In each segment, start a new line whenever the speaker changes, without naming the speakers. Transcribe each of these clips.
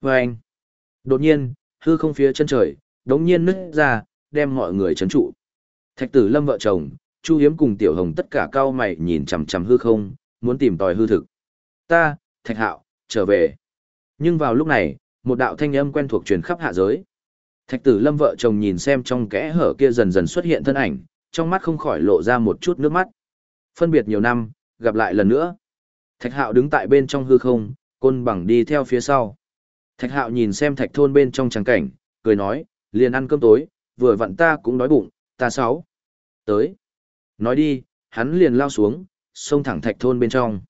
Và anh, đột nhiên, hư không phía chân trời, đống nhiên nứt ra, đem mọi người chấn trụ. Thạch tử lâm vợ chồng, Chu Hiếm cùng Tiểu Hồng tất cả cao mày nhìn chằm chằm hư không, muốn tìm tòi hư thực. Ta, Thạch Hạo, trở về. Nhưng vào lúc này, một đạo thanh âm quen thuộc truyền khắp hạ giới. Thạch tử lâm vợ chồng nhìn xem trong kẽ hở kia dần dần xuất hiện thân ảnh, trong mắt không khỏi lộ ra một chút nước mắt. Phân biệt nhiều năm, gặp lại lần nữa. Thạch hạo đứng tại bên trong hư không, côn bằng đi theo phía sau. Thạch hạo nhìn xem thạch thôn bên trong trắng cảnh, cười nói, liền ăn cơm tối, vừa vặn ta cũng đói bụng, ta sáu. Tới. Nói đi, hắn liền lao xuống, xông thẳng thạch thôn bên trong.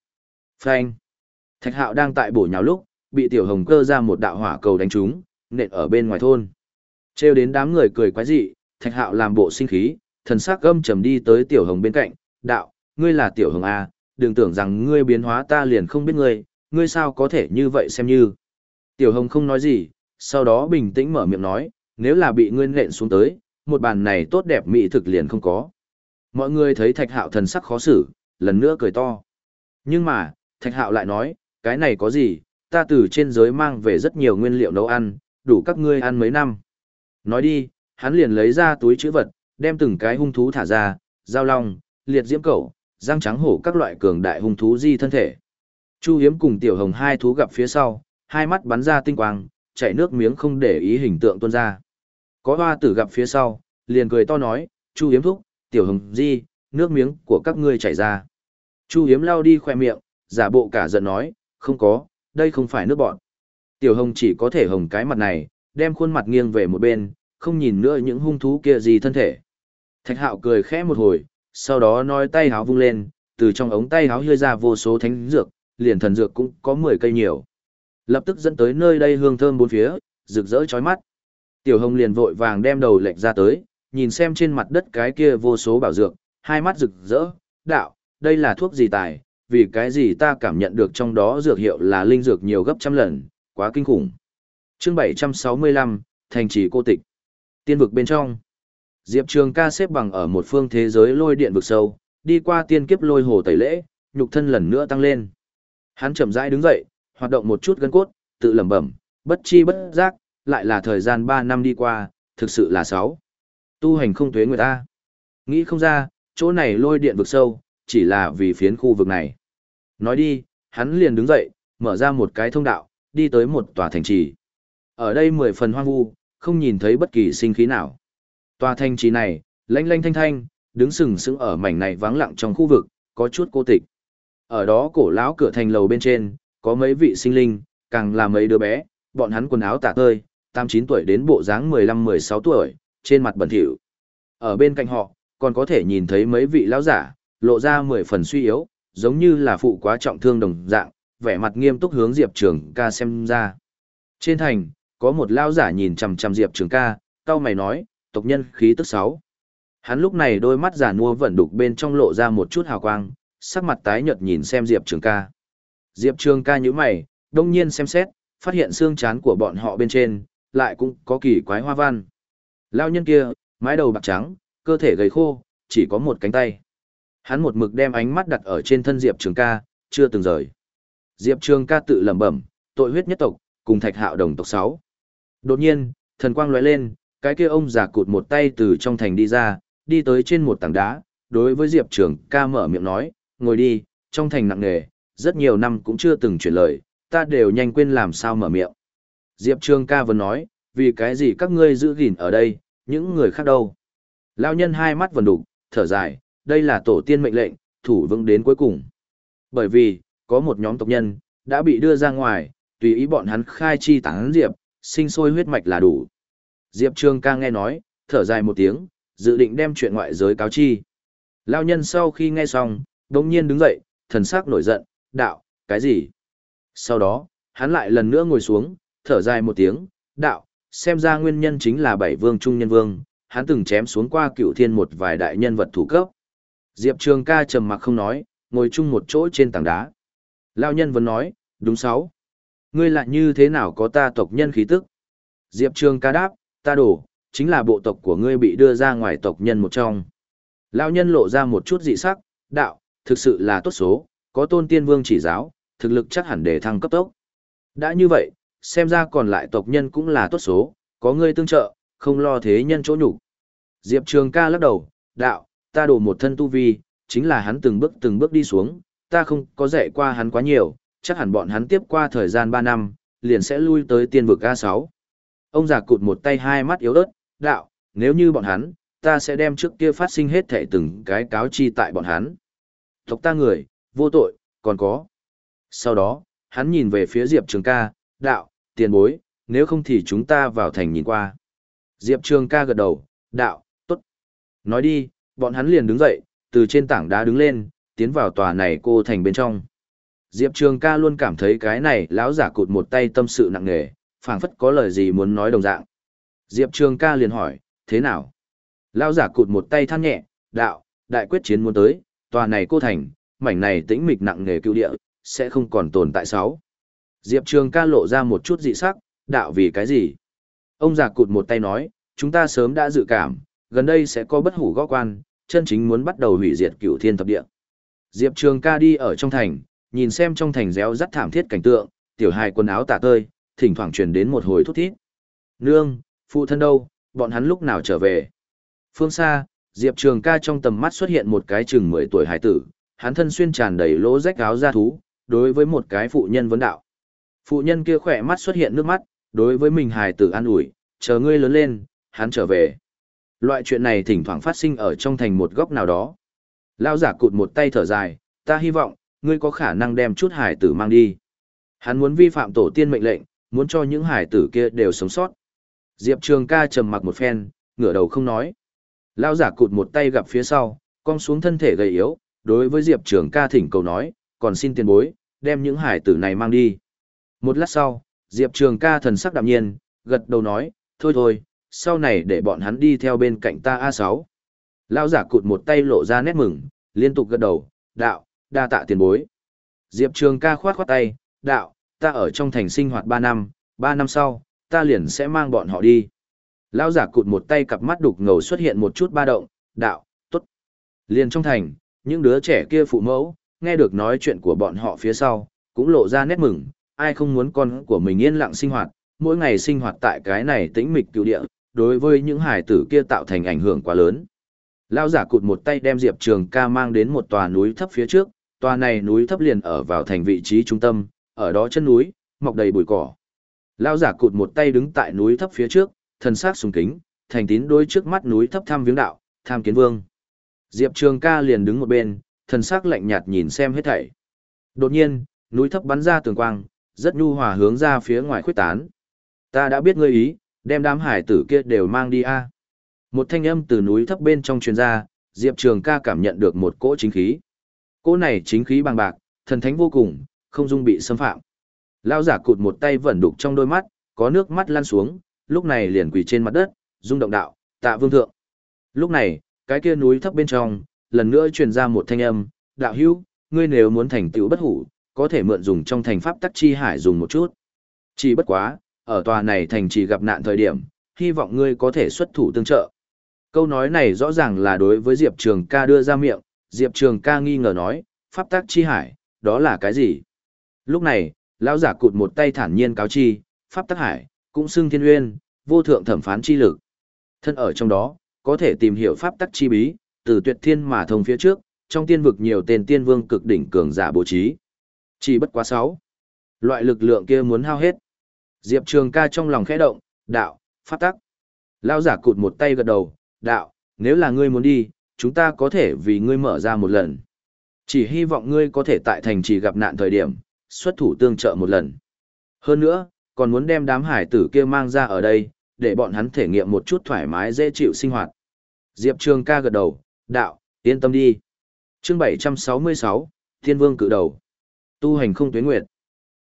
Phanh. Thạch hạo đang tại bổ nhào lúc, bị tiểu hồng cơ ra một đạo hỏa cầu đánh trúng, nện ở bên ngoài thôn. Trêu đến đám người cười quái dị, thạch hạo làm bộ sinh khí, thần sắc gâm trầm đi tới tiểu hồng bên cạnh, đạo, ngươi là tiểu hồng A, đừng tưởng rằng ngươi biến hóa ta liền không biết ngươi, ngươi sao có thể như vậy xem như. Tiểu hồng không nói gì, sau đó bình tĩnh mở miệng nói, nếu là bị ngươi nện xuống tới, một bàn này tốt đẹp mỹ thực liền không có. Mọi người thấy thạch hạo thần sắc khó xử, lần nữa cười to. Nhưng mà, thạch hạo lại nói, cái này có gì, ta từ trên giới mang về rất nhiều nguyên liệu nấu ăn, đủ các ngươi ăn mấy năm. Nói đi, hắn liền lấy ra túi chữ vật, đem từng cái hung thú thả ra, giao long, liệt diễm cẩu, răng trắng hổ các loại cường đại hung thú di thân thể. Chu Hiếm cùng Tiểu Hồng hai thú gặp phía sau, hai mắt bắn ra tinh quang, chảy nước miếng không để ý hình tượng tuôn ra. Có hoa tử gặp phía sau, liền cười to nói, Chu Hiếm thúc, Tiểu Hồng di, nước miếng của các ngươi chảy ra. Chu Hiếm lao đi khoe miệng, giả bộ cả giận nói, không có, đây không phải nước bọn. Tiểu Hồng chỉ có thể hồng cái mặt này, đem khuôn mặt nghiêng về một bên, không nhìn nữa những hung thú kia gì thân thể. Thạch hạo cười khẽ một hồi, sau đó nói tay háo vung lên, từ trong ống tay háo hơi ra vô số thánh dược, liền thần dược cũng có 10 cây nhiều. Lập tức dẫn tới nơi đây hương thơm bốn phía, rực rỡ chói mắt. Tiểu Hồng liền vội vàng đem đầu lệnh ra tới, nhìn xem trên mặt đất cái kia vô số bảo dược, hai mắt rực rỡ, đạo, đây là thuốc gì tài, vì cái gì ta cảm nhận được trong đó dược hiệu là linh dược nhiều gấp trăm lần, quá kinh khủng. Chương 765, Thành trì cô tịch. Tiên vực bên trong. Diệp Trường ca xếp bằng ở một phương thế giới lôi điện vực sâu, đi qua tiên kiếp lôi hồ tẩy lễ, nhục thân lần nữa tăng lên. Hắn chậm rãi đứng dậy, hoạt động một chút gân cốt, tự lẩm bẩm, bất chi bất giác, lại là thời gian 3 năm đi qua, thực sự là 6. Tu hành không tuế người ta. Nghĩ không ra, chỗ này lôi điện vực sâu, chỉ là vì phiến khu vực này. Nói đi, hắn liền đứng dậy, mở ra một cái thông đạo, đi tới một tòa thành trì. Ở đây mười phần hoang vu, không nhìn thấy bất kỳ sinh khí nào. Tòa thành trì này, lanh lanh thanh thanh, đứng sừng sững ở mảnh này vắng lặng trong khu vực, có chút cô tịch. Ở đó cổ lão cửa thành lầu bên trên, có mấy vị sinh linh, càng là mấy đứa bé, bọn hắn quần áo tả tơi, tam chín tuổi đến bộ dáng mười lăm mười sáu tuổi, trên mặt bẩn thỉu. Ở bên cạnh họ, còn có thể nhìn thấy mấy vị lão giả, lộ ra mười phần suy yếu, giống như là phụ quá trọng thương đồng dạng, vẻ mặt nghiêm túc hướng Diệp Trường ca xem ra. Trên thành, có một lão giả nhìn chằm chằm Diệp Trường ca, cao mày nói, tộc nhân khí tức sáu. Hắn lúc này đôi mắt giả nua vẫn đục bên trong lộ ra một chút hào quang, sắc mặt tái nhợt nhìn xem Diệp Trường ca. Diệp Trường ca như mày, đông nhiên xem xét, phát hiện xương chán của bọn họ bên trên, lại cũng có kỳ quái hoa văn. Lao nhân kia, mái đầu bạc trắng, cơ thể gầy khô, chỉ có một cánh tay. Hắn một mực đem ánh mắt đặt ở trên thân Diệp Trường ca, chưa từng rời. Diệp Trường ca tự lẩm bẩm, tội huyết nhất tộc, cùng thạch hạo đồng tộc 6. Đột nhiên, thần quang lóe lên, cái kia ông già cụt một tay từ trong thành đi ra, đi tới trên một tảng đá, đối với Diệp Trường ca mở miệng nói, ngồi đi, trong thành nặng nề, rất nhiều năm cũng chưa từng chuyển lời, ta đều nhanh quên làm sao mở miệng. Diệp Trương ca vẫn nói, vì cái gì các ngươi giữ gìn ở đây, những người khác đâu. Lao nhân hai mắt vần đục, thở dài, đây là tổ tiên mệnh lệnh, thủ vững đến cuối cùng. Bởi vì, có một nhóm tộc nhân, đã bị đưa ra ngoài, tùy ý bọn hắn khai chi tán diệp, sinh sôi huyết mạch là đủ. Diệp Trương ca nghe nói, thở dài một tiếng, dự định đem chuyện ngoại giới cáo chi. Lao nhân sau khi nghe xong, đồng nhiên đứng dậy, thần sắc nổi giận, đạo, cái gì? Sau đó, hắn lại lần nữa ngồi xuống, thở dài một tiếng, đạo, xem ra nguyên nhân chính là bảy vương trung nhân vương, hắn từng chém xuống qua cựu thiên một vài đại nhân vật thủ cấp. Diệp Trường ca trầm mặc không nói, ngồi chung một chỗ trên tảng đá. Lao nhân vẫn nói, đúng sáu. Ngươi lại như thế nào có ta tộc nhân khí tức? Diệp Trường ca đáp, ta đổ, chính là bộ tộc của ngươi bị đưa ra ngoài tộc nhân một trong. Lao nhân lộ ra một chút dị sắc, đạo, thực sự là tốt số, có tôn tiên vương chỉ giáo, thực lực chắc hẳn để thăng cấp tốc. Đã như vậy, xem ra còn lại tộc nhân cũng là tốt số, có ngươi tương trợ, không lo thế nhân chỗ nhục. Diệp Trường ca lắc đầu, đạo, ta đổ một thân tu vi, chính là hắn từng bước từng bước đi xuống, ta không có dạy qua hắn quá nhiều, chắc hẳn bọn hắn tiếp qua thời gian 3 năm, liền sẽ lui tới tiên vực A6. Ông già cụt một tay hai mắt yếu ớt, đạo, nếu như bọn hắn, ta sẽ đem trước kia phát sinh hết thảy từng cái cáo chi tại bọn hắn. Tộc ta người, vô tội, còn có. Sau đó, hắn nhìn về phía Diệp Trường ca, đạo, tiền bối, nếu không thì chúng ta vào thành nhìn qua. Diệp Trường ca gật đầu, đạo, tốt. Nói đi, bọn hắn liền đứng dậy, từ trên tảng đá đứng lên, tiến vào tòa này cô thành bên trong. Diệp Trường ca luôn cảm thấy cái này lão giả cụt một tay tâm sự nặng nề, phảng phất có lời gì muốn nói đồng dạng. Diệp Trường ca liền hỏi, thế nào? Lão giả cụt một tay than nhẹ, đạo, đại quyết chiến muốn tới, tòa này cô thành, mảnh này tĩnh mịch nặng nề cựu địa, sẽ không còn tồn tại sáu. Diệp Trường ca lộ ra một chút dị sắc, đạo vì cái gì? Ông già cụt một tay nói, chúng ta sớm đã dự cảm, gần đây sẽ có bất hủ gõ quan, chân chính muốn bắt đầu hủy diệt cửu thiên thập địa. Diệp Trường ca đi ở trong thành, nhìn xem trong thành réo rắt thảm thiết cảnh tượng, tiểu hài quần áo tả tơi, thỉnh thoảng truyền đến một hồi thút thít. Nương, phụ thân đâu, bọn hắn lúc nào trở về? Phương xa, Diệp Trường ca trong tầm mắt xuất hiện một cái chừng 10 tuổi hải tử, hắn thân xuyên tràn đầy lỗ rách áo da thú, đối với một cái phụ nhân vấn đạo. Phụ nhân kia khỏe mắt xuất hiện nước mắt, đối với mình hài tử an ủi, chờ ngươi lớn lên, hắn trở về. Loại chuyện này thỉnh thoảng phát sinh ở trong thành một góc nào đó. Lao giả cụt một tay thở dài, ta hy vọng, ngươi có khả năng đem chút hải tử mang đi. Hắn muốn vi phạm tổ tiên mệnh lệnh, muốn cho những hải tử kia đều sống sót. Diệp Trường ca trầm mặc một phen, ngửa đầu không nói. Lao giả cụt một tay gặp phía sau, cong xuống thân thể gầy yếu, đối với Diệp Trường ca thỉnh cầu nói, còn xin tiền bối, đem những hải tử này mang đi. Một lát sau, Diệp Trường ca thần sắc đạm nhiên, gật đầu nói, thôi thôi, sau này để bọn hắn đi theo bên cạnh ta A6. Lao giả cụt một tay lộ ra nét mừng, liên tục gật đầu, đạo, đa tạ tiền bối. Diệp Trường ca khoát khoát tay, đạo, ta ở trong thành sinh hoạt 3 năm, 3 năm sau, ta liền sẽ mang bọn họ đi. Lao giả cụt một tay cặp mắt đục ngầu xuất hiện một chút ba động, đạo, tốt. Liền trong thành, những đứa trẻ kia phụ mẫu, nghe được nói chuyện của bọn họ phía sau, cũng lộ ra nét mừng, ai không muốn con của mình yên lặng sinh hoạt, mỗi ngày sinh hoạt tại cái này tĩnh mịch cựu địa, đối với những hải tử kia tạo thành ảnh hưởng quá lớn. Lao giả cụt một tay đem Diệp Trường ca mang đến một tòa núi thấp phía trước, tòa này núi thấp liền ở vào thành vị trí trung tâm, ở đó chân núi, mọc đầy bụi cỏ. Lao giả cụt một tay đứng tại núi thấp phía trước, thần sắc sùng kính, thành tín đôi trước mắt núi thấp tham viếng đạo, tham kiến vương. Diệp Trường ca liền đứng một bên, thần sắc lạnh nhạt nhìn xem hết thảy. Đột nhiên, núi thấp bắn ra tường quang, rất nhu hòa hướng ra phía ngoài khuyết tán. Ta đã biết ngươi ý, đem đám hải tử kia đều mang đi a. Một thanh âm từ núi thấp bên trong truyền ra, Diệp Trường ca cảm nhận được một cỗ chính khí. Cỗ này chính khí bằng bạc, thần thánh vô cùng, không dung bị xâm phạm. Lao giả cụt một tay vẩn đục trong đôi mắt, có nước mắt lăn xuống, lúc này liền quỳ trên mặt đất, rung động đạo, tạ vương thượng. Lúc này, cái kia núi thấp bên trong, lần nữa truyền ra một thanh âm, đạo hữu, ngươi nếu muốn thành tựu bất hủ, có thể mượn dùng trong thành pháp tắc chi hải dùng một chút. Chỉ bất quá, ở tòa này thành chỉ gặp nạn thời điểm, hy vọng ngươi có thể xuất thủ tương trợ. Câu nói này rõ ràng là đối với Diệp Trường ca đưa ra miệng, Diệp Trường ca nghi ngờ nói, pháp tắc chi hải, đó là cái gì? Lúc này, lão giả cụt một tay thản nhiên cáo chi, pháp tắc hải, cũng xưng thiên uyên, vô thượng thẩm phán chi lực. Thân ở trong đó, có thể tìm hiểu pháp tắc chi bí, từ tuyệt thiên mà thông phía trước, trong tiên vực nhiều tên tiên vương cực đỉnh cường giả bố trí. Chỉ bất quá sáu. Loại lực lượng kia muốn hao hết. Diệp Trường ca trong lòng khẽ động, đạo, pháp tắc. Lao giả cụt một tay gật đầu, đạo, nếu là ngươi muốn đi, chúng ta có thể vì ngươi mở ra một lần. Chỉ hy vọng ngươi có thể tại thành trì gặp nạn thời điểm, xuất thủ tương trợ một lần. Hơn nữa, còn muốn đem đám hải tử kia mang ra ở đây, để bọn hắn thể nghiệm một chút thoải mái dễ chịu sinh hoạt. Diệp Trường ca gật đầu, đạo, yên tâm đi. chương 766, Thiên Vương cự đầu. Tu hành không tuyến nguyệt.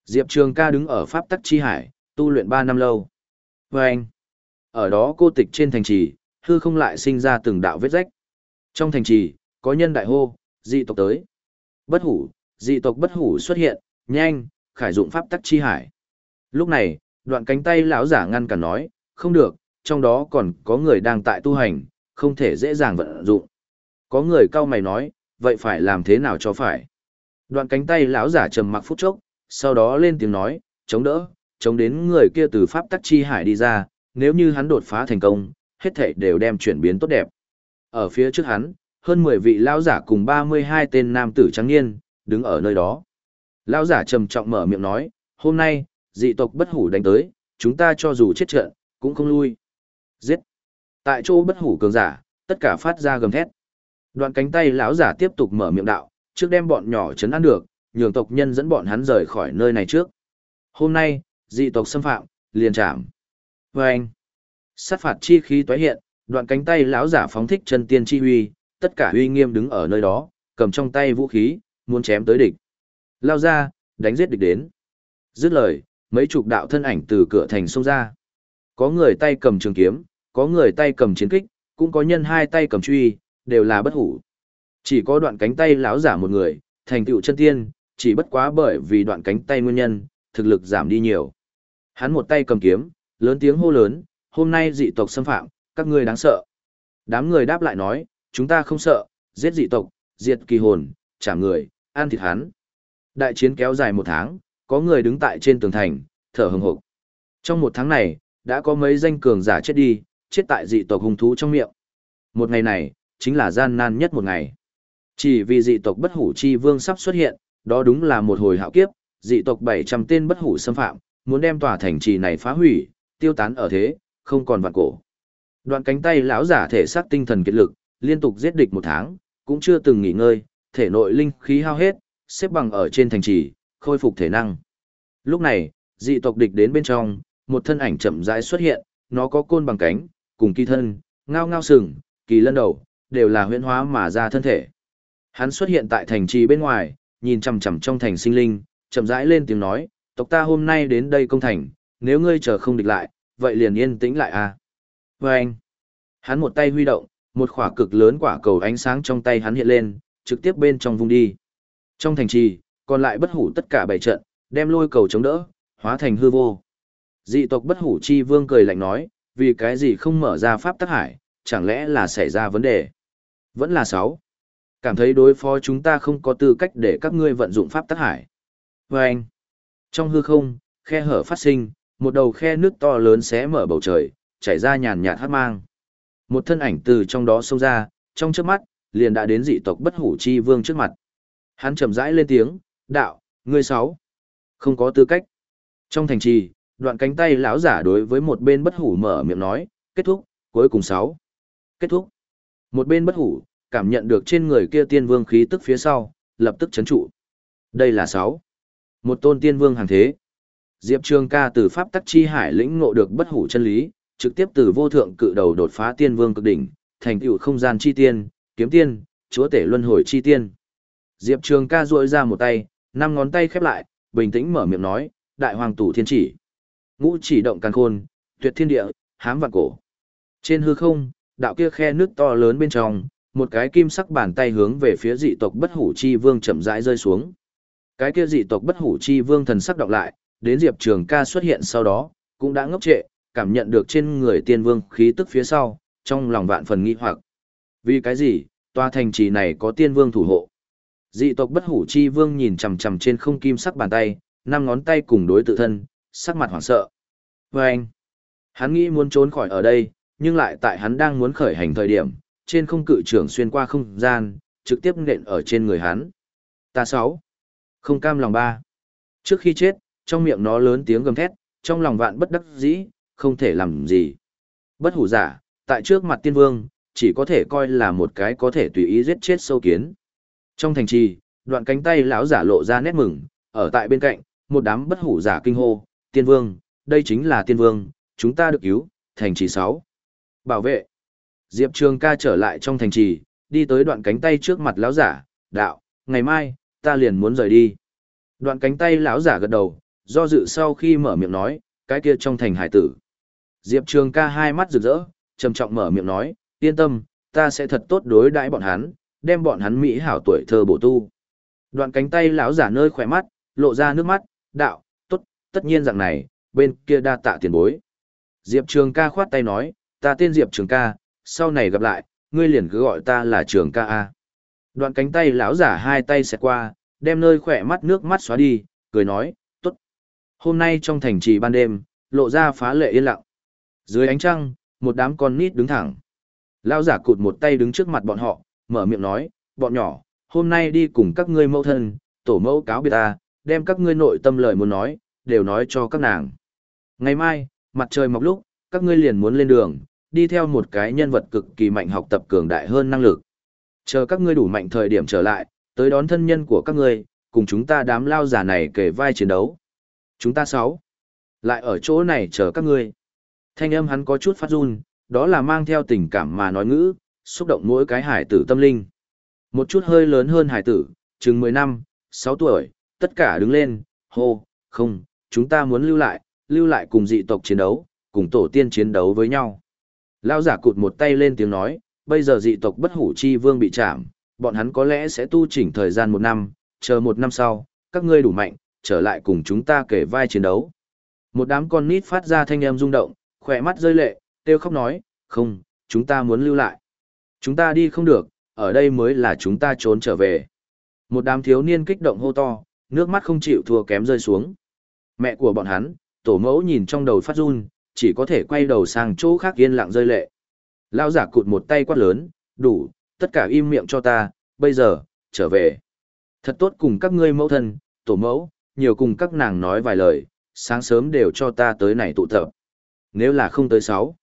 Diệp Trường ca đứng ở Pháp Tắc Chi Hải, tu luyện 3 năm lâu. Vâng! ở đó cô tịch trên thành trì, hư không lại sinh ra từng đạo vết rách. Trong thành trì, có nhân đại hô, dị tộc tới. Bất hủ, dị tộc bất hủ xuất hiện, nhanh, khải dụng Pháp Tắc Chi Hải. Lúc này, đoạn cánh tay lão giả ngăn cản nói, không được, trong đó còn có người đang tại tu hành, không thể dễ dàng vận dụng. Có người cao mày nói, vậy phải làm thế nào cho phải? Đoạn cánh tay lão giả trầm mặc phút chốc, sau đó lên tiếng nói, chống đỡ, chống đến người kia từ pháp tắc chi hải đi ra, nếu như hắn đột phá thành công, hết thảy đều đem chuyển biến tốt đẹp. Ở phía trước hắn, hơn 10 vị lão giả cùng 32 tên nam tử trắng niên, đứng ở nơi đó. Lão giả trầm trọng mở miệng nói, hôm nay, dị tộc bất hủ đánh tới, chúng ta cho dù chết trận, cũng không lui. Giết! Tại chỗ bất hủ cường giả, tất cả phát ra gầm thét. Đoạn cánh tay lão giả tiếp tục mở miệng đạo, trước đem bọn nhỏ chấn ăn được, nhường tộc nhân dẫn bọn hắn rời khỏi nơi này trước. Hôm nay, dị tộc xâm phạm, liền chạm. Vâng! anh, sát phạt chi khí toái hiện, đoạn cánh tay lão giả phóng thích chân tiên chi huy, tất cả uy nghiêm đứng ở nơi đó, cầm trong tay vũ khí, muốn chém tới địch. Lao ra, đánh giết địch đến. Dứt lời, mấy chục đạo thân ảnh từ cửa thành xông ra. Có người tay cầm trường kiếm, có người tay cầm chiến kích, cũng có nhân hai tay cầm truy, đều là bất hủ. Chỉ có đoạn cánh tay lão giả một người, thành tựu chân tiên, chỉ bất quá bởi vì đoạn cánh tay nguyên nhân, thực lực giảm đi nhiều. Hắn một tay cầm kiếm, lớn tiếng hô lớn, hôm nay dị tộc xâm phạm, các ngươi đáng sợ. Đám người đáp lại nói, chúng ta không sợ, giết dị tộc, diệt kỳ hồn, trả người, ăn thịt hắn. Đại chiến kéo dài một tháng, có người đứng tại trên tường thành, thở hừng hực. Trong một tháng này, đã có mấy danh cường giả chết đi, chết tại dị tộc hung thú trong miệng. Một ngày này, chính là gian nan nhất một ngày. Chỉ vì dị tộc bất hủ chi vương sắp xuất hiện, đó đúng là một hồi hạo kiếp, dị tộc 700 tên bất hủ xâm phạm, muốn đem tòa thành trì này phá hủy, tiêu tán ở thế, không còn vạn cổ. Đoạn cánh tay lão giả thể xác tinh thần kiệt lực, liên tục giết địch một tháng, cũng chưa từng nghỉ ngơi, thể nội linh khí hao hết, xếp bằng ở trên thành trì, khôi phục thể năng. Lúc này, dị tộc địch đến bên trong, một thân ảnh chậm rãi xuất hiện, nó có côn bằng cánh, cùng kỳ thân, ngao ngao sừng, kỳ lân đầu, đều là huyễn hóa mà ra thân thể. Hắn xuất hiện tại thành trì bên ngoài, nhìn chằm chằm trong thành sinh linh, chậm rãi lên tiếng nói, tộc ta hôm nay đến đây công thành, nếu ngươi chờ không địch lại, vậy liền yên tĩnh lại a. À? Và anh, hắn một tay huy động, một khỏa cực lớn quả cầu ánh sáng trong tay hắn hiện lên, trực tiếp bên trong vung đi. Trong thành trì, còn lại bất hủ tất cả bảy trận, đem lôi cầu chống đỡ, hóa thành hư vô. Dị tộc bất hủ chi vương cười lạnh nói, vì cái gì không mở ra pháp tắc hải, chẳng lẽ là xảy ra vấn đề? Vẫn là sáu. Cảm thấy đối phó chúng ta không có tư cách để các ngươi vận dụng pháp tắc hải. Và anh, trong hư không, khe hở phát sinh, một đầu khe nước to lớn xé mở bầu trời, chảy ra nhàn nhạt hát mang. Một thân ảnh từ trong đó xông ra, trong trước mắt, liền đã đến dị tộc bất hủ chi vương trước mặt. Hắn chậm rãi lên tiếng, đạo, ngươi sáu. Không có tư cách. Trong thành trì, đoạn cánh tay lão giả đối với một bên bất hủ mở miệng nói, kết thúc, cuối cùng sáu. Kết thúc. Một bên bất hủ, cảm nhận được trên người kia tiên vương khí tức phía sau, lập tức chấn trụ. Đây là sáu. Một tôn tiên vương hàng thế. Diệp Trường ca từ pháp tắc chi hải lĩnh ngộ được bất hủ chân lý, trực tiếp từ vô thượng cự đầu đột phá tiên vương cực đỉnh, thành tựu không gian chi tiên, kiếm tiên, chúa tể luân hồi chi tiên. Diệp Trường ca duỗi ra một tay, năm ngón tay khép lại, bình tĩnh mở miệng nói, đại hoàng tủ thiên chỉ. Ngũ chỉ động càn khôn, tuyệt thiên địa, hám vạn cổ. Trên hư không, đạo kia khe nước to lớn bên trong, một cái kim sắc bàn tay hướng về phía dị tộc bất hủ chi vương chậm rãi rơi xuống. Cái kia dị tộc bất hủ chi vương thần sắc đọc lại, đến Diệp Trường ca xuất hiện sau đó, cũng đã ngốc trệ, cảm nhận được trên người tiên vương khí tức phía sau, trong lòng vạn phần nghi hoặc. Vì cái gì, tòa thành trì này có tiên vương thủ hộ? Dị tộc bất hủ chi vương nhìn chằm chằm trên không kim sắc bàn tay, năm ngón tay cùng đối tự thân, sắc mặt hoảng sợ. Và anh, hắn nghĩ muốn trốn khỏi ở đây, nhưng lại tại hắn đang muốn khởi hành thời điểm, trên không cự trưởng xuyên qua không gian, trực tiếp nện ở trên người hắn. Ta sáu, không cam lòng ba. Trước khi chết, trong miệng nó lớn tiếng gầm thét, trong lòng vạn bất đắc dĩ, không thể làm gì. Bất hủ giả, tại trước mặt tiên vương, chỉ có thể coi là một cái có thể tùy ý giết chết sâu kiến. Trong thành trì, đoạn cánh tay lão giả lộ ra nét mừng, ở tại bên cạnh, một đám bất hủ giả kinh hô, tiên vương, đây chính là tiên vương, chúng ta được cứu, thành trì 6. Bảo vệ. Diệp Trường ca trở lại trong thành trì, đi tới đoạn cánh tay trước mặt lão giả, đạo, ngày mai, ta liền muốn rời đi. Đoạn cánh tay lão giả gật đầu, do dự sau khi mở miệng nói, cái kia trong thành hải tử. Diệp Trường ca hai mắt rực rỡ, trầm trọng mở miệng nói, yên tâm, ta sẽ thật tốt đối đãi bọn hắn, đem bọn hắn mỹ hảo tuổi thơ bổ tu. Đoạn cánh tay lão giả nơi khỏe mắt, lộ ra nước mắt, đạo, tất nhiên dạng này, bên kia đa tạ tiền bối. Diệp Trường ca khoát tay nói, ta tên Diệp Trường ca, sau này gặp lại, ngươi liền cứ gọi ta là Trường ca A. Đoạn cánh tay lão giả hai tay xẹt qua, đem nơi khỏe mắt nước mắt xóa đi, cười nói, tốt. Hôm nay trong thành trì ban đêm, lộ ra phá lệ yên lặng. Dưới ánh trăng, một đám con nít đứng thẳng. Lão giả cụt một tay đứng trước mặt bọn họ, mở miệng nói, bọn nhỏ, hôm nay đi cùng các ngươi mẫu thân, tổ mẫu cáo biệt ta, đem các ngươi nội tâm lời muốn nói, đều nói cho các nàng. Ngày mai, mặt trời mọc lúc, các ngươi liền muốn lên đường, đi theo một cái nhân vật cực kỳ mạnh học tập cường đại hơn năng lực. Chờ các ngươi đủ mạnh thời điểm trở lại, tới đón thân nhân của các ngươi, cùng chúng ta đám lao giả này kể vai chiến đấu. Chúng ta sáu. Lại ở chỗ này chờ các ngươi. Thanh âm hắn có chút phát run, đó là mang theo tình cảm mà nói ngữ, xúc động mỗi cái hải tử tâm linh. Một chút hơi lớn hơn hải tử, chừng 10 năm, 6 tuổi, tất cả đứng lên, hô, không, chúng ta muốn lưu lại, lưu lại cùng dị tộc chiến đấu, cùng tổ tiên chiến đấu với nhau. Lao giả cụt một tay lên tiếng nói, bây giờ dị tộc bất hủ chi vương bị chạm, bọn hắn có lẽ sẽ tu chỉnh thời gian một năm, chờ một năm sau, các ngươi đủ mạnh, trở lại cùng chúng ta kể vai chiến đấu. Một đám con nít phát ra thanh âm rung động, khỏe mắt rơi lệ, kêu khóc nói, không, chúng ta muốn lưu lại. Chúng ta đi không được, ở đây mới là chúng ta trốn trở về. Một đám thiếu niên kích động hô to, nước mắt không chịu thua kém rơi xuống. Mẹ của bọn hắn, tổ mẫu nhìn trong đầu phát run, chỉ có thể quay đầu sang chỗ khác yên lặng rơi lệ. Lao giả cụt một tay quát lớn, đủ, tất cả im miệng cho ta, bây giờ, trở về. Thật tốt cùng các ngươi mẫu thân, tổ mẫu, nhiều cùng các nàng nói vài lời, sáng sớm đều cho ta tới này tụ tập. Nếu là không tới sáu,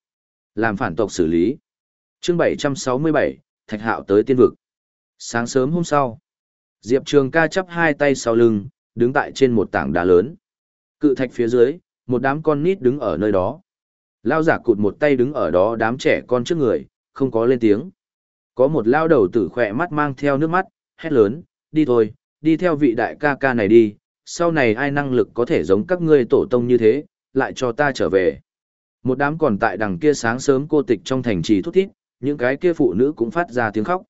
làm phản tộc xử lý. Chương 767, Thạch Hạo tới tiên vực. Sáng sớm hôm sau, Diệp Trường ca chắp hai tay sau lưng, đứng tại trên một tảng đá lớn. Cự thạch phía dưới, một đám con nít đứng ở nơi đó. Lao giả cụt một tay đứng ở đó đám trẻ con trước người, không có lên tiếng. Có một lao đầu tử khỏe mắt mang theo nước mắt, hét lớn, đi thôi, đi theo vị đại ca ca này đi, sau này ai năng lực có thể giống các ngươi tổ tông như thế, lại cho ta trở về. Một đám còn tại đằng kia sáng sớm cô tịch trong thành trì thút thít, những cái kia phụ nữ cũng phát ra tiếng khóc.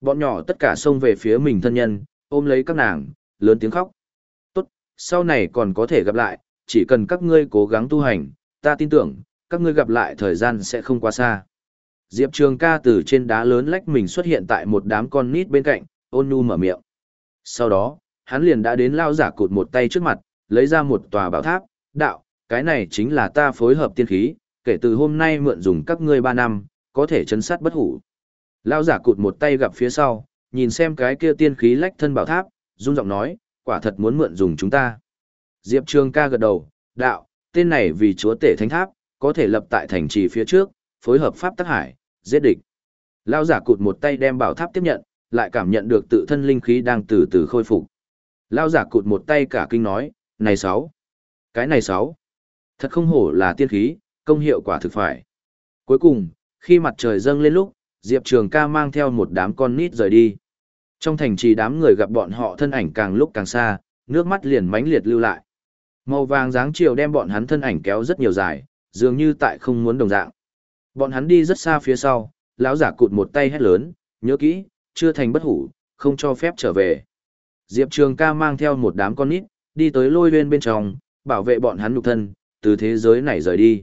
Bọn nhỏ tất cả xông về phía mình thân nhân, ôm lấy các nàng, lớn tiếng khóc. Sau này còn có thể gặp lại, chỉ cần các ngươi cố gắng tu hành, ta tin tưởng, các ngươi gặp lại thời gian sẽ không quá xa. Diệp Trường ca từ trên đá lớn lách mình xuất hiện tại một đám con nít bên cạnh, ôn nu mở miệng. Sau đó, hắn liền đã đến lao giả cụt một tay trước mặt, lấy ra một tòa bảo tháp, đạo, cái này chính là ta phối hợp tiên khí, kể từ hôm nay mượn dùng các ngươi ba năm, có thể chấn sát bất hủ. Lao giả cụt một tay gặp phía sau, nhìn xem cái kia tiên khí lách thân bảo tháp, run giọng nói, quả thật muốn mượn dùng chúng ta. Diệp Trường ca gật đầu, đạo, tên này vì chúa tể thánh tháp, có thể lập tại thành trì phía trước, phối hợp pháp tắc hải, giết địch. Lao giả cụt một tay đem bảo tháp tiếp nhận, lại cảm nhận được tự thân linh khí đang từ từ khôi phục. Lao giả cụt một tay cả kinh nói, này sáu, cái này sáu, thật không hổ là tiên khí, công hiệu quả thực phải. Cuối cùng, khi mặt trời dâng lên lúc, Diệp Trường ca mang theo một đám con nít rời đi. Trong thành trì đám người gặp bọn họ thân ảnh càng lúc càng xa, nước mắt liền mãnh liệt lưu lại. Màu vàng dáng chiều đem bọn hắn thân ảnh kéo rất nhiều dài, dường như tại không muốn đồng dạng. Bọn hắn đi rất xa phía sau, lão giả cụt một tay hét lớn, nhớ kỹ, chưa thành bất hủ, không cho phép trở về. Diệp Trường ca mang theo một đám con nít, đi tới lôi lên bên trong, bảo vệ bọn hắn nhục thân, từ thế giới này rời đi.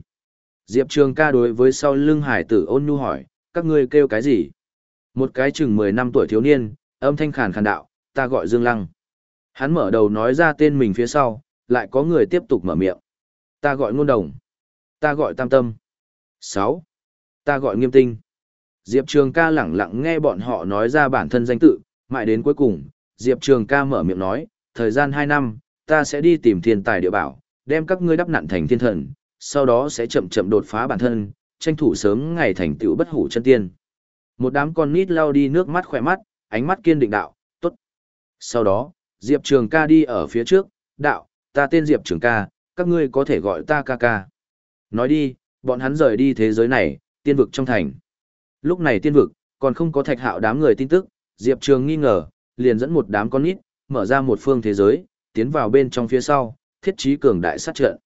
Diệp Trường ca đối với sau lưng hải tử ôn nhu hỏi, các ngươi kêu cái gì? Một cái chừng 10 năm tuổi thiếu niên, âm thanh khàn khàn đạo, ta gọi Dương Lăng. Hắn mở đầu nói ra tên mình phía sau, lại có người tiếp tục mở miệng. Ta gọi ngôn đồng. Ta gọi tam tâm. 6. Ta gọi nghiêm tinh. Diệp Trường ca lẳng lặng nghe bọn họ nói ra bản thân danh tự, mãi đến cuối cùng, Diệp Trường ca mở miệng nói, thời gian 2 năm, ta sẽ đi tìm thiên tài địa bảo, đem các ngươi đắp nặn thành thiên thần, sau đó sẽ chậm chậm đột phá bản thân, tranh thủ sớm ngày thành tựu bất hủ chân tiên. Một đám con nít lao đi nước mắt khỏe mắt, ánh mắt kiên định đạo, tốt. Sau đó, Diệp Trường ca đi ở phía trước, đạo, ta tên Diệp Trường ca, các ngươi có thể gọi ta ca ca. Nói đi, bọn hắn rời đi thế giới này, tiên vực trong thành. Lúc này tiên vực, còn không có thạch hạo đám người tin tức, Diệp Trường nghi ngờ, liền dẫn một đám con nít, mở ra một phương thế giới, tiến vào bên trong phía sau, thiết trí cường đại sát trận.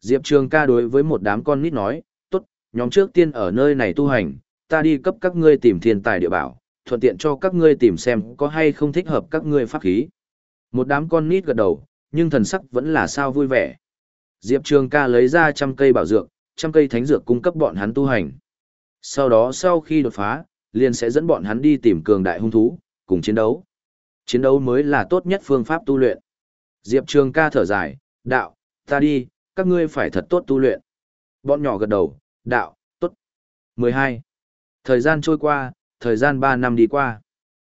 Diệp Trường ca đối với một đám con nít nói, tốt, nhóm trước tiên ở nơi này tu hành, ta đi cấp các ngươi tìm thiên tài địa bảo, thuận tiện cho các ngươi tìm xem có hay không thích hợp các ngươi pháp khí. Một đám con nít gật đầu, nhưng thần sắc vẫn là sao vui vẻ. Diệp Trường ca lấy ra trăm cây bảo dược, trăm cây thánh dược cung cấp bọn hắn tu hành. Sau đó sau khi đột phá, liền sẽ dẫn bọn hắn đi tìm cường đại hung thú, cùng chiến đấu. Chiến đấu mới là tốt nhất phương pháp tu luyện. Diệp Trường ca thở dài, đạo, Ta đi, các ngươi phải thật tốt tu luyện. Bọn nhỏ gật đầu, đạo, tốt. 12. Thời gian trôi qua, thời gian 3 năm đi qua.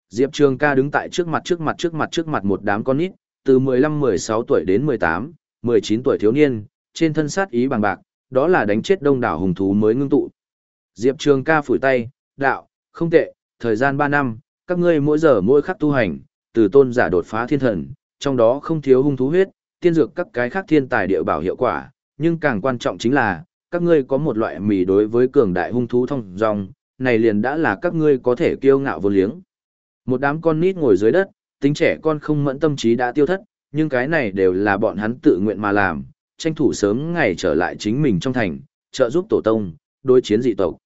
Diệp Trường ca đứng tại trước mặt trước mặt trước mặt trước mặt một đám con nít, từ 15-16 tuổi đến 18, 19 tuổi thiếu niên, trên thân sát ý bằng bạc, đó là đánh chết đông đảo hùng thú mới ngưng tụ. Diệp Trường ca phủi tay, đạo, không tệ, thời gian 3 năm, các ngươi mỗi giờ mỗi khắc tu hành, từ tôn giả đột phá thiên thần, trong đó không thiếu hung thú huyết, tiên dược các cái khác thiên tài địa bảo hiệu quả, nhưng càng quan trọng chính là, các ngươi có một loại mì đối với cường đại hung thú thông dòng, này liền đã là các ngươi có thể kiêu ngạo vô liếng. Một đám con nít ngồi dưới đất, tính trẻ con không mẫn tâm trí đã tiêu thất, nhưng cái này đều là bọn hắn tự nguyện mà làm, tranh thủ sớm ngày trở lại chính mình trong thành, trợ giúp tổ tông, đối chiến dị tộc.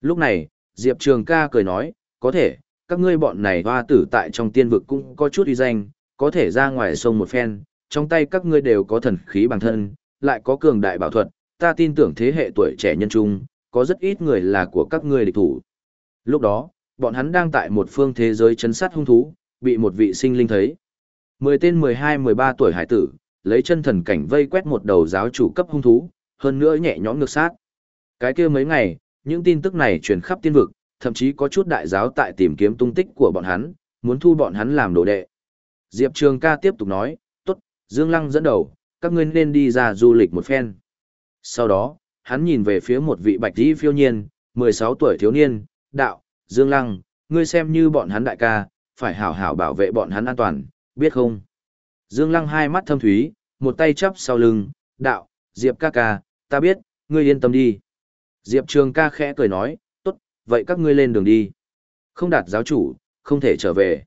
Lúc này, Diệp Trường ca cười nói, có thể, các ngươi bọn này hoa tử tại trong tiên vực cũng có chút uy danh, có thể ra ngoài sông một phen, trong tay các ngươi đều có thần khí bằng thân, lại có cường đại bảo thuật, ta tin tưởng thế hệ tuổi trẻ nhân trung, có rất ít người là của các ngươi địch thủ. Lúc đó, bọn hắn đang tại một phương thế giới chấn sát hung thú, bị một vị sinh linh thấy. Mười tên 12-13 tuổi hải tử, lấy chân thần cảnh vây quét một đầu giáo chủ cấp hung thú, hơn nữa nhẹ nhõm ngược sát. Cái kia mấy ngày, những tin tức này truyền khắp tiên vực, thậm chí có chút đại giáo tại tìm kiếm tung tích của bọn hắn, muốn thu bọn hắn làm đồ đệ. Diệp Trường ca tiếp tục nói, tốt, Dương Lăng dẫn đầu, các ngươi nên đi ra du lịch một phen. Sau đó, hắn nhìn về phía một vị bạch dĩ phiêu nhiên, 16 tuổi thiếu niên, đạo, Dương Lăng, ngươi xem như bọn hắn đại ca, phải hảo hảo bảo vệ bọn hắn an toàn, biết không? Dương Lăng hai mắt thâm thúy, một tay chắp sau lưng, đạo, Diệp ca ca, ta biết, ngươi yên tâm đi. Diệp Trường ca khẽ cười nói, tốt, vậy các ngươi lên đường đi. Không đạt giáo chủ, không thể trở về.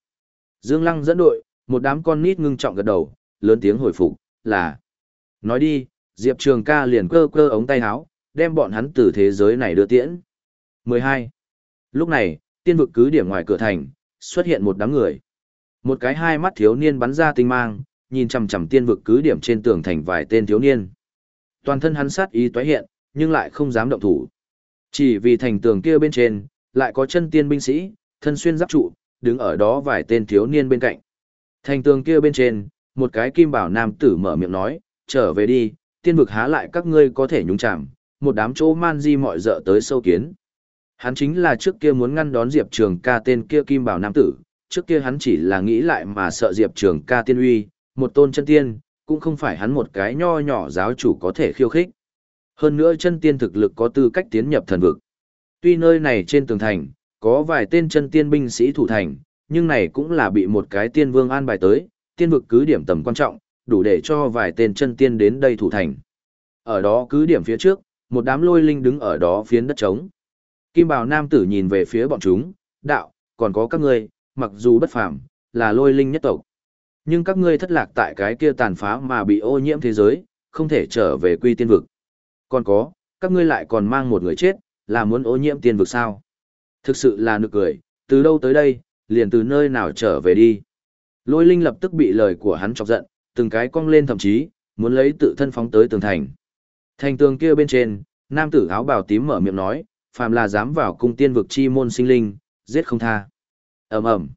Dương Lăng dẫn đội, một đám con nít ngưng trọng gật đầu, lớn tiếng hồi phục, là. Nói đi, Diệp Trường ca liền cơ cơ ống tay áo, đem bọn hắn từ thế giới này đưa tiễn. 12. Lúc này, tiên vực cứ điểm ngoài cửa thành, xuất hiện một đám người. Một cái hai mắt thiếu niên bắn ra tinh mang, nhìn chằm chằm tiên vực cứ điểm trên tường thành vài tên thiếu niên. Toàn thân hắn sát ý tóe hiện, nhưng lại không dám động thủ. Chỉ vì thành tường kia bên trên, lại có chân tiên binh sĩ, thân xuyên giáp trụ, đứng ở đó vài tên thiếu niên bên cạnh. Thành tường kia bên trên, một cái kim bảo nam tử mở miệng nói, trở về đi, tiên vực há lại các ngươi có thể nhúng chạm, một đám chỗ man di mọi dợ tới sâu kiến. Hắn chính là trước kia muốn ngăn đón Diệp Trường ca tên kia kim bảo nam tử, trước kia hắn chỉ là nghĩ lại mà sợ Diệp Trường ca tiên uy, một tôn chân tiên, cũng không phải hắn một cái nho nhỏ giáo chủ có thể khiêu khích. Hơn nữa chân tiên thực lực có tư cách tiến nhập thần vực. Tuy nơi này trên tường thành, có vài tên chân tiên binh sĩ thủ thành, nhưng này cũng là bị một cái tiên vương an bài tới, tiên vực cứ điểm tầm quan trọng, đủ để cho vài tên chân tiên đến đây thủ thành. Ở đó cứ điểm phía trước, một đám lôi linh đứng ở đó phiến đất trống. Kim bào nam tử nhìn về phía bọn chúng, đạo, còn có các ngươi, mặc dù bất phàm, là lôi linh nhất tộc. Nhưng các ngươi thất lạc tại cái kia tàn phá mà bị ô nhiễm thế giới, không thể trở về quy tiên vực. Còn có, các ngươi lại còn mang một người chết, là muốn ô nhiễm tiên vực sao? Thực sự là nực cười, từ đâu tới đây, liền từ nơi nào trở về đi. Lôi linh lập tức bị lời của hắn chọc giận, từng cái cong lên thậm chí, muốn lấy tự thân phóng tới tường thành. Thành tường kia bên trên, nam tử áo bào tím mở miệng nói, phàm là dám vào cung tiên vực chi môn sinh linh, giết không tha. ầm ầm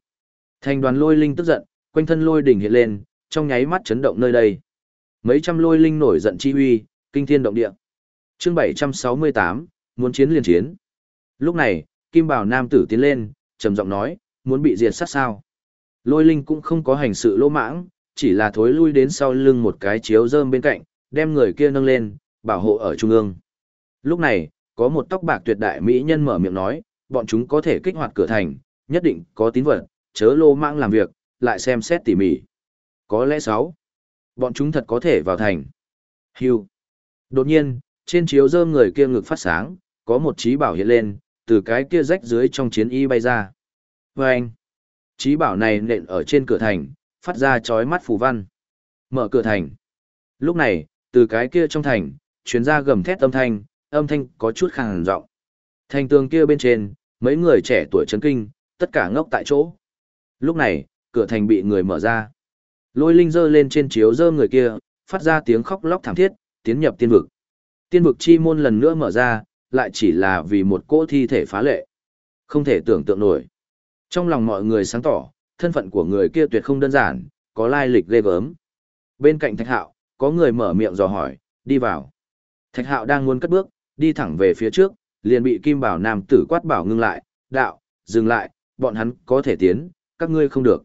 Thành đoàn lôi linh tức giận, quanh thân lôi đỉnh hiện lên, trong nháy mắt chấn động nơi đây. Mấy trăm lôi linh nổi giận chi uy, kinh thiên động địa. Chương 768, muốn chiến liền chiến. Lúc này, Kim Bảo nam tử tiến lên, trầm giọng nói, muốn bị diệt sát sao? Lôi linh cũng không có hành sự lỗ mãng, chỉ là thối lui đến sau lưng một cái chiếu rơm bên cạnh, đem người kia nâng lên, bảo hộ ở trung ương. Lúc này, có một tóc bạc tuyệt đại mỹ nhân mở miệng nói, bọn chúng có thể kích hoạt cửa thành, nhất định có tín vật, chớ lô mạng làm việc, lại xem xét tỉ mỉ. Có lẽ sáu, bọn chúng thật có thể vào thành. Hưu. Đột nhiên, trên chiếu dơm người kia ngực phát sáng, có một trí bảo hiện lên, từ cái kia rách dưới trong chiến y bay ra. Và anh, trí bảo này nện ở trên cửa thành, phát ra chói mắt phù văn. Mở cửa thành. Lúc này, từ cái kia trong thành, chuyến ra gầm thét âm thanh, âm thanh có chút khàn giọng. Thành tường kia bên trên, mấy người trẻ tuổi chấn kinh, tất cả ngốc tại chỗ. Lúc này, cửa thành bị người mở ra. Lôi linh dơ lên trên chiếu dơ người kia, phát ra tiếng khóc lóc thảm thiết, tiến nhập tiên vực. Tiên vực chi môn lần nữa mở ra, lại chỉ là vì một cỗ thi thể phá lệ. Không thể tưởng tượng nổi. Trong lòng mọi người sáng tỏ, thân phận của người kia tuyệt không đơn giản, có lai lịch ghê gớm. Bên cạnh thạch hạo, có người mở miệng dò hỏi, đi vào. Thạch hạo đang muốn cất bước, đi thẳng về phía trước, liền bị kim bảo nam tử quát bảo ngưng lại, đạo, dừng lại, bọn hắn có thể tiến, các ngươi không được.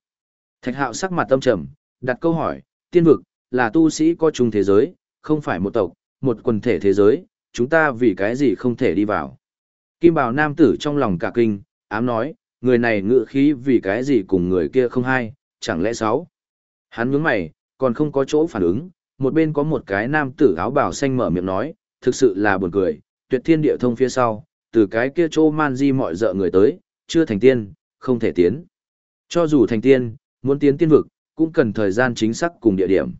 Thạch hạo sắc mặt tâm trầm, đặt câu hỏi, tiên vực, là tu sĩ có chung thế giới, không phải một tộc, một quần thể thế giới, chúng ta vì cái gì không thể đi vào. Kim bảo nam tử trong lòng cả kinh, ám nói, người này ngự khí vì cái gì cùng người kia không hay, chẳng lẽ sáu. Hắn nhướng mày, còn không có chỗ phản ứng, một bên có một cái nam tử áo bào xanh mở miệng nói, thực sự là buồn cười, tuyệt thiên địa thông phía sau, từ cái kia chỗ man di mọi dợ người tới, chưa thành tiên, không thể tiến. Cho dù thành tiên, muốn tiến tiên vực, cũng cần thời gian chính xác cùng địa điểm.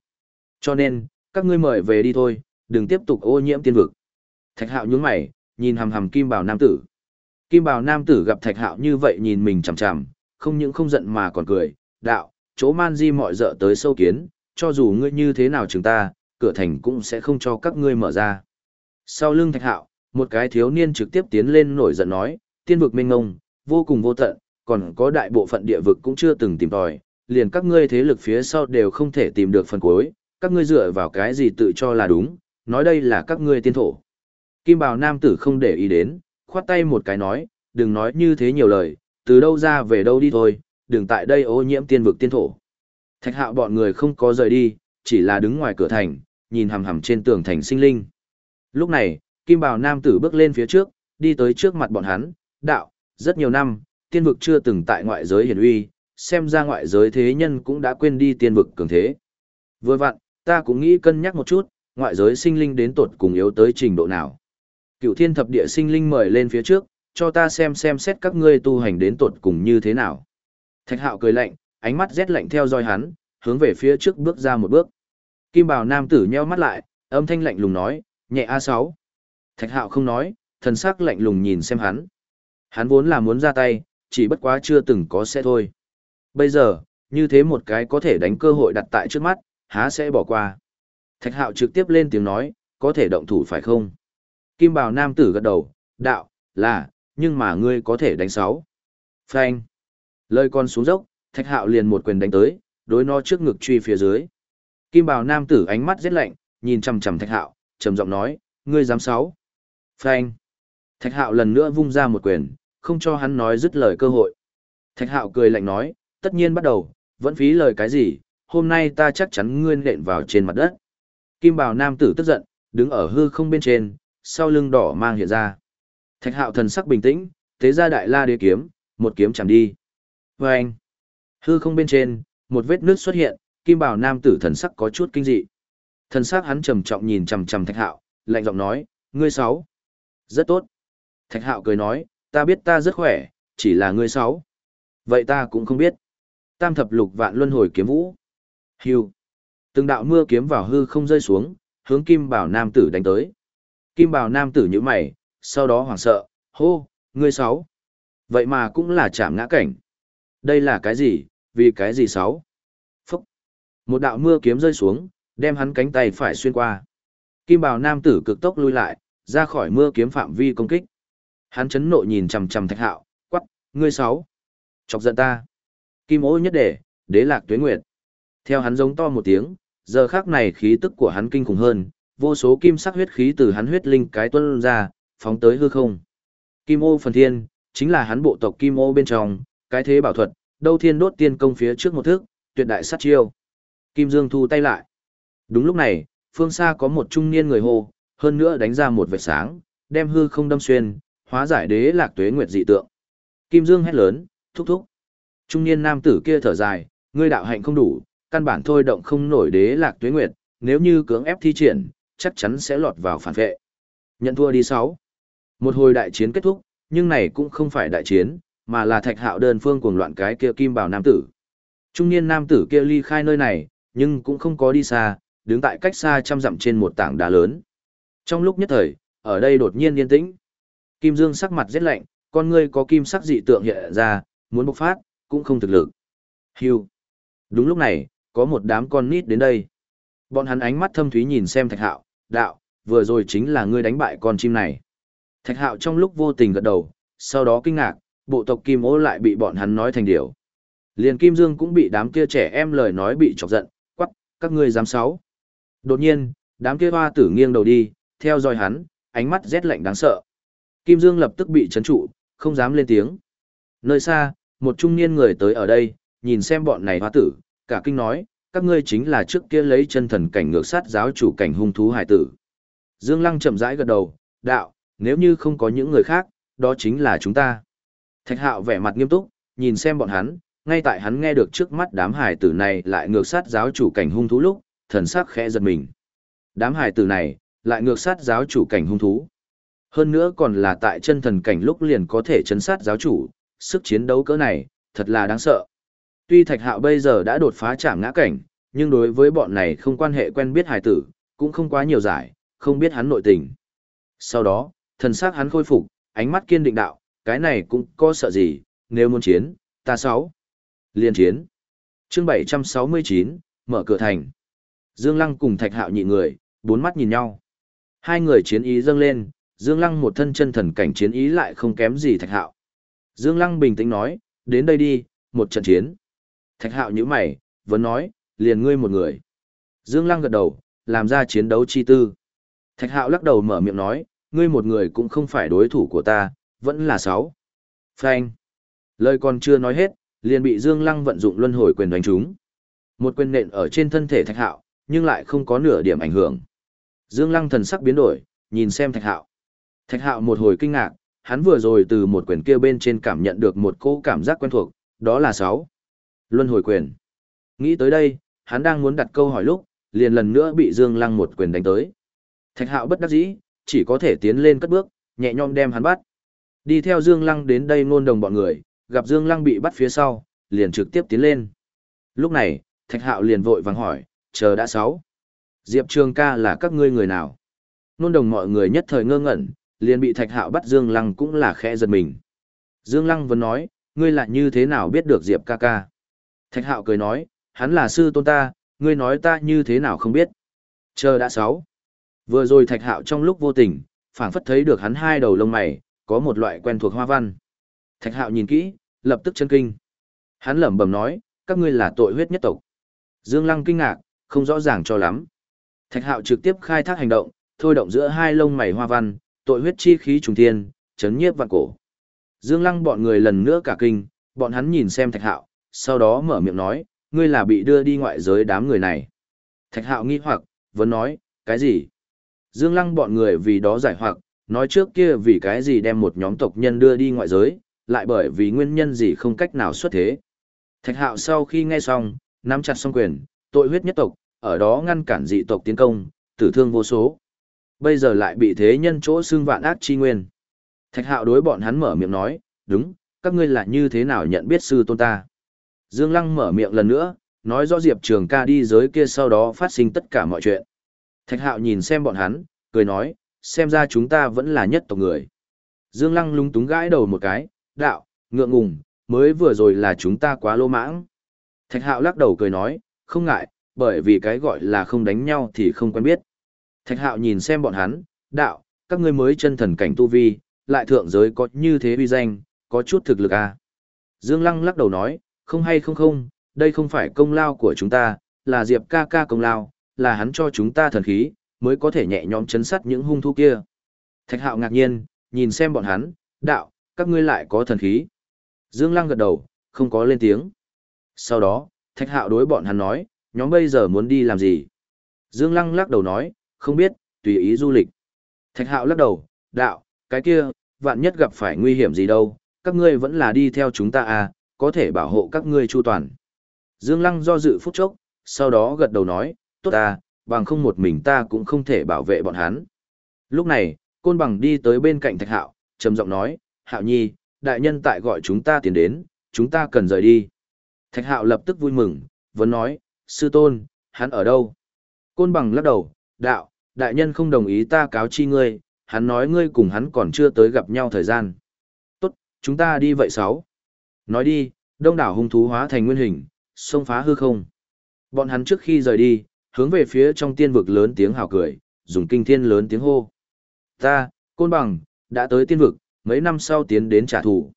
Cho nên, các ngươi mời về đi thôi, đừng tiếp tục ô nhiễm tiên vực. Thạch hạo nhướng mày, nhìn hầm hầm kim bào nam tử. Kim bào nam tử gặp thạch hạo như vậy nhìn mình chằm chằm, không những không giận mà còn cười, đạo, chỗ man di mọi dợ tới sâu kiến, cho dù ngươi như thế nào chúng ta, cửa thành cũng sẽ không cho các ngươi mở ra. Sau lưng thạch hạo, một cái thiếu niên trực tiếp tiến lên nổi giận nói, tiên vực mênh ngông, vô cùng vô tận, còn có đại bộ phận địa vực cũng chưa từng tìm tòi, liền các ngươi thế lực phía sau đều không thể tìm được phần cuối, các ngươi dựa vào cái gì tự cho là đúng, nói đây là các ngươi tiên thổ. Kim bào nam tử không để ý đến, khoát tay một cái nói, đừng nói như thế nhiều lời, từ đâu ra về đâu đi thôi, đừng tại đây ô nhiễm tiên vực tiên thổ. Thạch hạo bọn người không có rời đi, chỉ là đứng ngoài cửa thành, nhìn hằm hằm trên tường thành sinh linh. Lúc này, Kim bào nam tử bước lên phía trước, đi tới trước mặt bọn hắn, đạo, rất nhiều năm, tiên vực chưa từng tại ngoại giới hiển uy, xem ra ngoại giới thế nhân cũng đã quên đi tiên vực cường thế. Vừa vặn, ta cũng nghĩ cân nhắc một chút, ngoại giới sinh linh đến tột cùng yếu tới trình độ nào. Cựu thiên thập địa sinh linh mời lên phía trước, cho ta xem xem xét các ngươi tu hành đến tột cùng như thế nào. Thạch hạo cười lạnh, ánh mắt rét lạnh theo dõi hắn, hướng về phía trước bước ra một bước. Kim bào nam tử nheo mắt lại, âm thanh lạnh lùng nói, nhẹ A6. Thạch hạo không nói, thần sắc lạnh lùng nhìn xem hắn. Hắn vốn là muốn ra tay, chỉ bất quá chưa từng có sẽ thôi. Bây giờ, như thế một cái có thể đánh cơ hội đặt tại trước mắt, há sẽ bỏ qua. Thạch hạo trực tiếp lên tiếng nói, có thể động thủ phải không? Kim bào nam tử gật đầu, đạo, là, nhưng mà ngươi có thể đánh sáu. Phanh. Lời con xuống dốc, thạch hạo liền một quyền đánh tới, đối nó trước ngực truy phía dưới. Kim bào nam tử ánh mắt rét lạnh, nhìn chằm chằm thạch hạo, trầm giọng nói, ngươi dám sáu. Phanh. Thạch hạo lần nữa vung ra một quyền, không cho hắn nói dứt lời cơ hội. Thạch hạo cười lạnh nói, tất nhiên bắt đầu, vẫn phí lời cái gì, hôm nay ta chắc chắn ngươi nện vào trên mặt đất. Kim bào nam tử tức giận, đứng ở hư không bên trên, sau lưng đỏ mang hiện ra. Thạch hạo thần sắc bình tĩnh, thế ra đại la đế kiếm, một kiếm chạm đi. vê anh, hư không bên trên, một vết nước xuất hiện, kim bào nam tử thần sắc có chút kinh dị. Thần sắc hắn trầm trọng nhìn chằm chằm thạch hạo, lạnh giọng nói, ngươi sáu. Rất tốt. Thạch hạo cười nói, ta biết ta rất khỏe, chỉ là ngươi sáu. Vậy ta cũng không biết. Tam thập lục vạn luân hồi kiếm vũ. Hưu. Từng đạo mưa kiếm vào hư không rơi xuống, hướng kim bảo nam tử đánh tới. Kim bảo nam tử như mày, sau đó hoảng sợ, hô, ngươi sáu. Vậy mà cũng là chạm ngã cảnh. Đây là cái gì, vì cái gì sáu? Phúc. Một đạo mưa kiếm rơi xuống, đem hắn cánh tay phải xuyên qua. Kim bào nam tử cực tốc lui lại, ra khỏi mưa kiếm phạm vi công kích. Hắn chấn nộ nhìn chằm chằm thạch hạo, quắc, ngươi sáu. Chọc giận ta. Kim ô nhất để, đế lạc tuế nguyệt. Theo hắn giống to một tiếng, giờ khác này khí tức của hắn kinh khủng hơn, vô số kim sắc huyết khí từ hắn huyết linh cái tuân ra, phóng tới hư không. Kim ô phần thiên, chính là hắn bộ tộc kim ô bên trong, cái thế bảo thuật, đâu thiên đốt tiên công phía trước một thước, tuyệt đại sát chiêu. Kim Dương thu tay lại. Đúng lúc này, phương xa có một trung niên người hô, hơn nữa đánh ra một vệt sáng, đem hư không đâm xuyên, hóa giải đế lạc tuế nguyệt dị tượng. Kim Dương hét lớn, thúc thúc. Trung niên nam tử kia thở dài, ngươi đạo hạnh không đủ, căn bản thôi động không nổi đế lạc tuế nguyệt, nếu như cưỡng ép thi triển, chắc chắn sẽ lọt vào phản vệ. Nhận thua đi sáu. Một hồi đại chiến kết thúc, nhưng này cũng không phải đại chiến, mà là thạch hạo đơn phương cuồng loạn cái kia kim bảo nam tử. Trung niên nam tử kia ly khai nơi này, nhưng cũng không có đi xa, đứng tại cách xa trăm dặm trên một tảng đá lớn. Trong lúc nhất thời, ở đây đột nhiên yên tĩnh. Kim Dương sắc mặt rất lạnh, con ngươi có kim sắc dị tượng hiện ra, muốn bộc phát, cũng không thực lực. Hưu. Đúng lúc này, có một đám con nít đến đây. Bọn hắn ánh mắt thâm thúy nhìn xem Thạch Hạo, đạo, vừa rồi chính là ngươi đánh bại con chim này. Thạch Hạo trong lúc vô tình gật đầu, sau đó kinh ngạc, bộ tộc Kim Ô lại bị bọn hắn nói thành điều. Liền Kim Dương cũng bị đám kia trẻ em lời nói bị chọc giận, quắc, các ngươi dám sáu. Đột nhiên, đám kia hoa tử nghiêng đầu đi, theo dõi hắn, ánh mắt rét lạnh đáng sợ. Kim Dương lập tức bị chấn trụ, không dám lên tiếng. Nơi xa, một trung niên người tới ở đây, nhìn xem bọn này hoa tử, cả kinh nói, các ngươi chính là trước kia lấy chân thần cảnh ngược sát giáo chủ cảnh hung thú hải tử. Dương Lăng chậm rãi gật đầu, đạo, nếu như không có những người khác, đó chính là chúng ta. Thạch hạo vẻ mặt nghiêm túc, nhìn xem bọn hắn, ngay tại hắn nghe được trước mắt đám hải tử này lại ngược sát giáo chủ cảnh hung thú lúc, thần sắc khẽ giật mình. Đám hải tử này, lại ngược sát giáo chủ cảnh hung thú. Hơn nữa còn là tại chân thần cảnh lúc liền có thể chấn sát giáo chủ, sức chiến đấu cỡ này, thật là đáng sợ. Tuy thạch hạo bây giờ đã đột phá trảm ngã cảnh, nhưng đối với bọn này không quan hệ quen biết hải tử, cũng không quá nhiều giải, không biết hắn nội tình. Sau đó, thần sắc hắn khôi phục, ánh mắt kiên định đạo, cái này cũng có sợ gì, nếu muốn chiến, ta sáu. Liên chiến. Chương 769, mở cửa thành. Dương Lăng cùng Thạch Hạo nhị người, bốn mắt nhìn nhau. Hai người chiến ý dâng lên, Dương Lăng một thân chân thần cảnh chiến ý lại không kém gì Thạch Hạo. Dương Lăng bình tĩnh nói, đến đây đi, một trận chiến. Thạch Hạo nhíu mày, vẫn nói, liền ngươi một người. Dương Lăng gật đầu, làm ra chiến đấu chi tư. Thạch Hạo lắc đầu mở miệng nói, ngươi một người cũng không phải đối thủ của ta, vẫn là sáu. Phanh. Lời còn chưa nói hết, liền bị Dương Lăng vận dụng luân hồi quyền đánh trúng. Một quyền nện ở trên thân thể Thạch Hạo, nhưng lại không có nửa điểm ảnh hưởng. Dương Lăng thần sắc biến đổi, nhìn xem Thạch Hạo. Thạch Hạo một hồi kinh ngạc, hắn vừa rồi từ một quyền kia bên trên cảm nhận được một cỗ cảm giác quen thuộc, đó là sáu. Luân hồi quyền. Nghĩ tới đây, hắn đang muốn đặt câu hỏi lúc, liền lần nữa bị Dương Lăng một quyền đánh tới. Thạch Hạo bất đắc dĩ, chỉ có thể tiến lên cất bước, nhẹ nhõm đem hắn bắt. Đi theo Dương Lăng đến đây ngôn đồng bọn người, gặp Dương Lăng bị bắt phía sau, liền trực tiếp tiến lên. Lúc này, Thạch Hạo liền vội vàng hỏi, chờ đã sáu. Diệp Trường ca là các ngươi người nào? Nôn đồng mọi người nhất thời ngơ ngẩn, liền bị Thạch Hạo bắt Dương Lăng cũng là khẽ giật mình. Dương Lăng vẫn nói, ngươi lại như thế nào biết được Diệp ca ca? Thạch Hạo cười nói, hắn là sư tôn ta, ngươi nói ta như thế nào không biết? Chờ đã sáu. Vừa rồi Thạch Hạo trong lúc vô tình, phảng phất thấy được hắn hai đầu lông mày, có một loại quen thuộc hoa văn. Thạch Hạo nhìn kỹ, lập tức chân kinh. Hắn lẩm bẩm nói, các ngươi là tội huyết nhất tộc. Dương Lăng kinh ngạc, không rõ ràng cho lắm. Thạch Hạo trực tiếp khai thác hành động, thôi động giữa hai lông mày hoa văn, tội huyết chi khí trùng thiên, chấn nhiếp vạn cổ. Dương Lăng bọn người lần nữa cả kinh, bọn hắn nhìn xem Thạch Hạo, sau đó mở miệng nói, ngươi là bị đưa đi ngoại giới đám người này. Thạch Hạo nghi hoặc, vẫn nói, cái gì? Dương Lăng bọn người vì đó giải hoặc, nói trước kia vì cái gì đem một nhóm tộc nhân đưa đi ngoại giới, lại bởi vì nguyên nhân gì không cách nào xuất thế. Thạch Hạo sau khi nghe xong, nắm chặt song quyền, tội huyết nhất tộc, ở đó ngăn cản dị tộc tiến công, tử thương vô số. Bây giờ lại bị thế nhân chỗ xương vạn ác chi nguyên. Thạch hạo đối bọn hắn mở miệng nói, đúng, các ngươi là như thế nào nhận biết sư tôn ta. Dương Lăng mở miệng lần nữa, nói rõ Diệp Trường ca đi giới kia sau đó phát sinh tất cả mọi chuyện. Thạch hạo nhìn xem bọn hắn, cười nói, xem ra chúng ta vẫn là nhất tộc người. Dương Lăng lúng túng gãi đầu một cái, đạo, ngượng ngùng, mới vừa rồi là chúng ta quá lô mãng. Thạch hạo lắc đầu cười nói, không ngại, bởi vì cái gọi là không đánh nhau thì không quen biết. Thạch hạo nhìn xem bọn hắn, đạo, các ngươi mới chân thần cảnh tu vi, lại thượng giới có như thế uy danh, có chút thực lực à. Dương Lăng lắc đầu nói, không hay không không, đây không phải công lao của chúng ta, là Diệp ca ca công lao, là hắn cho chúng ta thần khí, mới có thể nhẹ nhõm chấn sát những hung thú kia. Thạch hạo ngạc nhiên, nhìn xem bọn hắn, đạo, các ngươi lại có thần khí. Dương Lăng gật đầu, không có lên tiếng. Sau đó, Thạch Hạo đối bọn hắn nói, nhóm bây giờ muốn đi làm gì? Dương Lăng lắc đầu nói, không biết, tùy ý du lịch. Thạch Hạo lắc đầu, đạo, cái kia, vạn nhất gặp phải nguy hiểm gì đâu, các ngươi vẫn là đi theo chúng ta à, có thể bảo hộ các ngươi chu toàn. Dương Lăng do dự phút chốc, sau đó gật đầu nói, tốt à, bằng không một mình ta cũng không thể bảo vệ bọn hắn. Lúc này, Côn Bằng đi tới bên cạnh Thạch Hạo, trầm giọng nói, Hạo Nhi, đại nhân tại gọi chúng ta tiến đến, chúng ta cần rời đi. Thạch hạo lập tức vui mừng, vẫn nói, sư tôn, hắn ở đâu? Côn bằng lắc đầu, đạo, đại nhân không đồng ý ta cáo chi ngươi, hắn nói ngươi cùng hắn còn chưa tới gặp nhau thời gian. Tốt, chúng ta đi vậy sáu. Nói đi, đông đảo hung thú hóa thành nguyên hình, xông phá hư không. Bọn hắn trước khi rời đi, hướng về phía trong tiên vực lớn tiếng hào cười, dùng kinh thiên lớn tiếng hô. Ta, côn bằng, đã tới tiên vực, mấy năm sau tiến đến trả thù.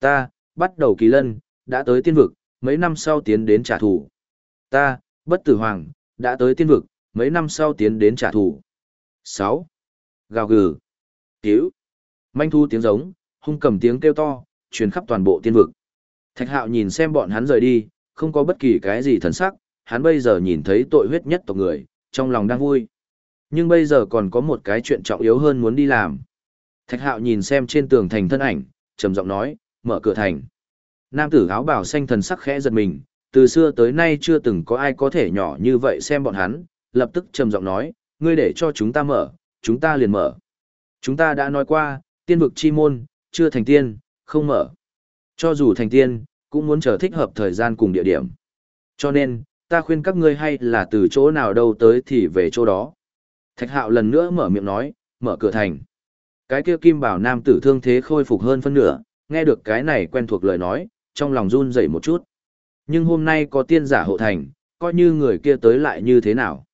Ta, bắt đầu kỳ lân, đã tới tiên vực, mấy năm sau tiến đến trả thù. Ta, bất tử hoàng, đã tới tiên vực, mấy năm sau tiến đến trả thù. 6. Gào gừ. tiểu Manh thu tiếng giống, hung cầm tiếng kêu to, truyền khắp toàn bộ tiên vực. Thạch hạo nhìn xem bọn hắn rời đi, không có bất kỳ cái gì thần sắc, hắn bây giờ nhìn thấy tội huyết nhất tộc người, trong lòng đang vui. Nhưng bây giờ còn có một cái chuyện trọng yếu hơn muốn đi làm. Thạch hạo nhìn xem trên tường thành thân ảnh, trầm giọng nói, mở cửa thành. Nam tử áo bảo xanh thần sắc khẽ giật mình, từ xưa tới nay chưa từng có ai có thể nhỏ như vậy xem bọn hắn, lập tức trầm giọng nói, ngươi để cho chúng ta mở, chúng ta liền mở. Chúng ta đã nói qua, tiên vực chi môn, chưa thành tiên, không mở. Cho dù thành tiên, cũng muốn chờ thích hợp thời gian cùng địa điểm. Cho nên, ta khuyên các ngươi hay là từ chỗ nào đâu tới thì về chỗ đó. Thạch hạo lần nữa mở miệng nói, mở cửa thành. Cái kia kim bảo nam tử thương thế khôi phục hơn phân nửa, nghe được cái này quen thuộc lời nói, trong lòng run rẩy một chút. Nhưng hôm nay có tiên giả hộ thành, coi như người kia tới lại như thế nào.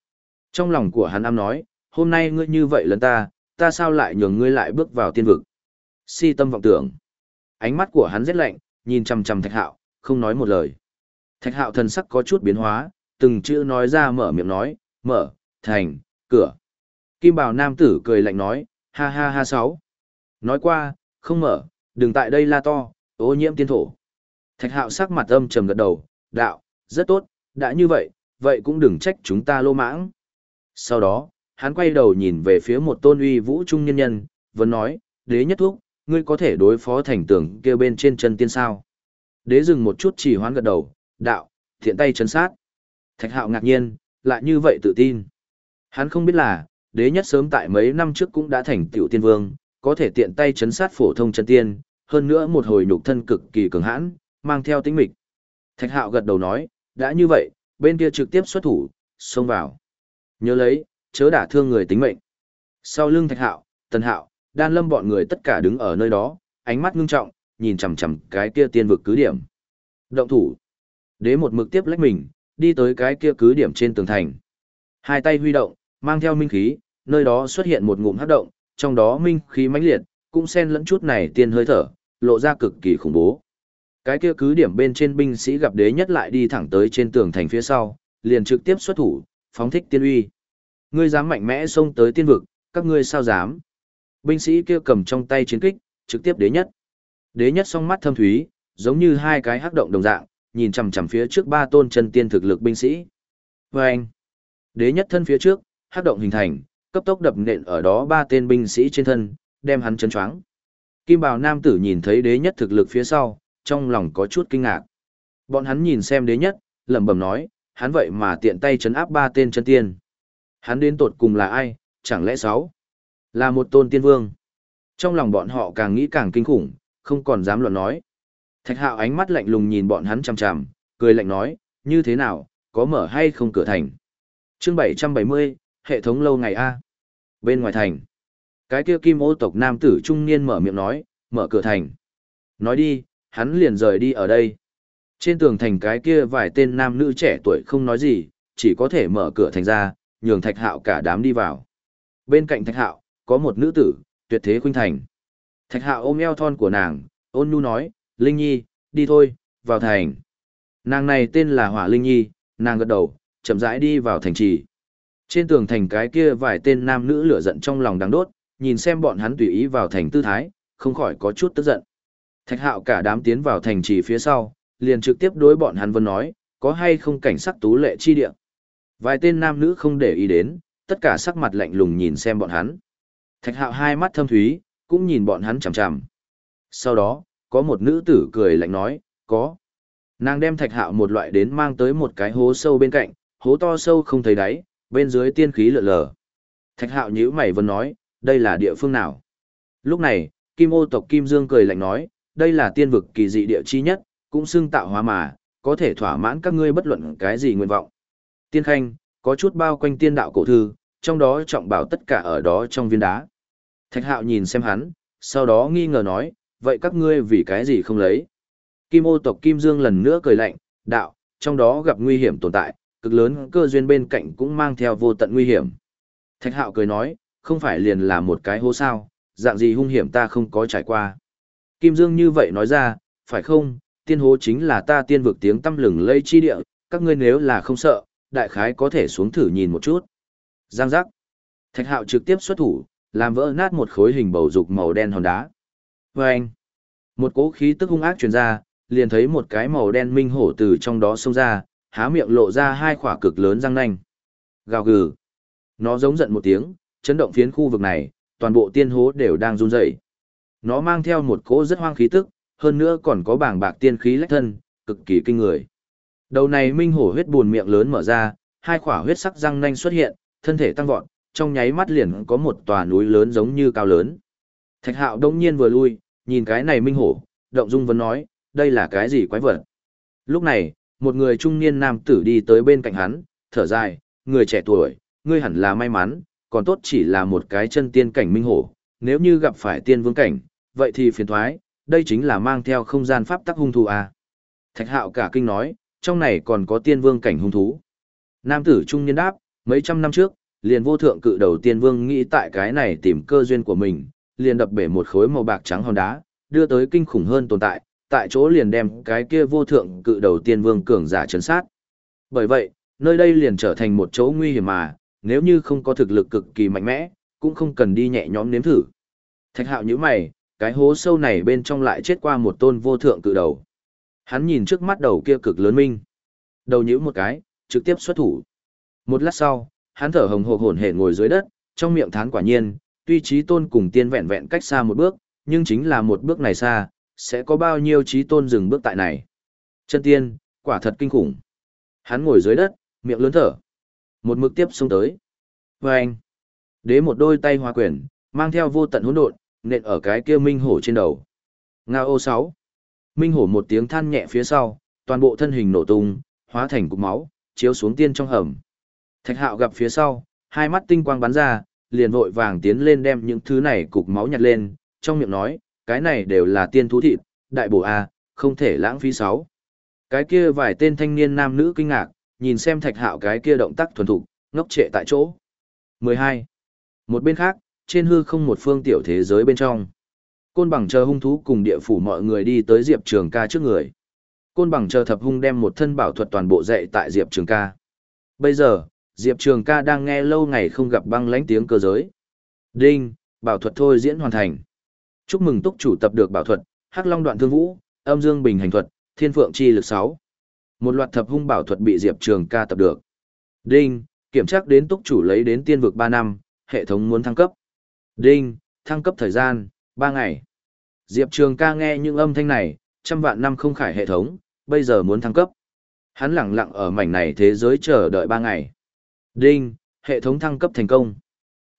Trong lòng của hắn âm nói, hôm nay ngươi như vậy lần ta, ta sao lại nhường ngươi lại bước vào tiên vực. Si tâm vọng tưởng. Ánh mắt của hắn rất lạnh, nhìn chằm chằm thạch hạo, không nói một lời. Thạch hạo thần sắc có chút biến hóa, từng chữ nói ra mở miệng nói, mở, thành, cửa. Kim bảo nam tử cười lạnh nói, ha ha ha sáu. Nói qua, không mở, đừng tại đây la to, ô nhiễm tiên thổ. Thạch hạo sắc mặt âm trầm gật đầu, đạo, rất tốt, đã như vậy, vậy cũng đừng trách chúng ta lô mãng. Sau đó, hắn quay đầu nhìn về phía một tôn uy vũ trung nhân nhân, vẫn nói, đế nhất thuốc, ngươi có thể đối phó thành tưởng kêu bên trên chân tiên sao. Đế dừng một chút chỉ hoán gật đầu, đạo, thiện tay chấn sát. Thạch hạo ngạc nhiên, lại như vậy tự tin. Hắn không biết là, đế nhất sớm tại mấy năm trước cũng đã thành tiểu tiên vương, có thể tiện tay chấn sát phổ thông chân tiên, hơn nữa một hồi nhục thân cực kỳ cường hãn, mang theo tính mịch. Thạch hạo gật đầu nói, đã như vậy, bên kia trực tiếp xuất thủ, xông vào. Nhớ lấy, chớ đả thương người tính mệnh. Sau lưng thạch hạo, tần hạo, đan lâm bọn người tất cả đứng ở nơi đó, ánh mắt ngưng trọng, nhìn chằm chằm cái kia tiên vực cứ điểm. Động thủ. Đế một mực tiếp lách mình, đi tới cái kia cứ điểm trên tường thành. Hai tay huy động, mang theo minh khí, nơi đó xuất hiện một ngụm hắc động, trong đó minh khí mãnh liệt, cũng xen lẫn chút này tiên hơi thở, lộ ra cực kỳ khủng bố. Cái kia cứ điểm bên trên binh sĩ gặp đế nhất lại đi thẳng tới trên tường thành phía sau, liền trực tiếp xuất thủ, phóng thích tiên uy. Ngươi dám mạnh mẽ xông tới tiên vực, các ngươi sao dám? Binh sĩ kia cầm trong tay chiến kích, trực tiếp đế nhất. Đế nhất song mắt thâm thúy, giống như hai cái hắc động đồng dạng, nhìn chằm chằm phía trước ba tôn chân tiên thực lực binh sĩ. Và anh, đế nhất thân phía trước, hắc động hình thành, cấp tốc đập nện ở đó ba tên binh sĩ trên thân, đem hắn chấn choáng. Kim bào nam tử nhìn thấy đế nhất thực lực phía sau, trong lòng có chút kinh ngạc. Bọn hắn nhìn xem đế nhất, lẩm bẩm nói, hắn vậy mà tiện tay chấn áp ba tên chân tiên. Hắn đến tột cùng là ai, chẳng lẽ sáu? Là một tôn tiên vương. Trong lòng bọn họ càng nghĩ càng kinh khủng, không còn dám luận nói. Thạch hạo ánh mắt lạnh lùng nhìn bọn hắn chằm chằm, cười lạnh nói, như thế nào, có mở hay không cửa thành. chương 770, hệ thống lâu ngày A. Bên ngoài thành, cái kia kim ô tộc nam tử trung niên mở miệng nói, mở cửa thành. Nói đi, hắn liền rời đi ở đây. Trên tường thành cái kia vài tên nam nữ trẻ tuổi không nói gì, chỉ có thể mở cửa thành ra, nhường thạch hạo cả đám đi vào. Bên cạnh thạch hạo, có một nữ tử, tuyệt thế khuynh thành. Thạch hạo ôm eo thon của nàng, ôn nhu nói, Linh Nhi, đi thôi, vào thành. Nàng này tên là Hỏa Linh Nhi, nàng gật đầu, chậm rãi đi vào thành trì. Trên tường thành cái kia vài tên nam nữ lửa giận trong lòng đang đốt, nhìn xem bọn hắn tùy ý vào thành tư thái, không khỏi có chút tức giận. Thạch hạo cả đám tiến vào thành trì phía sau, liền trực tiếp đối bọn hắn vân nói, có hay không cảnh sắc tú lệ chi địa. Vài tên nam nữ không để ý đến, tất cả sắc mặt lạnh lùng nhìn xem bọn hắn. Thạch hạo hai mắt thâm thúy, cũng nhìn bọn hắn chằm chằm. Sau đó, có một nữ tử cười lạnh nói, có. Nàng đem thạch hạo một loại đến mang tới một cái hố sâu bên cạnh, hố to sâu không thấy đáy, bên dưới tiên khí lượn lờ. Thạch hạo nhíu mày vẫn nói, đây là địa phương nào? Lúc này, Kim ô tộc Kim Dương cười lạnh nói, đây là tiên vực kỳ dị địa chi nhất, cũng xưng tạo hóa mà, có thể thỏa mãn các ngươi bất luận cái gì nguyện vọng. Tiên khanh, có chút bao quanh tiên đạo cổ thư, trong đó trọng bảo tất cả ở đó trong viên đá. Thạch hạo nhìn xem hắn, sau đó nghi ngờ nói, vậy các ngươi vì cái gì không lấy? Kim ô tộc Kim Dương lần nữa cười lạnh, đạo, trong đó gặp nguy hiểm tồn tại, cực lớn cơ duyên bên cạnh cũng mang theo vô tận nguy hiểm. Thạch hạo cười nói, không phải liền là một cái hố sao, dạng gì hung hiểm ta không có trải qua. Kim Dương như vậy nói ra, phải không, tiên hố chính là ta tiên vực tiếng tâm lừng lây chi địa, các ngươi nếu là không sợ, đại khái có thể xuống thử nhìn một chút. Giang giác. Thạch hạo trực tiếp xuất thủ, làm vỡ nát một khối hình bầu dục màu đen hòn đá. Và anh, một cỗ khí tức hung ác truyền ra, liền thấy một cái màu đen minh hổ từ trong đó xông ra, há miệng lộ ra hai khỏa cực lớn răng nanh. Gào gừ. Nó giống giận một tiếng, chấn động phiến khu vực này, toàn bộ tiên hố đều đang run rẩy. Nó mang theo một cỗ rất hoang khí tức, hơn nữa còn có bảng bạc tiên khí lách thân, cực kỳ kinh người. Đầu này minh hổ huyết buồn miệng lớn mở ra, hai khỏa huyết sắc răng nanh xuất hiện, thân thể tăng vọt, trong nháy mắt liền có một tòa núi lớn giống như cao lớn. Thạch hạo đông nhiên vừa lui, nhìn cái này minh hổ, động dung vẫn nói, đây là cái gì quái vật. Lúc này, một người trung niên nam tử đi tới bên cạnh hắn, thở dài, người trẻ tuổi, ngươi hẳn là may mắn, còn tốt chỉ là một cái chân tiên cảnh minh hổ, nếu như gặp phải tiên vương cảnh, vậy thì phiền thoái, đây chính là mang theo không gian pháp tắc hung thú à. Thạch hạo cả kinh nói, trong này còn có tiên vương cảnh hung thú. Nam tử trung niên đáp, mấy trăm năm trước, liền vô thượng cự đầu tiên vương nghĩ tại cái này tìm cơ duyên của mình, liền đập bể một khối màu bạc trắng hòn đá, đưa tới kinh khủng hơn tồn tại, tại chỗ liền đem cái kia vô thượng cự đầu tiên vương cường giả chấn sát. Bởi vậy, nơi đây liền trở thành một chỗ nguy hiểm mà, nếu như không có thực lực cực kỳ mạnh mẽ, cũng không cần đi nhẹ nhõm nếm thử. Thạch hạo như mày, cái hố sâu này bên trong lại chết qua một tôn vô thượng cự đầu. Hắn nhìn trước mắt đầu kia cực lớn minh. Đầu nhíu một cái, trực tiếp xuất thủ. Một lát sau, hắn thở hồng hộc hổn hển ngồi dưới đất, trong miệng thán quả nhiên, tuy trí tôn cùng tiên vẹn vẹn cách xa một bước, nhưng chính là một bước này xa, sẽ có bao nhiêu trí tôn dừng bước tại này. Chân tiên, quả thật kinh khủng. Hắn ngồi dưới đất, miệng lớn thở. Một mực tiếp xuống tới. Và anh, đế một đôi tay hoa quyển, mang theo vô tận hỗn độn, nện ở cái kia minh hổ trên đầu. Ngao ô sáu. Minh hổ một tiếng than nhẹ phía sau, toàn bộ thân hình nổ tung, hóa thành cục máu, chiếu xuống tiên trong hầm. Thạch hạo gặp phía sau, hai mắt tinh quang bắn ra, liền vội vàng tiến lên đem những thứ này cục máu nhặt lên, trong miệng nói, cái này đều là tiên thú thịt, đại bổ A, không thể lãng phí sáu. Cái kia vài tên thanh niên nam nữ kinh ngạc, nhìn xem thạch hạo cái kia động tác thuần thục, ngốc trệ tại chỗ. 12. Một bên khác, trên hư không một phương tiểu thế giới bên trong. Côn bằng chờ hung thú cùng địa phủ mọi người đi tới Diệp Trường ca trước người. Côn bằng chờ thập hung đem một thân bảo thuật toàn bộ dạy tại Diệp Trường ca. Bây giờ, Diệp Trường ca đang nghe lâu ngày không gặp băng lãnh tiếng cơ giới. Đinh, bảo thuật thôi diễn hoàn thành. Chúc mừng túc chủ tập được bảo thuật, Hắc Long đoạn thương vũ, âm dương bình hành thuật, thiên phượng chi lực 6. Một loạt thập hung bảo thuật bị Diệp Trường ca tập được. Đinh, kiểm tra đến túc chủ lấy đến tiên vực 3 năm, hệ thống muốn thăng cấp. Đinh, thăng cấp thời gian, 3 ngày. Diệp Trường ca nghe những âm thanh này, trăm vạn năm không khải hệ thống, bây giờ muốn thăng cấp. Hắn lặng lặng ở mảnh này thế giới chờ đợi 3 ngày. Đinh, hệ thống thăng cấp thành công.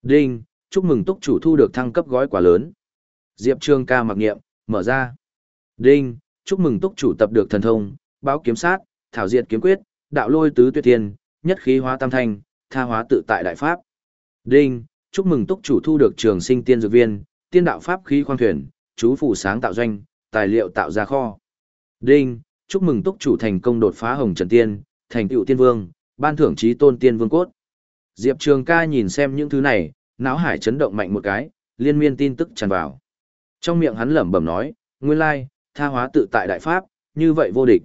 Đinh, chúc mừng túc chủ thu được thăng cấp gói quà lớn. Diệp trương ca mặc nghiệm, mở ra. Đinh, chúc mừng túc chủ tập được thần thông, báo kiếm sát, thảo diệt kiếm quyết, đạo lôi tứ tuyệt thiên nhất khí hóa tam thanh, tha hóa tự tại đại pháp. Đinh, chúc mừng túc chủ thu được trường sinh tiên dược viên, tiên đạo pháp khí khoang thuyền, chú phủ sáng tạo doanh, tài liệu tạo ra kho. Đinh, chúc mừng túc chủ thành công đột phá hồng trần tiên, thành tựu tiên vương, ban thưởng trí tôn tiên vương cốt. Diệp Trường ca nhìn xem những thứ này, não hải chấn động mạnh một cái, liên miên tin tức tràn vào. Trong miệng hắn lẩm bẩm nói, nguyên lai, tha hóa tự tại đại pháp, như vậy vô địch.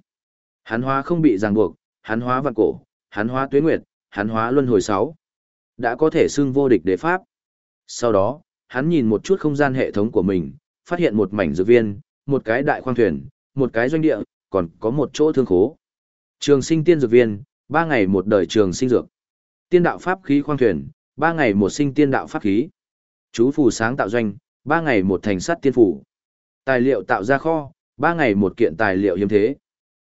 Hắn hóa không bị ràng buộc, hắn hóa vạn cổ, hắn hóa tuyết nguyệt, hắn hóa luân hồi sáu. Đã có thể xưng vô địch đế pháp. Sau đó, hắn nhìn một chút không gian hệ thống của mình, phát hiện một mảnh dược viên, một cái đại khoang thuyền, một cái doanh địa, còn có một chỗ thương khố. Trường sinh tiên dược viên, ba ngày một đời trường sinh dược. Tiên đạo pháp khí khoang thuyền, ba ngày một sinh tiên đạo pháp khí. Chú phù sáng tạo doanh, ba ngày một thành sắt tiên phủ. Tài liệu tạo ra kho, ba ngày một kiện tài liệu hiếm thế.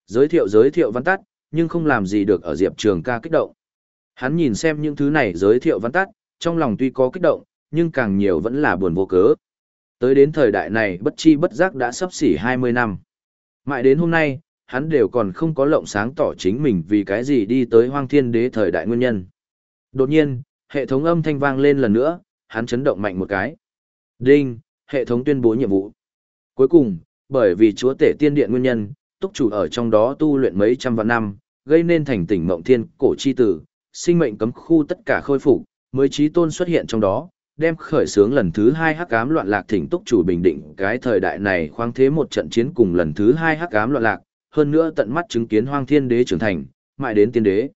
Giới thiệu giới thiệu văn tắt, nhưng không làm gì được ở Diệp Trường ca kích động. Hắn nhìn xem những thứ này giới thiệu văn tắt, trong lòng tuy có kích động, nhưng càng nhiều vẫn là buồn vô cớ. Tới đến thời đại này bất chi bất giác đã sắp xỉ 20 năm. Mãi đến hôm nay, hắn đều còn không có lộng sáng tỏ chính mình vì cái gì đi tới hoang thiên đế thời đại nguyên nhân. Đột nhiên, hệ thống âm thanh vang lên lần nữa, hắn chấn động mạnh một cái. Đinh, hệ thống tuyên bố nhiệm vụ. Cuối cùng, bởi vì chúa tể tiên điện nguyên nhân, túc chủ ở trong đó tu luyện mấy trăm vạn năm, gây nên thành tỉnh mộng thiên cổ chi tử, sinh mệnh cấm khu tất cả khôi phục, mới trí tôn xuất hiện trong đó, đem khởi xướng lần thứ hai hắc ám loạn lạc thỉnh túc chủ bình định cái thời đại này khoáng thế một trận chiến cùng lần thứ hai hắc ám loạn lạc, hơn nữa tận mắt chứng kiến hoang thiên đế trưởng thành, mãi đến tiên đế.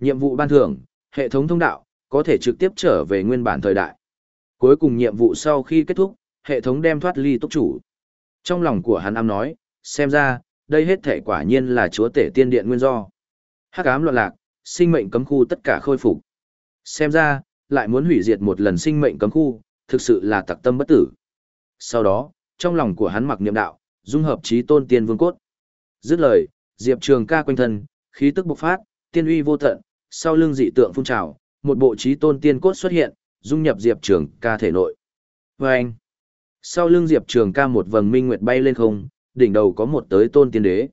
Nhiệm vụ ban thưởng, hệ thống thông đạo, có thể trực tiếp trở về nguyên bản thời đại. Cuối cùng nhiệm vụ sau khi kết thúc, hệ thống đem thoát ly tốc chủ. Trong lòng của hắn am nói, xem ra, đây hết thể quả nhiên là chúa tể tiên điện nguyên do. Hắc ám loạn lạc, sinh mệnh cấm khu tất cả khôi phục. Xem ra, lại muốn hủy diệt một lần sinh mệnh cấm khu, thực sự là tặc tâm bất tử. Sau đó, trong lòng của hắn mặc niệm đạo, dung hợp trí tôn tiên vương cốt. Dứt lời, Diệp Trường ca quanh thân, khí tức bộc phát, tiên uy vô tận, sau lưng dị tượng phun trào, một bộ trí tôn tiên cốt xuất hiện, dung nhập Diệp Trường ca thể nội. Và anh, sau lưng Diệp Trường ca một vầng minh nguyệt bay lên không, đỉnh đầu có một tới tôn tiên đế.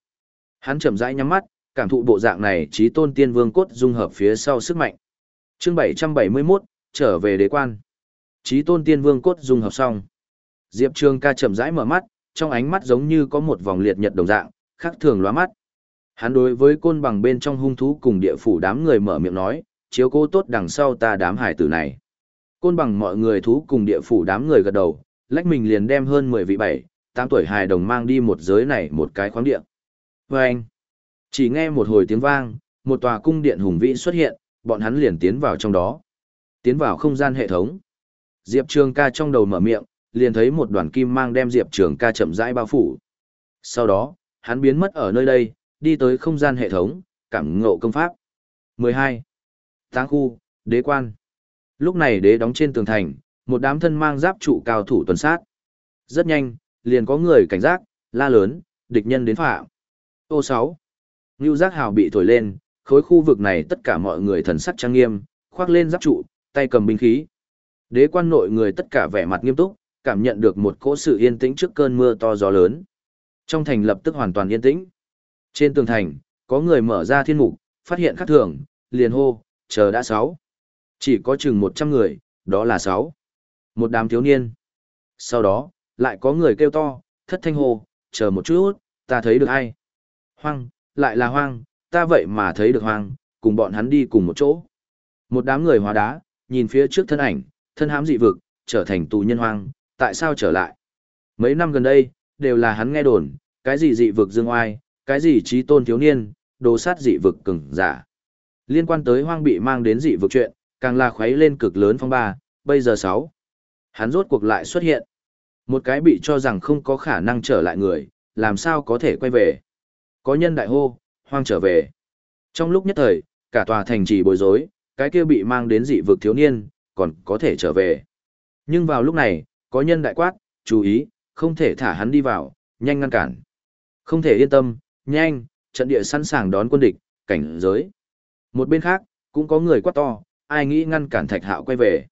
Hắn chậm rãi nhắm mắt, cảm thụ bộ dạng này trí tôn tiên vương cốt dung hợp phía sau sức mạnh. chương 771, trở về đế quan. Trí tôn tiên vương cốt dung hợp xong. Diệp Trường ca chậm rãi mở mắt, trong ánh mắt giống như có một vòng liệt nhật đồng dạng, khác thường lóa mắt. Hắn đối với côn bằng bên trong hung thú cùng địa phủ đám người mở miệng nói, chiếu cố tốt đằng sau ta đám hải tử này. Côn bằng mọi người thú cùng địa phủ đám người gật đầu, lách mình liền đem hơn 10 vị bảy, 8 tuổi hài đồng mang đi một giới này một cái khoáng địa. Và anh, chỉ nghe một hồi tiếng vang, một tòa cung điện hùng vĩ xuất hiện, bọn hắn liền tiến vào trong đó. Tiến vào không gian hệ thống. Diệp Trường ca trong đầu mở miệng, liền thấy một đoàn kim mang đem Diệp Trường ca chậm rãi bao phủ. Sau đó, hắn biến mất ở nơi đây, đi tới không gian hệ thống, cảm ngộ công pháp. 12. Táng khu, đế quan. Lúc này đế đóng trên tường thành, một đám thân mang giáp trụ cao thủ tuần sát. Rất nhanh, liền có người cảnh giác, la lớn, địch nhân đến phạm. Ô 6. Ngưu giác hào bị thổi lên, khối khu vực này tất cả mọi người thần sắc trang nghiêm, khoác lên giáp trụ, tay cầm binh khí. Đế quan nội người tất cả vẻ mặt nghiêm túc, cảm nhận được một cỗ sự yên tĩnh trước cơn mưa to gió lớn. Trong thành lập tức hoàn toàn yên tĩnh. Trên tường thành, có người mở ra thiên mục, phát hiện khắc thường, liền hô, chờ đã sáu. Chỉ có chừng 100 người, đó là sáu. Một đám thiếu niên. Sau đó, lại có người kêu to, thất thanh hô, chờ một chút, ta thấy được ai. Hoang, lại là hoang, ta vậy mà thấy được hoang, cùng bọn hắn đi cùng một chỗ. Một đám người hóa đá, nhìn phía trước thân ảnh, thân hám dị vực, trở thành tù nhân hoang, tại sao trở lại? Mấy năm gần đây, đều là hắn nghe đồn, cái gì dị vực dương oai, cái gì trí tôn thiếu niên, đồ sát dị vực cứng, giả. Liên quan tới hoang bị mang đến dị vực chuyện, càng là khuấy lên cực lớn phong ba, bây giờ sáu. Hắn rốt cuộc lại xuất hiện. Một cái bị cho rằng không có khả năng trở lại người, làm sao có thể quay về. Có nhân đại hô, hoang trở về. Trong lúc nhất thời, cả tòa thành trì bối rối, cái kia bị mang đến dị vực thiếu niên, còn có thể trở về. Nhưng vào lúc này, có nhân đại quát, chú ý, không thể thả hắn đi vào, nhanh ngăn cản. Không thể yên tâm, nhanh, trận địa sẵn sàng đón quân địch, cảnh giới. Một bên khác, cũng có người quát to, ai nghĩ ngăn cản thạch hạo quay về.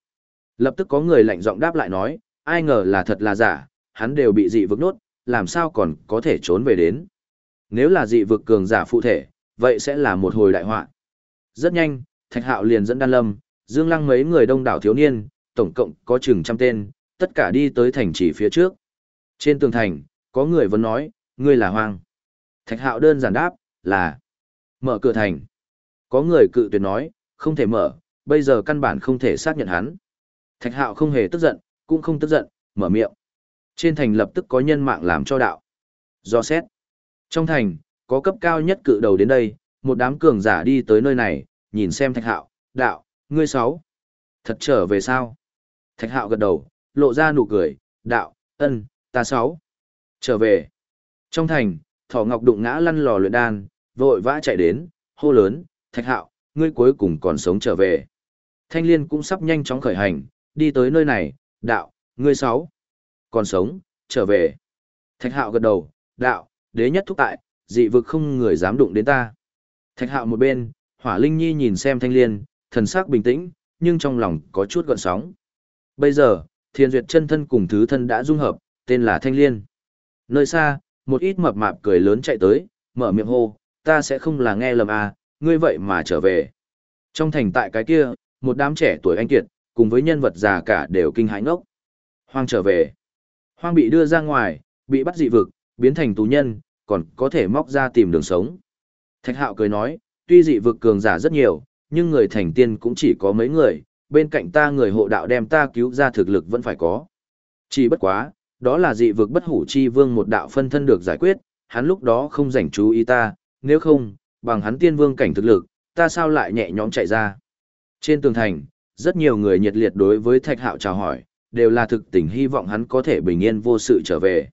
Lập tức có người lạnh giọng đáp lại nói, ai ngờ là thật là giả, hắn đều bị dị vực nốt, làm sao còn có thể trốn về đến. Nếu là dị vực cường giả phụ thể, vậy sẽ là một hồi đại họa. Rất nhanh, thạch hạo liền dẫn đan lâm, dương lăng mấy người đông đảo thiếu niên, tổng cộng có chừng trăm tên, tất cả đi tới thành trì phía trước. Trên tường thành, có người vẫn nói, ngươi là hoang. Thạch hạo đơn giản đáp, là mở cửa thành. Có người cự tuyệt nói, không thể mở, bây giờ căn bản không thể xác nhận hắn. Thạch hạo không hề tức giận, cũng không tức giận, mở miệng. Trên thành lập tức có nhân mạng làm cho đạo. Do xét. Trong thành, có cấp cao nhất cự đầu đến đây, một đám cường giả đi tới nơi này, nhìn xem thạch hạo, đạo, ngươi sáu. Thật trở về sao? Thạch hạo gật đầu, lộ ra nụ cười, đạo, ân, ta sáu. Trở về. Trong thành, thỏ ngọc đụng ngã lăn lò luyện đan, vội vã chạy đến, hô lớn, thạch hạo, ngươi cuối cùng còn sống trở về. Thanh liên cũng sắp nhanh chóng khởi hành, đi tới nơi này, đạo, ngươi sáu. Còn sống, trở về. Thạch hạo gật đầu, đạo, đế nhất thúc tại, dị vực không người dám đụng đến ta. Thạch hạo một bên, hỏa linh nhi nhìn xem thanh liên, thần sắc bình tĩnh, nhưng trong lòng có chút gợn sóng. Bây giờ, thiên duyệt chân thân cùng thứ thân đã dung hợp, tên là thanh liên. Nơi xa, một ít mập mạp cười lớn chạy tới, mở miệng hô, ta sẽ không là nghe lầm à, ngươi vậy mà trở về. Trong thành tại cái kia, một đám trẻ tuổi anh kiệt, cùng với nhân vật già cả đều kinh hãi ngốc. Hoang trở về. Hoang bị đưa ra ngoài, bị bắt dị vực, biến thành tù nhân, còn có thể móc ra tìm đường sống. Thạch hạo cười nói, tuy dị vực cường giả rất nhiều, nhưng người thành tiên cũng chỉ có mấy người, bên cạnh ta người hộ đạo đem ta cứu ra thực lực vẫn phải có. Chỉ bất quá, đó là dị vực bất hủ chi vương một đạo phân thân được giải quyết, hắn lúc đó không rảnh chú ý ta, nếu không, bằng hắn tiên vương cảnh thực lực, ta sao lại nhẹ nhõm chạy ra. Trên tường thành, Rất nhiều người nhiệt liệt đối với Thạch Hạo chào hỏi, đều là thực tình hy vọng hắn có thể bình yên vô sự trở về.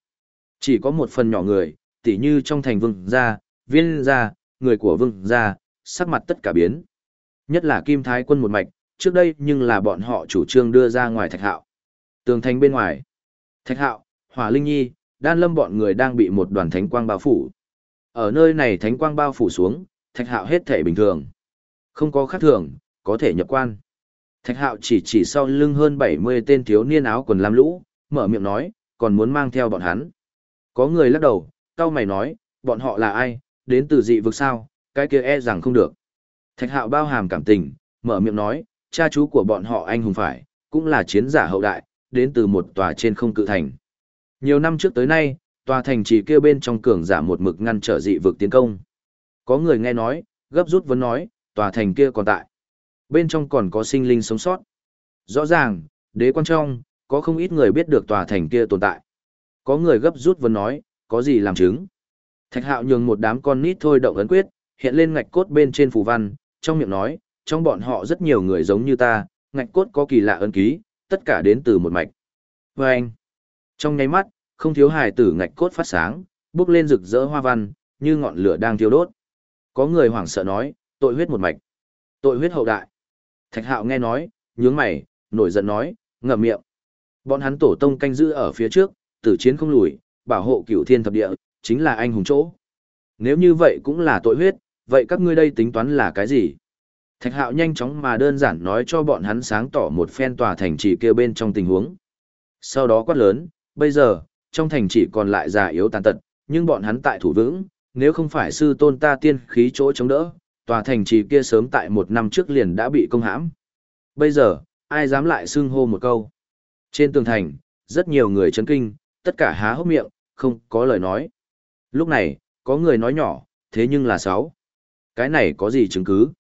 Chỉ có một phần nhỏ người, tỉ như trong thành vương gia, viên gia, người của vương gia, sắc mặt tất cả biến. Nhất là Kim Thái quân một mạch, trước đây nhưng là bọn họ chủ trương đưa ra ngoài Thạch Hạo. Tường thành bên ngoài. Thạch Hạo, Hỏa Linh Nhi, Đan Lâm bọn người đang bị một đoàn thánh quang bao phủ. Ở nơi này thánh quang bao phủ xuống, Thạch Hạo hết thể bình thường. Không có khác thường, có thể nhập quan. Thạch Hạo chỉ chỉ sau lưng hơn 70 tên thiếu niên áo quần lam lũ, mở miệng nói, còn muốn mang theo bọn hắn. Có người lắc đầu, cao mày nói, bọn họ là ai, đến từ dị vực sao, cái kia e rằng không được. Thạch Hạo bao hàm cảm tình, mở miệng nói, cha chú của bọn họ anh hùng phải, cũng là chiến giả hậu đại, đến từ một tòa trên không cự thành. Nhiều năm trước tới nay, tòa thành chỉ kêu bên trong cường giả một mực ngăn trở dị vực tiến công. Có người nghe nói, gấp rút vấn nói, tòa thành kia còn tại. Bên trong còn có sinh linh sống sót. Rõ ràng, đế quan trong, có không ít người biết được tòa thành kia tồn tại. Có người gấp rút vấn nói, có gì làm chứng. Thạch hạo nhường một đám con nít thôi động ấn quyết, hiện lên ngạch cốt bên trên phù văn, trong miệng nói, trong bọn họ rất nhiều người giống như ta, ngạch cốt có kỳ lạ ấn ký, tất cả đến từ một mạch. Và anh, trong nháy mắt, không thiếu hài tử ngạch cốt phát sáng, bước lên rực rỡ hoa văn, như ngọn lửa đang thiêu đốt. Có người hoảng sợ nói, tội huyết một mạch, tội huyết hậu đại. Thạch hạo nghe nói, nhướng mày, nổi giận nói, ngậm miệng. Bọn hắn tổ tông canh giữ ở phía trước, tử chiến không lùi, bảo hộ cửu thiên thập địa, chính là anh hùng chỗ. Nếu như vậy cũng là tội huyết, vậy các ngươi đây tính toán là cái gì? Thạch hạo nhanh chóng mà đơn giản nói cho bọn hắn sáng tỏ một phen tòa thành trì kia bên trong tình huống. Sau đó quát lớn, bây giờ, trong thành trì còn lại già yếu tàn tật, nhưng bọn hắn tại thủ vững, nếu không phải sư tôn ta tiên khí chỗ chống đỡ, tòa thành trì kia sớm tại một năm trước liền đã bị công hãm. Bây giờ, ai dám lại xưng hô một câu? Trên tường thành, rất nhiều người chấn kinh, tất cả há hốc miệng, không có lời nói. Lúc này, có người nói nhỏ, thế nhưng là sáu. Cái này có gì chứng cứ?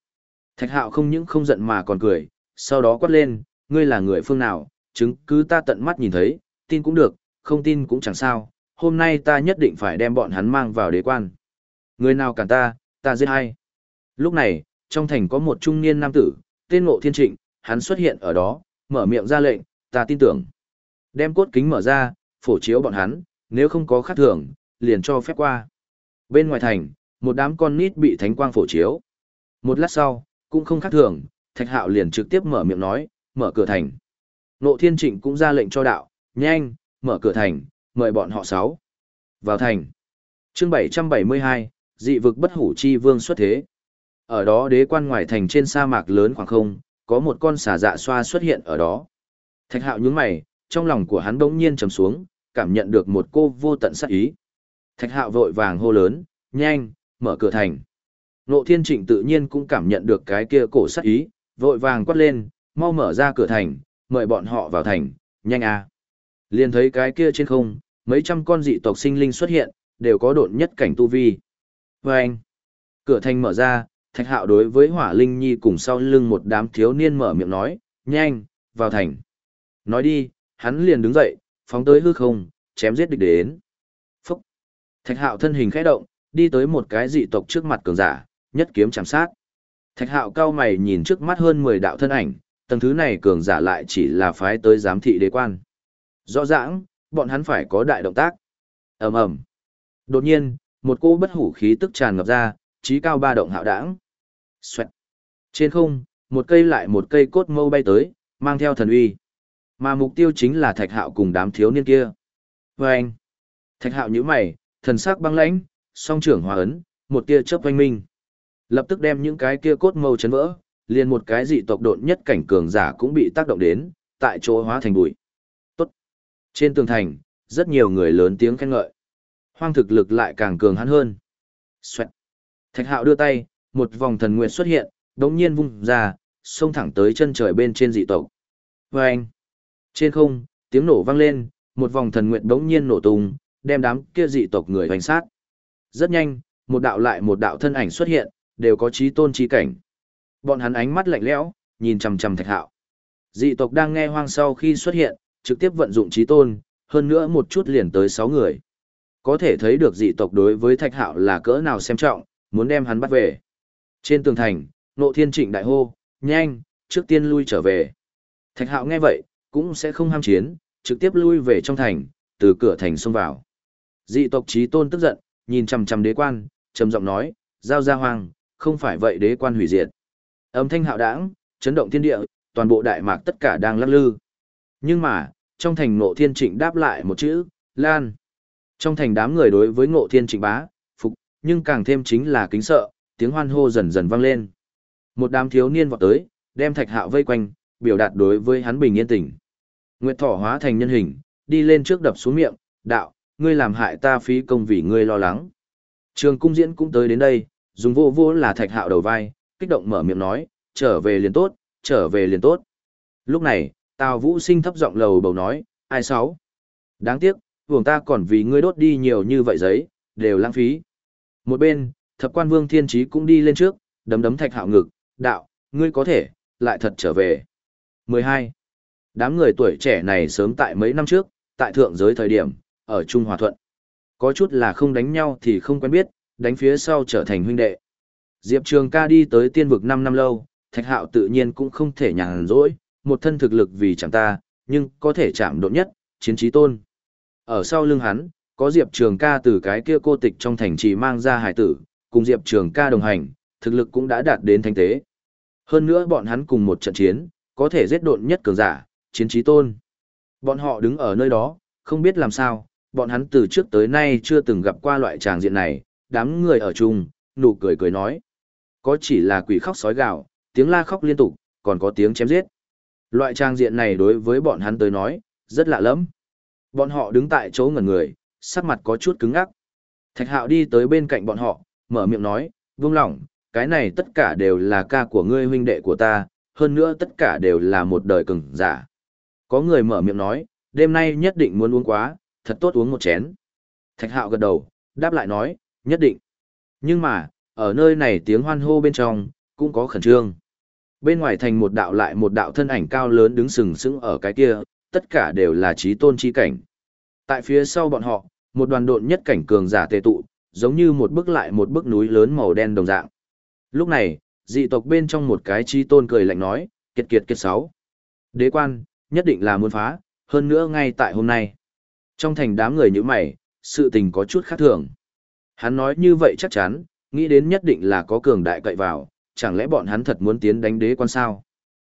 Thạch hạo không những không giận mà còn cười, sau đó quát lên, ngươi là người phương nào, chứng cứ ta tận mắt nhìn thấy, tin cũng được, không tin cũng chẳng sao, hôm nay ta nhất định phải đem bọn hắn mang vào đế quan. Người nào cản ta, ta giết hay. Lúc này, trong thành có một trung niên nam tử, tên ngộ thiên trịnh, hắn xuất hiện ở đó, mở miệng ra lệnh, ta tin tưởng. Đem cốt kính mở ra, phổ chiếu bọn hắn, nếu không có khát thưởng, liền cho phép qua. Bên ngoài thành, một đám con nít bị thánh quang phổ chiếu. Một lát sau, cũng không khác thường, thạch hạo liền trực tiếp mở miệng nói, mở cửa thành. Nộ thiên trịnh cũng ra lệnh cho đạo, nhanh, mở cửa thành, mời bọn họ sáu. Vào thành. chương 772, dị vực bất hủ chi vương xuất thế. Ở đó đế quan ngoài thành trên sa mạc lớn khoảng không, có một con xà dạ xoa xuất hiện ở đó. Thạch hạo nhướng mày, trong lòng của hắn bỗng nhiên trầm xuống, cảm nhận được một cô vô tận sát ý. Thạch hạo vội vàng hô lớn, nhanh, mở cửa thành. Nộ thiên trịnh tự nhiên cũng cảm nhận được cái kia cổ sát ý, vội vàng quát lên, mau mở ra cửa thành, mời bọn họ vào thành, nhanh a. Liền thấy cái kia trên không, mấy trăm con dị tộc sinh linh xuất hiện, đều có độn nhất cảnh tu vi. Và anh, cửa thành mở ra, thạch hạo đối với hỏa linh nhi cùng sau lưng một đám thiếu niên mở miệng nói, nhanh, vào thành. Nói đi, hắn liền đứng dậy, phóng tới hư không, chém giết địch đến. Phúc! Thạch hạo thân hình khẽ động, đi tới một cái dị tộc trước mặt cường giả, nhất kiếm chạm sát. Thạch hạo cao mày nhìn trước mắt hơn 10 đạo thân ảnh, tầng thứ này cường giả lại chỉ là phái tới giám thị đế quan. Rõ ràng, bọn hắn phải có đại động tác. ầm ầm. Đột nhiên, một cô bất hủ khí tức tràn ngập ra, trí cao ba động hạo đảng. Xoẹt. Trên không, một cây lại một cây cốt mâu bay tới, mang theo thần uy. Mà mục tiêu chính là thạch hạo cùng đám thiếu niên kia. Vâng! Thạch hạo nhíu mày, thần sắc băng lãnh, song trưởng hòa ấn, một tia chớp oanh minh. Lập tức đem những cái kia cốt mâu chấn vỡ, liền một cái dị tộc độn nhất cảnh cường giả cũng bị tác động đến, tại chỗ hóa thành bụi. Tốt! Trên tường thành, rất nhiều người lớn tiếng khen ngợi. Hoang thực lực lại càng cường hắn hơn. Xoẹt! Thạch hạo đưa tay, một vòng thần nguyện xuất hiện, đống nhiên vung ra, xông thẳng tới chân trời bên trên dị tộc. Vâng! Trên không, tiếng nổ vang lên, một vòng thần nguyện đống nhiên nổ tung, đem đám kia dị tộc người hoành sát. Rất nhanh, một đạo lại một đạo thân ảnh xuất hiện, đều có trí tôn trí cảnh. Bọn hắn ánh mắt lạnh lẽo, nhìn chằm chằm Thạch Hạo. Dị tộc đang nghe hoang sau khi xuất hiện, trực tiếp vận dụng trí tôn, hơn nữa một chút liền tới 6 người. Có thể thấy được dị tộc đối với Thạch Hạo là cỡ nào xem trọng, muốn đem hắn bắt về. Trên tường thành, Nộ Thiên Trịnh đại hô, nhanh, trước tiên lui trở về. Thạch hạo nghe vậy, cũng sẽ không ham chiến, trực tiếp lui về trong thành, từ cửa thành xông vào. Dị tộc trí tôn tức giận, nhìn chằm chằm đế quan, trầm giọng nói, giao ra hoàng không phải vậy đế quan hủy diệt. Âm thanh hạo đảng, chấn động thiên địa, toàn bộ đại mạc tất cả đang lắc lư. Nhưng mà, trong thành ngộ thiên trịnh đáp lại một chữ, lan. Trong thành đám người đối với ngộ thiên trịnh bá, phục, nhưng càng thêm chính là kính sợ, tiếng hoan hô dần dần vang lên. Một đám thiếu niên vọt tới, đem thạch hạo vây quanh, biểu đạt đối với hắn bình yên tình. Nguyệt thỏ hóa thành nhân hình, đi lên trước đập xuống miệng, đạo, ngươi làm hại ta phí công vì ngươi lo lắng. Trường cung diễn cũng tới đến đây, dùng vô vô là thạch hạo đầu vai, kích động mở miệng nói, trở về liền tốt, trở về liền tốt. Lúc này, Tào Vũ sinh thấp giọng lầu bầu nói, ai sáu? Đáng tiếc, vùng ta còn vì ngươi đốt đi nhiều như vậy giấy, đều lãng phí. Một bên, thập quan vương thiên trí cũng đi lên trước, đấm đấm thạch hạo ngực, đạo, ngươi có thể, lại thật trở về. 12. Đám người tuổi trẻ này sớm tại mấy năm trước, tại thượng giới thời điểm, ở Trung Hòa Thuận. Có chút là không đánh nhau thì không quen biết, đánh phía sau trở thành huynh đệ. Diệp Trường ca đi tới tiên vực 5 năm lâu, thạch hạo tự nhiên cũng không thể nhàn rỗi, một thân thực lực vì chẳng ta, nhưng có thể chạm độn nhất, chiến trí tôn. Ở sau lưng hắn, có Diệp Trường ca từ cái kia cô tịch trong thành trì mang ra hải tử, cùng Diệp Trường ca đồng hành, thực lực cũng đã đạt đến thanh tế. Hơn nữa bọn hắn cùng một trận chiến, có thể giết độn nhất cường giả, chiến trí tôn. Bọn họ đứng ở nơi đó, không biết làm sao, bọn hắn từ trước tới nay chưa từng gặp qua loại tràng diện này, đám người ở chung, nụ cười cười nói. Có chỉ là quỷ khóc sói gạo, tiếng la khóc liên tục, còn có tiếng chém giết. Loại trang diện này đối với bọn hắn tới nói, rất lạ lắm. Bọn họ đứng tại chỗ ngẩn người, sắc mặt có chút cứng ngắc. Thạch hạo đi tới bên cạnh bọn họ, mở miệng nói, vương lòng, cái này tất cả đều là ca của ngươi huynh đệ của ta, hơn nữa tất cả đều là một đời cứng, giả. Có người mở miệng nói, đêm nay nhất định muốn uống quá, thật tốt uống một chén. Thạch hạo gật đầu, đáp lại nói, nhất định. Nhưng mà, ở nơi này tiếng hoan hô bên trong, cũng có khẩn trương. Bên ngoài thành một đạo lại một đạo thân ảnh cao lớn đứng sừng sững ở cái kia, tất cả đều là trí tôn chi cảnh. Tại phía sau bọn họ, một đoàn độn nhất cảnh cường giả tề tụ, giống như một bức lại một bức núi lớn màu đen đồng dạng. Lúc này, dị tộc bên trong một cái trí tôn cười lạnh nói, kiệt kiệt kiệt sáu. Đế quan, nhất định là muốn phá, hơn nữa ngay tại hôm nay. Trong thành đám người như mày, sự tình có chút khác thường. Hắn nói như vậy chắc chắn, nghĩ đến nhất định là có cường đại cậy vào, chẳng lẽ bọn hắn thật muốn tiến đánh đế quan sao?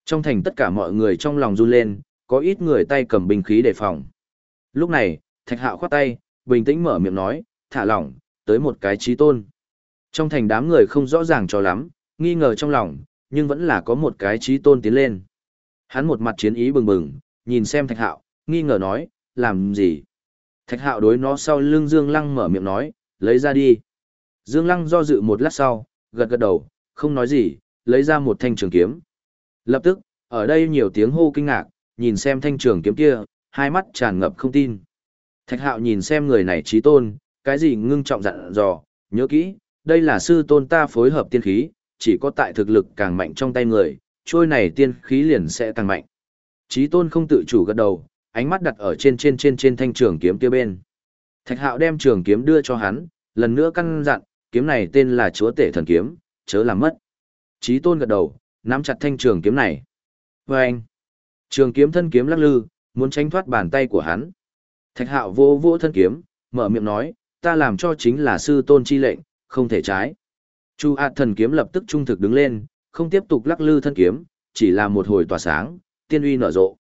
Trong thành tất cả mọi người trong lòng run lên, có ít người tay cầm binh khí đề phòng. Lúc này, Thạch Hạo khoát tay, bình tĩnh mở miệng nói, thả lỏng, tới một cái trí tôn. Trong thành đám người không rõ ràng cho lắm, nghi ngờ trong lòng, nhưng vẫn là có một cái trí tôn tiến lên. Hắn một mặt chiến ý bừng bừng, nhìn xem Thạch Hạo, nghi ngờ nói, làm gì? Thạch Hạo đối nó sau lưng Dương Lăng mở miệng nói, lấy ra đi. Dương Lăng do dự một lát sau, gật gật đầu, không nói gì, lấy ra một thanh trường kiếm. Lập tức, ở đây nhiều tiếng hô kinh ngạc, nhìn xem thanh trường kiếm kia, hai mắt tràn ngập không tin. Thạch hạo nhìn xem người này trí tôn, cái gì ngưng trọng dặn dò, nhớ kỹ, đây là sư tôn ta phối hợp tiên khí, chỉ có tại thực lực càng mạnh trong tay người, trôi này tiên khí liền sẽ càng mạnh. Trí tôn không tự chủ gật đầu, ánh mắt đặt ở trên trên trên trên thanh trường kiếm kia bên. Thạch hạo đem trường kiếm đưa cho hắn, lần nữa căn dặn, kiếm này tên là chúa tể thần kiếm, chớ làm mất. Chí tôn gật đầu, nắm chặt thanh trường kiếm này. Và anh, trường kiếm thân kiếm lắc lư, muốn tránh thoát bàn tay của hắn. Thạch hạo vô vô thân kiếm, mở miệng nói, ta làm cho chính là sư tôn chi lệnh, không thể trái. Chu Hạt thần kiếm lập tức trung thực đứng lên, không tiếp tục lắc lư thân kiếm, chỉ là một hồi tỏa sáng, tiên uy nở rộ.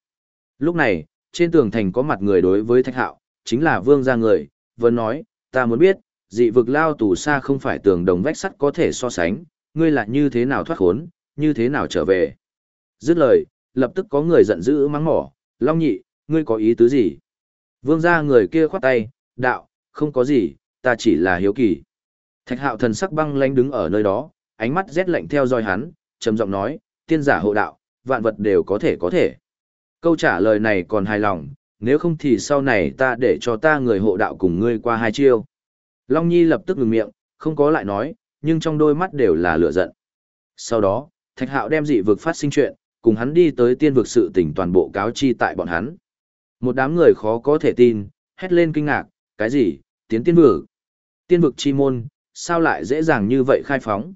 Lúc này, trên tường thành có mặt người đối với thạch hạo, chính là vương gia người, vẫn nói, ta muốn biết, dị vực lao tù xa không phải tường đồng vách sắt có thể so sánh, ngươi là như thế nào thoát khốn, như thế nào trở về. Dứt lời, lập tức có người giận dữ mắng mỏ, Long nhị, ngươi có ý tứ gì? Vương gia người kia khoát tay, đạo, không có gì, ta chỉ là hiếu kỳ. Thạch hạo thần sắc băng lanh đứng ở nơi đó, ánh mắt rét lạnh theo dõi hắn, trầm giọng nói, tiên giả hộ đạo, vạn vật đều có thể có thể. Câu trả lời này còn hài lòng, nếu không thì sau này ta để cho ta người hộ đạo cùng ngươi qua hai chiêu. Long Nhi lập tức ngừng miệng, không có lại nói, nhưng trong đôi mắt đều là lửa giận. Sau đó, Thạch Hạo đem dị vực phát sinh chuyện, cùng hắn đi tới tiên vực sự tỉnh toàn bộ cáo chi tại bọn hắn. Một đám người khó có thể tin, hét lên kinh ngạc, cái gì, tiến tiên vực? Tiên vực chi môn, sao lại dễ dàng như vậy khai phóng?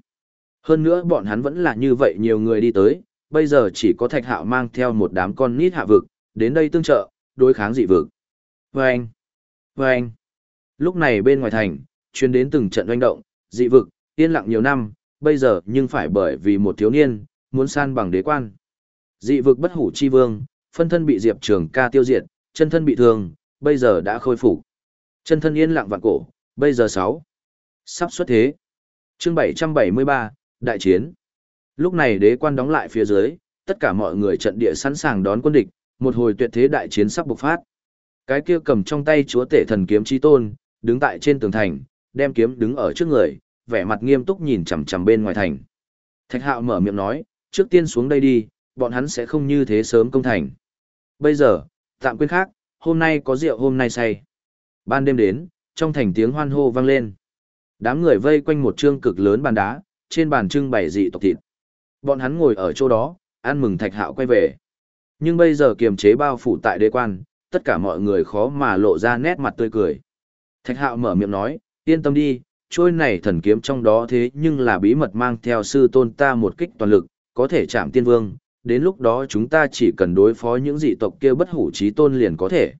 Hơn nữa bọn hắn vẫn là như vậy nhiều người đi tới, bây giờ chỉ có thạch hạo mang theo một đám con nít hạ vực, đến đây tương trợ, đối kháng dị vực. Vâng! Vâng! Lúc này bên ngoài thành, chuyên đến từng trận doanh động, dị vực, yên lặng nhiều năm, bây giờ nhưng phải bởi vì một thiếu niên, muốn san bằng đế quan. Dị vực bất hủ chi vương, phân thân bị Diệp Trường ca tiêu diệt, chân thân bị thương, bây giờ đã khôi phục. Chân thân yên lặng vạn cổ, bây giờ 6. Sắp xuất thế. chương 773, Đại chiến. Lúc này đế quan đóng lại phía dưới, tất cả mọi người trận địa sẵn sàng đón quân địch, một hồi tuyệt thế đại chiến sắp bộc phát. Cái kia cầm trong tay chúa tể thần kiếm chi tôn, đứng tại trên tường thành, đem kiếm đứng ở trước người, vẻ mặt nghiêm túc nhìn chằm chằm bên ngoài thành. Thạch hạo mở miệng nói, trước tiên xuống đây đi, bọn hắn sẽ không như thế sớm công thành. Bây giờ, tạm quên khác, hôm nay có rượu hôm nay say. Ban đêm đến, trong thành tiếng hoan hô vang lên. Đám người vây quanh một trương cực lớn bàn đá, trên bàn trưng bày dị tộc thịt. Bọn hắn ngồi ở chỗ đó, ăn mừng thạch hạo quay về. Nhưng bây giờ kiềm chế bao phủ tại đế quan, tất cả mọi người khó mà lộ ra nét mặt tươi cười. Thạch hạo mở miệng nói, yên tâm đi, trôi này thần kiếm trong đó thế nhưng là bí mật mang theo sư tôn ta một kích toàn lực, có thể chạm tiên vương, đến lúc đó chúng ta chỉ cần đối phó những dị tộc kia bất hủ trí tôn liền có thể.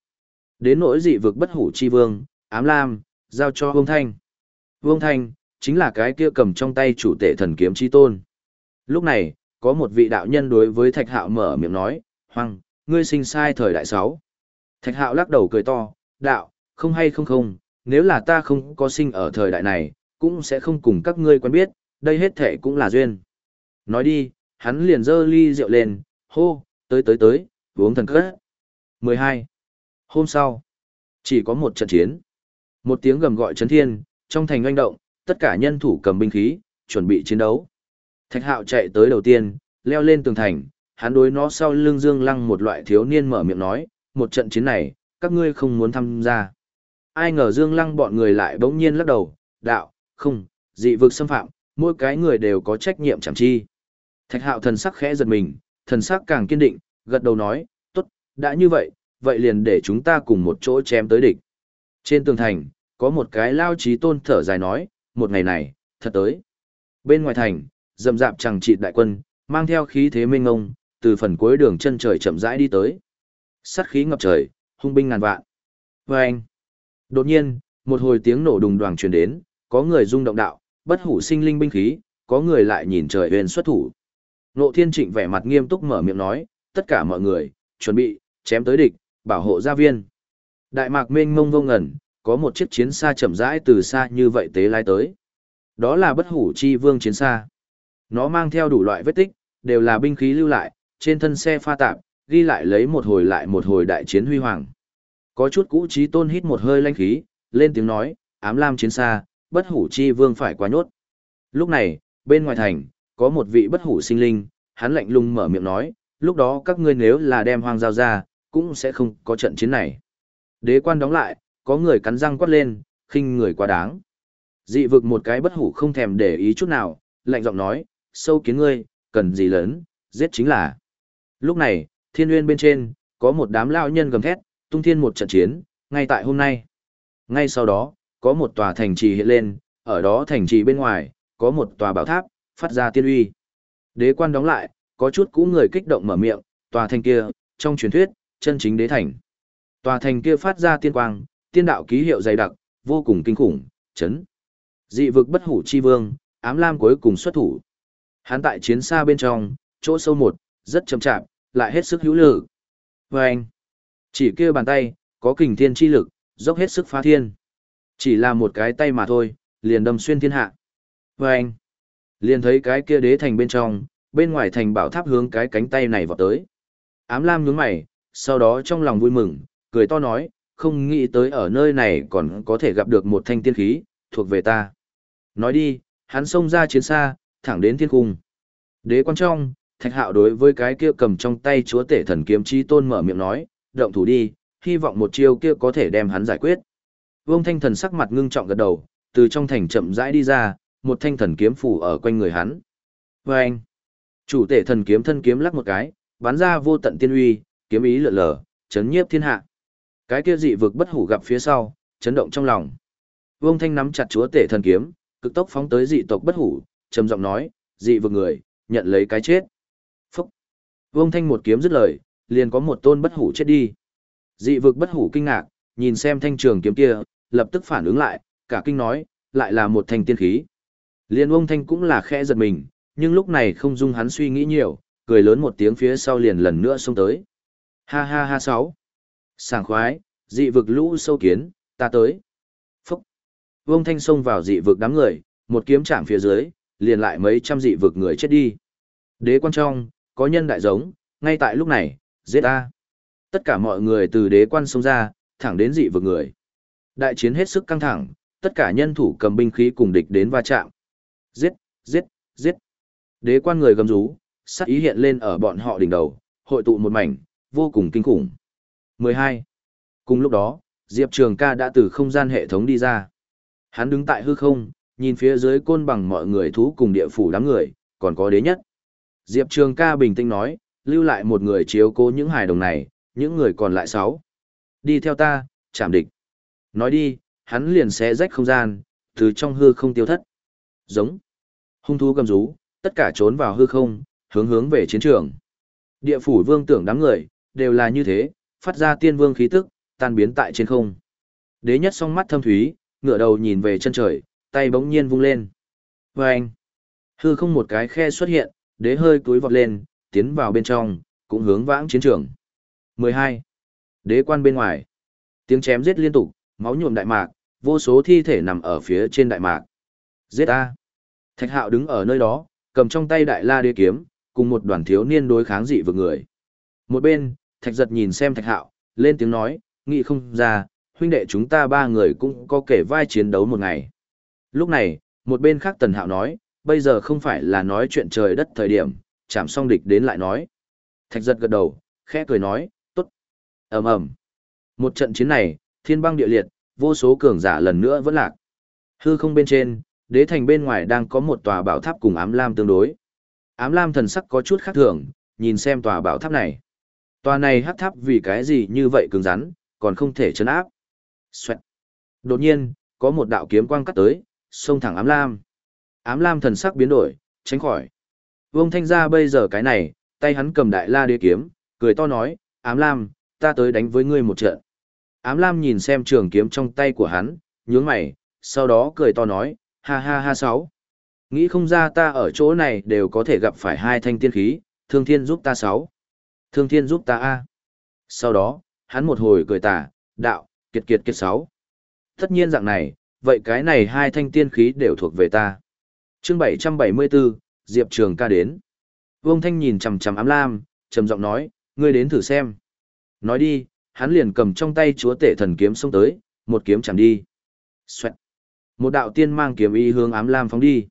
Đến nỗi dị vực bất hủ chi vương, ám lam, giao cho Vương Thanh. Vương Thanh, chính là cái kia cầm trong tay chủ tể thần kiếm chi tôn. Lúc này, có một vị đạo nhân đối với Thạch Hạo mở miệng nói, hoang, ngươi sinh sai thời đại sáu. Thạch Hạo lắc đầu cười to, đạo, không hay không không, nếu là ta không có sinh ở thời đại này, cũng sẽ không cùng các ngươi quen biết, đây hết thể cũng là duyên. Nói đi, hắn liền dơ ly rượu lên, hô, tới tới tới, uống thần cất. 12. Hôm sau, chỉ có một trận chiến. Một tiếng gầm gọi chấn thiên, trong thành oanh động, tất cả nhân thủ cầm binh khí, chuẩn bị chiến đấu. Thạch hạo chạy tới đầu tiên, leo lên tường thành, hắn đối nó sau lưng dương lăng một loại thiếu niên mở miệng nói, một trận chiến này, các ngươi không muốn tham gia. Ai ngờ dương lăng bọn người lại bỗng nhiên lắc đầu, đạo, không, dị vực xâm phạm, mỗi cái người đều có trách nhiệm chẳng chi. Thạch hạo thần sắc khẽ giật mình, thần sắc càng kiên định, gật đầu nói, tốt, đã như vậy, vậy liền để chúng ta cùng một chỗ chém tới địch. Trên tường thành, có một cái lao trí tôn thở dài nói, một ngày này, thật tới. Bên ngoài thành, rầm rạp chẳng trị đại quân, mang theo khí thế mênh ngông, từ phần cuối đường chân trời chậm rãi đi tới. Sát khí ngập trời, hung binh ngàn vạn. Và anh, đột nhiên, một hồi tiếng nổ đùng đoàng truyền đến, có người rung động đạo, bất hủ sinh linh binh khí, có người lại nhìn trời huyền xuất thủ. Nộ thiên trịnh vẻ mặt nghiêm túc mở miệng nói, tất cả mọi người, chuẩn bị, chém tới địch, bảo hộ gia viên. Đại mạc mênh mông vô ngẩn, có một chiếc chiến xa chậm rãi từ xa như vậy tế lái tới. Đó là bất hủ chi vương chiến xa. Nó mang theo đủ loại vết tích, đều là binh khí lưu lại, trên thân xe pha tạp, ghi lại lấy một hồi lại một hồi đại chiến huy hoàng. Có chút cũ trí tôn hít một hơi lanh khí, lên tiếng nói, ám lam chiến xa, bất hủ chi vương phải quá nhốt. Lúc này, bên ngoài thành, có một vị bất hủ sinh linh, hắn lạnh lùng mở miệng nói, lúc đó các ngươi nếu là đem hoang giao ra, cũng sẽ không có trận chiến này. Đế quan đóng lại, có người cắn răng quát lên, khinh người quá đáng. Dị vực một cái bất hủ không thèm để ý chút nào, lạnh giọng nói, sâu kiến ngươi, cần gì lớn, giết chính là. Lúc này, thiên nguyên bên trên, có một đám lao nhân gầm thét, tung thiên một trận chiến, ngay tại hôm nay. Ngay sau đó, có một tòa thành trì hiện lên, ở đó thành trì bên ngoài, có một tòa bảo tháp, phát ra tiên uy. Đế quan đóng lại, có chút cũ người kích động mở miệng, tòa thành kia, trong truyền thuyết, chân chính đế thành. Tòa thành kia phát ra tiên quang, tiên đạo ký hiệu dày đặc, vô cùng kinh khủng, chấn. Dị vực bất hủ chi vương, ám lam cuối cùng xuất thủ. Hắn tại chiến xa bên trong, chỗ sâu một, rất chậm chạp, lại hết sức hữu lực. Và anh, chỉ kia bàn tay, có kình thiên chi lực, dốc hết sức phá thiên. Chỉ là một cái tay mà thôi, liền đâm xuyên thiên hạ. Và anh, liền thấy cái kia đế thành bên trong, bên ngoài thành bảo tháp hướng cái cánh tay này vào tới. Ám lam nhướng mày, sau đó trong lòng vui mừng, cười to nói, không nghĩ tới ở nơi này còn có thể gặp được một thanh tiên khí, thuộc về ta. Nói đi, hắn xông ra chiến xa, thẳng đến thiên cung. Đế quan trong, thạch hạo đối với cái kia cầm trong tay chúa tể thần kiếm chi tôn mở miệng nói, động thủ đi, hy vọng một chiêu kia có thể đem hắn giải quyết. Vương thanh thần sắc mặt ngưng trọng gật đầu, từ trong thành chậm rãi đi ra, một thanh thần kiếm phủ ở quanh người hắn. Và anh, chủ tể thần kiếm thân kiếm lắc một cái, bắn ra vô tận tiên uy, kiếm ý lượn lờ, chấn nhiếp thiên hạ. Cái kia dị vực bất hủ gặp phía sau, chấn động trong lòng. Vương Thanh nắm chặt chúa tể thần kiếm, cực tốc phóng tới dị tộc bất hủ, trầm giọng nói, dị vực người, nhận lấy cái chết. Vương Thanh một kiếm dứt lời, liền có một tôn bất hủ chết đi. Dị vực bất hủ kinh ngạc, nhìn xem thanh trường kiếm kia, lập tức phản ứng lại, cả kinh nói, lại là một thanh tiên khí. Liên Vương Thanh cũng là khẽ giật mình, nhưng lúc này không dung hắn suy nghĩ nhiều, cười lớn một tiếng phía sau liền lần nữa xông tới. Ha ha ha sáu. Sảng khoái, dị vực lũ sâu kiến, ta tới. Phúc. Vương Thanh xông vào dị vực đám người, một kiếm chạm phía dưới, liền lại mấy trăm dị vực người chết đi. Đế quan trong, có nhân đại giống, ngay tại lúc này, giết ta. Tất cả mọi người từ đế quan xông ra, thẳng đến dị vực người. Đại chiến hết sức căng thẳng, tất cả nhân thủ cầm binh khí cùng địch đến va chạm. Giết, giết, giết. Đế quan người gầm rú, sát ý hiện lên ở bọn họ đỉnh đầu, hội tụ một mảnh, vô cùng kinh khủng. 12. Cùng lúc đó, Diệp Trường ca đã từ không gian hệ thống đi ra. Hắn đứng tại hư không, nhìn phía dưới côn bằng mọi người thú cùng địa phủ đám người, còn có đế nhất. Diệp Trường ca bình tĩnh nói, lưu lại một người chiếu cố những hài đồng này, những người còn lại sáu. Đi theo ta, chạm địch. Nói đi, hắn liền xé rách không gian, từ trong hư không tiêu thất. Giống. Hung thú gầm rú, tất cả trốn vào hư không, hướng hướng về chiến trường. Địa phủ vương tưởng đám người, đều là như thế, phát ra tiên vương khí tức, tan biến tại trên không. Đế nhất song mắt thâm thúy, ngửa đầu nhìn về chân trời, tay bỗng nhiên vung lên. Vâng! hư không một cái khe xuất hiện, đế hơi túi vọt lên, tiến vào bên trong, cũng hướng vãng chiến trường. 12. Đế quan bên ngoài. Tiếng chém giết liên tục, máu nhuộm đại mạc, vô số thi thể nằm ở phía trên đại mạc. Giết a. Thạch Hạo đứng ở nơi đó, cầm trong tay đại la đế kiếm, cùng một đoàn thiếu niên đối kháng dị vực người. Một bên, Thạch Giật nhìn xem Thạch Hạo, lên tiếng nói, nghĩ không ra, huynh đệ chúng ta ba người cũng có kể vai chiến đấu một ngày. Lúc này, một bên khác Tần Hạo nói, bây giờ không phải là nói chuyện trời đất thời điểm, chạm xong địch đến lại nói. Thạch giật gật đầu, khẽ cười nói, tốt. ầm ầm Một trận chiến này, thiên băng địa liệt, vô số cường giả lần nữa vẫn lạc. Hư không bên trên, đế thành bên ngoài đang có một tòa bảo tháp cùng ám lam tương đối. Ám lam thần sắc có chút khác thường, nhìn xem tòa bảo tháp này. Tòa này hắc tháp vì cái gì như vậy cứng rắn, còn không thể chấn áp. Xoẹt. Đột nhiên, có một đạo kiếm quang cắt tới, xông thẳng ám lam. Ám lam thần sắc biến đổi, tránh khỏi. Vương Thanh Gia bây giờ cái này, tay hắn cầm đại la đế kiếm, cười to nói, ám lam, ta tới đánh với ngươi một trận. Ám lam nhìn xem trường kiếm trong tay của hắn, nhướng mày, sau đó cười to nói, ha ha ha sáu. Nghĩ không ra ta ở chỗ này đều có thể gặp phải hai thanh tiên khí, thương thiên giúp ta sáu. Thương thiên giúp ta a. Sau đó, hắn một hồi cười tà, đạo, kiệt kiệt kiệt sáu. Tất nhiên dạng này, vậy cái này hai thanh tiên khí đều thuộc về ta chương 774, Diệp Trường ca đến. Vương Thanh nhìn chằm chằm ám lam, trầm giọng nói, ngươi đến thử xem. Nói đi, hắn liền cầm trong tay chúa tể thần kiếm xông tới, một kiếm chạm đi. Xoẹt. Một đạo tiên mang kiếm y hướng ám lam phóng đi.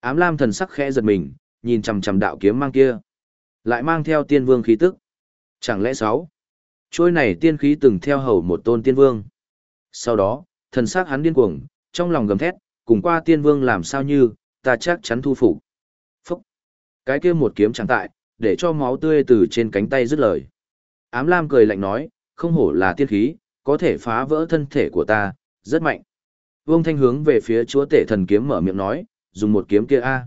Ám lam thần sắc khẽ giật mình, nhìn chằm chằm đạo kiếm mang kia. Lại mang theo tiên vương khí tức. Chẳng lẽ sáu? Trôi này tiên khí từng theo hầu một tôn tiên vương. Sau đó, thần sắc hắn điên cuồng, trong lòng gầm thét, cùng qua tiên vương làm sao như, ta chắc chắn thu phục. Phúc! Cái kia một kiếm chẳng tại, để cho máu tươi từ trên cánh tay dứt lời. Ám Lam cười lạnh nói, không hổ là tiên khí, có thể phá vỡ thân thể của ta, rất mạnh. Vương Thanh hướng về phía chúa tể thần kiếm mở miệng nói, dùng một kiếm kia a.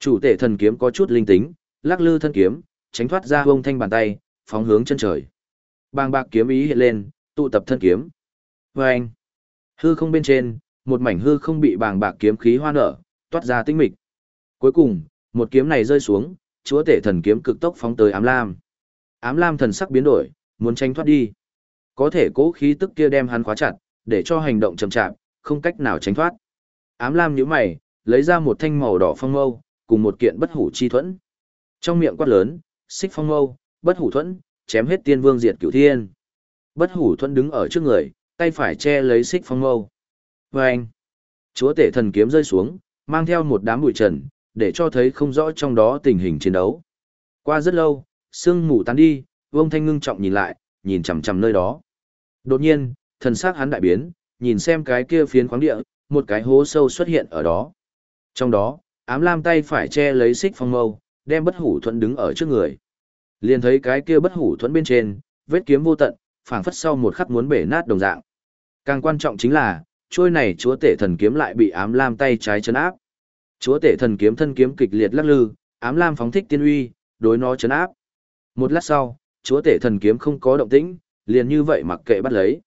Chủ tể thần kiếm có chút linh tính, lắc lư thân kiếm, tránh thoát ra Vương Thanh bàn tay, phóng hướng chân trời. Bang bạc kiếm ý hiện lên, tụ tập thân kiếm. Và anh, hư không bên trên, một mảnh hư không bị bàng bạc kiếm khí hoa nở, toát ra tinh mịch. Cuối cùng, một kiếm này rơi xuống, chúa tể thần kiếm cực tốc phóng tới ám lam. Ám lam thần sắc biến đổi, muốn tranh thoát đi. Có thể cố khí tức kia đem hắn khóa chặt, để cho hành động chậm chạp, không cách nào tránh thoát. Ám lam nhíu mày, lấy ra một thanh màu đỏ phong mâu, cùng một kiện bất hủ chi thuẫn. Trong miệng quát lớn, xích phong mâu, bất hủ thuẫn, chém hết tiên vương diệt cửu thiên. Bất hủ thuẫn đứng ở trước người, tay phải che lấy xích phong mâu. Vâng! chúa tể thần kiếm rơi xuống, mang theo một đám bụi trần, để cho thấy không rõ trong đó tình hình chiến đấu. Qua rất lâu, sương mù tan đi, Vương Thanh ngưng trọng nhìn lại, nhìn chằm chằm nơi đó. Đột nhiên, thần sắc hắn đại biến, nhìn xem cái kia phiến khoáng địa, một cái hố sâu xuất hiện ở đó. Trong đó, ám lam tay phải che lấy xích phong mâu, đem bất hủ thuẫn đứng ở trước người. Liền thấy cái kia bất hủ thuẫn bên trên, vết kiếm vô tận, phảng phất sau một khắc muốn bể nát đồng dạng. Càng quan trọng chính là, trôi này chúa tể thần kiếm lại bị ám lam tay trái chấn áp. Chúa tể thần kiếm thân kiếm kịch liệt lắc lư, ám lam phóng thích tiên uy, đối nó chấn áp. Một lát sau, chúa tể thần kiếm không có động tĩnh, liền như vậy mặc kệ bắt lấy.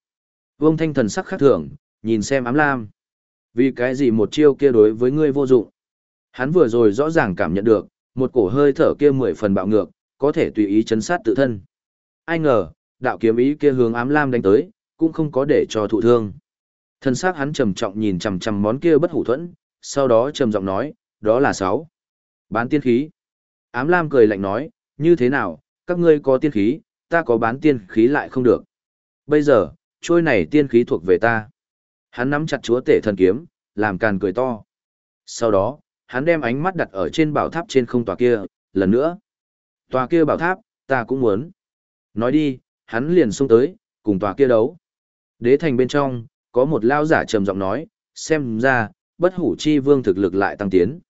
Vương Thanh thần sắc khác thường, nhìn xem ám lam. Vì cái gì một chiêu kia đối với ngươi vô dụng? Hắn vừa rồi rõ ràng cảm nhận được, một cổ hơi thở kia mười phần bạo ngược, có thể tùy ý chấn sát tự thân. Ai ngờ, đạo kiếm ý kia hướng ám lam đánh tới, cũng không có để cho thụ thương. Thân xác hắn trầm trọng nhìn chằm chằm món kia bất hủ thuẫn, sau đó trầm giọng nói, đó là sáu. Bán tiên khí. Ám lam cười lạnh nói, như thế nào, các ngươi có tiên khí, ta có bán tiên khí lại không được. Bây giờ, trôi này tiên khí thuộc về ta. Hắn nắm chặt chúa tể thần kiếm, làm càn cười to. Sau đó, hắn đem ánh mắt đặt ở trên bảo tháp trên không tòa kia, lần nữa. Tòa kia bảo tháp, ta cũng muốn. Nói đi, hắn liền xông tới, cùng tòa kia đấu. Đế thành bên trong, có một lao giả trầm giọng nói, xem ra, bất hủ chi vương thực lực lại tăng tiến.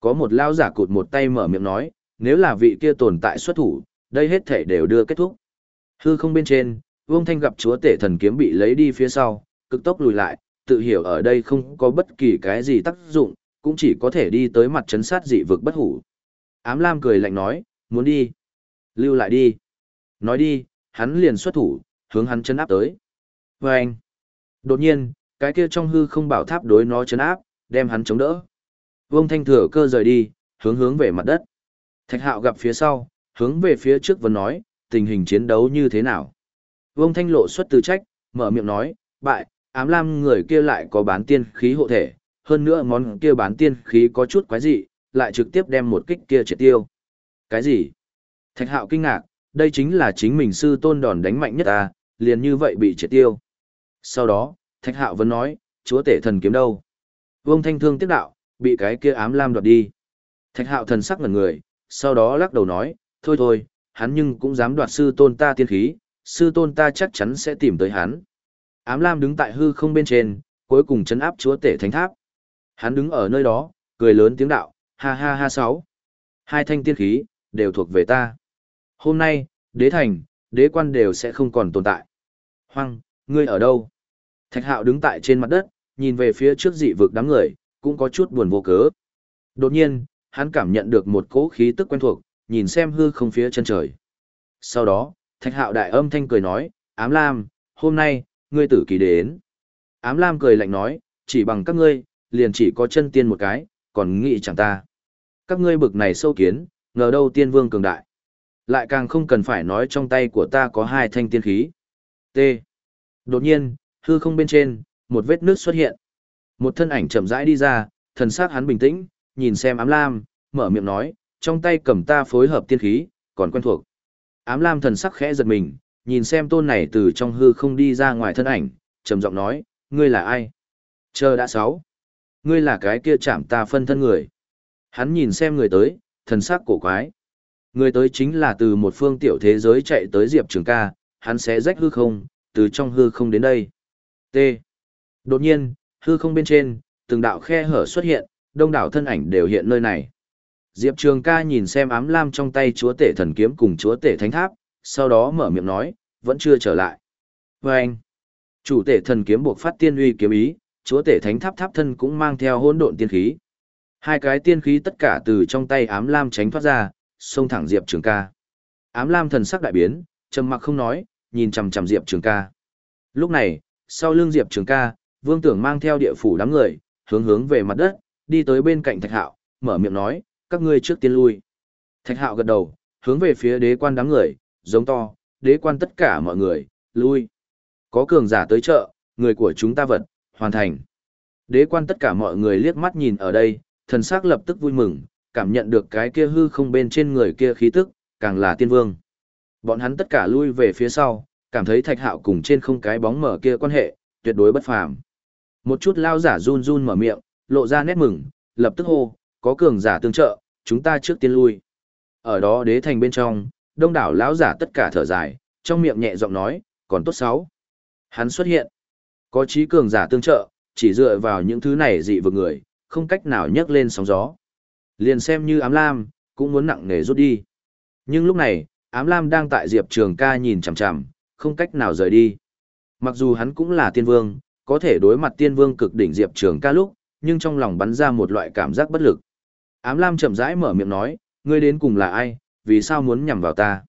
Có một lao giả cụt một tay mở miệng nói, nếu là vị kia tồn tại xuất thủ, đây hết thể đều đưa kết thúc. Hư không bên trên, Vương Thanh gặp chúa tể thần kiếm bị lấy đi phía sau, cực tốc lùi lại, tự hiểu ở đây không có bất kỳ cái gì tác dụng, cũng chỉ có thể đi tới mặt chấn sát dị vực bất hủ. Ám Lam cười lạnh nói, muốn đi. Lưu lại đi. Nói đi, hắn liền xuất thủ, hướng hắn chấn áp tới. Và anh. Đột nhiên, cái kia trong hư không bảo tháp đối nó chấn áp, đem hắn chống đỡ. Vương Thanh thừa cơ rời đi, hướng hướng về mặt đất. Thạch Hạo gặp phía sau, hướng về phía trước vẫn nói, tình hình chiến đấu như thế nào. Vương Thanh lộ xuất từ trách, mở miệng nói, bại, ám lam người kia lại có bán tiên khí hộ thể, hơn nữa món kia bán tiên khí có chút quái dị, lại trực tiếp đem một kích kia triệt tiêu. Cái gì? Thạch hạo kinh ngạc, đây chính là chính mình sư tôn đòn đánh mạnh nhất ta, liền như vậy bị triệt tiêu. Sau đó, Thạch hạo vẫn nói, chúa tể thần kiếm đâu? Vương Thanh thương tiếc đạo, bị cái kia ám lam đoạt đi. Thạch hạo thần sắc ngẩn người, sau đó lắc đầu nói, thôi thôi, hắn nhưng cũng dám đoạt sư tôn ta tiên khí, sư tôn ta chắc chắn sẽ tìm tới hắn. Ám lam đứng tại hư không bên trên, cuối cùng chấn áp chúa tể thánh tháp. Hắn đứng ở nơi đó, cười lớn tiếng đạo, ha ha ha sáu. Hai thanh tiên khí, đều thuộc về ta. Hôm nay, đế thành, đế quan đều sẽ không còn tồn tại. Hoang, ngươi ở đâu? Thạch hạo đứng tại trên mặt đất, nhìn về phía trước dị vực đám người, cũng có chút buồn vô cớ. Đột nhiên, hắn cảm nhận được một cỗ khí tức quen thuộc, nhìn xem hư không phía chân trời. Sau đó, thạch hạo đại âm thanh cười nói, ám lam, hôm nay, ngươi tử kỳ đến. Ám lam cười lạnh nói, chỉ bằng các ngươi, liền chỉ có chân tiên một cái, còn nghĩ chẳng ta. Các ngươi bực này sâu kiến, ngờ đâu tiên vương cường đại. Lại càng không cần phải nói trong tay của ta có hai thanh tiên khí. T. Đột nhiên, hư không bên trên, một vết nước xuất hiện. Một thân ảnh chậm rãi đi ra, thần sắc hắn bình tĩnh, nhìn xem ám lam, mở miệng nói, trong tay cầm ta phối hợp tiên khí, còn quen thuộc. Ám lam thần sắc khẽ giật mình, nhìn xem tôn này từ trong hư không đi ra ngoài thân ảnh, trầm giọng nói, ngươi là ai? Chờ đã sáu. Ngươi là cái kia chạm ta phân thân người. Hắn nhìn xem người tới, thần sắc cổ quái. Người tới chính là từ một phương tiểu thế giới chạy tới Diệp Trường ca, hắn sẽ rách hư không, từ trong hư không đến đây. T. Đột nhiên, hư không bên trên, từng đạo khe hở xuất hiện, đông đảo thân ảnh đều hiện nơi này. Diệp Trường ca nhìn xem ám lam trong tay chúa tể thần kiếm cùng chúa tể thánh tháp, sau đó mở miệng nói, vẫn chưa trở lại. Và anh, chủ tể thần kiếm buộc phát tiên uy kiếm ý, chúa tể thánh tháp tháp thân cũng mang theo hỗn độn tiên khí. Hai cái tiên khí tất cả từ trong tay ám lam tránh thoát ra, xông thẳng Diệp Trường ca. Ám lam thần sắc đại biến, trầm mặc không nói, nhìn chằm chằm Diệp Trường ca. Lúc này, sau lưng Diệp Trường ca, vương tưởng mang theo địa phủ đám người, hướng hướng về mặt đất, đi tới bên cạnh thạch hạo, mở miệng nói, các ngươi trước tiên lui. Thạch hạo gật đầu, hướng về phía đế quan đám người, giống to, đế quan tất cả mọi người, lui. Có cường giả tới chợ, người của chúng ta vật, hoàn thành. Đế quan tất cả mọi người liếc mắt nhìn ở đây, thần sắc lập tức vui mừng, cảm nhận được cái kia hư không bên trên người kia khí tức, càng là tiên vương. Bọn hắn tất cả lui về phía sau, cảm thấy thạch hạo cùng trên không cái bóng mở kia quan hệ, tuyệt đối bất phàm. Một chút lao giả run run mở miệng, lộ ra nét mừng, lập tức hô, có cường giả tương trợ, chúng ta trước tiên lui. Ở đó đế thành bên trong, đông đảo lão giả tất cả thở dài, trong miệng nhẹ giọng nói, còn tốt sáu. Hắn xuất hiện. Có trí cường giả tương trợ, chỉ dựa vào những thứ này dị vực người, không cách nào nhấc lên sóng gió. Liền xem như ám lam, cũng muốn nặng nề rút đi. Nhưng lúc này, ám lam đang tại diệp trường ca nhìn chằm chằm, không cách nào rời đi. Mặc dù hắn cũng là tiên vương, có thể đối mặt tiên vương cực đỉnh diệp trường ca lúc, nhưng trong lòng bắn ra một loại cảm giác bất lực. Ám lam chậm rãi mở miệng nói, ngươi đến cùng là ai, vì sao muốn nhằm vào ta?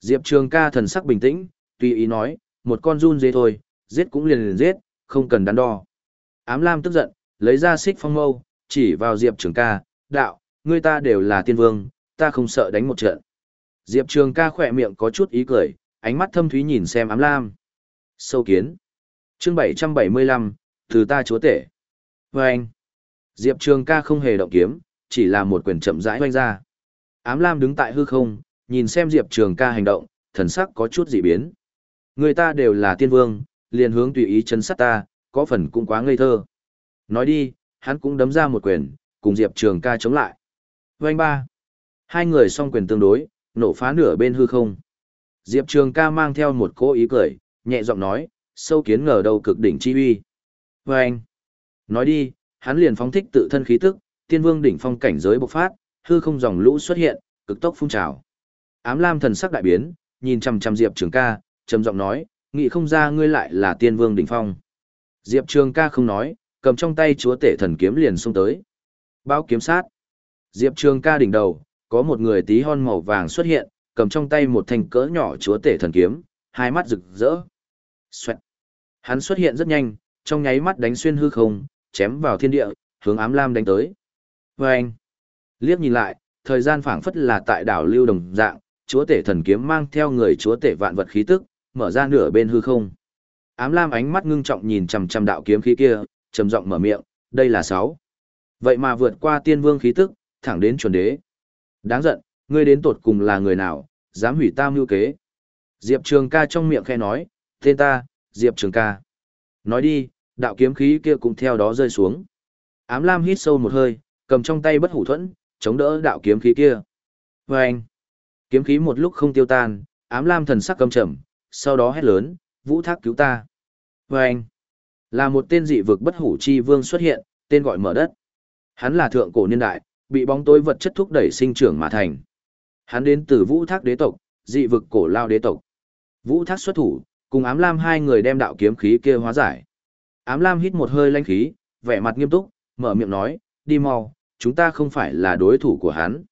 Diệp Trường ca thần sắc bình tĩnh, tùy ý nói, một con run dê thôi, giết cũng liền liền giết, không cần đắn đo. Ám Lam tức giận, lấy ra xích phong mâu, chỉ vào Diệp Trường ca, đạo, ngươi ta đều là tiên vương, ta không sợ đánh một trận. Diệp Trường ca khỏe miệng có chút ý cười, ánh mắt thâm thúy nhìn xem Ám Lam. Sâu kiến. chương 775, từ ta chúa tể. Và anh. Diệp Trường ca không hề động kiếm, chỉ là một quyền chậm rãi hoanh ra. Ám Lam đứng tại hư không, nhìn xem Diệp Trường ca hành động, thần sắc có chút dị biến. Người ta đều là tiên vương, liền hướng tùy ý chân sát ta, có phần cũng quá ngây thơ. Nói đi, hắn cũng đấm ra một quyền, cùng Diệp Trường ca chống lại. Vành ba. Hai người song quyền tương đối, nổ phá nửa bên hư không. Diệp Trường ca mang theo một cố ý cười, nhẹ giọng nói, sâu kiến ngờ đầu cực đỉnh chi uy. Vâng! Nói đi, hắn liền phóng thích tự thân khí tức, tiên vương đỉnh phong cảnh giới bộc phát, hư không dòng lũ xuất hiện, cực tốc phun trào. Ám Lam thần sắc đại biến, nhìn chằm chằm Diệp Trường Ca, trầm giọng nói, nghĩ không ra ngươi lại là tiên vương đỉnh phong. Diệp Trường Ca không nói, cầm trong tay chúa tể thần kiếm liền xông tới. Bao kiếm sát. Diệp Trường Ca đỉnh đầu, có một người tí hon màu vàng xuất hiện, cầm trong tay một thanh cỡ nhỏ chúa tể thần kiếm, hai mắt rực rỡ. Xoẹt. Hắn xuất hiện rất nhanh, trong nháy mắt đánh xuyên hư không, chém vào thiên địa, hướng ám lam đánh tới. Vâng! Liếc nhìn lại, thời gian phảng phất là tại đảo lưu đồng dạng, chúa tể thần kiếm mang theo người chúa tể vạn vật khí tức, mở ra nửa bên hư không. Ám lam ánh mắt ngưng trọng nhìn chằm chằm đạo kiếm khí kia, trầm giọng mở miệng, đây là sáu. Vậy mà vượt qua tiên vương khí tức, thẳng đến chuẩn đế. Đáng giận, ngươi đến tột cùng là người nào, dám hủy tam mưu kế. Diệp Trường ca trong miệng khe nói, tên ta, Diệp Trường ca. Nói đi, đạo kiếm khí kia cũng theo đó rơi xuống. Ám Lam hít sâu một hơi, cầm trong tay bất hủ thuẫn, chống đỡ đạo kiếm khí kia. Và anh, kiếm khí một lúc không tiêu tan, Ám Lam thần sắc cầm trầm, sau đó hét lớn, vũ thác cứu ta. Và anh, là một tên dị vực bất hủ chi vương xuất hiện, tên gọi mở đất. Hắn là thượng cổ niên đại, bị bóng tối vật chất thúc đẩy sinh trưởng mà thành. Hắn đến từ vũ thác đế tộc, dị vực cổ lao đế tộc. Vũ thác xuất thủ, cùng ám lam hai người đem đạo kiếm khí kia hóa giải. Ám lam hít một hơi lãnh khí, vẻ mặt nghiêm túc, mở miệng nói, đi mau, chúng ta không phải là đối thủ của hắn.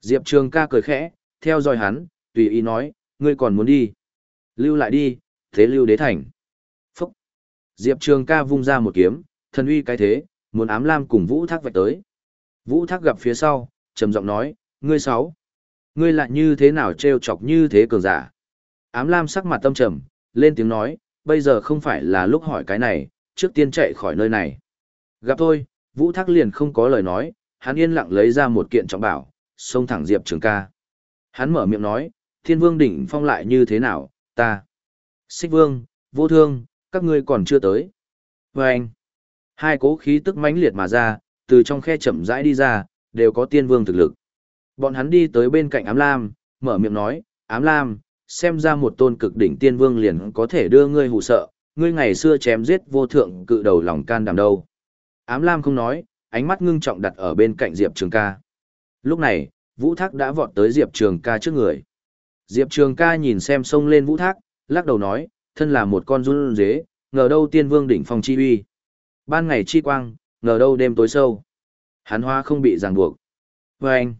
Diệp Trường ca cười khẽ, theo dõi hắn, tùy ý nói, ngươi còn muốn đi. Lưu lại đi, thế lưu đế thành. Phúc. Diệp Trường ca vung ra một kiếm, thần uy cái thế, muốn ám lam cùng vũ thác vạch tới. Vũ thác gặp phía sau, trầm giọng nói, ngươi sáu. Ngươi lại như thế nào trêu chọc như thế cường giả? Ám Lam sắc mặt tâm trầm, lên tiếng nói, bây giờ không phải là lúc hỏi cái này, trước tiên chạy khỏi nơi này. Gặp tôi, Vũ Thác liền không có lời nói, hắn yên lặng lấy ra một kiện trọng bảo, xông thẳng Diệp Trường ca. Hắn mở miệng nói, thiên vương đỉnh phong lại như thế nào, ta. Xích vương, vô thương, các ngươi còn chưa tới. Và anh, hai cố khí tức mãnh liệt mà ra, từ trong khe chậm rãi đi ra, đều có tiên vương thực lực. Bọn hắn đi tới bên cạnh ám lam, mở miệng nói, ám lam, xem ra một tôn cực đỉnh tiên vương liền có thể đưa ngươi hù sợ, ngươi ngày xưa chém giết vô thượng cự đầu lòng can đảm đâu. Ám lam không nói, ánh mắt ngưng trọng đặt ở bên cạnh Diệp Trường ca. Lúc này, Vũ Thác đã vọt tới Diệp Trường ca trước người. Diệp Trường ca nhìn xem sông lên Vũ Thác, lắc đầu nói, thân là một con run dế, ngờ đâu tiên vương đỉnh phong chi uy. Ban ngày chi quang, ngờ đâu đêm tối sâu. Hắn hoa không bị ràng buộc. Và anh,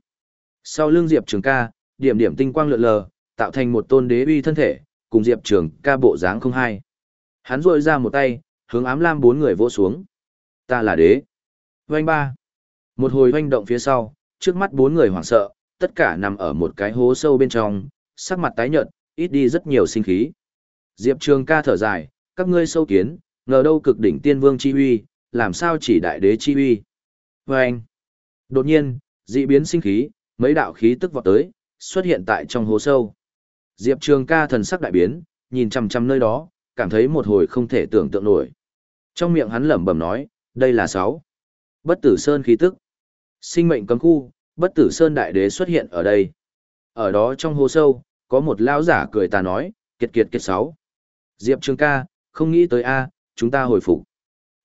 sau lưng Diệp Trường ca, điểm điểm tinh quang lượn lờ, tạo thành một tôn đế uy thân thể, cùng Diệp Trường ca bộ dáng không hai. Hắn rội ra một tay, hướng ám lam bốn người vỗ xuống. Ta là đế. Vành ba. Một hồi hoanh động phía sau, trước mắt bốn người hoảng sợ, tất cả nằm ở một cái hố sâu bên trong, sắc mặt tái nhợt, ít đi rất nhiều sinh khí. Diệp Trường ca thở dài, các ngươi sâu kiến, ngờ đâu cực đỉnh tiên vương chi uy, làm sao chỉ đại đế chi uy. Vâng! Đột nhiên, dị biến sinh khí, mấy đạo khí tức vọt tới, xuất hiện tại trong hố sâu. Diệp Trường ca thần sắc đại biến, nhìn chằm chằm nơi đó, cảm thấy một hồi không thể tưởng tượng nổi. Trong miệng hắn lẩm bẩm nói, đây là sáu. Bất tử sơn khí tức. Sinh mệnh cấm khu, bất tử sơn đại đế xuất hiện ở đây. Ở đó trong hố sâu, có một lão giả cười ta nói, kiệt kiệt kiệt sáu. Diệp Trường ca, không nghĩ tới a, chúng ta hồi phục.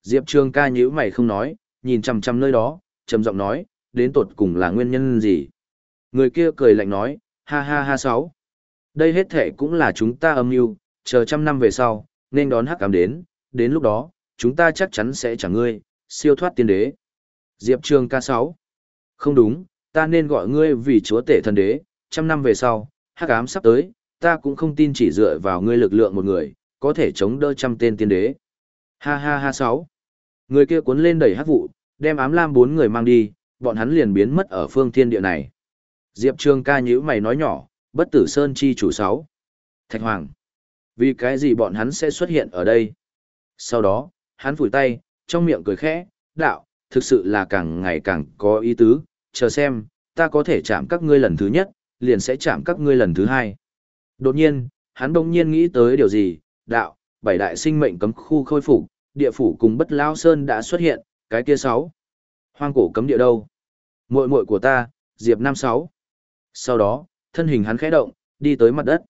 Diệp Trường ca nhữ mày không nói, nhìn chằm chằm nơi đó, trầm giọng nói, đến tột cùng là nguyên nhân gì? Người kia cười lạnh nói, ha ha ha sáu. Đây hết thể cũng là chúng ta âm mưu, chờ trăm năm về sau, nên đón hắc ám đến, đến lúc đó, chúng ta chắc chắn sẽ trả ngươi, siêu thoát tiên đế. Diệp Trường ca 6. Không đúng, ta nên gọi ngươi vì chúa tể thần đế, trăm năm về sau, hắc ám sắp tới, ta cũng không tin chỉ dựa vào ngươi lực lượng một người, có thể chống đỡ trăm tên tiên đế. Ha ha ha sáu. Người kia cuốn lên đẩy hắc vụ, đem ám lam bốn người mang đi, bọn hắn liền biến mất ở phương thiên địa này. Diệp Trường ca nhữ mày nói nhỏ, bất tử sơn chi chủ sáu. Thạch Hoàng. Vì cái gì bọn hắn sẽ xuất hiện ở đây? Sau đó, hắn phủi tay, trong miệng cười khẽ, đạo, thực sự là càng ngày càng có ý tứ, chờ xem, ta có thể chạm các ngươi lần thứ nhất, liền sẽ chạm các ngươi lần thứ hai. Đột nhiên, hắn đông nhiên nghĩ tới điều gì, đạo, bảy đại sinh mệnh cấm khu khôi phục, địa phủ cùng bất lao sơn đã xuất hiện, cái kia sáu. Hoang cổ cấm địa đâu? muội muội của ta, Diệp Nam sáu. Sau đó, thân hình hắn khẽ động, đi tới mặt đất.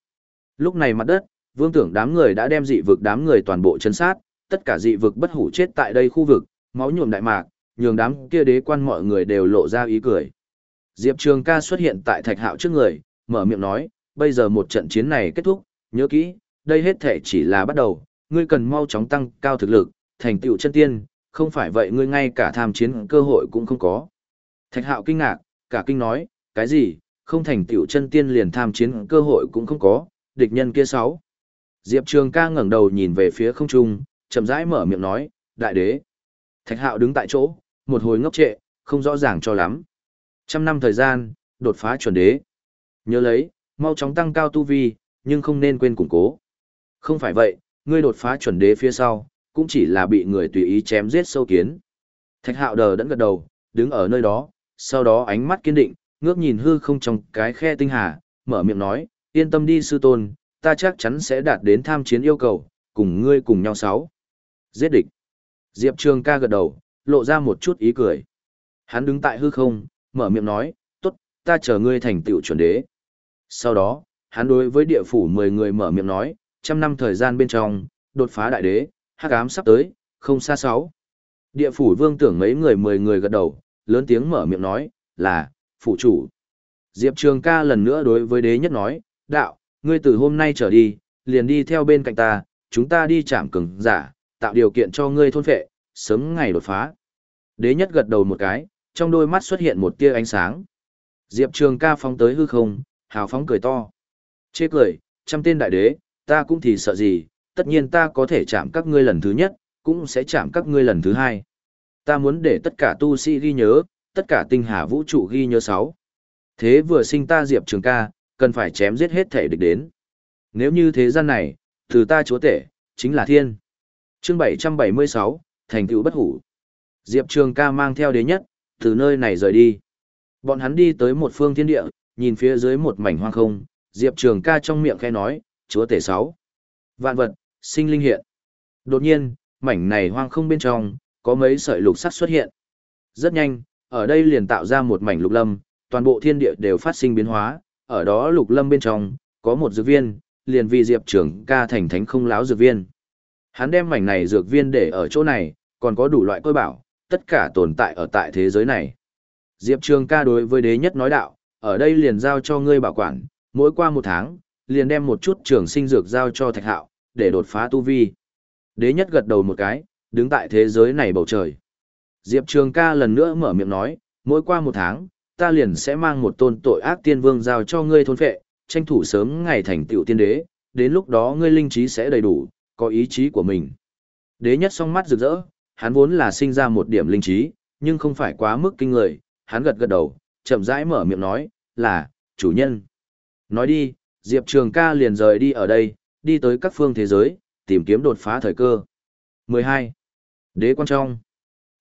Lúc này mặt đất, vương tưởng đám người đã đem dị vực đám người toàn bộ chấn sát, tất cả dị vực bất hủ chết tại đây khu vực, máu nhuộm đại mạc, nhường đám kia đế quan mọi người đều lộ ra ý cười. Diệp Trường ca xuất hiện tại thạch hạo trước người, mở miệng nói, bây giờ một trận chiến này kết thúc, nhớ kỹ, đây hết thể chỉ là bắt đầu, ngươi cần mau chóng tăng cao thực lực, thành tựu chân tiên, không phải vậy ngươi ngay cả tham chiến cơ hội cũng không có. Thạch hạo kinh ngạc, cả kinh nói, cái gì, không thành tựu chân tiên liền tham chiến cơ hội cũng không có, địch nhân kia sáu. Diệp Trường ca ngẩng đầu nhìn về phía không trung, chậm rãi mở miệng nói, đại đế. Thạch hạo đứng tại chỗ, một hồi ngốc trệ, không rõ ràng cho lắm. Trăm năm thời gian, đột phá chuẩn đế. Nhớ lấy, mau chóng tăng cao tu vi, nhưng không nên quên củng cố. Không phải vậy, ngươi đột phá chuẩn đế phía sau, cũng chỉ là bị người tùy ý chém giết sâu kiến. Thạch hạo đờ đẫn gật đầu, đứng ở nơi đó, sau đó ánh mắt kiên định, ngước nhìn hư không trong cái khe tinh hà, mở miệng nói, yên tâm đi sư tôn, ta chắc chắn sẽ đạt đến tham chiến yêu cầu, cùng ngươi cùng nhau sáu. Giết địch. Diệp Trường ca gật đầu, lộ ra một chút ý cười. Hắn đứng tại hư không, mở miệng nói, tốt, ta chờ ngươi thành tựu chuẩn đế. Sau đó, hắn đối với địa phủ 10 người mở miệng nói, trăm năm thời gian bên trong, đột phá đại đế, hắc ám sắp tới, không xa sáu. Địa phủ vương tưởng mấy người 10 người gật đầu, lớn tiếng mở miệng nói, là, phủ chủ. Diệp Trường ca lần nữa đối với đế nhất nói, đạo, ngươi từ hôm nay trở đi, liền đi theo bên cạnh ta, chúng ta đi chạm cứng, giả, tạo điều kiện cho ngươi thôn phệ, sớm ngày đột phá. Đế nhất gật đầu một cái, trong đôi mắt xuất hiện một tia ánh sáng. Diệp Trường ca phóng tới hư không, hào phóng cười to. Chê cười, trăm tên đại đế, ta cũng thì sợ gì, tất nhiên ta có thể chạm các ngươi lần thứ nhất, cũng sẽ chạm các ngươi lần thứ hai. Ta muốn để tất cả tu sĩ ghi nhớ, tất cả tinh hà vũ trụ ghi nhớ sáu. Thế vừa sinh ta Diệp Trường ca, cần phải chém giết hết thể địch đến. Nếu như thế gian này, từ ta chúa tể, chính là thiên. chương 776, thành tựu bất hủ. Diệp Trường ca mang theo đế nhất, từ nơi này rời đi. Bọn hắn đi tới một phương thiên địa, nhìn phía dưới một mảnh hoang không, Diệp Trường ca trong miệng khẽ nói, chúa tể sáu. Vạn vật, sinh linh hiện. Đột nhiên, mảnh này hoang không bên trong, có mấy sợi lục sắc xuất hiện. Rất nhanh, ở đây liền tạo ra một mảnh lục lâm, toàn bộ thiên địa đều phát sinh biến hóa, ở đó lục lâm bên trong, có một dược viên, liền vì Diệp Trường ca thành thánh không láo dược viên. Hắn đem mảnh này dược viên để ở chỗ này, còn có đủ loại cơ bảo, tất cả tồn tại ở tại thế giới này. Diệp Trường ca đối với đế nhất nói đạo, ở đây liền giao cho ngươi bảo quản, mỗi qua một tháng, liền đem một chút trường sinh dược giao cho thạch hạo, để đột phá tu vi. Đế nhất gật đầu một cái, đứng tại thế giới này bầu trời. Diệp Trường ca lần nữa mở miệng nói, mỗi qua một tháng, ta liền sẽ mang một tôn tội ác tiên vương giao cho ngươi thôn phệ, tranh thủ sớm ngày thành tựu tiên đế, đến lúc đó ngươi linh trí sẽ đầy đủ, có ý chí của mình. Đế nhất song mắt rực rỡ, hắn vốn là sinh ra một điểm linh trí, nhưng không phải quá mức kinh người, hắn gật gật đầu, chậm rãi mở miệng nói, là, chủ nhân. Nói đi, Diệp Trường ca liền rời đi ở đây, đi tới các phương thế giới, tìm kiếm đột phá thời cơ. 12. Đế quan trong.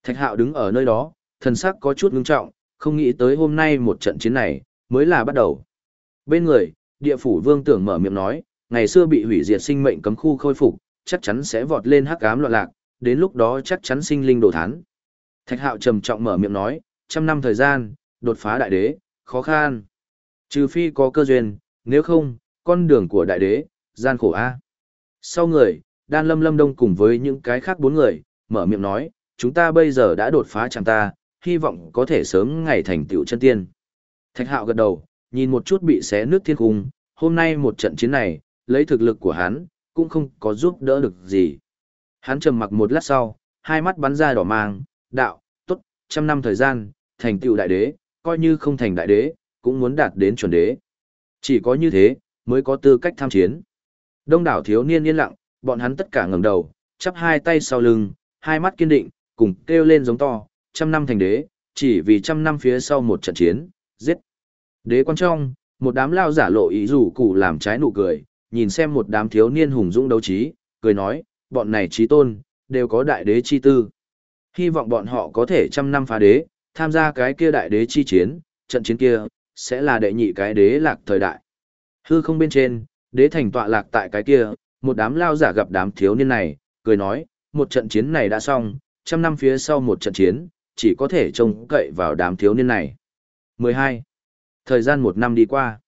Thạch hạo đứng ở nơi đó, thần sắc có chút ngưng trọng, không nghĩ tới hôm nay một trận chiến này, mới là bắt đầu. Bên người, địa phủ vương tưởng mở miệng nói, ngày xưa bị hủy diệt sinh mệnh cấm khu khôi phục, chắc chắn sẽ vọt lên hắc ám loạn lạc, đến lúc đó chắc chắn sinh linh đồ thán. Thạch hạo trầm trọng mở miệng nói, trăm năm thời gian, đột phá đại đế, khó khăn. Trừ phi có cơ duyên, nếu không, con đường của đại đế, gian khổ a. Sau người, đan lâm lâm đông cùng với những cái khác bốn người, mở miệng nói, chúng ta bây giờ đã đột phá chẳng ta, hy vọng có thể sớm ngày thành tựu chân tiên. Thạch hạo gật đầu, nhìn một chút bị xé nước thiên cung, hôm nay một trận chiến này, lấy thực lực của hắn, cũng không có giúp đỡ được gì. Hắn trầm mặc một lát sau, hai mắt bắn ra đỏ mang, đạo, tốt, trăm năm thời gian, thành tựu đại đế, coi như không thành đại đế, cũng muốn đạt đến chuẩn đế. Chỉ có như thế, mới có tư cách tham chiến. Đông đảo thiếu niên yên lặng, bọn hắn tất cả ngẩng đầu, chắp hai tay sau lưng, hai mắt kiên định, cùng kêu lên giống to, trăm năm thành đế, chỉ vì trăm năm phía sau một trận chiến, giết. Đế quan trong, một đám lao giả lộ ý rủ cụ làm trái nụ cười, nhìn xem một đám thiếu niên hùng dũng đấu trí, cười nói, bọn này trí tôn, đều có đại đế chi tư. Hy vọng bọn họ có thể trăm năm phá đế, tham gia cái kia đại đế chi chiến, trận chiến kia, sẽ là đệ nhị cái đế lạc thời đại. Hư không bên trên, đế thành tọa lạc tại cái kia, một đám lao giả gặp đám thiếu niên này, cười nói, một trận chiến này đã xong, trăm năm phía sau một trận chiến, chỉ có thể trông cậy vào đám thiếu niên này. 12. Thời gian một năm đi qua.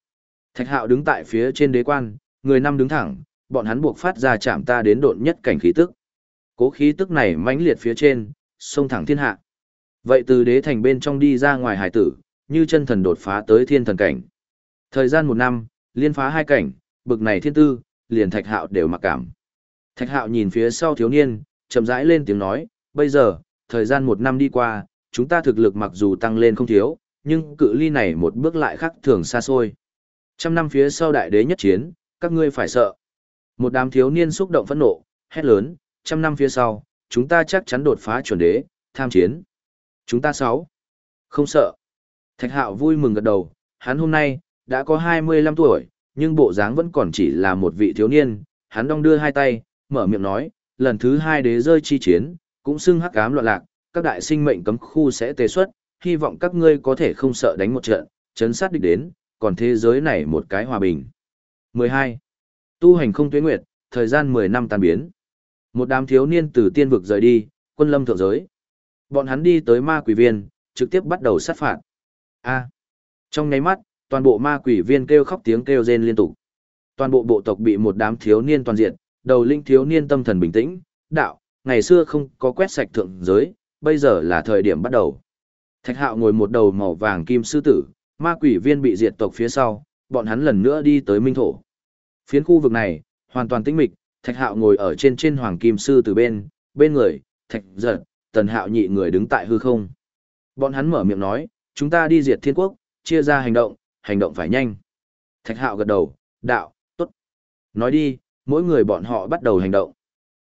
Thạch hạo đứng tại phía trên đế quan, người năm đứng thẳng, bọn hắn buộc phát ra chạm ta đến độn nhất cảnh khí tức. Cố khí tức này mãnh liệt phía trên, sông thẳng thiên hạ. Vậy từ đế thành bên trong đi ra ngoài hải tử, như chân thần đột phá tới thiên thần cảnh. Thời gian một năm, liên phá hai cảnh, bực này thiên tư, liền thạch hạo đều mặc cảm. Thạch hạo nhìn phía sau thiếu niên, chậm rãi lên tiếng nói, bây giờ, thời gian một năm đi qua, chúng ta thực lực mặc dù tăng lên không thiếu, nhưng cự ly này một bước lại khác thường xa xôi. Trăm năm phía sau đại đế nhất chiến, các ngươi phải sợ. Một đám thiếu niên xúc động phẫn nộ, hét lớn, trăm năm phía sau, chúng ta chắc chắn đột phá chuẩn đế, tham chiến. Chúng ta sáu. Không sợ. Thạch hạo vui mừng gật đầu, hắn hôm nay, đã có 25 tuổi, nhưng bộ dáng vẫn còn chỉ là một vị thiếu niên, hắn đong đưa hai tay, mở miệng nói, lần thứ hai đế rơi chi chiến, cũng xưng hắc ám loạn lạc, các đại sinh mệnh cấm khu sẽ tê xuất, hy vọng các ngươi có thể không sợ đánh một trận, chấn sát địch đến, còn thế giới này một cái hòa bình. 12. Tu hành không tuyến nguyệt, thời gian 10 năm tan biến. Một đám thiếu niên từ tiên vực rời đi, quân lâm thượng giới. Bọn hắn đi tới ma quỷ viên, trực tiếp bắt đầu sát phạt. A. Trong nháy mắt, toàn bộ ma quỷ viên kêu khóc tiếng kêu rên liên tục. Toàn bộ bộ tộc bị một đám thiếu niên toàn diện, đầu linh thiếu niên tâm thần bình tĩnh, đạo, ngày xưa không có quét sạch thượng giới, bây giờ là thời điểm bắt đầu. Thạch hạo ngồi một đầu màu vàng kim sư tử, ma quỷ viên bị diệt tộc phía sau, bọn hắn lần nữa đi tới minh thổ. Phiến khu vực này, hoàn toàn tĩnh mịch, thạch hạo ngồi ở trên trên hoàng kim sư tử bên, bên người, thạch giật, tần hạo nhị người đứng tại hư không. Bọn hắn mở miệng nói, chúng ta đi diệt thiên quốc, chia ra hành động, hành động phải nhanh. Thạch hạo gật đầu, đạo, tốt. Nói đi, mỗi người bọn họ bắt đầu hành động.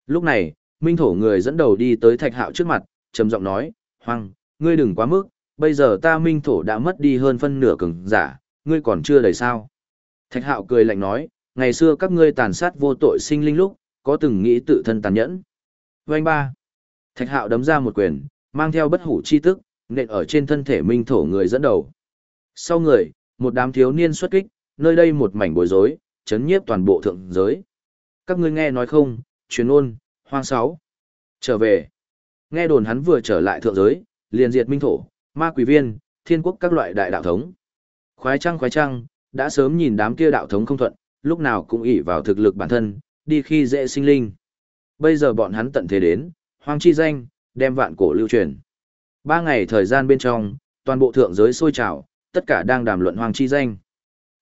Lúc này, minh thổ người dẫn đầu đi tới thạch hạo trước mặt, trầm giọng nói, hoang, ngươi đừng quá mức, bây giờ ta minh thổ đã mất đi hơn phân nửa cường giả, ngươi còn chưa đầy sao. Thạch hạo cười lạnh nói, ngày xưa các ngươi tàn sát vô tội sinh linh lúc, có từng nghĩ tự thân tàn nhẫn. Vành ba. Thạch hạo đấm ra một quyền, mang theo bất hủ chi tức, nện ở trên thân thể minh thổ người dẫn đầu. Sau người, một đám thiếu niên xuất kích, nơi đây một mảnh bối rối, chấn nhiếp toàn bộ thượng giới. Các ngươi nghe nói không, truyền ôn, hoang sáu. Trở về. Nghe đồn hắn vừa trở lại thượng giới, liền diệt minh thổ, ma quỷ viên, thiên quốc các loại đại đạo thống. Khoái trăng khoái trăng, đã sớm nhìn đám kia đạo thống không thuận, lúc nào cũng ỷ vào thực lực bản thân, đi khi dễ sinh linh. Bây giờ bọn hắn tận thế đến, hoang chi danh, đem vạn cổ lưu truyền. Ba ngày thời gian bên trong, toàn bộ thượng giới sôi trào, tất cả đang đàm luận hoang chi danh.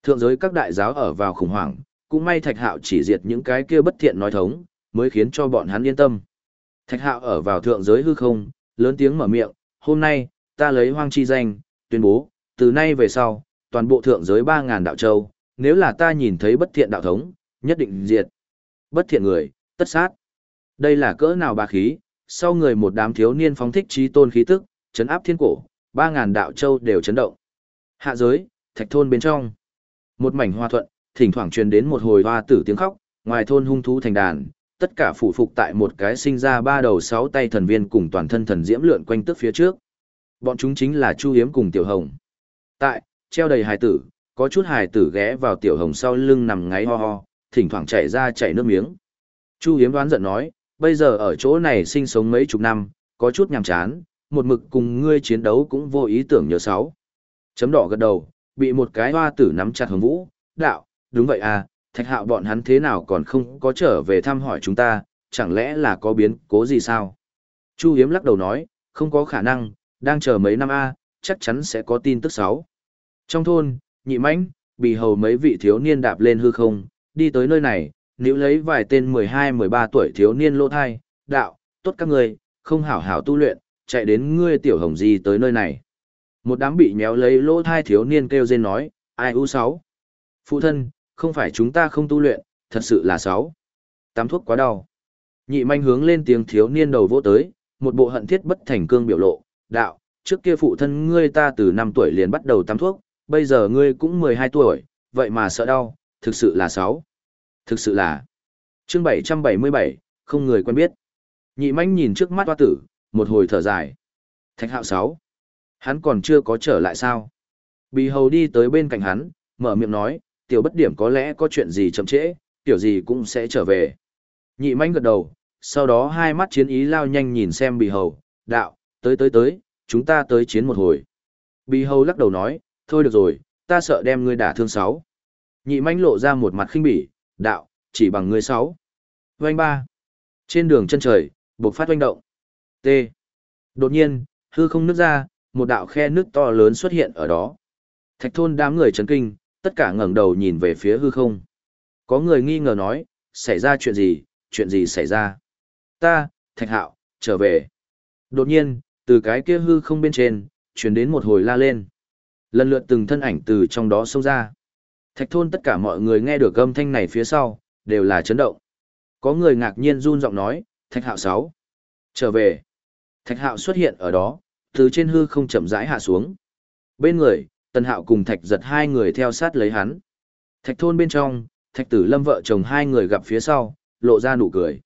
Thượng giới các đại giáo ở vào khủng hoảng, cũng may thạch hạo chỉ diệt những cái kia bất thiện nói thống, mới khiến cho bọn hắn yên tâm. Thạch hạo ở vào thượng giới hư không, lớn tiếng mở miệng, hôm nay, ta lấy hoang chi danh, tuyên bố, từ nay về sau, toàn bộ thượng giới 3000 đạo châu, nếu là ta nhìn thấy bất thiện đạo thống, nhất định diệt. Bất thiện người, tất sát. Đây là cỡ nào bá khí, sau người một đám thiếu niên phóng thích trí tôn khí tức, chấn áp thiên cổ, 3000 đạo châu đều chấn động. Hạ giới, thạch thôn bên trong. Một mảnh hoa thuận, thỉnh thoảng truyền đến một hồi hoa tử tiếng khóc, ngoài thôn hung thú thành đàn, tất cả phụ phục tại một cái sinh ra ba đầu sáu tay thần viên cùng toàn thân thần diễm lượn quanh tức phía trước. Bọn chúng chính là Chu Hiếm cùng Tiểu Hồng. Tại, treo đầy hài tử, có chút hài tử ghé vào Tiểu Hồng sau lưng nằm ngáy ho ho, thỉnh thoảng chảy ra chảy nước miếng. Chu Hiếm đoán giận nói, bây giờ ở chỗ này sinh sống mấy chục năm, có chút nhàm chán, một mực cùng ngươi chiến đấu cũng vô ý tưởng nhớ sáu. Chấm đỏ gật đầu, bị một cái hoa tử nắm chặt hồng vũ, đạo, đúng vậy à, thạch hạo bọn hắn thế nào còn không có trở về thăm hỏi chúng ta, chẳng lẽ là có biến cố gì sao? Chu Hiếm lắc đầu nói, không có khả năng, đang chờ mấy năm A, chắc chắn sẽ có tin tức xấu. Trong thôn, nhị mãnh, bị hầu mấy vị thiếu niên đạp lên hư không, đi tới nơi này, nếu lấy vài tên 12-13 tuổi thiếu niên lô thai, đạo, tốt các người, không hảo hảo tu luyện, chạy đến ngươi tiểu hồng gì tới nơi này. Một đám bị nhéo lấy lỗ thai thiếu niên kêu rên nói, ai u sáu. Phụ thân, không phải chúng ta không tu luyện, thật sự là sáu. Tám thuốc quá đau. Nhị manh hướng lên tiếng thiếu niên đầu vỗ tới, một bộ hận thiết bất thành cương biểu lộ, đạo, trước kia phụ thân ngươi ta từ năm tuổi liền bắt đầu tắm thuốc, bây giờ ngươi cũng 12 tuổi, vậy mà sợ đau, thực sự là sáu. Thực sự là. Chương 777, không người quen biết. Nhị manh nhìn trước mắt hoa tử, một hồi thở dài. Thạch hạo sáu Hắn còn chưa có trở lại sao? Bì hầu đi tới bên cạnh hắn, mở miệng nói, tiểu bất điểm có lẽ có chuyện gì chậm trễ, tiểu gì cũng sẽ trở về. Nhị manh gật đầu, sau đó hai mắt chiến ý lao nhanh nhìn xem bì hầu, đạo, tới tới tới, chúng ta tới chiến một hồi. Bì hầu lắc đầu nói, thôi được rồi, ta sợ đem ngươi đả thương sáu. Nhị manh lộ ra một mặt khinh bỉ, đạo, chỉ bằng ngươi sáu. Vành ba. Trên đường chân trời, bộc phát oanh động. T. Đột nhiên, hư không nứt ra, một đạo khe nước to lớn xuất hiện ở đó. Thạch thôn đám người chấn kinh, tất cả ngẩng đầu nhìn về phía hư không. Có người nghi ngờ nói, xảy ra chuyện gì, chuyện gì xảy ra? Ta, Thạch Hạo, trở về. Đột nhiên, từ cái kia hư không bên trên, chuyển đến một hồi la lên. Lần lượt từng thân ảnh từ trong đó xông ra. Thạch thôn tất cả mọi người nghe được âm thanh này phía sau, đều là chấn động. Có người ngạc nhiên run giọng nói, Thạch Hạo 6. Trở về. Thạch Hạo xuất hiện ở đó, từ trên hư không chậm rãi hạ xuống. Bên người, Tần Hạo cùng Thạch giật hai người theo sát lấy hắn. Thạch thôn bên trong, Thạch tử lâm vợ chồng hai người gặp phía sau, lộ ra nụ cười.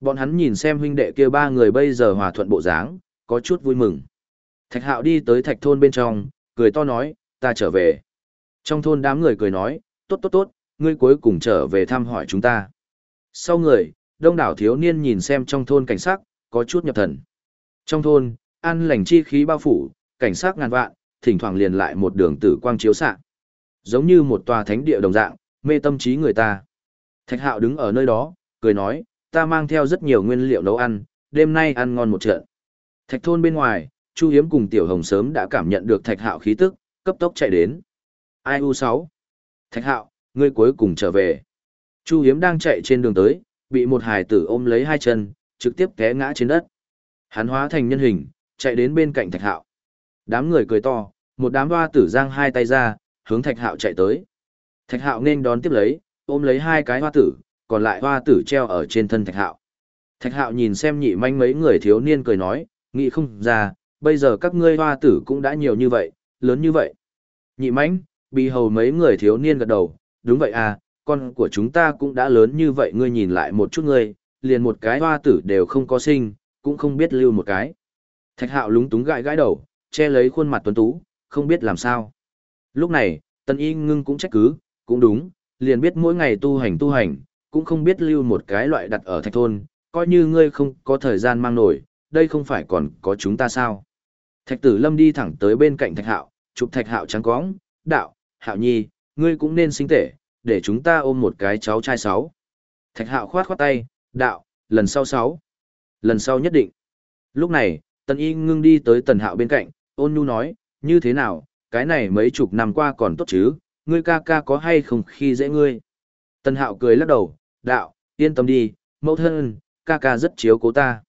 Bọn hắn nhìn xem huynh đệ kia ba người bây giờ hòa thuận bộ dáng, có chút vui mừng. Thạch hạo đi tới thạch thôn bên trong, cười to nói, ta trở về. Trong thôn đám người cười nói, tốt tốt tốt, ngươi cuối cùng trở về thăm hỏi chúng ta. Sau người, đông đảo thiếu niên nhìn xem trong thôn cảnh sắc, có chút nhập thần. Trong thôn, an lành chi khí bao phủ, cảnh sắc ngàn vạn, thỉnh thoảng liền lại một đường tử quang chiếu xạ Giống như một tòa thánh địa đồng dạng, mê tâm trí người ta. Thạch hạo đứng ở nơi đó, cười nói, ta mang theo rất nhiều nguyên liệu nấu ăn, đêm nay ăn ngon một trận. Thạch thôn bên ngoài, Chu Hiếm cùng Tiểu Hồng sớm đã cảm nhận được Thạch Hạo khí tức, cấp tốc chạy đến. Ai u 6 Thạch Hạo, ngươi cuối cùng trở về. Chu Hiếm đang chạy trên đường tới, bị một hài tử ôm lấy hai chân, trực tiếp té ngã trên đất. Hắn hóa thành nhân hình, chạy đến bên cạnh Thạch Hạo. Đám người cười to, một đám hoa tử giang hai tay ra, hướng Thạch Hạo chạy tới. Thạch Hạo nên đón tiếp lấy, ôm lấy hai cái hoa tử, còn lại hoa tử treo ở trên thân Thạch Hạo. Thạch Hạo nhìn xem nhị manh mấy người thiếu niên cười nói, nghĩ không ra, bây giờ các ngươi hoa tử cũng đã nhiều như vậy, lớn như vậy. Nhị mãnh bị hầu mấy người thiếu niên gật đầu, đúng vậy à, con của chúng ta cũng đã lớn như vậy ngươi nhìn lại một chút ngươi, liền một cái hoa tử đều không có sinh, cũng không biết lưu một cái. Thạch Hạo lúng túng gãi gãi đầu, che lấy khuôn mặt tuấn tú, không biết làm sao. Lúc này, Tân Y ngưng cũng trách cứ, cũng đúng, liền biết mỗi ngày tu hành tu hành, cũng không biết lưu một cái loại đặt ở thạch thôn, coi như ngươi không có thời gian mang nổi, đây không phải còn có chúng ta sao. Thạch tử lâm đi thẳng tới bên cạnh thạch hạo, chụp thạch hạo trắng cóng, đạo, hạo nhi, ngươi cũng nên sinh tể, để chúng ta ôm một cái cháu trai sáu. Thạch hạo khoát khoát tay, đạo, lần sau sáu. Lần sau nhất định. Lúc này, tần y ngưng đi tới tần hạo bên cạnh, ôn nhu nói, như thế nào, cái này mấy chục năm qua còn tốt chứ, ngươi ca ca có hay không khi dễ ngươi. Tần hạo cười lắc đầu, đạo, yên tâm đi, mẫu thân, ca ca rất chiếu cố ta.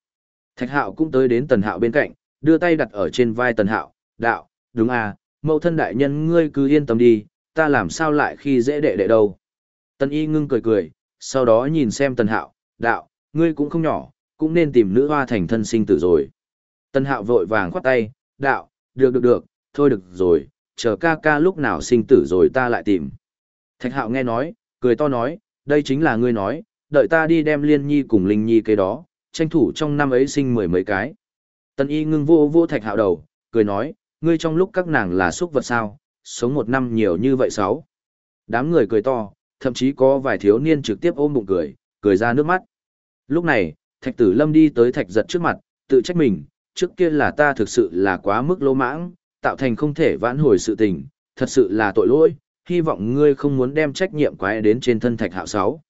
Thạch hạo cũng tới đến tần hạo bên cạnh, đưa tay đặt ở trên vai tần hạo, đạo, đúng à, mẫu thân đại nhân ngươi cứ yên tâm đi, ta làm sao lại khi dễ đệ đệ đâu. Tần y ngưng cười cười, sau đó nhìn xem tần hạo, đạo, ngươi cũng không nhỏ, cũng nên tìm nữ hoa thành thân sinh tử rồi. Tân hạo vội vàng khoát tay, đạo, được được được, thôi được rồi, chờ ca ca lúc nào sinh tử rồi ta lại tìm. Thạch hạo nghe nói, cười to nói, đây chính là ngươi nói, đợi ta đi đem liên nhi cùng linh nhi cái đó, tranh thủ trong năm ấy sinh mười mấy cái. Tân y ngưng vô vô thạch hạo đầu, cười nói, ngươi trong lúc các nàng là xúc vật sao, sống một năm nhiều như vậy sáu. Đám người cười to, thậm chí có vài thiếu niên trực tiếp ôm bụng cười, cười ra nước mắt. Lúc này, thạch tử lâm đi tới thạch giật trước mặt, tự trách mình, trước kia là ta thực sự là quá mức lỗ mãng, tạo thành không thể vãn hồi sự tình, thật sự là tội lỗi, hy vọng ngươi không muốn đem trách nhiệm quái đến trên thân thạch hạo sáu.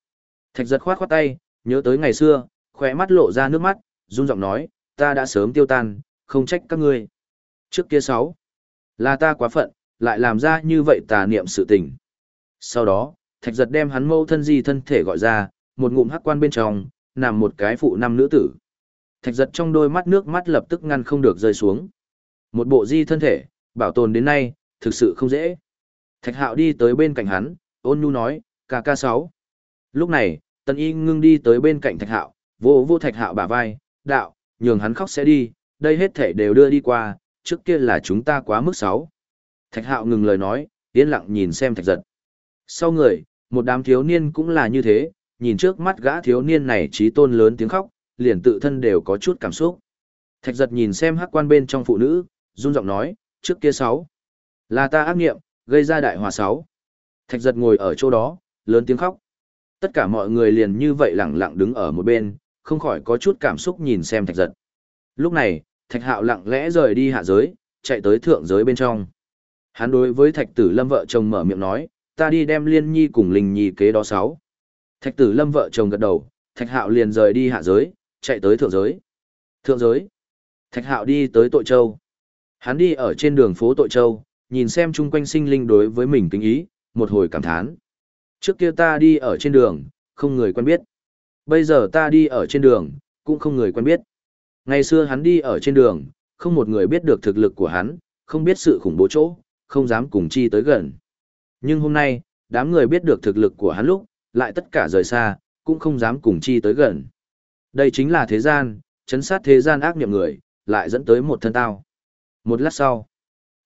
Thạch giật khoát khoát tay, nhớ tới ngày xưa, khỏe mắt lộ ra nước mắt, run giọng nói, ta đã sớm tiêu tan, không trách các ngươi. Trước kia sáu, là ta quá phận, lại làm ra như vậy tà niệm sự tình. Sau đó, thạch giật đem hắn mâu thân di thân thể gọi ra, một ngụm hắc quan bên trong, nằm một cái phụ năm nữ tử. Thạch giật trong đôi mắt nước mắt lập tức ngăn không được rơi xuống. Một bộ di thân thể, bảo tồn đến nay, thực sự không dễ. Thạch hạo đi tới bên cạnh hắn, ôn nhu nói, ca ca sáu. Lúc này, Tần Y ngưng đi tới bên cạnh Thạch Hạo, vô vô Thạch Hạo bả vai, đạo, nhường hắn khóc sẽ đi, đây hết thể đều đưa đi qua, trước kia là chúng ta quá mức sáu. Thạch Hạo ngừng lời nói, yên lặng nhìn xem Thạch Giật. Sau người, một đám thiếu niên cũng là như thế, nhìn trước mắt gã thiếu niên này trí tôn lớn tiếng khóc, liền tự thân đều có chút cảm xúc. Thạch Giật nhìn xem hắc quan bên trong phụ nữ, run giọng nói, trước kia sáu. Là ta ác nghiệm, gây ra đại hòa sáu. Thạch Giật ngồi ở chỗ đó, lớn tiếng khóc. Tất cả mọi người liền như vậy lặng lặng đứng ở một bên, không khỏi có chút cảm xúc nhìn xem Thạch Giật. Lúc này, Thạch Hạo lặng lẽ rời đi hạ giới, chạy tới thượng giới bên trong. Hắn đối với Thạch Tử Lâm vợ chồng mở miệng nói, ta đi đem Liên Nhi cùng Linh Nhi kế đó sáu. Thạch Tử Lâm vợ chồng gật đầu, Thạch Hạo liền rời đi hạ giới, chạy tới thượng giới. Thượng giới. Thạch Hạo đi tới Tội Châu. Hắn đi ở trên đường phố Tội Châu, nhìn xem chung quanh sinh linh đối với mình kính ý, một hồi cảm thán. Trước kia ta đi ở trên đường, không người quen biết. Bây giờ ta đi ở trên đường, cũng không người quen biết. Ngày xưa hắn đi ở trên đường, không một người biết được thực lực của hắn, không biết sự khủng bố chỗ, không dám cùng chi tới gần. Nhưng hôm nay, đám người biết được thực lực của hắn lúc, lại tất cả rời xa, cũng không dám cùng chi tới gần. Đây chính là thế gian, chấn sát thế gian ác niệm người, lại dẫn tới một thân tao. Một lát sau,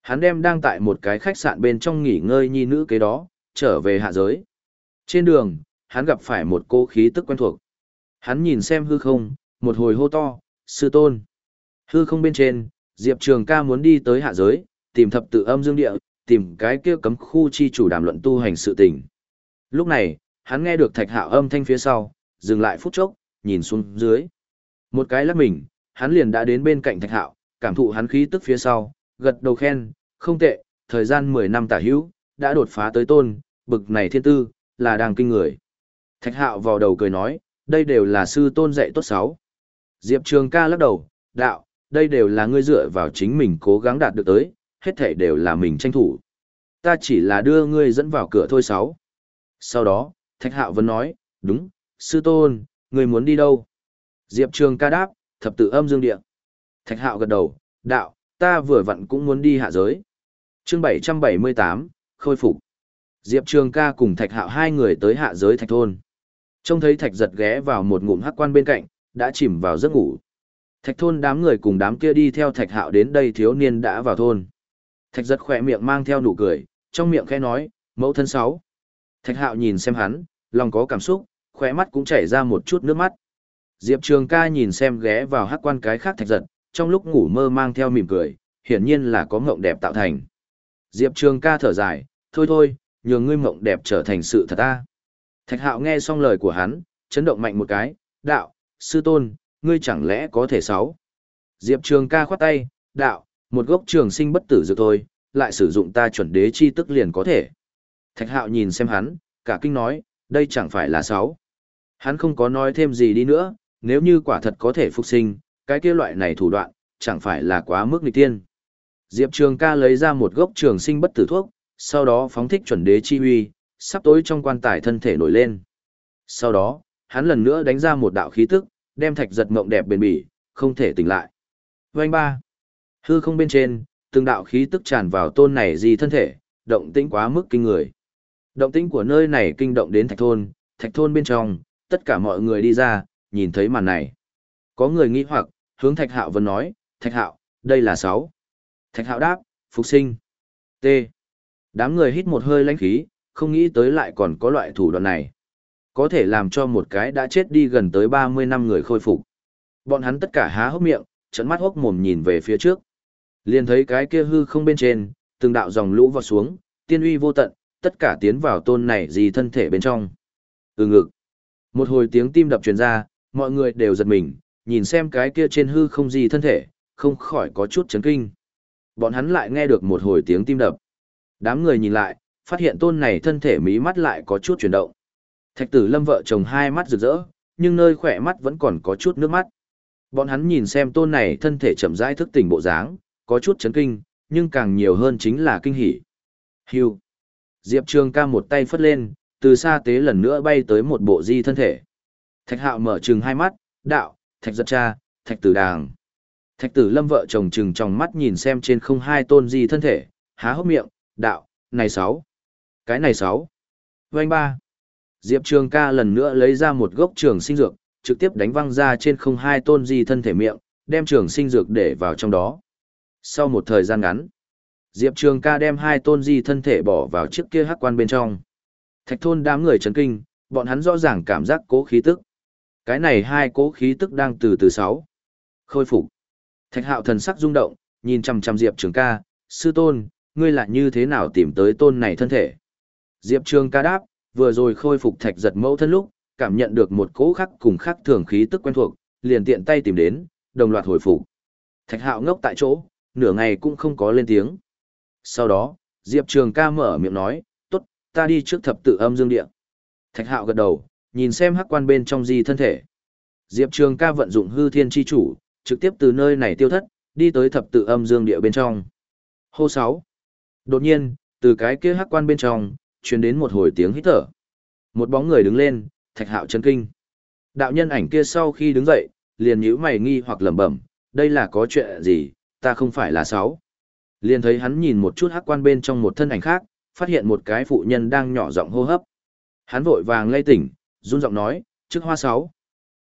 hắn đem đang tại một cái khách sạn bên trong nghỉ ngơi nhi nữ kế đó, trở về hạ giới. Trên đường, hắn gặp phải một cô khí tức quen thuộc. Hắn nhìn xem hư không, một hồi hô to, sư tôn. Hư không bên trên, Diệp Trường ca muốn đi tới hạ giới, tìm thập tự âm dương địa, tìm cái kia cấm khu chi chủ đàm luận tu hành sự tình. Lúc này, hắn nghe được thạch hạo âm thanh phía sau, dừng lại phút chốc, nhìn xuống dưới. Một cái lắc mình, hắn liền đã đến bên cạnh thạch hạo, cảm thụ hắn khí tức phía sau, gật đầu khen, không tệ, thời gian 10 năm tả hữu, đã đột phá tới tôn, bực này thiên tư, là đang kinh người. Thạch hạo vào đầu cười nói, đây đều là sư tôn dạy tốt sáu. Diệp Trường ca lắc đầu, đạo, đây đều là ngươi dựa vào chính mình cố gắng đạt được tới, hết thể đều là mình tranh thủ. Ta chỉ là đưa ngươi dẫn vào cửa thôi sáu. Sau đó, Thạch Hạo vẫn nói, đúng, sư tôn, ngươi muốn đi đâu? Diệp Trường ca đáp, thập tự âm dương địa. Thạch Hạo gật đầu, đạo, ta vừa vặn cũng muốn đi hạ giới. chương 778, khôi phục. Diệp Trường ca cùng Thạch Hạo hai người tới hạ giới Thạch Thôn. Trông thấy Thạch giật ghé vào một ngụm hắc quan bên cạnh, đã chìm vào giấc ngủ. Thạch thôn đám người cùng đám kia đi theo Thạch Hạo đến đây thiếu niên đã vào thôn. Thạch giật khỏe miệng mang theo nụ cười, trong miệng khẽ nói, mẫu thân sáu. Thạch Hạo nhìn xem hắn, lòng có cảm xúc, khóe mắt cũng chảy ra một chút nước mắt. Diệp Trường ca nhìn xem ghé vào hắc quan cái khác Thạch giật, trong lúc ngủ mơ mang theo mỉm cười, hiển nhiên là có mộng đẹp tạo thành. Diệp Trường ca thở dài, thôi thôi, nhường ngươi mộng đẹp trở thành sự thật ta. Thạch Hạo nghe xong lời của hắn, chấn động mạnh một cái, đạo, sư tôn, ngươi chẳng lẽ có thể sáu. Diệp Trường ca khoát tay, đạo, một gốc trường sinh bất tử dược thôi, lại sử dụng ta chuẩn đế chi tức liền có thể. Thạch hạo nhìn xem hắn, cả kinh nói, đây chẳng phải là sáu. Hắn không có nói thêm gì đi nữa, nếu như quả thật có thể phục sinh, cái kia loại này thủ đoạn, chẳng phải là quá mức nghịch tiên. Diệp Trường ca lấy ra một gốc trường sinh bất tử thuốc, sau đó phóng thích chuẩn đế chi huy, sắp tối trong quan tài thân thể nổi lên. Sau đó, hắn lần nữa đánh ra một đạo khí tức, đem thạch giật mộng đẹp bền bỉ, không thể tỉnh lại. Vành ba. Hư không bên trên, từng đạo khí tức tràn vào tôn này gì thân thể, động tĩnh quá mức kinh người. Động tĩnh của nơi này kinh động đến thạch thôn, thạch thôn bên trong, tất cả mọi người đi ra, nhìn thấy màn này. Có người nghĩ hoặc, hướng thạch hạo vẫn nói, thạch hạo, đây là sáu. Thạch hạo đáp, phục sinh. T. Đám người hít một hơi lãnh khí, không nghĩ tới lại còn có loại thủ đoạn này có thể làm cho một cái đã chết đi gần tới 30 năm người khôi phục. Bọn hắn tất cả há hốc miệng, trận mắt hốc mồm nhìn về phía trước. Liền thấy cái kia hư không bên trên, từng đạo dòng lũ vọt xuống, tiên uy vô tận, tất cả tiến vào tôn này gì thân thể bên trong. Ừ ngực. Một hồi tiếng tim đập truyền ra, mọi người đều giật mình, nhìn xem cái kia trên hư không gì thân thể, không khỏi có chút chấn kinh. Bọn hắn lại nghe được một hồi tiếng tim đập. Đám người nhìn lại, phát hiện tôn này thân thể mí mắt lại có chút chuyển động. Thạch tử lâm vợ chồng hai mắt rực rỡ, nhưng nơi khỏe mắt vẫn còn có chút nước mắt. Bọn hắn nhìn xem tôn này thân thể chậm rãi thức tỉnh bộ dáng, có chút chấn kinh, nhưng càng nhiều hơn chính là kinh hỉ. Hưu. Diệp Trường ca một tay phất lên, từ xa tế lần nữa bay tới một bộ di thân thể. Thạch hạo mở trừng hai mắt, đạo, thạch giật cha, thạch tử đàng. Thạch tử lâm vợ chồng trừng trong mắt nhìn xem trên không hai tôn di thân thể, há hốc miệng, đạo, này sáu. Cái này sáu. Vành ba. Diệp Trường ca lần nữa lấy ra một gốc trường sinh dược, trực tiếp đánh văng ra trên không hai tôn di thân thể miệng, đem trường sinh dược để vào trong đó. Sau một thời gian ngắn, Diệp Trường ca đem hai tôn di thân thể bỏ vào chiếc kia hắc quan bên trong. Thạch thôn đám người chấn kinh, bọn hắn rõ ràng cảm giác cố khí tức. Cái này hai cố khí tức đang từ từ sáu. Khôi phục. Thạch hạo thần sắc rung động, nhìn chằm chằm Diệp Trường ca, sư tôn, ngươi lại như thế nào tìm tới tôn này thân thể. Diệp Trường ca đáp, vừa rồi khôi phục thạch giật mẫu thân lúc, cảm nhận được một cỗ khắc cùng khắc thường khí tức quen thuộc, liền tiện tay tìm đến, đồng loạt hồi phục. Thạch hạo ngốc tại chỗ, nửa ngày cũng không có lên tiếng. Sau đó, Diệp Trường ca mở miệng nói, ta đi trước thập tự âm dương địa. Thạch hạo gật đầu, nhìn xem hắc quan bên trong di thân thể. Diệp Trường ca vận dụng hư thiên chi chủ, trực tiếp từ nơi này tiêu thất, đi tới thập tự âm dương địa bên trong. Hô 6. Đột nhiên, từ cái kia hắc quan bên trong, truyền đến một hồi tiếng hít thở. Một bóng người đứng lên, thạch hạo chân kinh. Đạo nhân ảnh kia sau khi đứng dậy, liền nhíu mày nghi hoặc lẩm bẩm, đây là có chuyện gì, ta không phải là sáu. Liền thấy hắn nhìn một chút hắc quan bên trong một thân ảnh khác, phát hiện một cái phụ nhân đang nhỏ giọng hô hấp. Hắn vội vàng lay tỉnh, run giọng nói, trước hoa sáu.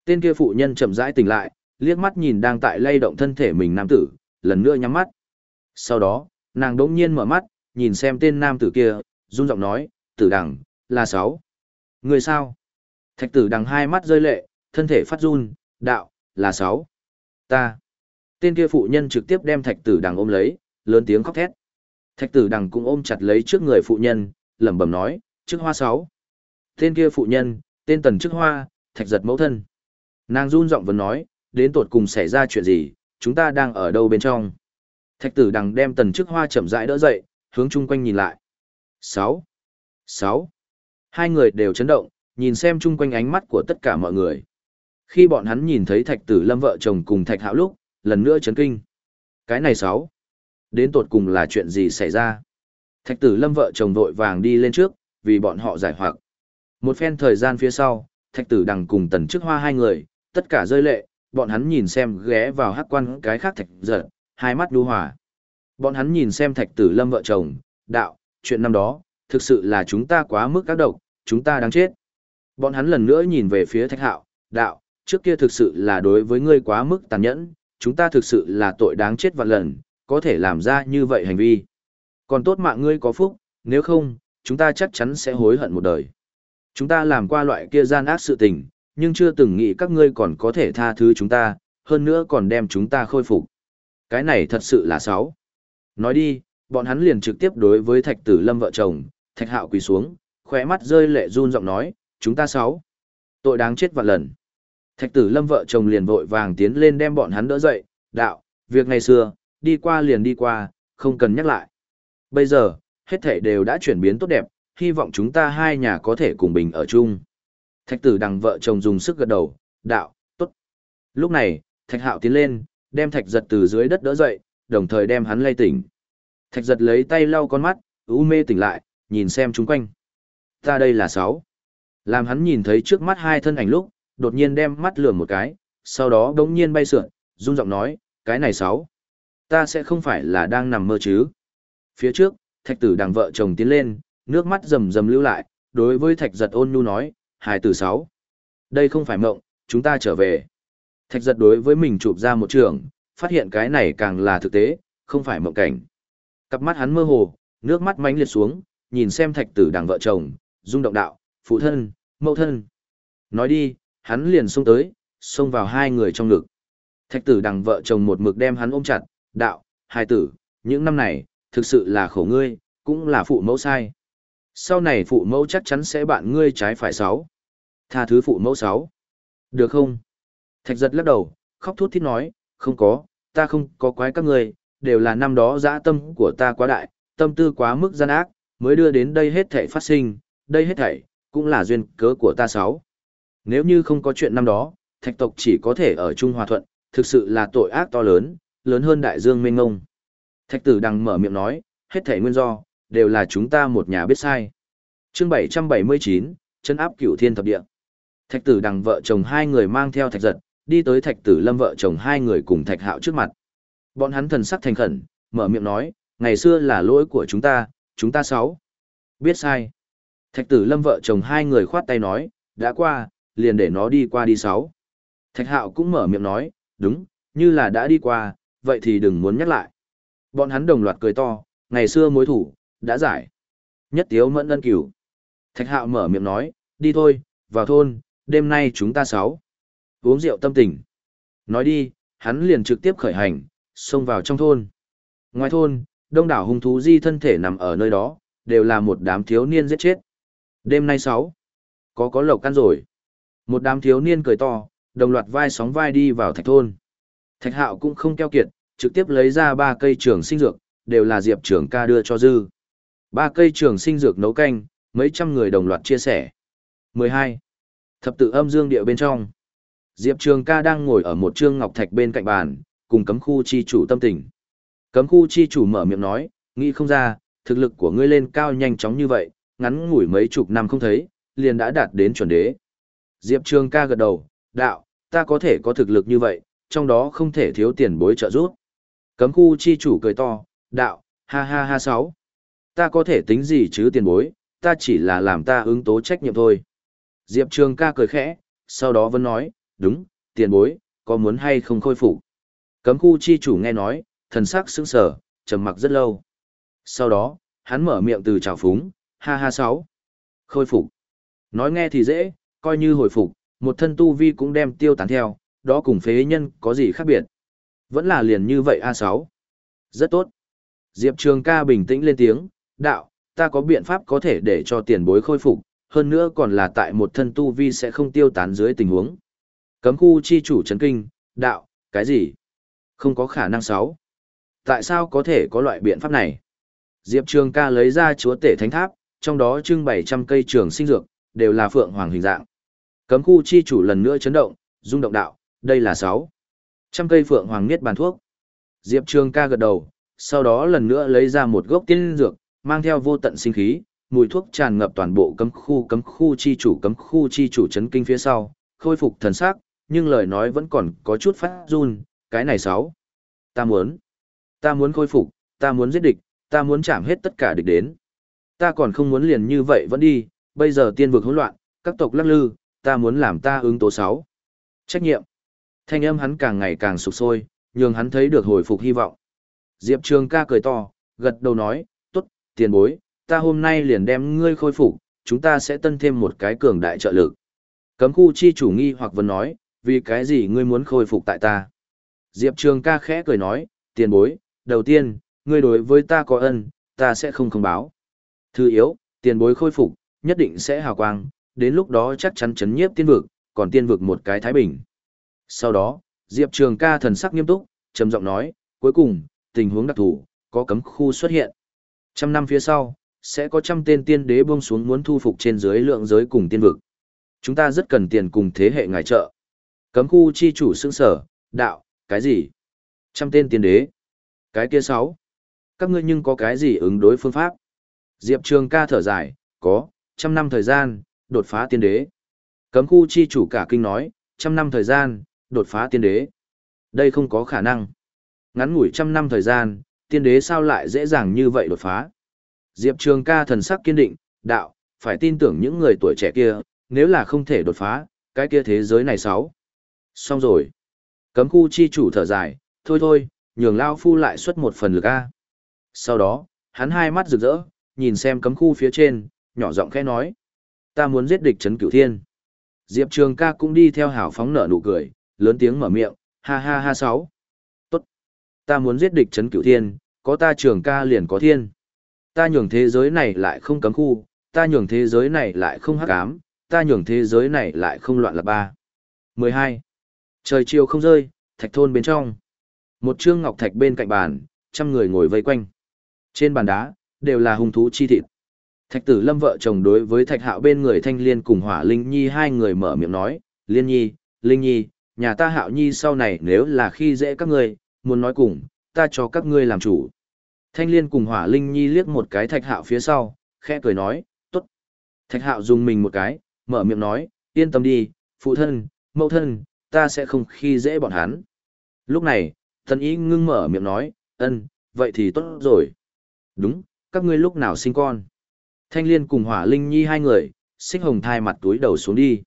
Tên kia phụ nhân chậm rãi tỉnh lại, liếc mắt nhìn đang tại lay động thân thể mình nam tử, lần nữa nhắm mắt. Sau đó, nàng đỗng nhiên mở mắt, nhìn xem tên nam tử kia, run giọng nói, tử đằng, là sáu. Người sao? Thạch tử đằng hai mắt rơi lệ, thân thể phát run, đạo, là sáu. Ta. Tên kia phụ nhân trực tiếp đem thạch tử đằng ôm lấy, lớn tiếng khóc thét. Thạch tử đằng cũng ôm chặt lấy trước người phụ nhân, lẩm bẩm nói, trước hoa sáu. Tên kia phụ nhân, tên tần trước hoa, thạch giật mẫu thân. Nàng run giọng vẫn nói, đến tột cùng xảy ra chuyện gì, chúng ta đang ở đâu bên trong. Thạch tử đằng đem tần trước hoa chậm rãi đỡ dậy, hướng chung quanh nhìn lại. Sáu, sáu. Hai người đều chấn động, nhìn xem chung quanh ánh mắt của tất cả mọi người. Khi bọn hắn nhìn thấy thạch tử lâm vợ chồng cùng thạch hạo lúc, lần nữa chấn kinh. Cái này sáu. Đến tột cùng là chuyện gì xảy ra? Thạch tử lâm vợ chồng vội vàng đi lên trước, vì bọn họ giải hoặc. Một phen thời gian phía sau, thạch tử đằng cùng tần trước hoa hai người, tất cả rơi lệ, bọn hắn nhìn xem ghé vào hắc quan cái khác thạch giật, hai mắt đu hòa. Bọn hắn nhìn xem thạch tử lâm vợ chồng, đạo, chuyện năm đó, thực sự là chúng ta quá mức các độc, chúng ta đáng chết. Bọn hắn lần nữa nhìn về phía thạch hạo, đạo, trước kia thực sự là đối với ngươi quá mức tàn nhẫn, chúng ta thực sự là tội đáng chết vạn lần, có thể làm ra như vậy hành vi. Còn tốt mạng ngươi có phúc, nếu không, chúng ta chắc chắn sẽ hối hận một đời. Chúng ta làm qua loại kia gian ác sự tình, nhưng chưa từng nghĩ các ngươi còn có thể tha thứ chúng ta, hơn nữa còn đem chúng ta khôi phục. Cái này thật sự là xấu. Nói đi, bọn hắn liền trực tiếp đối với thạch tử lâm vợ chồng, thạch hạo quỳ xuống, khỏe mắt rơi lệ run giọng nói, chúng ta xấu. Tội đáng chết vạn lần. Thạch tử lâm vợ chồng liền vội vàng tiến lên đem bọn hắn đỡ dậy, đạo, việc ngày xưa, đi qua liền đi qua, không cần nhắc lại. Bây giờ, hết thảy đều đã chuyển biến tốt đẹp, hy vọng chúng ta hai nhà có thể cùng bình ở chung. Thạch tử đằng vợ chồng dùng sức gật đầu, đạo, tốt. Lúc này, thạch hạo tiến lên, đem thạch giật từ dưới đất đỡ dậy, đồng thời đem hắn lay tỉnh. Thạch giật lấy tay lau con mắt, u mê tỉnh lại, nhìn xem chung quanh. Ta đây là sáu. Làm hắn nhìn thấy trước mắt hai thân ảnh lúc, đột nhiên đem mắt lườm một cái, sau đó đống nhiên bay sượn, run giọng nói, cái này sáu. Ta sẽ không phải là đang nằm mơ chứ. Phía trước, thạch tử đằng vợ chồng tiến lên, nước mắt rầm rầm lưu lại, đối với thạch giật ôn nhu nói, hài tử sáu. Đây không phải mộng, chúng ta trở về. Thạch giật đối với mình chụp ra một trường, phát hiện cái này càng là thực tế, không phải mộng cảnh. Cặp mắt hắn mơ hồ, nước mắt mánh liệt xuống, nhìn xem thạch tử đằng vợ chồng, rung động đạo, phụ thân, mẫu thân. Nói đi, hắn liền xông tới, xông vào hai người trong ngực. Thạch tử đằng vợ chồng một mực đem hắn ôm chặt, đạo, hai tử, những năm này, thực sự là khổ ngươi, cũng là phụ mẫu sai. Sau này phụ mẫu chắc chắn sẽ bạn ngươi trái phải sáu. Tha thứ phụ mẫu sáu. Được không? Thạch giật lắc đầu, khóc thút thít nói, không có, ta không có quái các ngươi, đều là năm đó dã tâm của ta quá đại, tâm tư quá mức gian ác, mới đưa đến đây hết thảy phát sinh, đây hết thảy, cũng là duyên cớ của ta sáu. Nếu như không có chuyện năm đó, thạch tộc chỉ có thể ở Trung Hòa Thuận, thực sự là tội ác to lớn, lớn hơn đại dương mênh ngông. Thạch tử đằng mở miệng nói, hết thảy nguyên do, đều là chúng ta một nhà biết sai. chương 779, chân áp cửu thiên thập địa. Thạch tử đằng vợ chồng hai người mang theo thạch giật, đi tới thạch tử lâm vợ chồng hai người cùng thạch hạo trước mặt. Bọn hắn thần sắc thành khẩn, mở miệng nói, ngày xưa là lỗi của chúng ta, chúng ta sáu. Biết sai. Thạch tử lâm vợ chồng hai người khoát tay nói, đã qua, liền để nó đi qua đi sáu. Thạch hạo cũng mở miệng nói, đúng, như là đã đi qua, vậy thì đừng muốn nhắc lại. Bọn hắn đồng loạt cười to, ngày xưa mối thủ, đã giải. Nhất tiếu mẫn ân cửu. Thạch hạo mở miệng nói, đi thôi, vào thôn, đêm nay chúng ta sáu. Uống rượu tâm tình. Nói đi, hắn liền trực tiếp khởi hành, xông vào trong thôn. Ngoài thôn, đông đảo hung thú di thân thể nằm ở nơi đó, đều là một đám thiếu niên giết chết. Đêm nay sáu, có có lộc căn rồi. Một đám thiếu niên cười to, đồng loạt vai sóng vai đi vào thạch thôn. Thạch hạo cũng không keo kiệt, trực tiếp lấy ra ba cây trường sinh dược, đều là diệp trưởng ca đưa cho dư. Ba cây trường sinh dược nấu canh, mấy trăm người đồng loạt chia sẻ. 12. Thập tự âm dương địa bên trong. Diệp Trường ca đang ngồi ở một trương ngọc thạch bên cạnh bàn, cùng cấm khu chi chủ tâm tình. Cấm khu chi chủ mở miệng nói, nghĩ không ra, thực lực của ngươi lên cao nhanh chóng như vậy, ngắn ngủi mấy chục năm không thấy, liền đã đạt đến chuẩn đế. Diệp Trường ca gật đầu, đạo, ta có thể có thực lực như vậy, trong đó không thể thiếu tiền bối trợ giúp. Cấm khu chi chủ cười to, đạo, ha ha ha sáu. Ta có thể tính gì chứ tiền bối, ta chỉ là làm ta ứng tố trách nhiệm thôi. Diệp Trường ca cười khẽ, sau đó vẫn nói, đúng, tiền bối, có muốn hay không khôi phục. Cấm khu chi chủ nghe nói, thần sắc sững sờ, trầm mặc rất lâu. Sau đó, hắn mở miệng từ trào phúng, ha ha sáu. Khôi phục. Nói nghe thì dễ, coi như hồi phục, một thân tu vi cũng đem tiêu tán theo, đó cùng phế nhân có gì khác biệt. Vẫn là liền như vậy A6. Rất tốt. Diệp Trường ca bình tĩnh lên tiếng, đạo, ta có biện pháp có thể để cho tiền bối khôi phục, hơn nữa còn là tại một thân tu vi sẽ không tiêu tán dưới tình huống. Cấm khu chi chủ chấn kinh, đạo, cái gì? Không có khả năng sáu. Tại sao có thể có loại biện pháp này? Diệp Trường ca lấy ra chúa tể thánh tháp, trong đó trưng bày trăm cây trường sinh dược, đều là phượng hoàng hình dạng. Cấm khu chi chủ lần nữa chấn động, rung động đạo, đây là sáu trăm cây phượng hoàng niết bàn thuốc. Diệp Trường ca gật đầu, sau đó lần nữa lấy ra một gốc tiên dược, mang theo vô tận sinh khí, mùi thuốc tràn ngập toàn bộ cấm khu cấm khu chi chủ cấm khu chi chủ chấn kinh phía sau, khôi phục thần sắc, nhưng lời nói vẫn còn có chút phát run, cái này sáu. Ta muốn, ta muốn khôi phục, ta muốn giết địch, ta muốn chạm hết tất cả địch đến. Ta còn không muốn liền như vậy vẫn đi, bây giờ tiên vực hỗn loạn, các tộc lắc lư, ta muốn làm ta ứng tố sáu. Trách nhiệm. Thanh âm hắn càng ngày càng sụp sôi, nhường hắn thấy được hồi phục hy vọng. Diệp Trường ca cười to, gật đầu nói, tốt, tiền bối, ta hôm nay liền đem ngươi khôi phục, chúng ta sẽ tân thêm một cái cường đại trợ lực. Cấm khu chi chủ nghi hoặc vẫn nói, vì cái gì ngươi muốn khôi phục tại ta? Diệp Trường ca khẽ cười nói, tiền bối, đầu tiên, ngươi đối với ta có ân, ta sẽ không không báo. Thứ yếu, tiền bối khôi phục, nhất định sẽ hào quang, đến lúc đó chắc chắn chấn nhiếp tiên vực, còn tiên vực một cái thái bình. Sau đó, Diệp Trường ca thần sắc nghiêm túc, trầm giọng nói, cuối cùng, tình huống đặc thù, có cấm khu xuất hiện. Trăm năm phía sau, sẽ có trăm tên tiên đế buông xuống muốn thu phục trên dưới lượng giới cùng tiên vực. Chúng ta rất cần tiền cùng thế hệ ngài trợ. Cấm khu chi chủ xương sở, đạo, cái gì? Trăm tên tiên đế. Cái kia sáu. Các ngươi nhưng có cái gì ứng đối phương pháp? Diệp Trường ca thở dài, có, trăm năm thời gian, đột phá tiên đế. Cấm khu chi chủ cả kinh nói, trăm năm thời gian, đột phá tiên đế. Đây không có khả năng. Ngắn ngủi trăm năm thời gian, tiên đế sao lại dễ dàng như vậy đột phá? Diệp Trường ca thần sắc kiên định, đạo, phải tin tưởng những người tuổi trẻ kia, nếu là không thể đột phá, cái kia thế giới này sáu. Xong rồi. Cấm khu chi chủ thở dài, thôi thôi, nhường Lao Phu lại xuất một phần lực A. Sau đó, hắn hai mắt rực rỡ, nhìn xem cấm khu phía trên, nhỏ giọng khẽ nói. Ta muốn giết địch trấn cửu thiên. Diệp Trường ca cũng đi theo hảo phóng nở nụ cười, lớn tiếng mở miệng, ha ha ha sáu. Tốt. Ta muốn giết địch chấn cửu thiên, có ta trường ca liền có thiên. Ta nhường thế giới này lại không cấm khu, ta nhường thế giới này lại không hắc ám, ta nhường thế giới này lại không loạn là ba. 12. Trời chiều không rơi, thạch thôn bên trong. Một trương ngọc thạch bên cạnh bàn, trăm người ngồi vây quanh. Trên bàn đá, đều là hung thú chi thịt. Thạch tử lâm vợ chồng đối với thạch hạo bên người thanh liên cùng hỏa linh nhi hai người mở miệng nói, liên nhi, linh nhi, nhà ta hạo nhi sau này nếu là khi dễ các ngươi, muốn nói cùng, ta cho các ngươi làm chủ. Thanh liên cùng hỏa linh nhi liếc một cái thạch hạo phía sau, khẽ cười nói, tốt. Thạch hạo dùng mình một cái, mở miệng nói, yên tâm đi, phụ thân, mẫu thân, ta sẽ không khi dễ bọn hắn. Lúc này, thần ý ngưng mở miệng nói, ân, vậy thì tốt rồi. Đúng, các ngươi lúc nào sinh con? Thanh Liên cùng Hỏa Linh Nhi hai người, xích hồng thai mặt túi đầu xuống đi.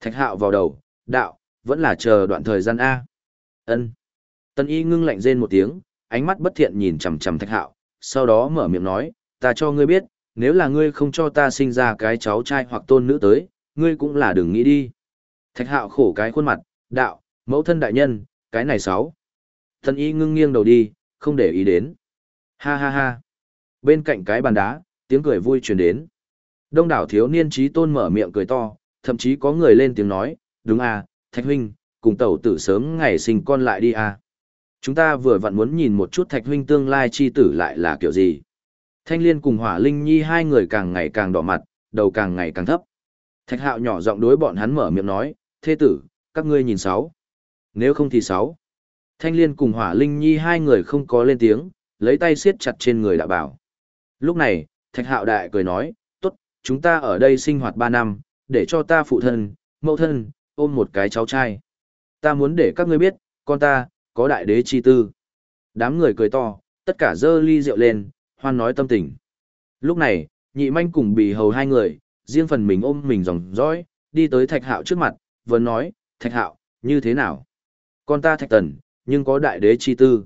Thạch hạo vào đầu, đạo, vẫn là chờ đoạn thời gian A. ân Tân y ngưng lạnh rên một tiếng, ánh mắt bất thiện nhìn chằm chằm thạch hạo, sau đó mở miệng nói, ta cho ngươi biết, nếu là ngươi không cho ta sinh ra cái cháu trai hoặc tôn nữ tới, ngươi cũng là đừng nghĩ đi. Thạch hạo khổ cái khuôn mặt, đạo, mẫu thân đại nhân, cái này sáu. Tân y ngưng nghiêng đầu đi, không để ý đến. Ha ha ha. Bên cạnh cái bàn đá, tiếng cười vui truyền đến. Đông đảo thiếu niên trí tôn mở miệng cười to, thậm chí có người lên tiếng nói, đúng à, Thạch huynh, cùng tẩu tử sớm ngày sinh con lại đi à. Chúng ta vừa vặn muốn nhìn một chút Thạch huynh tương lai chi tử lại là kiểu gì. Thanh Liên cùng Hỏa Linh Nhi hai người càng ngày càng đỏ mặt, đầu càng ngày càng thấp. Thạch Hạo nhỏ giọng đối bọn hắn mở miệng nói, "Thê tử, các ngươi nhìn sáu. Nếu không thì sáu." Thanh Liên cùng Hỏa Linh Nhi hai người không có lên tiếng, lấy tay siết chặt trên người đạo bảo. Lúc này, Thạch Hạo đại cười nói, "Tốt, chúng ta ở đây sinh hoạt ba năm, để cho ta phụ thân, mẫu thân, ôm một cái cháu trai. Ta muốn để các ngươi biết, con ta, có đại đế chi tư." Đám người cười to, tất cả dơ ly rượu lên, hoan nói tâm tình. Lúc này, nhị manh cùng bì hầu hai người, riêng phần mình ôm mình dòng dõi, đi tới thạch hạo trước mặt, vẫn nói, thạch hạo, như thế nào? Con ta thạch tần, nhưng có đại đế chi tư.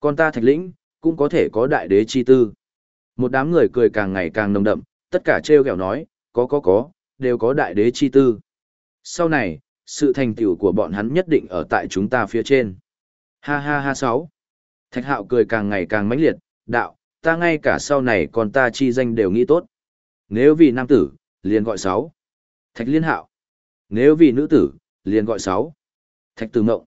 Con ta thạch lĩnh, cũng có thể có đại đế chi tư. Một đám người cười càng ngày càng nồng đậm, tất cả treo kẹo nói, có có có, đều có đại đế chi tư. Sau này, sự thành tựu của bọn hắn nhất định ở tại chúng ta phía trên. Ha ha ha sáu. Thạch hạo cười càng ngày càng mãnh liệt, đạo, ta ngay cả sau này còn ta chi danh đều nghĩ tốt. Nếu vì nam tử, liền gọi sáu. Thạch liên hạo. Nếu vì nữ tử, liền gọi sáu. Thạch tử mộng.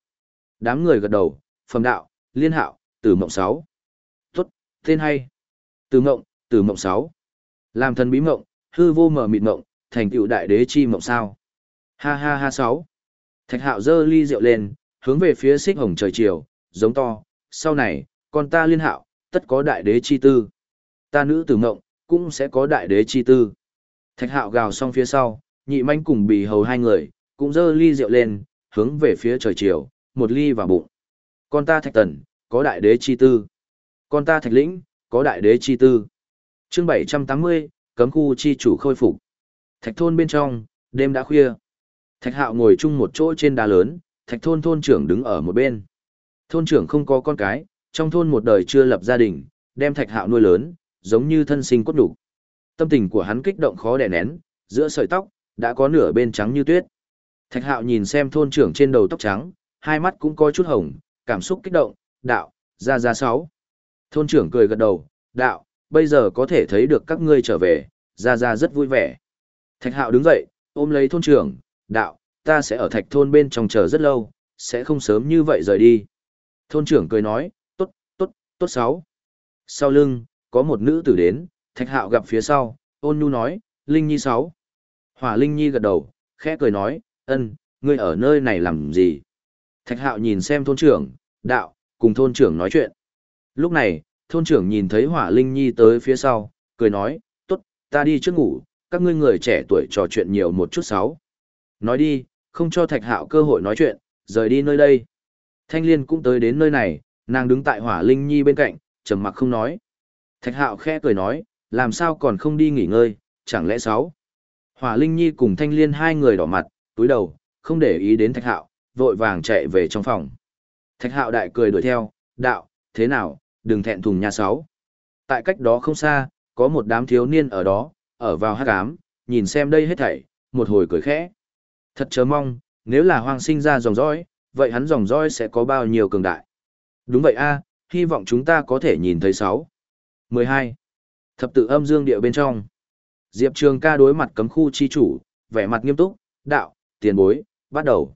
Đám người gật đầu, phẩm đạo, liên hạo, tử mộng sáu. Tốt, tên hay. Tử mộng, tử mộng sáu. Làm thần bí mộng, hư vô mở mịt mộng, thành tựu đại đế chi mộng sao. Ha ha ha sáu. Thạch hạo dơ ly rượu lên, hướng về phía xích hồng trời chiều, giống to, sau này, con ta liên hạo, tất có đại đế chi tư. Ta nữ tử mộng, cũng sẽ có đại đế chi tư. Thạch hạo gào xong phía sau, nhị manh cùng bì hầu hai người, cũng dơ ly rượu lên, hướng về phía trời chiều, một ly vào bụng. Con ta thạch tần, có đại đế chi tư. Con ta thạch lĩnh, có đại đế chi tư. chương 780, cấm khu chi chủ khôi phục. Thạch thôn bên trong, đêm đã khuya. Thạch hạo ngồi chung một chỗ trên đá lớn, thạch thôn thôn trưởng đứng ở một bên. Thôn trưởng không có con cái, trong thôn một đời chưa lập gia đình, đem thạch hạo nuôi lớn, giống như thân sinh cốt đủ. Tâm tình của hắn kích động khó đè nén, giữa sợi tóc, đã có nửa bên trắng như tuyết. Thạch hạo nhìn xem thôn trưởng trên đầu tóc trắng, hai mắt cũng có chút hồng, cảm xúc kích động, đạo, ra ra sáu. Thôn trưởng cười gật đầu, đạo, bây giờ có thể thấy được các ngươi trở về, ra ra rất vui vẻ. Thạch hạo đứng dậy, ôm lấy thôn trưởng, đạo, ta sẽ ở thạch thôn bên trong chờ rất lâu, sẽ không sớm như vậy rời đi. Thôn trưởng cười nói, tốt tốt tốt sáu. Sau lưng, có một nữ tử đến, thạch hạo gặp phía sau, ôn nhu nói, Linh Nhi sáu. Hỏa Linh Nhi gật đầu, khẽ cười nói, ân, ngươi ở nơi này làm gì? Thạch hạo nhìn xem thôn trưởng, đạo, cùng thôn trưởng nói chuyện. Lúc này, thôn trưởng nhìn thấy hỏa Linh Nhi tới phía sau, cười nói, tốt, ta đi trước ngủ, các ngươi người trẻ tuổi trò chuyện nhiều một chút sáu. Nói đi, không cho thạch hạo cơ hội nói chuyện, rời đi nơi đây. Thanh liên cũng tới đến nơi này, Nàng đứng tại hỏa linh nhi bên cạnh, trầm mặc không nói. Thạch hạo khẽ cười nói, làm sao còn không đi nghỉ ngơi, chẳng lẽ sáu. Hỏa linh nhi cùng thanh liên hai người đỏ mặt, túi đầu, không để ý đến thạch hạo, vội vàng chạy về trong phòng. Thạch hạo đại cười đuổi theo, đạo, thế nào, đừng thẹn thùng nhà sáu. Tại cách đó không xa, có một đám thiếu niên ở đó, ở vào hát ám, nhìn xem đây hết thảy, một hồi cười khẽ. Thật chớ mong, nếu là hoang sinh ra dòng dõi, vậy hắn dòng dõi sẽ có bao nhiêu cường đại. Đúng vậy a, hy vọng chúng ta có thể nhìn thấy sáu. 12. Thập tự âm dương địa bên trong. Diệp Trường ca đối mặt cấm khu chi chủ, vẻ mặt nghiêm túc, đạo, tiền bối, bắt đầu.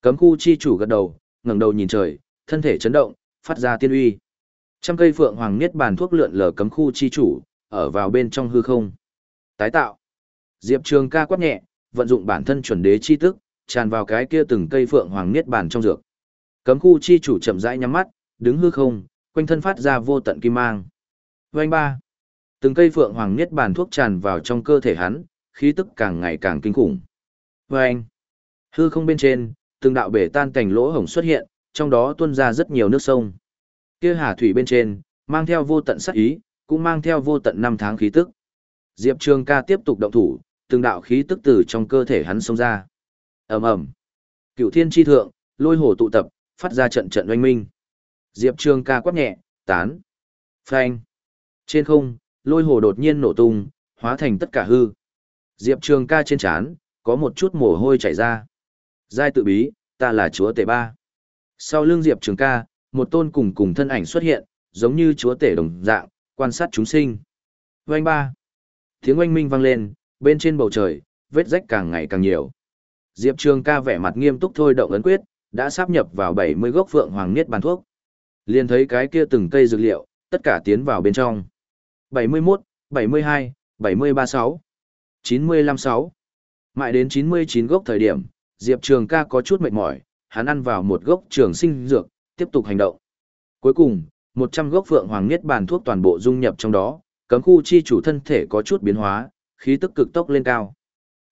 Cấm khu chi chủ gật đầu, ngẩng đầu nhìn trời, thân thể chấn động, phát ra tiên uy. Trăm cây phượng hoàng niết bàn thuốc lượn lờ cấm khu chi chủ, ở vào bên trong hư không. Tái tạo. Diệp Trường ca quát nhẹ, vận dụng bản thân chuẩn đế chi tức, tràn vào cái kia từng cây phượng hoàng niết bàn trong dược. Cấm khu chi chủ chậm rãi nhắm mắt, đứng hư không, quanh thân phát ra vô tận kim mang. Vành ba. Từng cây phượng hoàng niết bàn thuốc tràn vào trong cơ thể hắn, khí tức càng ngày càng kinh khủng. Vành. Hư không bên trên, từng đạo bể tan cảnh lỗ hổng xuất hiện, trong đó tuôn ra rất nhiều nước sông. Kia hà thủy bên trên, mang theo vô tận sát ý, cũng mang theo vô tận năm tháng khí tức. Diệp Trường ca tiếp tục động thủ, từng đạo khí tức từ trong cơ thể hắn xông ra. ầm ầm cửu thiên chi thượng, lôi hổ tụ tập, phát ra trận trận oanh minh. Diệp Trường ca quát nhẹ, tán. Phanh. Trên không, lôi hổ đột nhiên nổ tung, hóa thành tất cả hư. Diệp Trường ca trên trán có một chút mồ hôi chảy ra. Giai tự bí, ta là chúa tể ba. Sau lưng Diệp Trường ca, một tôn cùng cùng thân ảnh xuất hiện, giống như chúa tể đồng dạng, quan sát chúng sinh. Oanh ba. Tiếng oanh minh vang lên, bên trên bầu trời, vết rách càng ngày càng nhiều. Diệp Trường ca vẻ mặt nghiêm túc thôi động ấn quyết, đã sáp nhập vào 70 gốc phượng hoàng niết bàn thuốc. Liền thấy cái kia từng cây dược liệu, tất cả tiến vào bên trong. 71, 72, 73 6, 95 6. Mãi đến 99 gốc thời điểm, Diệp Trường ca có chút mệt mỏi, hắn ăn vào một gốc trường sinh dược, tiếp tục hành động. Cuối cùng, 100 gốc phượng hoàng niết bàn thuốc toàn bộ dung nhập trong đó, cấm khu chi chủ thân thể có chút biến hóa, khí tức cực tốc lên cao.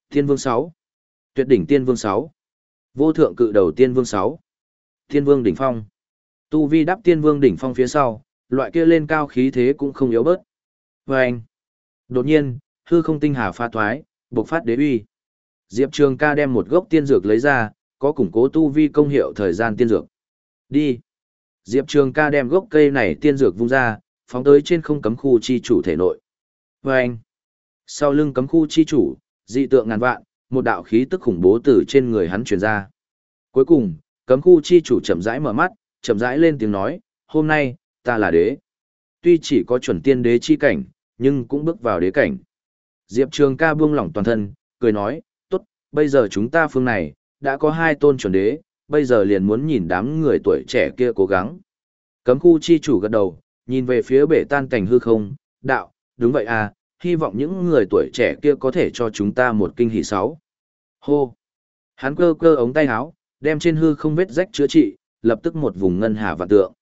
Tiên vương 6. Tuyệt đỉnh tiên vương 6. Vô thượng cự đầu tiên vương 6. Tiên vương đỉnh phong. Tu vi đắp tiên vương đỉnh phong phía sau, loại kia lên cao khí thế cũng không yếu bớt. Và anh. Đột nhiên, hư không tinh hà pha thoái, bộc phát đế uy. Diệp Trường ca đem một gốc tiên dược lấy ra, có củng cố tu vi công hiệu thời gian tiên dược. Đi. Diệp Trường ca đem gốc cây này tiên dược vung ra, phóng tới trên không cấm khu chi chủ thể nội. Và anh. Sau lưng cấm khu chi chủ, dị tượng ngàn vạn, một đạo khí tức khủng bố từ trên người hắn truyền ra. Cuối cùng, cấm khu chi chủ chậm rãi mở mắt, chậm rãi lên tiếng nói, hôm nay, ta là đế. Tuy chỉ có chuẩn tiên đế chi cảnh, nhưng cũng bước vào đế cảnh. Diệp Trường ca buông lỏng toàn thân, cười nói, tốt, bây giờ chúng ta phương này, đã có hai tôn chuẩn đế, bây giờ liền muốn nhìn đám người tuổi trẻ kia cố gắng. Cấm khu chi chủ gật đầu, nhìn về phía bể tan cảnh hư không, đạo, đúng vậy à, hy vọng những người tuổi trẻ kia có thể cho chúng ta một kinh hỉ sáu. Hô! Hắn cơ cơ ống tay áo, đem trên hư không vết rách chữa trị, lập tức một vùng ngân hà và tượng.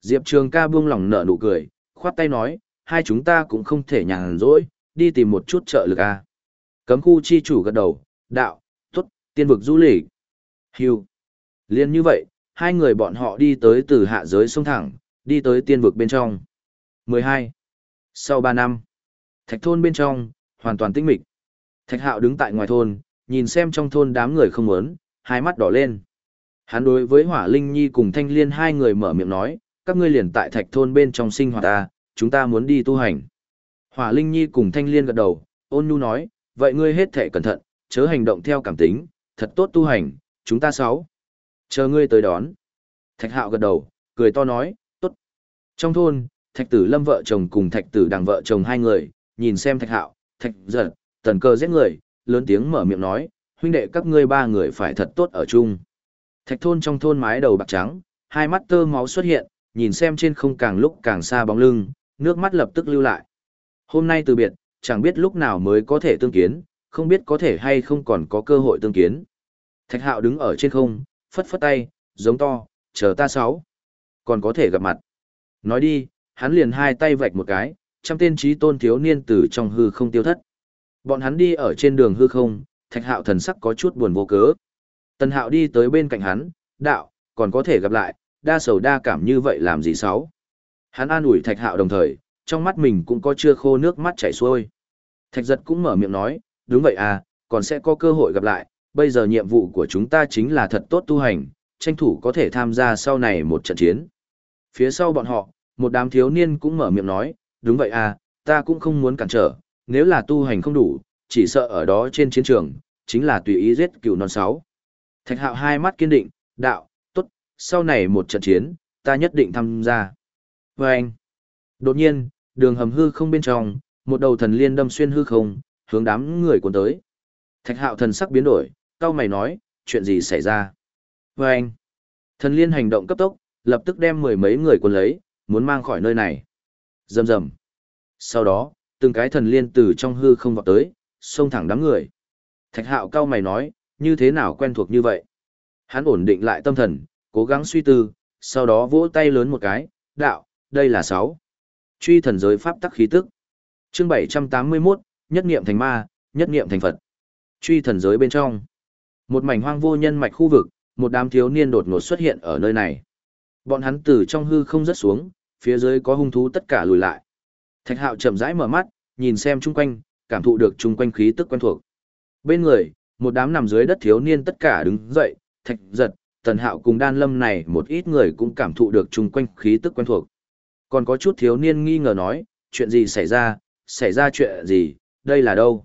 Diệp Trường ca buông lỏng nở nụ cười, khoát tay nói, hai chúng ta cũng không thể nhàn rỗi, đi tìm một chút trợ lực à. Cấm khu chi chủ gật đầu, đạo, tốt, tiên vực du lịch. Hưu. Liên như vậy, hai người bọn họ đi tới từ hạ giới sông thẳng, đi tới tiên vực bên trong. 12. Sau 3 năm, thạch thôn bên trong, hoàn toàn tĩnh mịch. Thạch hạo đứng tại ngoài thôn, nhìn xem trong thôn đám người không muốn, hai mắt đỏ lên. Hắn đối với Hỏa Linh Nhi cùng Thanh Liên hai người mở miệng nói, các ngươi liền tại thạch thôn bên trong sinh hoạt ta, chúng ta muốn đi tu hành. Hỏa Linh Nhi cùng Thanh Liên gật đầu, ôn nhu nói, vậy ngươi hết thể cẩn thận, chớ hành động theo cảm tính, thật tốt tu hành, chúng ta sáu. Chờ ngươi tới đón. Thạch hạo gật đầu, cười to nói, tốt. Trong thôn, thạch tử lâm vợ chồng cùng thạch tử đằng vợ chồng hai người, nhìn xem thạch hạo, thạch giật, tần cơ giết người, lớn tiếng mở miệng nói, huynh đệ các ngươi ba người phải thật tốt ở chung. Thạch thôn trong thôn mái đầu bạc trắng, hai mắt tơ máu xuất hiện, nhìn xem trên không càng lúc càng xa bóng lưng, nước mắt lập tức lưu lại. Hôm nay từ biệt, chẳng biết lúc nào mới có thể tương kiến, không biết có thể hay không còn có cơ hội tương kiến. Thạch hạo đứng ở trên không, phất phất tay, giống to, chờ ta sáu. Còn có thể gặp mặt. Nói đi, hắn liền hai tay vạch một cái, trăm tên trí tôn thiếu niên từ trong hư không tiêu thất. Bọn hắn đi ở trên đường hư không, thạch hạo thần sắc có chút buồn vô cớ. Tần hạo đi tới bên cạnh hắn, đạo, còn có thể gặp lại, đa sầu đa cảm như vậy làm gì sáu. Hắn an ủi thạch hạo đồng thời, trong mắt mình cũng có chưa khô nước mắt chảy xuôi. Thạch giật cũng mở miệng nói, đúng vậy à, còn sẽ có cơ hội gặp lại, bây giờ nhiệm vụ của chúng ta chính là thật tốt tu hành, tranh thủ có thể tham gia sau này một trận chiến. Phía sau bọn họ, một đám thiếu niên cũng mở miệng nói, đúng vậy à, ta cũng không muốn cản trở, nếu là tu hành không đủ, chỉ sợ ở đó trên chiến trường, chính là tùy ý giết cựu non sáu. Thạch hạo hai mắt kiên định, đạo, tốt, sau này một trận chiến, ta nhất định tham gia. Và anh, đột nhiên, đường hầm hư không bên trong, một đầu thần liên đâm xuyên hư không, hướng đám người cuốn tới. Thạch hạo thần sắc biến đổi, cao mày nói, chuyện gì xảy ra? Và anh, thần liên hành động cấp tốc, lập tức đem mười mấy người cuốn lấy, muốn mang khỏi nơi này. Rầm rầm. Sau đó, từng cái thần liên từ trong hư không vọt tới, xông thẳng đám người. Thạch hạo cao mày nói, như thế nào quen thuộc như vậy? Hắn ổn định lại tâm thần, cố gắng suy tư, sau đó vỗ tay lớn một cái, đạo, đây là sáu. Truy thần giới pháp tắc khí tức. Chương 781, nhất niệm thành ma, nhất niệm thành Phật. Truy thần giới bên trong. Một mảnh hoang vô nhân mạch khu vực, một đám thiếu niên đột ngột xuất hiện ở nơi này. Bọn hắn từ trong hư không rất xuống, phía dưới có hung thú tất cả lùi lại. Thạch hạo chậm rãi mở mắt, nhìn xem chung quanh, cảm thụ được chung quanh khí tức quen thuộc. Bên người, một đám nằm dưới đất thiếu niên tất cả đứng dậy, thạch giật, tần hạo cùng đan lâm này một ít người cũng cảm thụ được chung quanh khí tức quen thuộc. Còn có chút thiếu niên nghi ngờ nói, chuyện gì xảy ra, xảy ra chuyện gì, đây là đâu?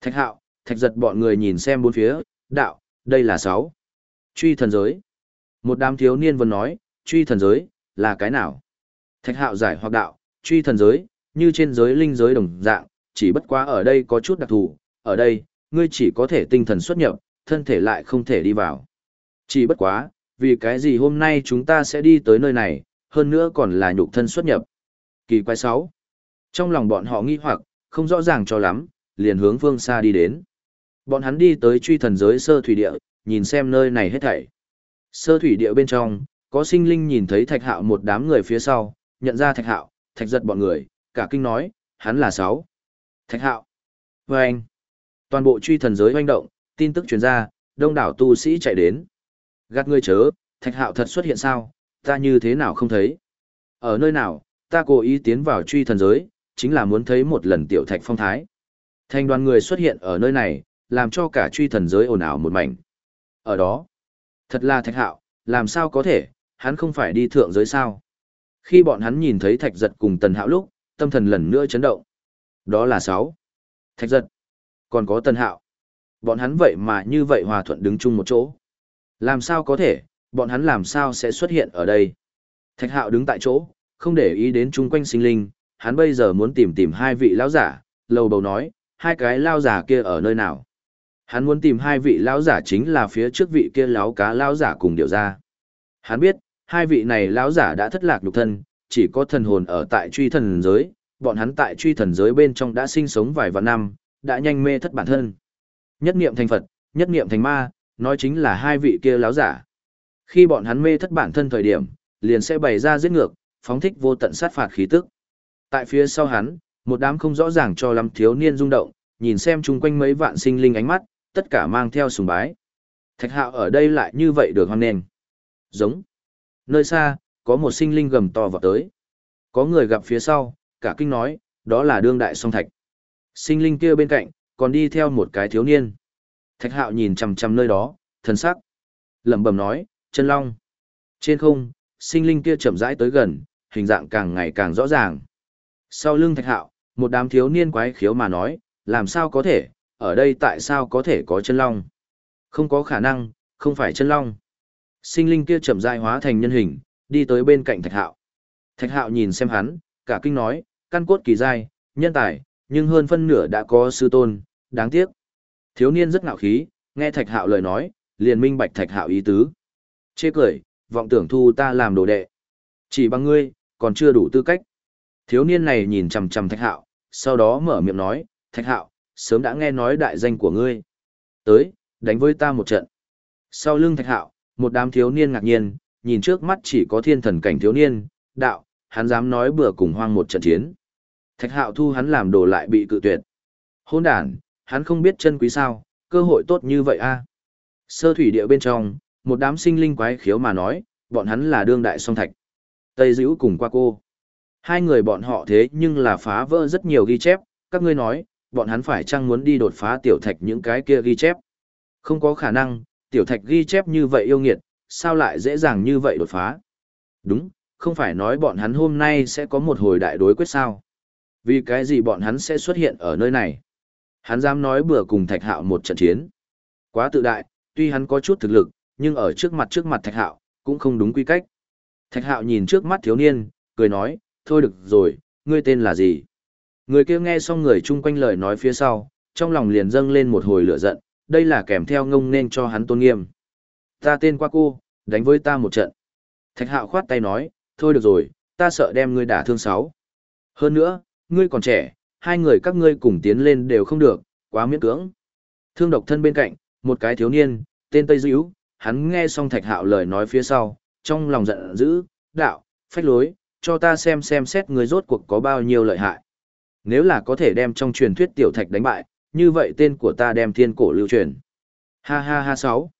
Thạch hạo, thạch giật bọn người nhìn xem bốn phía, đạo, đây là sáu. Truy thần giới. Một đám thiếu niên vẫn nói, truy thần giới, là cái nào? Thạch hạo giải hoặc đạo, truy thần giới, như trên giới linh giới đồng dạng, chỉ bất quá ở đây có chút đặc thù, ở đây, ngươi chỉ có thể tinh thần xuất nhập, thân thể lại không thể đi vào. Chỉ bất quá, vì cái gì hôm nay chúng ta sẽ đi tới nơi này, hơn nữa còn là nhục thân xuất nhập. Kỳ quái 6. Trong lòng bọn họ nghi hoặc, không rõ ràng cho lắm, liền hướng phương xa đi đến. Bọn hắn đi tới truy thần giới sơ thủy địa, nhìn xem nơi này hết thảy. Sơ thủy địa bên trong, có sinh linh nhìn thấy thạch hạo một đám người phía sau, nhận ra thạch hạo, thạch giật bọn người, cả kinh nói, hắn là sáu. Thạch hạo. Và anh. Toàn bộ truy thần giới hoành động, tin tức truyền ra, đông đảo tu sĩ chạy đến. Gạt ngươi chớ, thạch hạo thật xuất hiện sao, ta như thế nào không thấy. Ở nơi nào, ta cố ý tiến vào truy thần giới, chính là muốn thấy một lần tiểu thạch phong thái. Thành đoàn người xuất hiện ở nơi này, làm cho cả truy thần giới ồn ào một mảnh. Ở đó, thật là thạch hạo, làm sao có thể, hắn không phải đi thượng giới sao. Khi bọn hắn nhìn thấy thạch giật cùng tần hạo lúc, tâm thần lần nữa chấn động. Đó là sáu. Thạch giật. Còn có tần hạo. Bọn hắn vậy mà như vậy hòa thuận đứng chung một chỗ. Làm sao có thể, bọn hắn làm sao sẽ xuất hiện ở đây. Thạch hạo đứng tại chỗ, không để ý đến chung quanh sinh linh, hắn bây giờ muốn tìm tìm hai vị lão giả, lầu bầu nói, hai cái lao giả kia ở nơi nào. Hắn muốn tìm hai vị lão giả chính là phía trước vị kia lão cá lão giả cùng điệu ra. Hắn biết, hai vị này lão giả đã thất lạc nhục thân, chỉ có thần hồn ở tại truy thần giới, bọn hắn tại truy thần giới bên trong đã sinh sống vài vạn năm, đã nhanh mê thất bản thân. Nhất niệm thành Phật, nhất niệm thành ma, nói chính là hai vị kia lão giả. Khi bọn hắn mê thất bản thân thời điểm, liền sẽ bày ra giết ngược, phóng thích vô tận sát phạt khí tức. Tại phía sau hắn, một đám không rõ ràng cho lắm thiếu niên rung động, nhìn xem chung quanh mấy vạn sinh linh ánh mắt, tất cả mang theo sùng bái. Thạch hạo ở đây lại như vậy được hoan nền. Giống. Nơi xa, có một sinh linh gầm to vào tới. Có người gặp phía sau, cả kinh nói, đó là đương đại song thạch. Sinh linh kia bên cạnh, còn đi theo một cái thiếu niên. Thạch hạo nhìn chằm chằm nơi đó, thần sắc. lẩm bẩm nói, chân long. Trên không, sinh linh kia chậm rãi tới gần, hình dạng càng ngày càng rõ ràng. Sau lưng thạch hạo, một đám thiếu niên quái khiếu mà nói, làm sao có thể, ở đây tại sao có thể có chân long? Không có khả năng, không phải chân long. Sinh linh kia chậm rãi hóa thành nhân hình, đi tới bên cạnh thạch hạo. Thạch hạo nhìn xem hắn, cả kinh nói, căn cốt kỳ giai, nhân tài, nhưng hơn phân nửa đã có sư tôn, đáng tiếc. Thiếu niên rất ngạo khí, nghe thạch hạo lời nói, liền minh bạch thạch hạo ý tứ. Chê cười, vọng tưởng thu ta làm đồ đệ. Chỉ bằng ngươi, còn chưa đủ tư cách. Thiếu niên này nhìn chằm chằm thạch hạo, sau đó mở miệng nói, thạch hạo, sớm đã nghe nói đại danh của ngươi. Tới, đánh với ta một trận. Sau lưng thạch hạo, một đám thiếu niên ngạc nhiên, nhìn trước mắt chỉ có thiên thần cảnh thiếu niên, đạo, hắn dám nói bừa cùng hoang một trận chiến. Thạch hạo thu hắn làm đồ lại bị cự tuyệt. Hôn đàn, hắn không biết chân quý sao, cơ hội tốt như vậy a à? Sơ thủy địa bên trong, một đám sinh linh quái khiếu mà nói, bọn hắn là đương đại song thạch. Tây dữ cùng qua cô. Hai người bọn họ thế nhưng là phá vỡ rất nhiều ghi chép, các ngươi nói, bọn hắn phải chăng muốn đi đột phá tiểu thạch những cái kia ghi chép. Không có khả năng, tiểu thạch ghi chép như vậy yêu nghiệt, sao lại dễ dàng như vậy đột phá. Đúng, không phải nói bọn hắn hôm nay sẽ có một hồi đại đối quyết sao. Vì cái gì bọn hắn sẽ xuất hiện ở nơi này? Hắn dám nói bừa cùng thạch hạo một trận chiến. Quá tự đại, tuy hắn có chút thực lực, nhưng ở trước mặt trước mặt thạch hạo, cũng không đúng quy cách. Thạch hạo nhìn trước mắt thiếu niên, cười nói, thôi được rồi, ngươi tên là gì? Người kia nghe xong người chung quanh lời nói phía sau, trong lòng liền dâng lên một hồi lửa giận, đây là kèm theo ngông nên cho hắn tôn nghiêm. Ta tên qua cô, đánh với ta một trận. Thạch hạo khoát tay nói, thôi được rồi, ta sợ đem ngươi đả thương sáu. Hơn nữa, ngươi còn trẻ, hai người các ngươi cùng tiến lên đều không được, quá miễn cưỡng. Thương độc thân bên cạnh, một cái thiếu niên, tên Tây Dữ, hắn nghe xong thạch hạo lời nói phía sau, trong lòng giận dữ, đạo, phách lối, cho ta xem xem xét người rốt cuộc có bao nhiêu lợi hại. Nếu là có thể đem trong truyền thuyết tiểu thạch đánh bại, như vậy tên của ta đem thiên cổ lưu truyền. Ha ha ha sáu.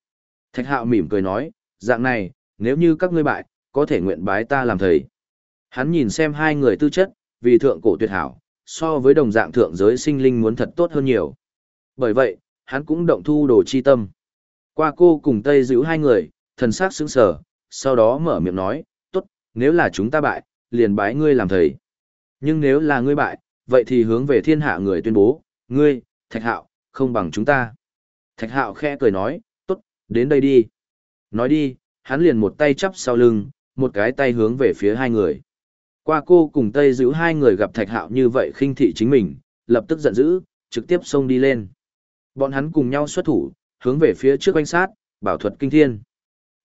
Thạch hạo mỉm cười nói, dạng này, nếu như các ngươi bại, có thể nguyện bái ta làm thầy. Hắn nhìn xem hai người tư chất, vì thượng cổ tuyệt hảo, so với đồng dạng thượng giới sinh linh muốn thật tốt hơn nhiều. Bởi vậy, hắn cũng động thu đồ chi tâm. Qua cô cùng Tây giữ hai người, thần sắc sững sờ, sau đó mở miệng nói, tốt, nếu là chúng ta bại, liền bái ngươi làm thầy. Nhưng nếu là ngươi bại, vậy thì hướng về thiên hạ người tuyên bố, ngươi, Thạch Hạo, không bằng chúng ta. Thạch Hạo khẽ cười nói, tốt, đến đây đi. Nói đi, hắn liền một tay chắp sau lưng, một cái tay hướng về phía hai người. Qua cô cùng Tây giữ hai người gặp Thạch Hạo như vậy khinh thị chính mình, lập tức giận dữ, trực tiếp xông đi lên. Bọn hắn cùng nhau xuất thủ, hướng về phía trước quanh sát, bảo thuật kinh thiên.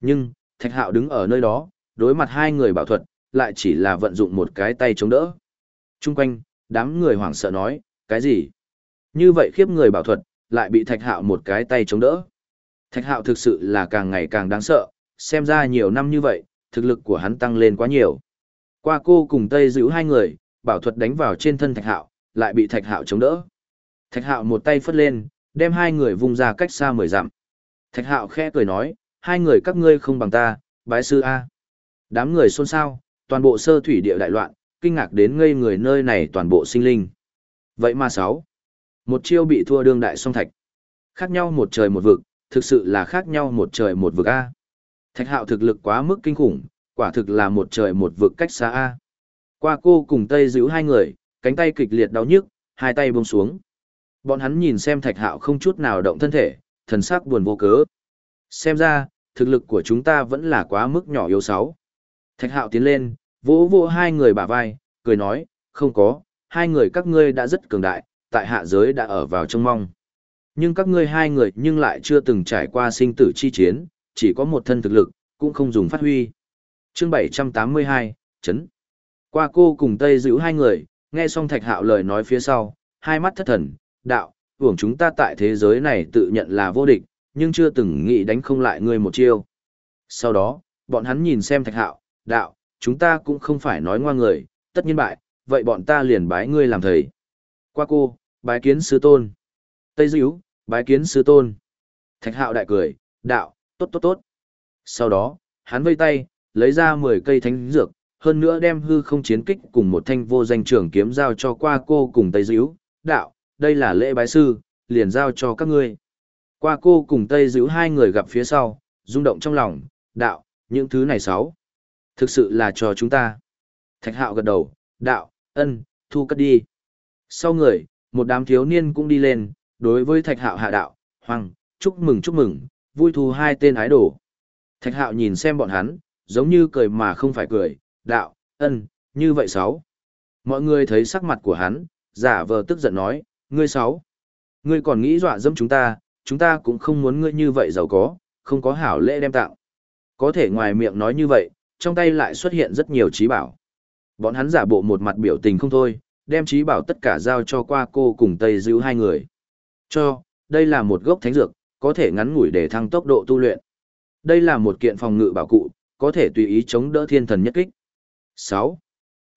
Nhưng, Thạch Hạo đứng ở nơi đó, đối mặt hai người bảo thuật, lại chỉ là vận dụng một cái tay chống đỡ. Trung quanh, đám người hoảng sợ nói, cái gì? Như vậy khiếp người bảo thuật, lại bị Thạch Hạo một cái tay chống đỡ. Thạch Hạo thực sự là càng ngày càng đáng sợ, xem ra nhiều năm như vậy, thực lực của hắn tăng lên quá nhiều. Qua cô cùng Tây giữ hai người, bảo thuật đánh vào trên thân Thạch Hạo, lại bị Thạch Hạo chống đỡ. Thạch Hạo một tay phất lên, đem hai người vung ra cách xa mười dặm. Thạch Hạo khẽ cười nói, hai người các ngươi không bằng ta, bái sư A. Đám người xôn xao, toàn bộ sơ thủy địa đại loạn, kinh ngạc đến ngây người nơi này toàn bộ sinh linh. Vậy mà sáu, một chiêu bị thua đương đại song thạch. Khác nhau một trời một vực, thực sự là khác nhau một trời một vực A. Thạch hạo thực lực quá mức kinh khủng, quả thực là một trời một vực cách xa A. Qua cô cùng Tây giữ hai người, cánh tay kịch liệt đau nhức, hai tay buông xuống. Bọn hắn nhìn xem thạch hạo không chút nào động thân thể, thần sắc buồn vô cớ. Xem ra, thực lực của chúng ta vẫn là quá mức nhỏ yếu sáu. Thạch hạo tiến lên, vỗ vỗ hai người bả vai, cười nói, không có, hai người các ngươi đã rất cường đại, tại hạ giới đã ở vào trong mong. Nhưng các ngươi hai người nhưng lại chưa từng trải qua sinh tử chi chiến, chỉ có một thân thực lực, cũng không dùng phát huy. Chương 782, chấn. Qua cô cùng Tây giữ hai người, nghe xong Thạch Hạo lời nói phía sau, hai mắt thất thần, đạo, hưởng chúng ta tại thế giới này tự nhận là vô địch, nhưng chưa từng nghĩ đánh không lại ngươi một chiêu. Sau đó, bọn hắn nhìn xem Thạch Hạo, đạo, chúng ta cũng không phải nói ngoan người, tất nhiên bại, vậy bọn ta liền bái ngươi làm thầy. Qua cô, bái kiến sư tôn. Tây Dữ, bái kiến sư tôn. Thạch hạo đại cười, đạo, tốt tốt tốt. Sau đó, hắn vây tay, lấy ra 10 cây thánh dược, hơn nữa đem hư không chiến kích cùng một thanh vô danh trưởng kiếm giao cho qua cô cùng Tây Dữ, đạo, đây là lễ bái sư, liền giao cho các ngươi. Qua cô cùng Tây Dữ hai người gặp phía sau, rung động trong lòng, đạo, những thứ này sáu. Thực sự là cho chúng ta. Thạch hạo gật đầu, đạo, ân, thu cất đi. Sau người, một đám thiếu niên cũng đi lên, đối với thạch hạo hạ đạo, hoàng, chúc mừng chúc mừng, vui thu hai tên ái đồ. Thạch hạo nhìn xem bọn hắn, giống như cười mà không phải cười, đạo, ân, như vậy sáu. Mọi người thấy sắc mặt của hắn, giả vờ tức giận nói, ngươi sáu. Ngươi còn nghĩ dọa dẫm chúng ta, chúng ta cũng không muốn ngươi như vậy giàu có, không có hảo lễ đem tặng. Có thể ngoài miệng nói như vậy, trong tay lại xuất hiện rất nhiều trí bảo. Bọn hắn giả bộ một mặt biểu tình không thôi, đem trí bảo tất cả giao cho qua cô cùng Tây Dữ hai người. Cho, đây là một gốc thánh dược, có thể ngắn ngủi để thăng tốc độ tu luyện. Đây là một kiện phòng ngự bảo cụ, có thể tùy ý chống đỡ thiên thần nhất kích. 6.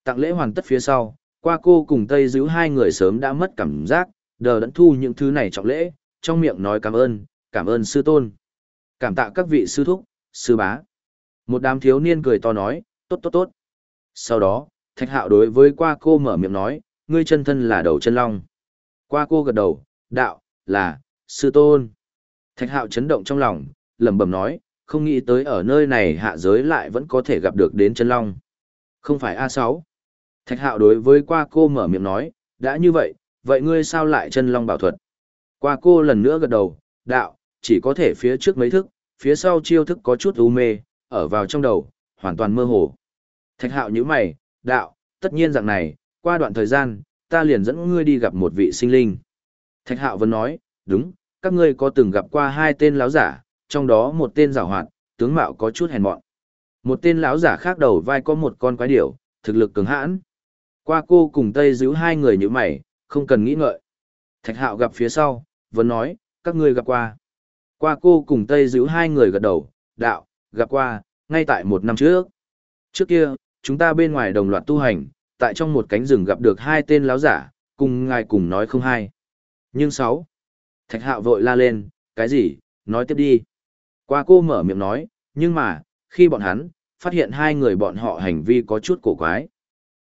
Tặng lễ hoàn tất phía sau, qua cô cùng Tây Dữ hai người sớm đã mất cảm giác, đờ đẫn thu những thứ này trọng lễ, trong miệng nói cảm ơn, cảm ơn sư tôn. Cảm tạ các vị sư thúc, sư bá. Một đám thiếu niên cười to nói, tốt tốt tốt. Sau đó, thạch hạo đối với qua cô mở miệng nói, ngươi chân thân là đầu chân long. Qua cô gật đầu, đạo, là, sư tôn. Thạch hạo chấn động trong lòng, lẩm bẩm nói, không nghĩ tới ở nơi này hạ giới lại vẫn có thể gặp được đến chân long. Không phải a sáu? Thạch hạo đối với qua cô mở miệng nói, đã như vậy, vậy ngươi sao lại chân long bảo thuật? Qua cô lần nữa gật đầu, đạo, chỉ có thể phía trước mấy thức, phía sau chiêu thức có chút u mê, ở vào trong đầu, hoàn toàn mơ hồ. Thạch hạo như mày, đạo, tất nhiên dạng này, qua đoạn thời gian, ta liền dẫn ngươi đi gặp một vị sinh linh. Thạch hạo vẫn nói, đúng, các ngươi có từng gặp qua hai tên lão giả, trong đó một tên giảo hoạt, tướng mạo có chút hèn mọn. Một tên lão giả khác đầu vai có một con quái điểu, thực lực cứng hãn. Qua cô cùng Tây giữ hai người như mày, không cần nghĩ ngợi. Thạch hạo gặp phía sau, vẫn nói, các ngươi gặp qua. Qua cô cùng Tây giữ hai người gật đầu, đạo, gặp qua, ngay tại một năm trước. Trước kia, chúng ta bên ngoài đồng loạt tu hành, tại trong một cánh rừng gặp được hai tên láo giả, cùng ngài cùng nói không hai. Nhưng sáu, Thạch hạo vội la lên, cái gì, nói tiếp đi. Qua cô mở miệng nói, nhưng mà, khi bọn hắn, phát hiện hai người bọn họ hành vi có chút cổ quái.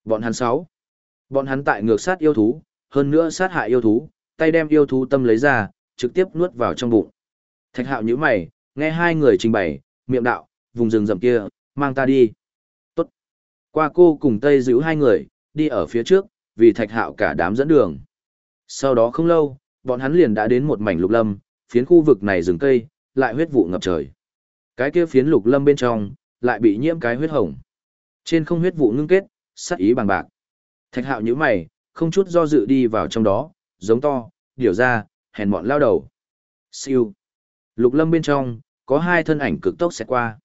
Bọn hắn sáu, Bọn hắn tại ngược sát yêu thú, hơn nữa sát hại yêu thú, tay đem yêu thú tâm lấy ra, trực tiếp nuốt vào trong bụng. Thạch hạo nhíu mày, nghe hai người trình bày, miệng đạo, vùng rừng rậm kia, mang ta đi. Qua cô cùng Tây giữ hai người, đi ở phía trước, vì thạch hạo cả đám dẫn đường. Sau đó không lâu, bọn hắn liền đã đến một mảnh lục lâm, phiến khu vực này rừng cây, lại huyết vụ ngập trời. Cái kia phiến lục lâm bên trong, lại bị nhiễm cái huyết hồng. Trên không huyết vụ ngưng kết, sắc ý bằng bạc. Thạch hạo nhíu mày, không chút do dự đi vào trong đó, giống to, điều ra, hèn mọn lao đầu. Siêu. Lục lâm bên trong, có hai thân ảnh cực tốc sẽ qua.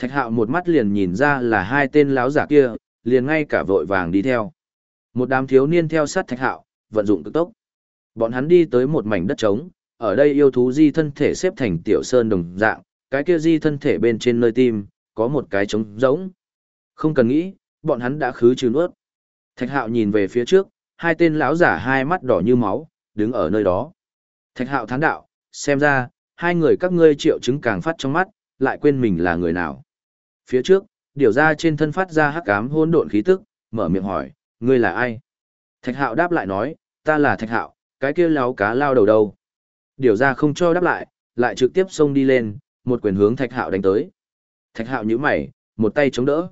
Thạch hạo một mắt liền nhìn ra là hai tên láo giả kia, liền ngay cả vội vàng đi theo. Một đám thiếu niên theo sát thạch hạo, vận dụng cực tốc. Bọn hắn đi tới một mảnh đất trống, ở đây yêu thú di thân thể xếp thành tiểu sơn đồng dạng, cái kia di thân thể bên trên nơi tim, có một cái trống rỗng. Không cần nghĩ, bọn hắn đã khứ trừ nuốt. Thạch hạo nhìn về phía trước, hai tên lão giả hai mắt đỏ như máu, đứng ở nơi đó. Thạch hạo thán đạo, xem ra, hai người các ngươi triệu chứng càng phát trong mắt, lại quên mình là người nào. Phía trước, điều ra trên thân phát ra hắc ám hỗn độn khí tức, mở miệng hỏi, ngươi là ai? Thạch hạo đáp lại nói, ta là thạch hạo, cái kia láo cá lao đầu đâu. Điều ra không cho đáp lại, lại trực tiếp xông đi lên, một quyền hướng thạch hạo đánh tới. Thạch hạo nhíu mày, một tay chống đỡ.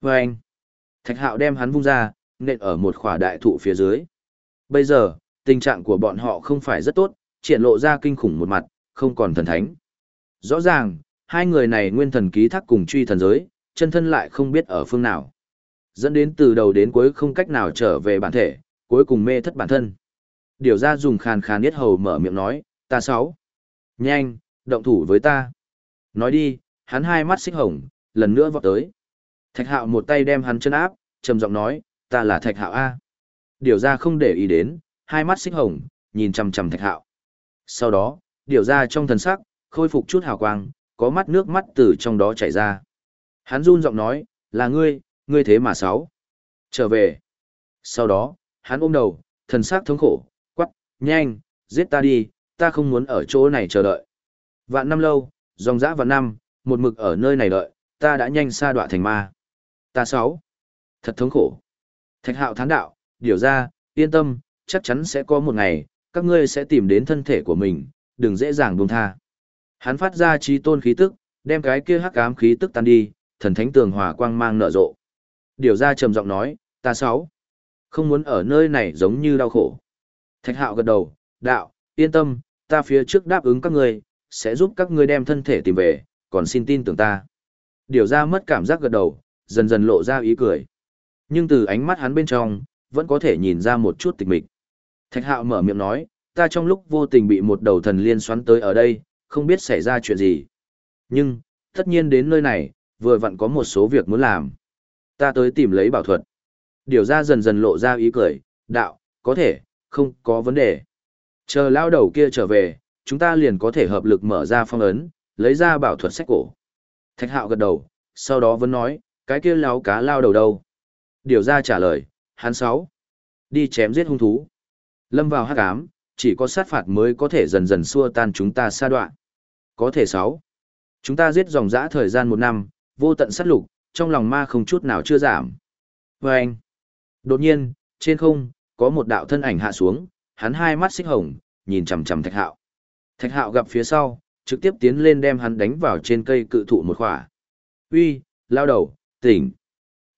Và anh, thạch hạo đem hắn vung ra, nện ở một khỏa đại thụ phía dưới. Bây giờ, tình trạng của bọn họ không phải rất tốt, triển lộ ra kinh khủng một mặt, không còn thần thánh. Rõ ràng, hai người này nguyên thần ký thác cùng truy thần giới, chân thân lại không biết ở phương nào. Dẫn đến từ đầu đến cuối không cách nào trở về bản thể, cuối cùng mê thất bản thân. Điều ra dùng khàn khàn nhất hầu mở miệng nói, ta sáu. Nhanh, động thủ với ta. Nói đi, hắn hai mắt xích hồng, lần nữa vọt tới. Thạch hạo một tay đem hắn chân áp, trầm giọng nói, ta là thạch hạo A. Điều ra không để ý đến, hai mắt xích hồng, nhìn chằm chằm thạch hạo. Sau đó, điều ra trong thần sắc, khôi phục chút hào quang, có mắt nước mắt từ trong đó chảy ra. Hắn run giọng nói, là ngươi, ngươi thế mà sáu. Trở về. Sau đó, hắn ôm đầu, thần sắc thống khổ, quắc, nhanh, giết ta đi, ta không muốn ở chỗ này chờ đợi. Vạn năm lâu, dòng dã vạn năm, một mực ở nơi này đợi, ta đã nhanh xa đoạn thành ma. Ta sáu. Thật thống khổ. Thạch hạo thán đạo, điều ra, yên tâm, chắc chắn sẽ có một ngày, các ngươi sẽ tìm đến thân thể của mình, đừng dễ dàng buông tha. Hắn phát ra trí tôn khí tức, đem cái kia hắc ám khí tức tan đi, thần thánh tường hòa quang mang nở rộ. Điều ra trầm giọng nói, ta sáu. Không muốn ở nơi này giống như đau khổ. Thạch hạo gật đầu, đạo, yên tâm, ta phía trước đáp ứng các ngươi, sẽ giúp các ngươi đem thân thể tìm về, còn xin tin tưởng ta. Điều ra mất cảm giác gật đầu, dần dần lộ ra ý cười. Nhưng từ ánh mắt hắn bên trong, vẫn có thể nhìn ra một chút tịch mịch. Thạch hạo mở miệng nói, ta trong lúc vô tình bị một đầu thần liên xoắn tới ở đây, không biết xảy ra chuyện gì. Nhưng, tất nhiên đến nơi này, vừa vặn có một số việc muốn làm. Ta tới tìm lấy bảo thuật. Điều ra dần dần lộ ra ý cười, đạo, có thể, không có vấn đề. Chờ lao đầu kia trở về, chúng ta liền có thể hợp lực mở ra phong ấn, lấy ra bảo thuật sách cổ. Thạch hạo gật đầu, sau đó vẫn nói, cái kia láo cá lao đầu đâu. Điều ra trả lời, hắn sáu. Đi chém giết hung thú. Lâm vào hắc ám, chỉ có sát phạt mới có thể dần dần xua tan chúng ta xa đoạn. Có thể sáu. Chúng ta giết dòng dã thời gian một năm, vô tận sát lục, trong lòng ma không chút nào chưa giảm. Và anh. Đột nhiên, trên không, có một đạo thân ảnh hạ xuống, hắn hai mắt xích hồng, nhìn chằm chằm thạch hạo. Thạch hạo gặp phía sau, trực tiếp tiến lên đem hắn đánh vào trên cây cự thụ một khỏa. Uy, lao đầu, tỉnh.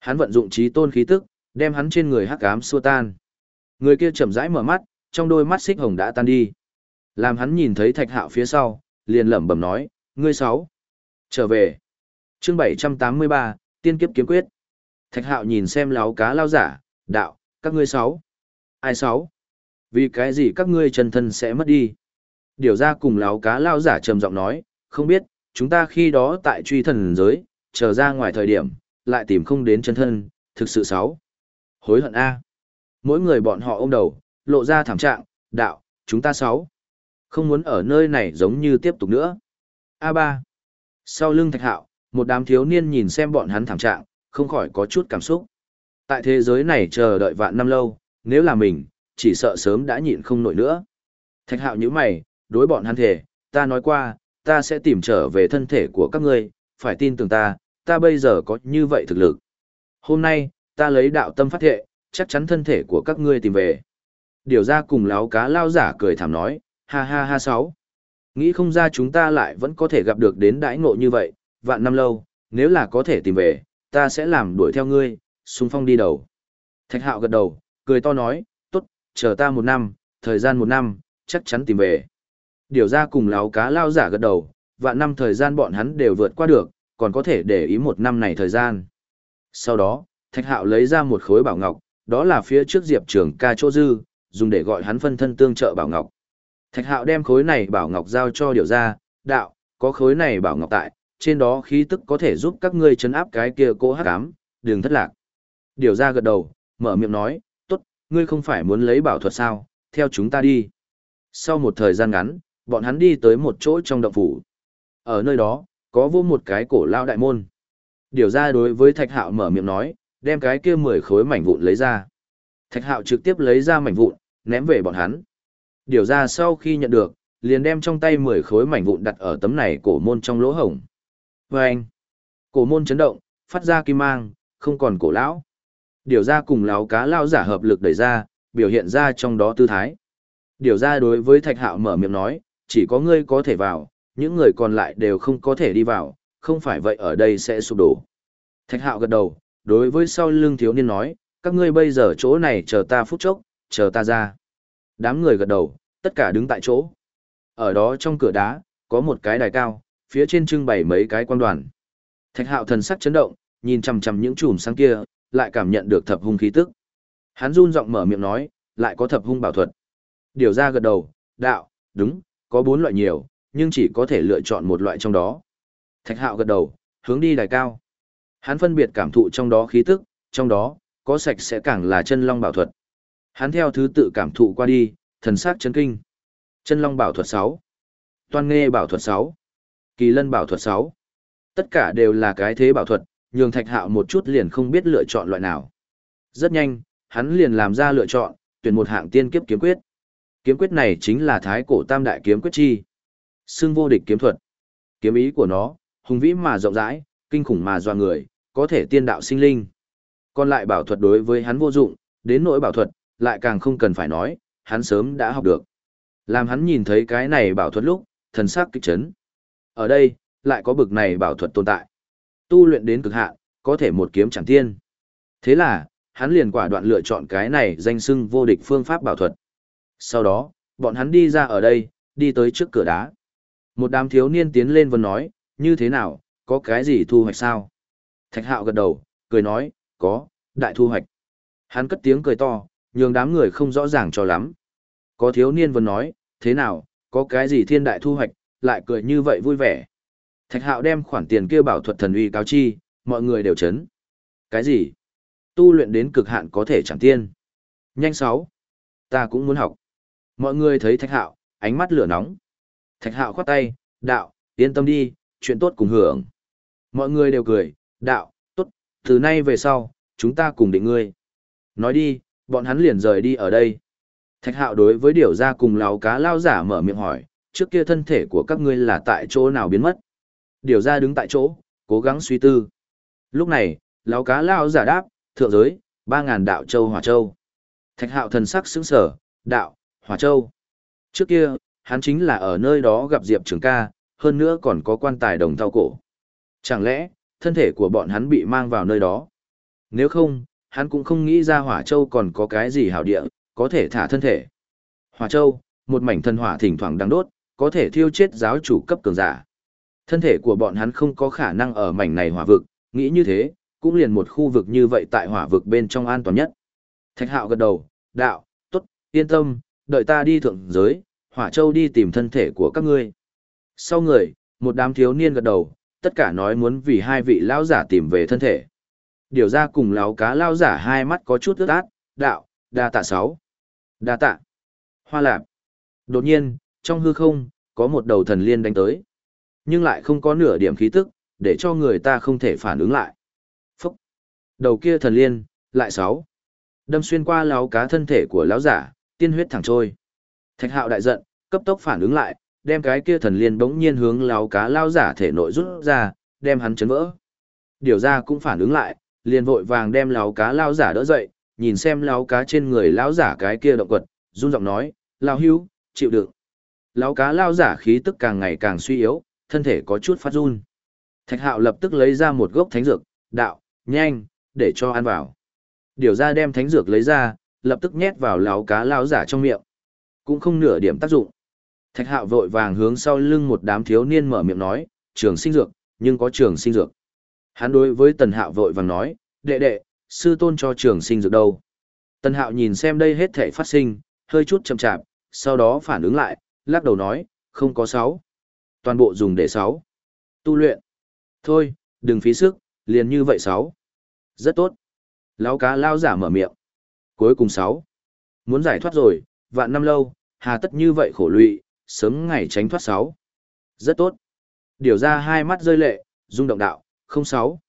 Hắn vận dụng trí tôn khí tức, đem hắn trên người hắc ám xua tan. Người kia chậm rãi mở mắt, trong đôi mắt xích hồng đã tan đi. Làm hắn nhìn thấy thạch hạo phía sau, liền lẩm bẩm nói, ngươi sáu. Trở về. chương 783, tiên kiếp kiếm quyết. Thạch hạo nhìn xem láo cá lao giả, đạo, các ngươi sáu. Ai sáu? Vì cái gì các ngươi chân thân sẽ mất đi? Điều ra cùng láo cá lao giả trầm giọng nói, không biết, chúng ta khi đó tại truy thần giới, chờ ra ngoài thời điểm, lại tìm không đến chân thân, thực sự sáu. Hối hận A. Mỗi người bọn họ ôm đầu, lộ ra thảm trạng, đạo, chúng ta sáu. Không muốn ở nơi này giống như tiếp tục nữa. A3. Sau lưng thạch hạo, một đám thiếu niên nhìn xem bọn hắn thảm trạng, không khỏi có chút cảm xúc. Tại thế giới này chờ đợi vạn năm lâu, nếu là mình, chỉ sợ sớm đã nhịn không nổi nữa. Thạch hạo như mày, đối bọn hắn thể, ta nói qua, ta sẽ tìm trở về thân thể của các ngươi, phải tin tưởng ta, ta bây giờ có như vậy thực lực. Hôm nay, ta lấy đạo tâm phát thệ, chắc chắn thân thể của các ngươi tìm về. Điều ra cùng láo cá lao giả cười thảm nói, ha ha ha sáu. Nghĩ không ra chúng ta lại vẫn có thể gặp được đến đãi ngộ như vậy, vạn năm lâu, nếu là có thể tìm về, ta sẽ làm đuổi theo ngươi, xung phong đi đầu. Thạch hạo gật đầu, cười to nói, tốt, chờ ta một năm, thời gian một năm, chắc chắn tìm về. Điều ra cùng láo cá lao giả gật đầu, vạn năm thời gian bọn hắn đều vượt qua được, còn có thể để ý một năm này thời gian. Sau đó, Thạch Hạo lấy ra một khối bảo ngọc, đó là phía trước Diệp Trường ca chỗ dư, dùng để gọi hắn phân thân tương trợ bảo ngọc. Thạch Hạo đem khối này bảo ngọc giao cho điều ra, đạo, có khối này bảo ngọc tại, trên đó khí tức có thể giúp các ngươi chấn áp cái kia cố hắc ám, đừng thất lạc. Điều ra gật đầu, mở miệng nói, tốt, ngươi không phải muốn lấy bảo thuật sao, theo chúng ta đi. Sau một thời gian ngắn, bọn hắn đi tới một chỗ trong động phủ. Ở nơi đó, có vô một cái cổ lao đại môn. Điều ra đối với Thạch Hạo mở miệng nói, đem cái kia mười khối mảnh vụn lấy ra. Thạch Hạo trực tiếp lấy ra mảnh vụn, ném về bọn hắn. Điều ra sau khi nhận được, liền đem trong tay mười khối mảnh vụn đặt ở tấm này cổ môn trong lỗ hổng. Và anh, cổ môn chấn động, phát ra kim mang, không còn cổ lão. Điều ra cùng láo cá lao giả hợp lực đẩy ra, biểu hiện ra trong đó tư thái. Điều ra đối với Thạch Hạo mở miệng nói, chỉ có ngươi có thể vào, những người còn lại đều không có thể đi vào, không phải vậy ở đây sẽ sụp đổ. Thạch hạo gật đầu, đối với sau lưng thiếu niên nói, các ngươi bây giờ chỗ này chờ ta phút chốc, chờ ta ra. Đám người gật đầu, tất cả đứng tại chỗ. Ở đó trong cửa đá, có một cái đài cao, phía trên trưng bày mấy cái quan đoàn. Thạch hạo thần sắc chấn động, nhìn chằm chằm những chùm sáng kia, lại cảm nhận được thập hung khí tức. Hắn run giọng mở miệng nói, lại có thập hung bảo thuật. Điều ra gật đầu, đạo, đúng, có bốn loại nhiều, nhưng chỉ có thể lựa chọn một loại trong đó. Thạch hạo gật đầu, hướng đi đài cao. Hắn phân biệt cảm thụ trong đó khí tức, trong đó, có sạch sẽ càng là chân long bảo thuật. Hắn theo thứ tự cảm thụ qua đi, thần sắc chân kinh. Chân long bảo thuật 6. Toan nghe bảo thuật 6. Kỳ lân bảo thuật 6. Tất cả đều là cái thế bảo thuật, nhường thạch hạo một chút liền không biết lựa chọn loại nào. Rất nhanh, hắn liền làm ra lựa chọn, tuyển một hạng tiên kiếp kiếm quyết. Kiếm quyết này chính là thái cổ tam đại kiếm quyết chi. Xưng vô địch kiếm thuật. Kiếm ý của nó, hùng vĩ mà rộng rãi, kinh khủng mà doa người, có thể tiên đạo sinh linh. Còn lại bảo thuật đối với hắn vô dụng, đến nỗi bảo thuật, lại càng không cần phải nói, hắn sớm đã học được. Làm hắn nhìn thấy cái này bảo thuật lúc, thần sắc kích chấn. Ở đây, lại có bực này bảo thuật tồn tại. Tu luyện đến cực hạn, có thể một kiếm chẳng tiên. Thế là, hắn liền quả đoạn lựa chọn cái này danh xưng vô địch phương pháp bảo thuật. Sau đó, bọn hắn đi ra ở đây, đi tới trước cửa đá. Một đám thiếu niên tiến lên và nói, như thế nào, có cái gì thu hoạch sao? Thạch hạo gật đầu, cười nói, có, đại thu hoạch. Hắn cất tiếng cười to, nhường đám người không rõ ràng cho lắm. Có thiếu niên vừa nói, thế nào, có cái gì thiên đại thu hoạch, lại cười như vậy vui vẻ. Thạch hạo đem khoản tiền kia bảo thuật thần uy cáo chi, mọi người đều chấn. Cái gì? Tu luyện đến cực hạn có thể chẳng tiên. Nhanh sáu. Ta cũng muốn học. Mọi người thấy thạch hạo, ánh mắt lửa nóng. Thạch hạo khoát tay, đạo, yên tâm đi, chuyện tốt cùng hưởng. Mọi người đều cười, đạo, tốt, từ nay về sau, chúng ta cùng định ngươi. Nói đi, bọn hắn liền rời đi ở đây. Thạch hạo đối với điều ra cùng láo cá lao giả mở miệng hỏi, trước kia thân thể của các ngươi là tại chỗ nào biến mất. Điều ra đứng tại chỗ, cố gắng suy tư. Lúc này, láo cá lao giả đáp, thượng giới, ba ngàn đạo châu hỏa châu. Thạch hạo thần sắc sững sở, đạo, hỏa châu. Trước kia, hắn chính là ở nơi đó gặp Diệp Trường ca, hơn nữa còn có quan tài đồng thao cổ. Chẳng lẽ, thân thể của bọn hắn bị mang vào nơi đó? Nếu không, hắn cũng không nghĩ ra Hỏa Châu còn có cái gì hảo địa, có thể thả thân thể. Hỏa Châu, một mảnh thân hỏa thỉnh thoảng đang đốt, có thể thiêu chết giáo chủ cấp cường giả. Thân thể của bọn hắn không có khả năng ở mảnh này hỏa vực, nghĩ như thế, cũng liền một khu vực như vậy tại hỏa vực bên trong an toàn nhất. Thạch hạo gật đầu, đạo, tốt, yên tâm, đợi ta đi thượng giới, hỏa châu đi tìm thân thể của các ngươi. Sau người, một đám thiếu niên gật đầu, tất cả nói muốn vì hai vị lão giả tìm về thân thể. Điều ra cùng láo cá lao giả hai mắt có chút ướt át, đạo, đa tạ sáu. Đa tạ. Hoa lạp. Đột nhiên, trong hư không, có một đầu thần liên đánh tới. Nhưng lại không có nửa điểm khí tức, để cho người ta không thể phản ứng lại. Phúc. Đầu kia thần liên, lại sáu. Đâm xuyên qua láo cá thân thể của lão giả, tiên huyết thẳng trôi. Thạch hạo đại giận, cấp tốc phản ứng lại, đem cái kia thần liên bỗng nhiên hướng láo cá lao giả thể nội rút ra, đem hắn chấn vỡ. Điều ra cũng phản ứng lại, liền vội vàng đem láo cá lao giả đỡ dậy, nhìn xem lão cá trên người lão giả cái kia động quật, run giọng nói, lão hưu, chịu đựng. Lão cá lão giả khí tức càng ngày càng suy yếu, thân thể có chút phát run. Thạch hạo lập tức lấy ra một gốc thánh dược, đạo, nhanh, để cho ăn vào. Điều ra đem thánh dược lấy ra, lập tức nhét vào lão cá lão giả trong miệng. Cũng không nửa điểm tác dụng. Thạch hạo vội vàng hướng sau lưng một đám thiếu niên mở miệng nói, trường sinh dược, nhưng có trường sinh dược. Hắn đối với tần hạo vội vàng nói, đệ đệ, sư tôn cho trường sinh dược đâu. Tần hạo nhìn xem đây hết thể phát sinh, hơi chút chậm chạp, sau đó phản ứng lại, lắc đầu nói, không có sáu. Toàn bộ dùng để sáu. Tu luyện. Thôi, đừng phí sức, liền như vậy sáu. Rất tốt. Lão cá lao giả mở miệng. Cuối cùng sáu. Muốn giải thoát rồi, vạn năm lâu, hà tất như vậy khổ lụy, sớm ngày tránh thoát sáu. Rất tốt. Điều ra hai mắt rơi lệ, rung động đạo, không sáu.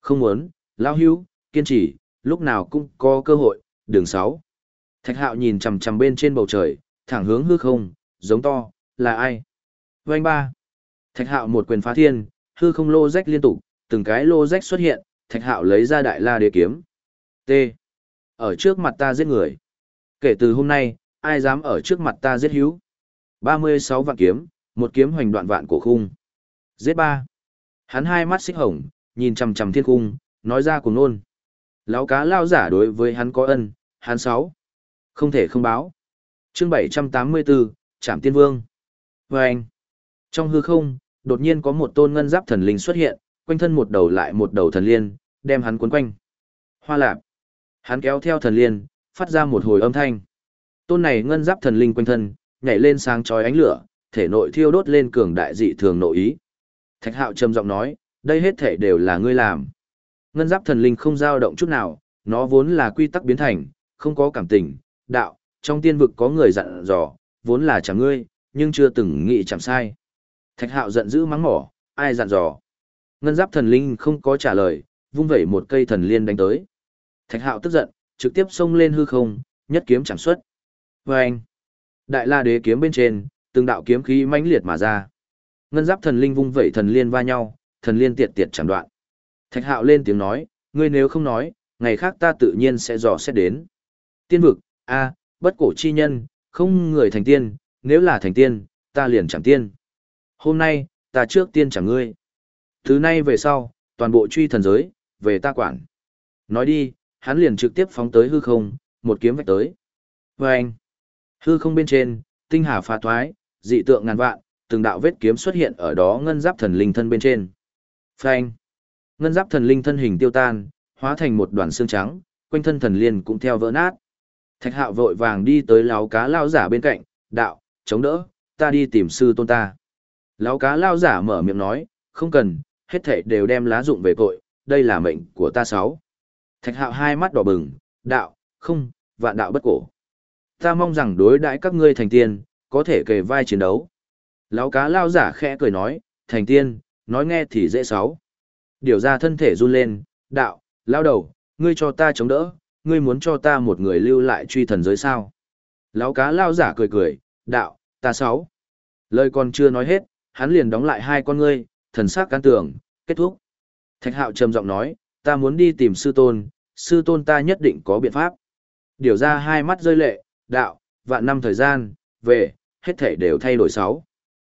Không muốn, lao hưu, kiên trì, lúc nào cũng có cơ hội, đường sáu. Thạch hạo nhìn chằm chằm bên trên bầu trời, thẳng hướng hư không, giống to, là ai? Vành ba. Thạch hạo một quyền phá thiên, hư không lô rách liên tục, từng cái lô rách xuất hiện, thạch hạo lấy ra đại la đế kiếm. T. Ở trước mặt ta giết người. Kể từ hôm nay, ai dám ở trước mặt ta giết hữu? 36 vạn kiếm, một kiếm hoành đoạn vạn cổ khung. Giết ba. Hắn hai mắt xích hồng, nhìn chằm chằm thiên cung, nói ra cùng nôn. Lão cá lao giả đối với hắn có ân, hắn sáu. Không thể không báo. chương 784, Trảm Tiên Vương. Và anh. Trong hư không, đột nhiên có một tôn ngân giáp thần linh xuất hiện, quanh thân một đầu lại một đầu thần liên, đem hắn cuốn quanh. Hoa lạp. Hắn kéo theo thần liên, phát ra một hồi âm thanh. Tôn này ngân giáp thần linh quanh thân, nhảy lên sáng chói ánh lửa, thể nội thiêu đốt lên cường đại dị thường nội ý. Thạch Hạo trầm giọng nói, đây hết thể đều là ngươi làm. Ngân giáp thần linh không dao động chút nào, nó vốn là quy tắc biến thành, không có cảm tình, đạo, trong tiên vực có người dặn dò, vốn là chẳng ngươi, nhưng chưa từng nghĩ chẳng sai. Thạch Hạo giận dữ mắng mỏ, ai dặn dò. Ngân giáp thần linh không có trả lời, vung vẩy một cây thần liên đánh tới. Thạch Hạo tức giận, trực tiếp xông lên hư không, nhất kiếm chẳng xuất. Vâng! đại la đế kiếm bên trên, từng đạo kiếm khí mãnh liệt mà ra. Ngân giáp thần linh vung vẩy thần liên va nhau, thần liên tiệt tiệt chẳng đoạn. Thạch hạo lên tiếng nói, ngươi nếu không nói, ngày khác ta tự nhiên sẽ dò xét đến. Tiên vực, a, bất cổ chi nhân, không người thành tiên, nếu là thành tiên, ta liền chẳng tiên. Hôm nay, ta trước tiên chẳng ngươi. Thứ nay về sau, toàn bộ truy thần giới, về ta quản. Nói đi, hắn liền trực tiếp phóng tới hư không, một kiếm vạch tới. Và anh, hư không bên trên, tinh hà phá thoái, dị tượng ngàn vạn, từng đạo vết kiếm xuất hiện ở đó ngân giáp thần linh thân bên trên. Phanh. Ngân giáp thần linh thân hình tiêu tan, hóa thành một đoàn xương trắng, quanh thân thần liên cũng theo vỡ nát. Thạch Hạo vội vàng đi tới lão cá lao giả bên cạnh, "Đạo, chống đỡ, ta đi tìm sư tôn ta." Lão cá lao giả mở miệng nói, "Không cần, hết thảy đều đem lá dụng về cội, đây là mệnh của ta sáu." Thạch Hạo hai mắt đỏ bừng, "Đạo, không, vạn đạo bất cổ. Ta mong rằng đối đãi các ngươi thành tiên, có thể kề vai chiến đấu." Lão cá lao giả khẽ cười nói, thành tiên, nói nghe thì dễ sáu. Điều ra thân thể run lên, đạo, lao đầu, ngươi cho ta chống đỡ, ngươi muốn cho ta một người lưu lại truy thần giới sao. Lão cá lao giả cười cười, đạo, ta sáu. Lời còn chưa nói hết, hắn liền đóng lại hai con ngươi, thần sắc can tưởng, kết thúc. Thạch hạo trầm giọng nói, ta muốn đi tìm sư tôn, sư tôn ta nhất định có biện pháp. Điều ra hai mắt rơi lệ, đạo, vạn năm thời gian, về, hết thể đều thay đổi sáu.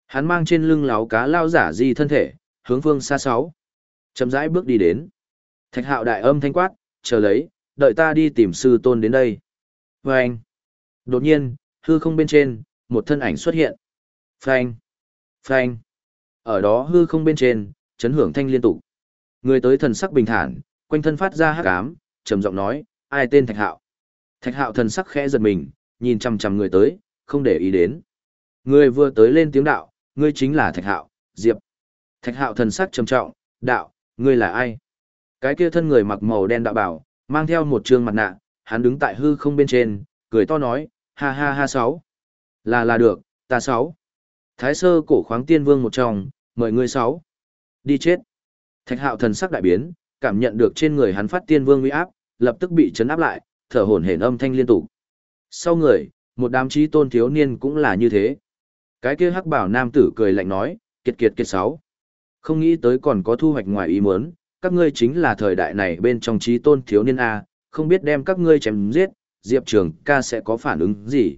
Hắn mang trên lưng láo cá lao giả di thân thể, hướng phương xa sáu. Chậm rãi bước đi đến. Thạch hạo đại âm thanh quát, chờ lấy, đợi ta đi tìm sư tôn đến đây. Và anh. Đột nhiên, hư không bên trên, một thân ảnh xuất hiện. Phanh. Phanh. Ở đó hư không bên trên, chấn hưởng thanh liên tục. Người tới thần sắc bình thản, quanh thân phát ra hắc ám, trầm giọng nói, ai tên Thạch Hạo? Thạch Hạo thần sắc khẽ giật mình, nhìn chằm chằm người tới, không để ý đến. Người vừa tới lên tiếng đạo, ngươi chính là Thạch Hạo, Diệp. Thạch Hạo thần sắc trầm trọng, đạo, ngươi là ai? Cái kia thân người mặc màu đen đạo bảo, mang theo một trương mặt nạ, hắn đứng tại hư không bên trên, cười to nói, ha ha ha sáu. Là là được, ta sáu. Thái sơ cổ khoáng tiên vương một trong, mời ngươi sáu. Đi chết. Thạch Hạo thần sắc đại biến, cảm nhận được trên người hắn phát tiên vương uy áp, lập tức bị chấn áp lại, thở hổn hển âm thanh liên tục. Sau người, một đám trí tôn thiếu niên cũng là như thế. Cái kia hắc bảo nam tử cười lạnh nói, kiệt kiệt kiệt sáu. Không nghĩ tới còn có thu hoạch ngoài ý muốn, các ngươi chính là thời đại này bên trong trí tôn thiếu niên A, không biết đem các ngươi chém giết, Diệp Trường ca sẽ có phản ứng gì.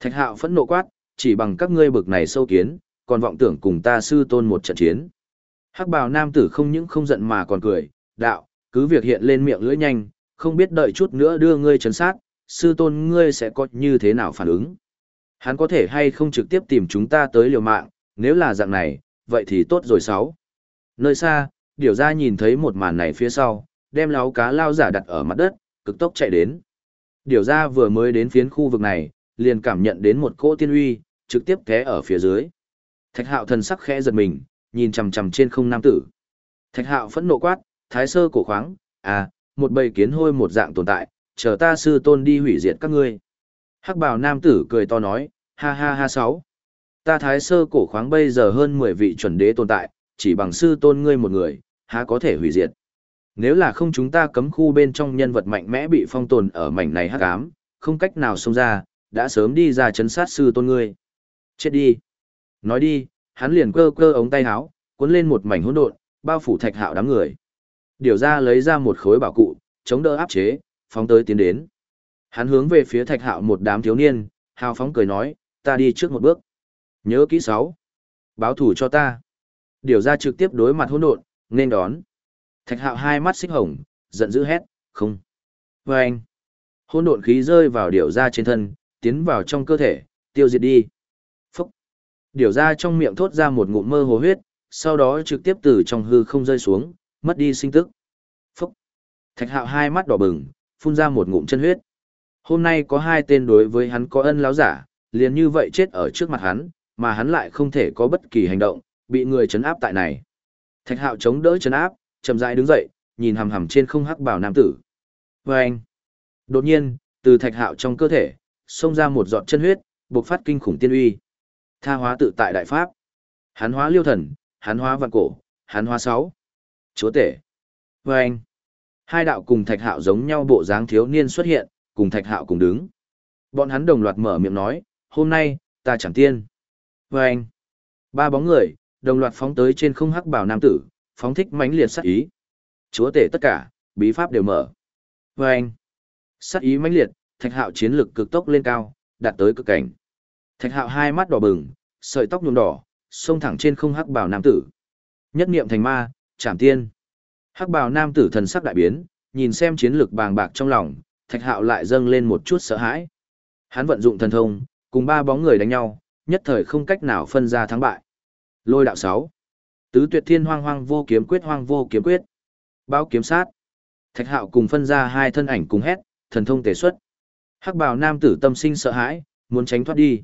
Thạch hạo phẫn nộ quát, chỉ bằng các ngươi bực này sâu kiến, còn vọng tưởng cùng ta sư tôn một trận chiến. Hắc bào nam tử không những không giận mà còn cười, đạo, cứ việc hiện lên miệng lưỡi nhanh, không biết đợi chút nữa đưa ngươi chấn sát, sư tôn ngươi sẽ có như thế nào phản ứng. Hắn có thể hay không trực tiếp tìm chúng ta tới liều mạng, nếu là dạng này, vậy thì tốt rồi sáu. Nơi xa, điều ra nhìn thấy một màn này phía sau, đem láo cá lao giả đặt ở mặt đất, cực tốc chạy đến. Điều ra vừa mới đến phiến khu vực này, liền cảm nhận đến một cỗ tiên uy, trực tiếp té ở phía dưới. Thạch hạo thần sắc khẽ giật mình, nhìn chằm chằm trên không nam tử. Thạch hạo phẫn nộ quát, thái sơ cổ khoáng, à, một bầy kiến hôi một dạng tồn tại, chờ ta sư tôn đi hủy diệt các ngươi. Hắc bào nam tử cười to nói, ha ha ha sáu. Ta thái sơ cổ khoáng bây giờ hơn 10 vị chuẩn đế tồn tại, chỉ bằng sư tôn ngươi một người, há có thể hủy diệt. Nếu là không chúng ta cấm khu bên trong nhân vật mạnh mẽ bị phong tồn ở mảnh này hắc ám, không cách nào xông ra, đã sớm đi ra chấn sát sư tôn ngươi. Chết đi. Nói đi, hắn liền cơ cơ ống tay áo, cuốn lên một mảnh hỗn độn, bao phủ thạch hạo đám người. Điều ra lấy ra một khối bảo cụ, chống đỡ áp chế, phóng tới tiến đến. Hắn hướng về phía thạch hạo một đám thiếu niên, hào phóng cười nói, ta đi trước một bước. Nhớ kỹ sáu. Báo thủ cho ta. Điều ra trực tiếp đối mặt hỗn độn, nên đón. Thạch hạo hai mắt xích hồng, giận dữ hét, không. Và anh. Hỗn độn khí rơi vào điều ra trên thân, tiến vào trong cơ thể, tiêu diệt đi. Phúc. Điều ra trong miệng thốt ra một ngụm mơ hồ huyết, sau đó trực tiếp từ trong hư không rơi xuống, mất đi sinh tức. Phúc. Thạch hạo hai mắt đỏ bừng, phun ra một ngụm chân huyết. Hôm nay có hai tên đối với hắn có ân láo giả, liền như vậy chết ở trước mặt hắn, mà hắn lại không thể có bất kỳ hành động, bị người chấn áp tại này. Thạch hạo chống đỡ chấn áp, chậm rãi đứng dậy, nhìn hằm hằm trên không hắc bảo nam tử. Và anh. Đột nhiên, từ thạch hạo trong cơ thể, xông ra một giọt chân huyết, bộc phát kinh khủng tiên uy. Tha hóa tự tại đại pháp. Hắn hóa liêu thần, hắn hóa vạn cổ, hắn hóa sáu. Chúa tể. Và anh. Hai đạo cùng thạch hạo giống nhau bộ dáng thiếu niên xuất hiện, cùng thạch hạo cùng đứng. Bọn hắn đồng loạt mở miệng nói, hôm nay, ta chẳng tiên. Và anh. Ba bóng người, đồng loạt phóng tới trên không hắc bảo nam tử, phóng thích mãnh liệt sát ý. Chúa tể tất cả, bí pháp đều mở. Và anh. Sát ý mãnh liệt, thạch hạo chiến lực cực tốc lên cao, đạt tới cực cảnh. Thạch hạo hai mắt đỏ bừng, sợi tóc nhuộm đỏ, xông thẳng trên không hắc bảo nam tử. Nhất niệm thành ma, chảm tiên. Hắc bào nam tử thần sắc đại biến, nhìn xem chiến lực bàng bạc trong lòng, thạch hạo lại dâng lên một chút sợ hãi. Hắn vận dụng thần thông, cùng ba bóng người đánh nhau, nhất thời không cách nào phân ra thắng bại. Lôi đạo sáu, Tứ tuyệt thiên hoang hoang vô kiếm quyết hoang vô kiếm quyết. Báo kiếm sát. Thạch hạo cùng phân ra hai thân ảnh cùng hét, thần thông tề xuất. Hắc bào nam tử tâm sinh sợ hãi, muốn tránh thoát đi.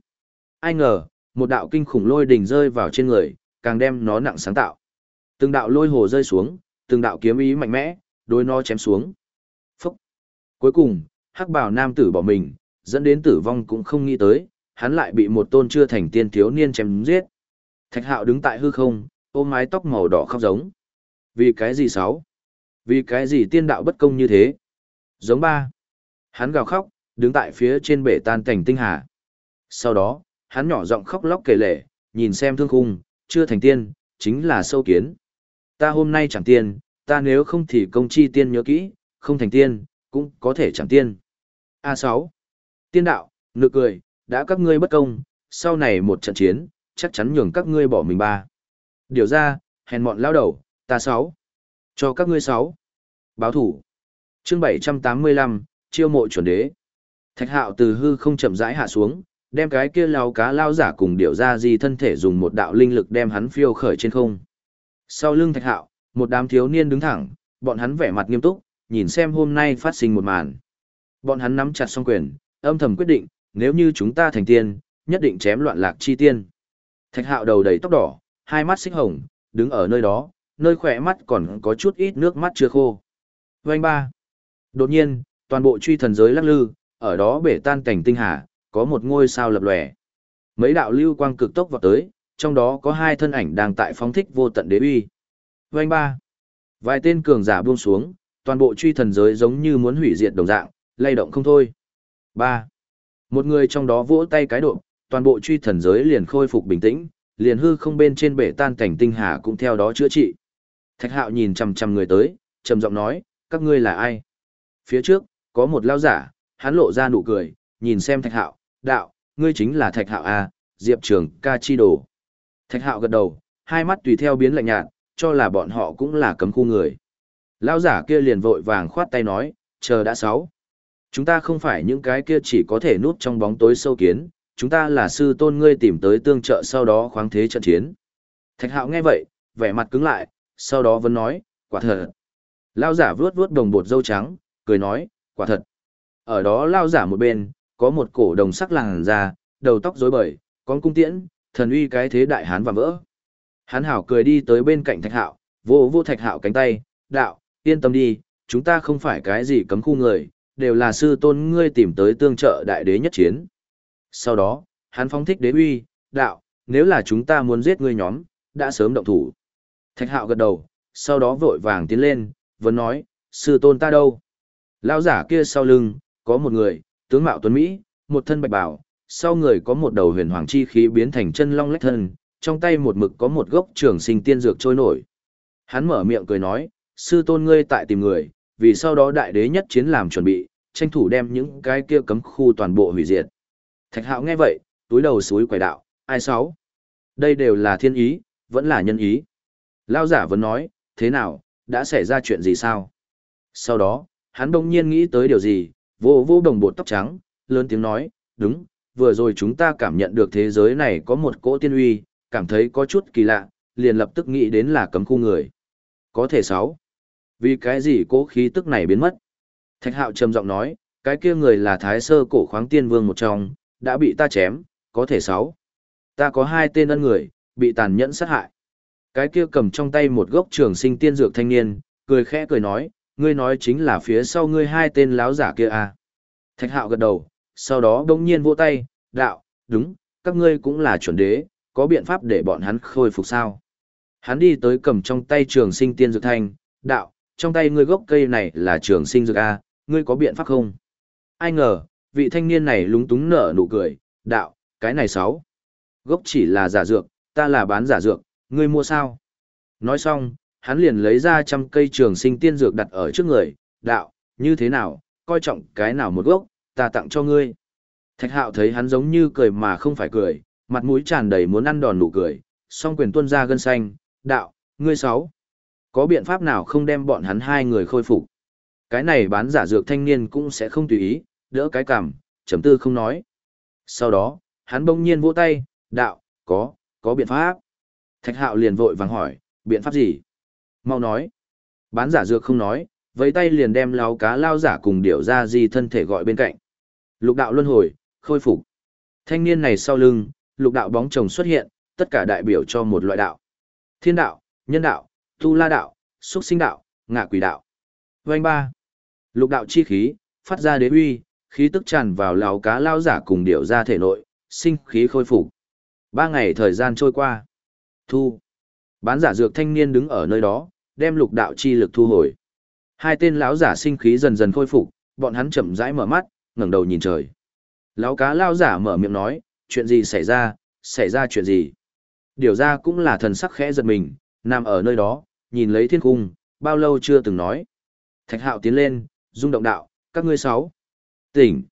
Ai ngờ, một đạo kinh khủng lôi đỉnh rơi vào trên người, càng đem nó nặng sáng tạo. Từng đạo lôi hồ rơi xuống, từng đạo kiếm ý mạnh mẽ, đối nó chém xuống. Cuối cùng, hắc bào nam tử bỏ mình, dẫn đến tử vong cũng không nghĩ tới, hắn lại bị một tôn chưa thành tiên thiếu niên chém giết. Thạch hạo đứng tại hư không, ôm mái tóc màu đỏ khóc giống. Vì cái gì sáu? Vì cái gì tiên đạo bất công như thế? Giống ba. Hắn gào khóc, đứng tại phía trên bể tan cảnh tinh hà. Sau đó, hắn nhỏ giọng khóc lóc kể lể, nhìn xem thương khung, chưa thành tiên, chính là sâu kiến. Ta hôm nay chẳng tiên, ta nếu không thì công chi tiên nhớ kỹ, không thành tiên, cũng có thể chẳng tiên. A6. Tiên đạo, nực cười, đã các ngươi bất công, sau này một trận chiến, chắc chắn nhường các ngươi bỏ mình ba. Điều ra, hèn mọn lao đầu, ta sáu. Cho các ngươi sáu. Báo thủ. Chương 785, chiêu mộ chuẩn đế. Thạch hạo từ hư không chậm rãi hạ xuống, đem cái kia lao cá lao giả cùng điều ra gì thân thể dùng một đạo linh lực đem hắn phiêu khởi trên không. Sau lưng thạch hạo, một đám thiếu niên đứng thẳng, bọn hắn vẻ mặt nghiêm túc, nhìn xem hôm nay phát sinh một màn. Bọn hắn nắm chặt song quyền, âm thầm quyết định, nếu như chúng ta thành tiên, nhất định chém loạn lạc chi tiên. Thạch hạo đầu đầy tóc đỏ, hai mắt xích hồng, đứng ở nơi đó, nơi khỏe mắt còn có chút ít nước mắt chưa khô. Vành ba. Đột nhiên, toàn bộ truy thần giới lắc lư, ở đó bể tan cảnh tinh hà, có một ngôi sao lập lòe. Mấy đạo lưu quang cực tốc vào tới, trong đó có hai thân ảnh đang tại phóng thích vô tận đế uy. Vành ba. Vài tên cường giả buông xuống, toàn bộ truy thần giới giống như muốn hủy diệt đồng dạng, lay động không thôi. Ba. Một người trong đó vỗ tay cái độ, toàn bộ truy thần giới liền khôi phục bình tĩnh, liền hư không bên trên bể tan cảnh tinh hà cũng theo đó chữa trị. Thạch hạo nhìn chằm chằm người tới, trầm giọng nói, các ngươi là ai? Phía trước, có một lao giả, hắn lộ ra nụ cười, nhìn xem thạch hạo, đạo, ngươi chính là thạch hạo A, diệp trường ca chi đồ. Thạch hạo gật đầu, hai mắt tùy theo biến lạnh nhạt, cho là bọn họ cũng là cấm khu người. Lão giả kia liền vội vàng khoát tay nói, chờ đã sáu. Chúng ta không phải những cái kia chỉ có thể núp trong bóng tối sâu kiến, chúng ta là sư tôn ngươi tìm tới tương trợ sau đó khoáng thế trận chiến. Thạch hạo nghe vậy, vẻ mặt cứng lại, sau đó vẫn nói, quả thật. Lao giả vuốt vuốt đồng bột dâu trắng, cười nói, quả thật. Ở đó lao giả một bên, có một cổ đồng sắc làng ra, đầu tóc rối bời, con cung tiễn, thần uy cái thế đại hán và vỡ. Hán hảo cười đi tới bên cạnh thạch hạo, vô vô thạch hạo cánh tay, đạo, yên tâm đi, chúng ta không phải cái gì cấm khu người, đều là sư tôn ngươi tìm tới tương trợ đại đế nhất chiến. Sau đó, hắn phóng thích đế uy, đạo, nếu là chúng ta muốn giết ngươi nhóm, đã sớm động thủ. Thạch hạo gật đầu, sau đó vội vàng tiến lên, vẫn nói, sư tôn ta đâu? Lão giả kia sau lưng, có một người, tướng mạo tuấn Mỹ, một thân bạch bảo, sau người có một đầu huyền hoàng chi khí biến thành chân long lách thân, trong tay một mực có một gốc trường sinh tiên dược trôi nổi. Hắn mở miệng cười nói, sư tôn ngươi tại tìm người, vì sau đó đại đế nhất chiến làm chuẩn bị, tranh thủ đem những cái kia cấm khu toàn bộ hủy diệt. Thạch hạo nghe vậy, túi đầu suối quẩy đạo, ai sáu? Đây đều là thiên ý, vẫn là nhân ý. Lao giả vẫn nói, thế nào, đã xảy ra chuyện gì sao? Sau đó, hắn đông nhiên nghĩ tới điều gì, vô vô đồng bột tóc trắng, lớn tiếng nói, đúng, vừa rồi chúng ta cảm nhận được thế giới này có một cỗ tiên uy, cảm thấy có chút kỳ lạ, liền lập tức nghĩ đến là cấm khu người. Có thể sáu. Vì cái gì cố khí tức này biến mất? Thạch hạo trầm giọng nói, cái kia người là thái sơ cổ khoáng tiên vương một trong, đã bị ta chém, có thể sáu. Ta có hai tên ân người, bị tàn nhẫn sát hại. Cái kia cầm trong tay một gốc trường sinh tiên dược thanh niên, cười khẽ cười nói, ngươi nói chính là phía sau ngươi hai tên láo giả kia à. Thạch hạo gật đầu, sau đó đông nhiên vỗ tay, đạo, đúng, các ngươi cũng là chuẩn đế, có biện pháp để bọn hắn khôi phục sao. Hắn đi tới cầm trong tay trường sinh tiên dược thanh, đạo, trong tay ngươi gốc cây này là trường sinh dược A, ngươi có biện pháp không? Ai ngờ, vị thanh niên này lúng túng nở nụ cười, đạo, cái này sáu. Gốc chỉ là giả dược, ta là bán giả dược, ngươi mua sao? Nói xong, hắn liền lấy ra trăm cây trường sinh tiên dược đặt ở trước người, đạo, như thế nào, coi trọng cái nào một gốc, ta tặng cho ngươi. Thạch hạo thấy hắn giống như cười mà không phải cười, mặt mũi tràn đầy muốn ăn đòn nụ cười, song quyền tuôn ra gân xanh, đạo, ngươi sáu. Có biện pháp nào không đem bọn hắn hai người khôi phục? Cái này bán giả dược thanh niên cũng sẽ không tùy ý, đỡ cái cằm, chấm tư không nói. Sau đó, hắn bỗng nhiên vỗ tay, đạo, có, có biện pháp. Thạch hạo liền vội vàng hỏi, biện pháp gì? Mau nói. Bán giả dược không nói, với tay liền đem lao cá lao giả cùng điểu ra di thân thể gọi bên cạnh. Lục đạo luân hồi, khôi phục. Thanh niên này sau lưng, lục đạo bóng chồng xuất hiện, tất cả đại biểu cho một loại đạo. Thiên đạo, nhân đạo, tu la đạo, xuất sinh đạo, ngạ quỷ đạo. Vành ba. Lục đạo chi khí, phát ra đế uy, khí tức tràn vào lào cá lao giả cùng điệu ra thể nội, sinh khí khôi phục. Ba ngày thời gian trôi qua. Thu. Bán giả dược thanh niên đứng ở nơi đó, đem lục đạo chi lực thu hồi. Hai tên lão giả sinh khí dần dần khôi phục, bọn hắn chậm rãi mở mắt, ngẩng đầu nhìn trời. Lão cá lao giả mở miệng nói, chuyện gì xảy ra, xảy ra chuyện gì. Điều ra cũng là thần sắc khẽ giật mình, nằm ở nơi đó, nhìn lấy thiên cung, bao lâu chưa từng nói. Thạch hạo tiến lên, rung động đạo, các ngươi sáu. Tỉnh.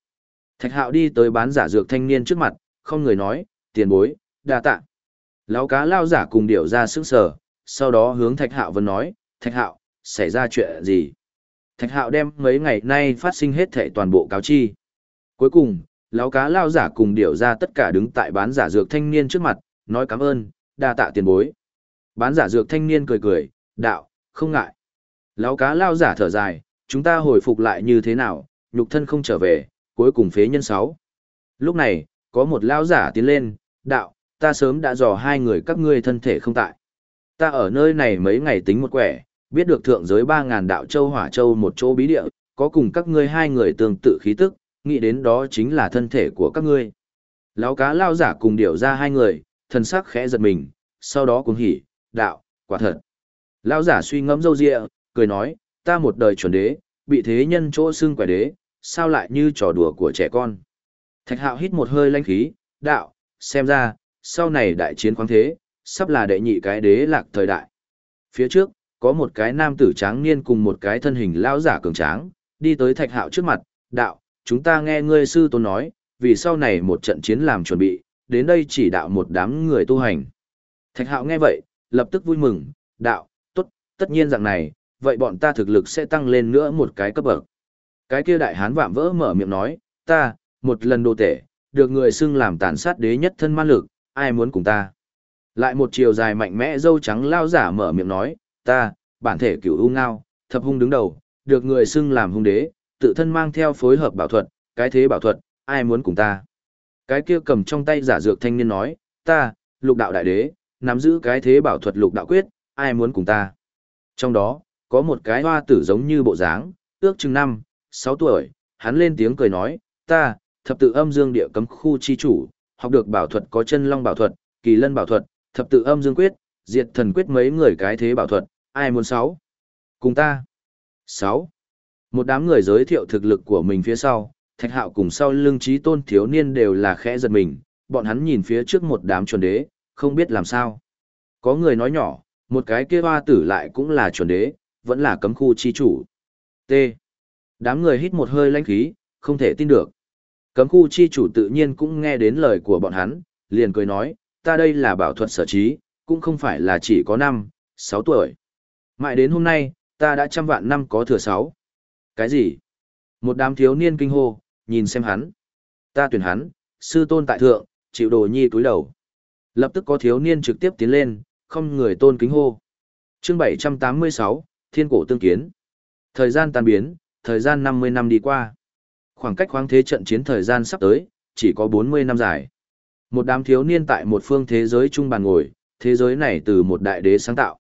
Thạch hạo đi tới bán giả dược thanh niên trước mặt, không người nói, tiền bối, đa tạ. Lão cá lao giả cùng điệu ra sức sở, sau đó hướng thạch hạo vẫn nói, thạch hạo, xảy ra chuyện gì? Thạch hạo đem mấy ngày nay phát sinh hết thảy toàn bộ cáo chi. Cuối cùng, lão cá lao giả cùng điệu ra tất cả đứng tại bán giả dược thanh niên trước mặt, nói cảm ơn, đa tạ tiền bối. Bán giả dược thanh niên cười cười, đạo, không ngại. Lão cá lao giả thở dài, chúng ta hồi phục lại như thế nào, nhục thân không trở về, cuối cùng phế nhân sáu. Lúc này, có một lao giả tiến lên, đạo, ta sớm đã dò hai người các ngươi thân thể không tại. Ta ở nơi này mấy ngày tính một quẻ, biết được thượng giới ba ngàn đạo châu hỏa châu một chỗ bí địa, có cùng các ngươi hai người tương tự khí tức, nghĩ đến đó chính là thân thể của các ngươi. Lão cá lao giả cùng điểu ra hai người, thân sắc khẽ giật mình, sau đó cũng hỉ, đạo, quả thật. lão giả suy ngẫm dâu dịa, cười nói, ta một đời chuẩn đế, bị thế nhân chỗ xưng quẻ đế, sao lại như trò đùa của trẻ con. Thạch hạo hít một hơi lanh khí, đạo, xem ra, sau này đại chiến khoáng thế, sắp là đệ nhị cái đế lạc thời đại. Phía trước, có một cái nam tử tráng niên cùng một cái thân hình lão giả cường tráng, đi tới thạch hạo trước mặt, đạo, chúng ta nghe ngươi sư tôn nói, vì sau này một trận chiến làm chuẩn bị, đến đây chỉ đạo một đám người tu hành. Thạch hạo nghe vậy, lập tức vui mừng, đạo, tốt, tất nhiên dạng này, vậy bọn ta thực lực sẽ tăng lên nữa một cái cấp bậc. Cái kia đại hán vạm vỡ mở miệng nói, ta, một lần đồ tể, được người xưng làm tàn sát đế nhất thân man lực, ai muốn cùng ta. Lại một chiều dài mạnh mẽ dâu trắng lao giả mở miệng nói, ta, bản thể cửu u ngao, thập hung đứng đầu, được người xưng làm hung đế, tự thân mang theo phối hợp bảo thuật, cái thế bảo thuật, ai muốn cùng ta. Cái kia cầm trong tay giả dược thanh niên nói, ta, lục đạo đại đế, nắm giữ cái thế bảo thuật lục đạo quyết, ai muốn cùng ta. Trong đó, có một cái hoa tử giống như bộ dáng, ước chừng năm, sáu tuổi, hắn lên tiếng cười nói, ta, thập tự âm dương địa cấm khu chi chủ, học được bảo thuật có chân long bảo thuật, kỳ lân bảo thuật, thập tự âm dương quyết, diệt thần quyết mấy người cái thế bảo thuật, ai muốn sáu? Cùng ta. Sáu. Một đám người giới thiệu thực lực của mình phía sau, thạch hạo cùng sau lưng trí tôn thiếu niên đều là khẽ giật mình, bọn hắn nhìn phía trước một đám chuẩn đế, không biết làm sao. Có người nói nhỏ, một cái kia hoa tử lại cũng là chuẩn đế, vẫn là cấm khu chi chủ. T. Đám người hít một hơi lãnh khí, không thể tin được. Cấm khu chi chủ tự nhiên cũng nghe đến lời của bọn hắn, liền cười nói, ta đây là bảo thuật sở trí, cũng không phải là chỉ có năm, sáu tuổi. Mãi đến hôm nay, ta đã trăm vạn năm có thừa sáu. Cái gì? Một đám thiếu niên kinh hô, nhìn xem hắn. Ta tuyển hắn, sư tôn tại thượng, chịu đồ nhi túi đầu. Lập tức có thiếu niên trực tiếp tiến lên, không người tôn kính hô. chương 786, Thiên cổ tương kiến. Thời gian tan biến, thời gian 50 năm đi qua. Khoảng cách khoáng thế trận chiến thời gian sắp tới, chỉ có 40 năm dài. Một đám thiếu niên tại một phương thế giới trung bàn ngồi, thế giới này từ một đại đế sáng tạo.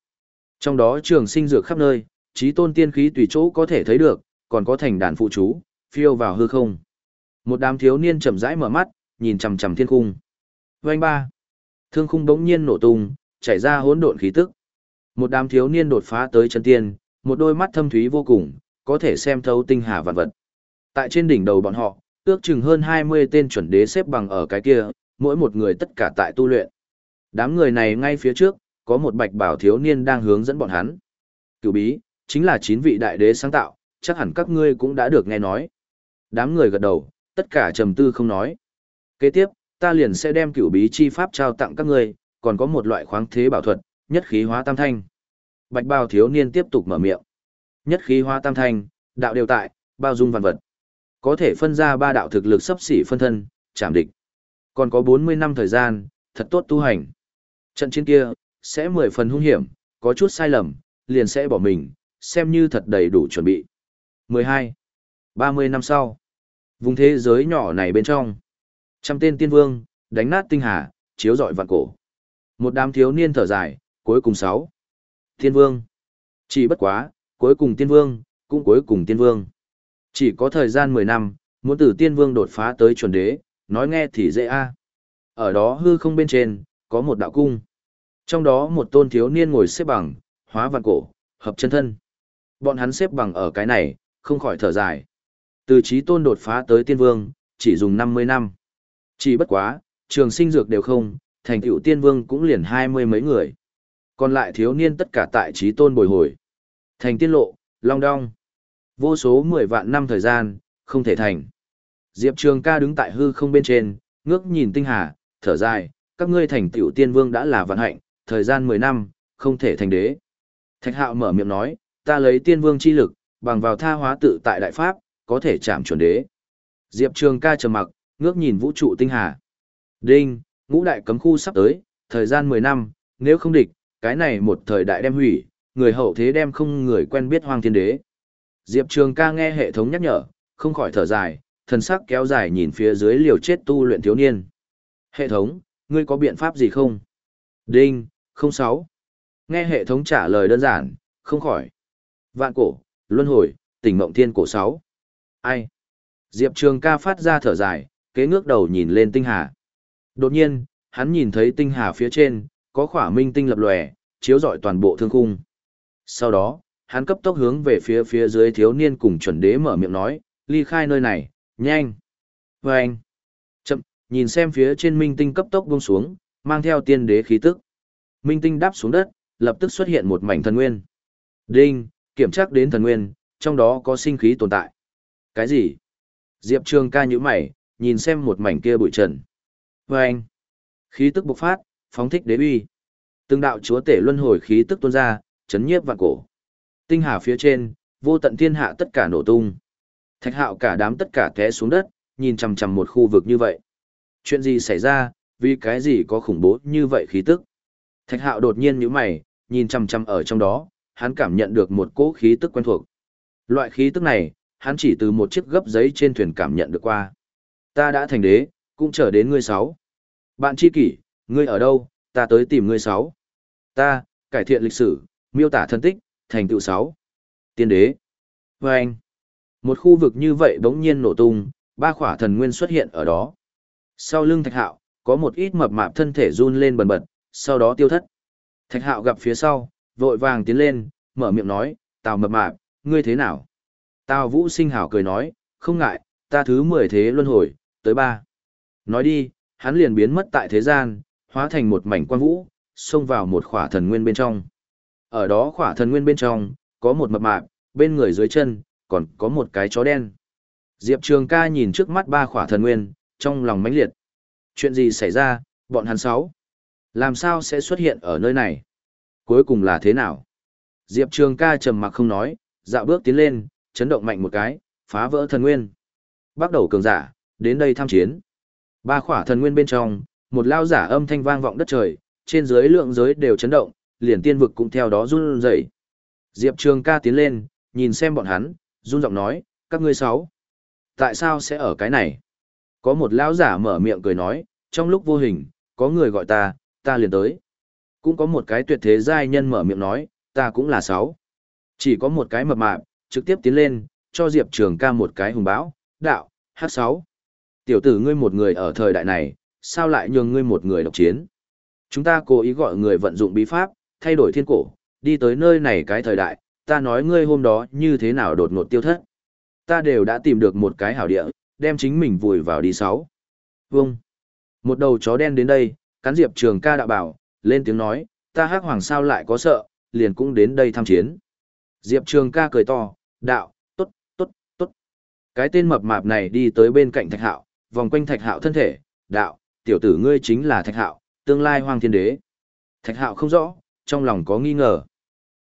Trong đó trường sinh dược khắp nơi, trí tôn tiên khí tùy chỗ có thể thấy được, còn có thành đàn phụ chú, phiêu vào hư không. Một đám thiếu niên chậm rãi mở mắt, nhìn chằm chằm thiên khung. Vành ba. Thương khung bỗng nhiên nổ tung, chảy ra hỗn độn khí tức. Một đám thiếu niên đột phá tới chân tiên, một đôi mắt thâm thúy vô cùng, có thể xem thấu tinh hà vạn vật. Tại trên đỉnh đầu bọn họ, ước chừng hơn 20 tên chuẩn đế xếp bằng ở cái kia, mỗi một người tất cả tại tu luyện. Đám người này ngay phía trước, có một bạch bảo thiếu niên đang hướng dẫn bọn hắn. Cửu bí, chính là chín vị đại đế sáng tạo, chắc hẳn các ngươi cũng đã được nghe nói. Đám người gật đầu, tất cả trầm tư không nói. Kế tiếp, ta liền sẽ đem cửu bí chi pháp trao tặng các ngươi, còn có một loại khoáng thế bảo thuật, nhất khí hóa tam thanh. Bạch bào thiếu niên tiếp tục mở miệng. Nhất khí hóa tam thanh, đạo đều tại, bao dung vạn vật. Có thể phân ra ba đạo thực lực sấp xỉ phân thân, chạm địch. Còn có 40 năm thời gian, thật tốt tu hành. Trận chiến kia, sẽ mười phần hung hiểm, có chút sai lầm, liền sẽ bỏ mình, xem như thật đầy đủ chuẩn bị. 12. 30 năm sau, vùng thế giới nhỏ này bên trong, trăm tên tiên vương, đánh nát tinh hà, chiếu rọi vạn cổ. Một đám thiếu niên thở dài, cuối cùng sáu. Tiên vương. Chỉ bất quá, cuối cùng tiên vương, cũng cuối cùng tiên vương. Chỉ có thời gian 10 năm, muốn từ tiên vương đột phá tới chuẩn đế, nói nghe thì dễ a. Ở đó hư không bên trên, có một đạo cung. Trong đó một tôn thiếu niên ngồi xếp bằng, hóa vạn cổ, hợp chân thân. Bọn hắn xếp bằng ở cái này, không khỏi thở dài. Từ trí tôn đột phá tới tiên vương, chỉ dùng 50 năm. Chỉ bất quá, trường sinh dược đều không, thành tựu tiên vương cũng liền hai mươi mấy người. Còn lại thiếu niên tất cả tại trí tôn bồi hồi. Thành tiên lộ, long đong. Vô số 10 vạn năm thời gian, không thể thành. Diệp Trường ca đứng tại hư không bên trên, ngước nhìn tinh hà, thở dài, các ngươi thành tiểu tiên vương đã là vận hạnh, thời gian 10 năm, không thể thành đế. Thạch hạo mở miệng nói, ta lấy tiên vương chi lực, bằng vào tha hóa tự tại đại pháp, có thể chạm chuẩn đế. Diệp Trường ca trầm mặc, ngước nhìn vũ trụ tinh hà. Đinh, ngũ đại cấm khu sắp tới, thời gian 10 năm, nếu không địch, cái này một thời đại đem hủy, người hậu thế đem không người quen biết hoang thiên đế. Diệp Trường ca nghe hệ thống nhắc nhở, không khỏi thở dài, thần sắc kéo dài nhìn phía dưới liều chết tu luyện thiếu niên. Hệ thống, ngươi có biện pháp gì không? Đinh, 06. Nghe hệ thống trả lời đơn giản, không khỏi. Vạn cổ, luân hồi, tỉnh mộng thiên cổ 6. Ai? Diệp Trường ca phát ra thở dài, kế ngước đầu nhìn lên tinh hà. Đột nhiên, hắn nhìn thấy tinh hà phía trên, có khỏa minh tinh lập lòe, chiếu rọi toàn bộ thương khung. Sau đó, hắn cấp tốc hướng về phía phía dưới thiếu niên cùng chuẩn đế mở miệng nói, ly khai nơi này, nhanh. Và anh, chậm, nhìn xem phía trên minh tinh cấp tốc buông xuống, mang theo tiên đế khí tức. Minh tinh đáp xuống đất, lập tức xuất hiện một mảnh thần nguyên. Đinh, kiểm tra đến thần nguyên, trong đó có sinh khí tồn tại. Cái gì? Diệp Trường ca nhíu mày, nhìn xem một mảnh kia bụi trần. Và anh, khí tức bộc phát, phóng thích đế uy. Từng đạo chúa tể luân hồi khí tức tuôn ra, chấn nhiếp vạn cổ. Tinh hà phía trên, vô tận thiên hạ tất cả nổ tung. Thạch hạo cả đám tất cả té xuống đất, nhìn chằm chằm một khu vực như vậy. Chuyện gì xảy ra, vì cái gì có khủng bố như vậy khí tức. Thạch hạo đột nhiên nhíu mày, nhìn chằm chằm ở trong đó, hắn cảm nhận được một cỗ khí tức quen thuộc. Loại khí tức này, hắn chỉ từ một chiếc gấp giấy trên thuyền cảm nhận được qua. Ta đã thành đế, cũng chờ đến ngươi sáu. Bạn chi kỷ, ngươi ở đâu, ta tới tìm ngươi sáu. Ta, cải thiện lịch sử, miêu tả thân tích, thành tựu sáu. Tiên đế. Và anh. Một khu vực như vậy bỗng nhiên nổ tung, ba khỏa thần nguyên xuất hiện ở đó. Sau lưng thạch hạo, có một ít mập mạp thân thể run lên bần bật, sau đó tiêu thất. Thạch hạo gặp phía sau, vội vàng tiến lên, mở miệng nói, tào mập mạp, ngươi thế nào? Tào vũ sinh hảo cười nói, không ngại, ta thứ mười thế luân hồi, tới ba. Nói đi, hắn liền biến mất tại thế gian, hóa thành một mảnh quan vũ, xông vào một khỏa thần nguyên bên trong. Ở đó khỏa thần nguyên bên trong, có một mập mạp, bên người dưới chân, còn có một cái chó đen. Diệp Trường ca nhìn trước mắt ba khỏa thần nguyên, trong lòng mãnh liệt. Chuyện gì xảy ra, bọn hắn sáu? Làm sao sẽ xuất hiện ở nơi này? Cuối cùng là thế nào? Diệp Trường ca trầm mặc không nói, dạo bước tiến lên, chấn động mạnh một cái, phá vỡ thần nguyên. Bắt đầu cường giả, đến đây tham chiến. Ba khỏa thần nguyên bên trong, một lao giả âm thanh vang vọng đất trời, trên dưới lượng giới đều chấn động, liền tiên vực cũng theo đó run rẩy. Diệp Trường ca tiến lên, nhìn xem bọn hắn, run giọng nói, các ngươi sáu. Tại sao sẽ ở cái này? Có một lão giả mở miệng cười nói, trong lúc vô hình, có người gọi ta, ta liền tới. Cũng có một cái tuyệt thế giai nhân mở miệng nói, ta cũng là sáu. Chỉ có một cái mập mạp, trực tiếp tiến lên, cho Diệp Trường ca một cái hùng bão, đạo, H6. Tiểu tử ngươi một người ở thời đại này, sao lại nhường ngươi một người độc chiến? Chúng ta cố ý gọi người vận dụng bí pháp, thay đổi thiên cổ, đi tới nơi này cái thời đại, ta nói ngươi hôm đó như thế nào đột ngột tiêu thất. Ta đều đã tìm được một cái hảo địa, đem chính mình vùi vào đi sáu. Vâng. Một đầu chó đen đến đây, cắn Diệp Trường ca đạo bảo, lên tiếng nói, ta hắc hoàng sao lại có sợ, liền cũng đến đây tham chiến. Diệp Trường ca cười to, đạo, tốt, tốt, tốt. Cái tên mập mạp này đi tới bên cạnh thạch hạo, vòng quanh thạch hạo thân thể, đạo, tiểu tử ngươi chính là thạch hạo, tương lai hoang thiên đế. Thạch hạo không rõ, trong lòng có nghi ngờ.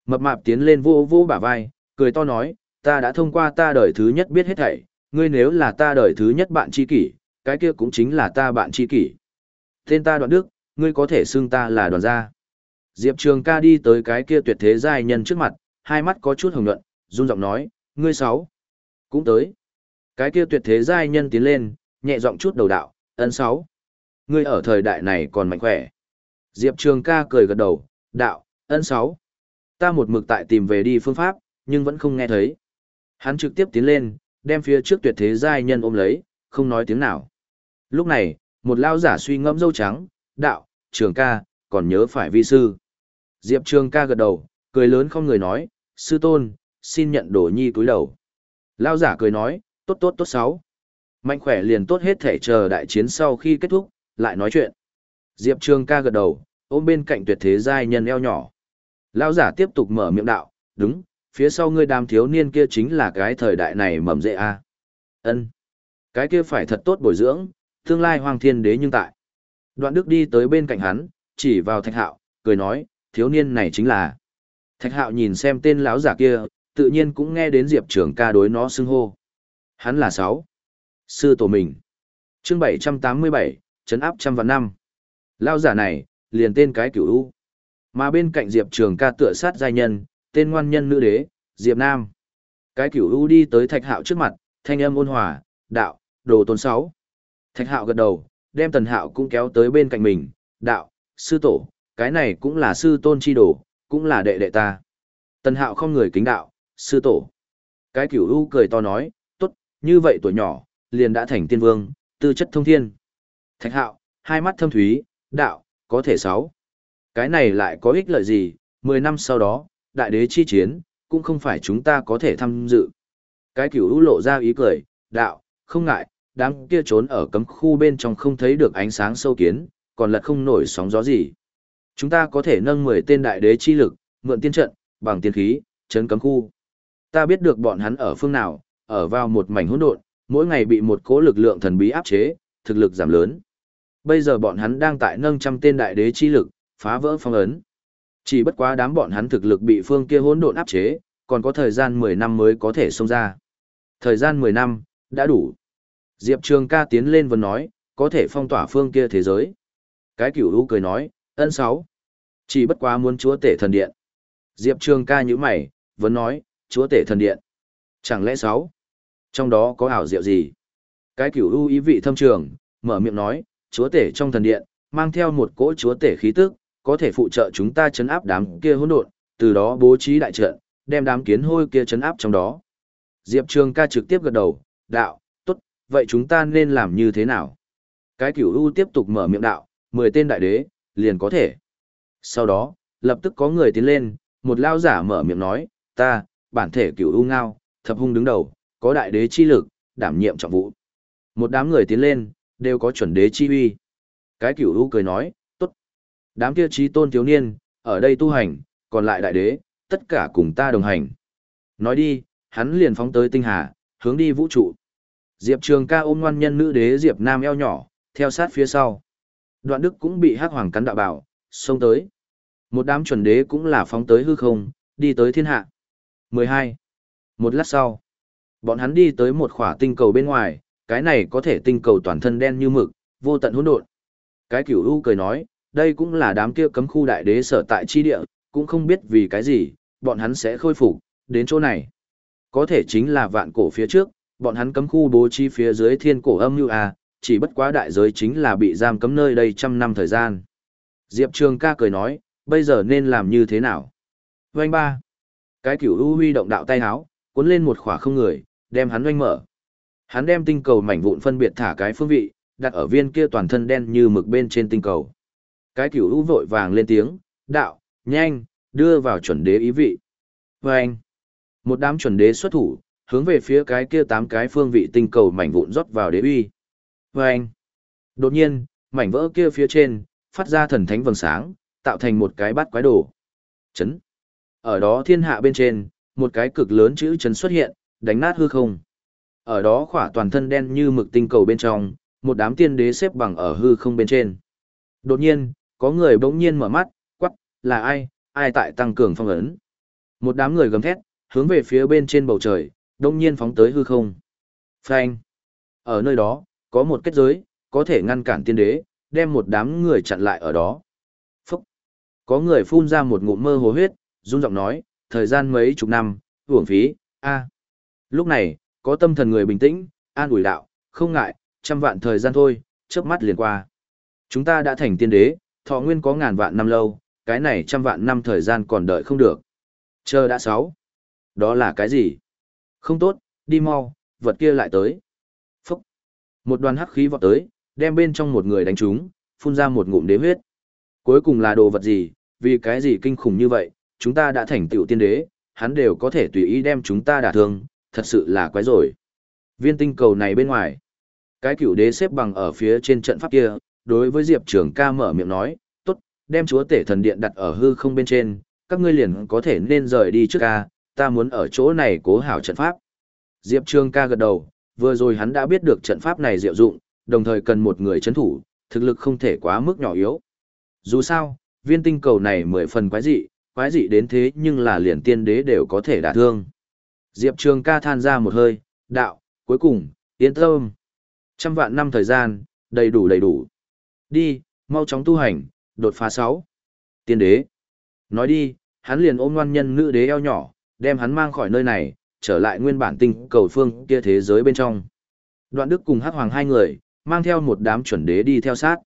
Mập mạp tiến lên vô vô bả vai, cười to nói, ta đã thông qua ta đời thứ nhất biết hết thảy, ngươi nếu là ta đời thứ nhất bạn tri kỷ, cái kia cũng chính là ta bạn tri kỷ. Tên ta đoạn đức, ngươi có thể xưng ta là đoàn gia. Diệp Trường ca đi tới cái kia tuyệt thế giai nhân trước mặt, hai mắt có chút hồng nhuận, run giọng nói, ngươi sáu. Cũng tới. Cái kia tuyệt thế giai nhân tiến lên, nhẹ giọng chút đầu đạo, ân sáu. Ngươi ở thời đại này còn mạnh khỏe. Diệp Trường ca cười gật đầu, đạo, ân sáu. Ta một mực tại tìm về đi phương pháp, nhưng vẫn không nghe thấy. Hắn trực tiếp tiến lên, đem phía trước tuyệt thế giai nhân ôm lấy, không nói tiếng nào. Lúc này, một lao giả suy ngẫm dâu trắng, đạo, trường ca, còn nhớ phải vi sư. Diệp trường ca gật đầu, cười lớn không người nói, sư tôn, xin nhận đồ nhi cúi đầu. Lao giả cười nói, tốt tốt tốt sáu. Mạnh khỏe liền tốt hết thể chờ đại chiến sau khi kết thúc, lại nói chuyện. Diệp trường ca gật đầu, ôm bên cạnh tuyệt thế giai nhân eo nhỏ. Lao giả tiếp tục mở miệng đạo, đúng, phía sau ngươi đám thiếu niên kia chính là cái thời đại này mầm dễ a. Ân, Cái kia phải thật tốt bồi dưỡng, tương lai hoàng thiên đế nhưng tại. Đoạn đức đi tới bên cạnh hắn, chỉ vào thạch hạo, cười nói, thiếu niên này chính là. Thạch hạo nhìn xem tên lão giả kia, tự nhiên cũng nghe đến diệp Trường ca đối nó xưng hô. Hắn là sáu. Sư tổ mình. chương bảy trăm tám mươi bảy, chấn áp trăm vạn năm. lao giả này, liền tên cái cửu u. Mà bên cạnh diệp trường ca tựa sát giai nhân, tên ngoan nhân nữ đế, diệp nam. Cái cửu u đi tới thạch hạo trước mặt, thanh âm ôn hòa, đạo, đồ tôn sáu. Thạch hạo gật đầu, đem tần hạo cũng kéo tới bên cạnh mình, đạo, sư tổ, cái này cũng là sư tôn chi đồ, cũng là đệ đệ ta. Tần hạo không người kính đạo, sư tổ. Cái cửu u cười to nói, tốt, như vậy tuổi nhỏ, liền đã thành tiên vương, tư chất thông thiên. Thạch hạo, hai mắt thâm thúy, đạo, có thể sáu. Cái này lại có ích lợi gì, mười năm sau đó, đại đế chi chiến, cũng không phải chúng ta có thể tham dự. Cái cửu u lộ ra ý cười, đạo, không ngại, đám kia trốn ở cấm khu bên trong không thấy được ánh sáng sâu kiến, còn lật không nổi sóng gió gì. Chúng ta có thể nâng 10 tên đại đế chi lực, mượn tiên trận, bằng tiên khí, chấn cấm khu. Ta biết được bọn hắn ở phương nào, ở vào một mảnh hỗn độn, mỗi ngày bị một cỗ lực lượng thần bí áp chế, thực lực giảm lớn. Bây giờ bọn hắn đang tại nâng trăm tên đại đế chi lực, phá vỡ phong ấn. Chỉ bất quá đám bọn hắn thực lực bị phương kia hỗn độn áp chế, còn có thời gian 10 năm mới có thể xông ra. Thời gian 10 năm, đã đủ. Diệp Trường ca tiến lên và nói, có thể phong tỏa phương kia thế giới. Cái cửu lũ cười nói, ân sáu. Chỉ bất quá muốn chúa tể thần điện. Diệp Trường ca như mày, vẫn nói, chúa tể thần điện. Chẳng lẽ sáu? Trong đó có ảo diệu gì? Cái cửu u ý vị thâm trường, mở miệng nói, chúa tể trong thần điện, mang theo một cỗ chúa tể khí tức, có thể phụ trợ chúng ta chấn áp đám kia hỗn độn, từ đó bố trí đại trận, đem đám kiến hôi kia chấn áp trong đó. Diệp Trường ca trực tiếp gật đầu, đạo, tốt, vậy chúng ta nên làm như thế nào? Cái cửu u tiếp tục mở miệng đạo, 10 tên đại đế, liền có thể. Sau đó, lập tức có người tiến lên, một lao giả mở miệng nói, ta, bản thể cửu u ngao, thập hung đứng đầu, có đại đế chi lực, đảm nhiệm trọng vụ. Một đám người tiến lên, đều có chuẩn đế chi uy. Cái cửu u cười nói, tốt. Đám kia trí tôn thiếu niên, ở đây tu hành, còn lại đại đế, tất cả cùng ta đồng hành. Nói đi, hắn liền phóng tới tinh hà, hướng đi vũ trụ. Diệp Trường ca ôm ngoan nhân nữ đế Diệp Nam eo nhỏ, theo sát phía sau. Đoạn Đức cũng bị hắc hoàng cắn đạo bảo, xông tới. Một đám chuẩn đế cũng là phóng tới hư không, đi tới thiên hạ. 12. Một lát sau, bọn hắn đi tới một khỏa tinh cầu bên ngoài, cái này có thể tinh cầu toàn thân đen như mực, vô tận hỗn độn. Cái cửu u cười nói, đây cũng là đám kia cấm khu đại đế sở tại chi địa, cũng không biết vì cái gì, bọn hắn sẽ khôi phục đến chỗ này. Có thể chính là vạn cổ phía trước, bọn hắn cấm khu bố trí phía dưới thiên cổ âm như à, chỉ bất quá đại giới chính là bị giam cấm nơi đây trăm năm thời gian. Diệp Trường ca cười nói, bây giờ nên làm như thế nào? Vành ba. Cái cửu u huy động đạo tay háo, cuốn lên một khỏa không người, đem hắn oanh mở. Hắn đem tinh cầu mảnh vụn phân biệt thả cái phương vị, đặt ở viên kia toàn thân đen như mực bên trên tinh cầu. Cái cửu u vội vàng lên tiếng, đạo, nhanh, đưa vào chuẩn đế ý vị. Và anh, một đám chuẩn đế xuất thủ, hướng về phía cái kia tám cái phương vị tinh cầu mảnh vụn rót vào đế uy. Và anh, đột nhiên, mảnh vỡ kia phía trên, phát ra thần thánh vầng sáng, tạo thành một cái bát quái đồ. Chấn. Ở đó thiên hạ bên trên, một cái cực lớn chữ chấn xuất hiện, đánh nát hư không. Ở đó khỏa toàn thân đen như mực tinh cầu bên trong, một đám tiên đế xếp bằng ở hư không bên trên. Đột nhiên, có người bỗng nhiên mở mắt, quắc, là ai, ai tại tăng cường phong ấn. Một đám người gầm thét, hướng về phía bên trên bầu trời, đông nhiên phóng tới hư không. Phanh. Ở nơi đó, có một kết giới, có thể ngăn cản tiên đế, đem một đám người chặn lại ở đó. Phúc. Có người phun ra một ngụm mơ hồ huyết, run giọng nói, thời gian mấy chục năm, uổng phí, a. Lúc này, có tâm thần người bình tĩnh, an ủi đạo, không ngại, trăm vạn thời gian thôi, chớp mắt liền qua. Chúng ta đã thành tiên đế, thọ nguyên có ngàn vạn năm lâu, cái này trăm vạn năm thời gian còn đợi không được. Chờ đã sáu. Đó là cái gì? Không tốt, đi mau, vật kia lại tới. Phúc. Một đoàn hắc khí vọt tới, đem bên trong một người đánh trúng, phun ra một ngụm đế huyết. Cuối cùng là đồ vật gì, vì cái gì kinh khủng như vậy, chúng ta đã thành tựu tiên đế, hắn đều có thể tùy ý đem chúng ta đả thương, thật sự là quái rồi. Viên tinh cầu này bên ngoài, cái cựu đế xếp bằng ở phía trên trận pháp kia, đối với Diệp Trường ca mở miệng nói, tốt, đem chúa tể thần điện đặt ở hư không bên trên, các ngươi liền có thể nên rời đi trước ca, ta muốn ở chỗ này cố hảo trận pháp. Diệp Trường ca gật đầu, vừa rồi hắn đã biết được trận pháp này diệu dụng, đồng thời cần một người chấn thủ, thực lực không thể quá mức nhỏ yếu. Dù sao, viên tinh cầu này mười phần quái dị, quái dị đến thế nhưng là liền tiên đế đều có thể đả thương. Diệp Trường ca than ra một hơi, đạo, cuối cùng, yên tâm. Trăm vạn năm thời gian, đầy đủ đầy đủ. Đi, mau chóng tu hành, đột phá 6. Tiên đế. Nói đi, hắn liền ôm ngoan nhân nữ đế eo nhỏ, đem hắn mang khỏi nơi này, trở lại nguyên bản tinh cầu phương kia thế giới bên trong. Đoạn Đức cùng Hắc Hoàng hai người, mang theo một đám chuẩn đế đi theo sát.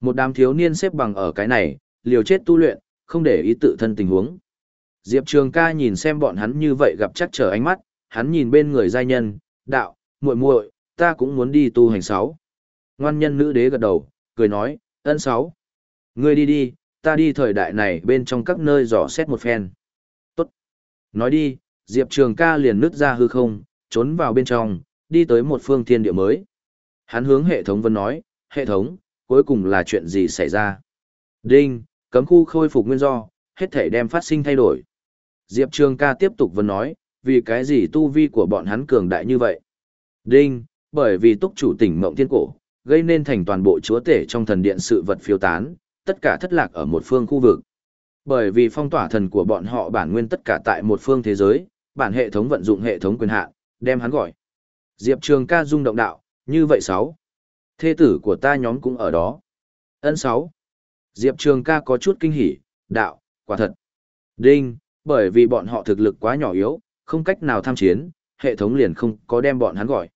Một đám thiếu niên xếp bằng ở cái này, liều chết tu luyện, không để ý tự thân tình huống. Diệp Trường ca nhìn xem bọn hắn như vậy gặp chắc trở ánh mắt, hắn nhìn bên người giai nhân, đạo, muội muội, ta cũng muốn đi tu hành sáu. Ngoan nhân nữ đế gật đầu, cười nói, ân sáu. Ngươi đi đi, ta đi thời đại này bên trong các nơi dò xét một phen. Tốt. Nói đi, Diệp Trường ca liền nứt ra hư không, trốn vào bên trong, đi tới một phương thiên địa mới. Hắn hướng hệ thống vân nói, hệ thống, cuối cùng là chuyện gì xảy ra? Đinh, cấm khu khôi phục nguyên do, hết thể đem phát sinh thay đổi. Diệp Trường ca tiếp tục vân nói, vì cái gì tu vi của bọn hắn cường đại như vậy? Đinh, Bởi vì túc chủ tỉnh mộng thiên cổ, gây nên thành toàn bộ chúa tể trong thần điện sự vật phiêu tán, tất cả thất lạc ở một phương khu vực. Bởi vì phong tỏa thần của bọn họ bản nguyên tất cả tại một phương thế giới, bản hệ thống vận dụng hệ thống quyền hạn, đem hắn gọi. Diệp Trường ca rung động đạo, như vậy sáu. Thê tử của ta nhóm cũng ở đó. Ân sáu. Diệp Trường ca có chút kinh hỉ, đạo, quả thật. Đinh, bởi vì bọn họ thực lực quá nhỏ yếu, không cách nào tham chiến, hệ thống liền không có đem bọn hắn gọi.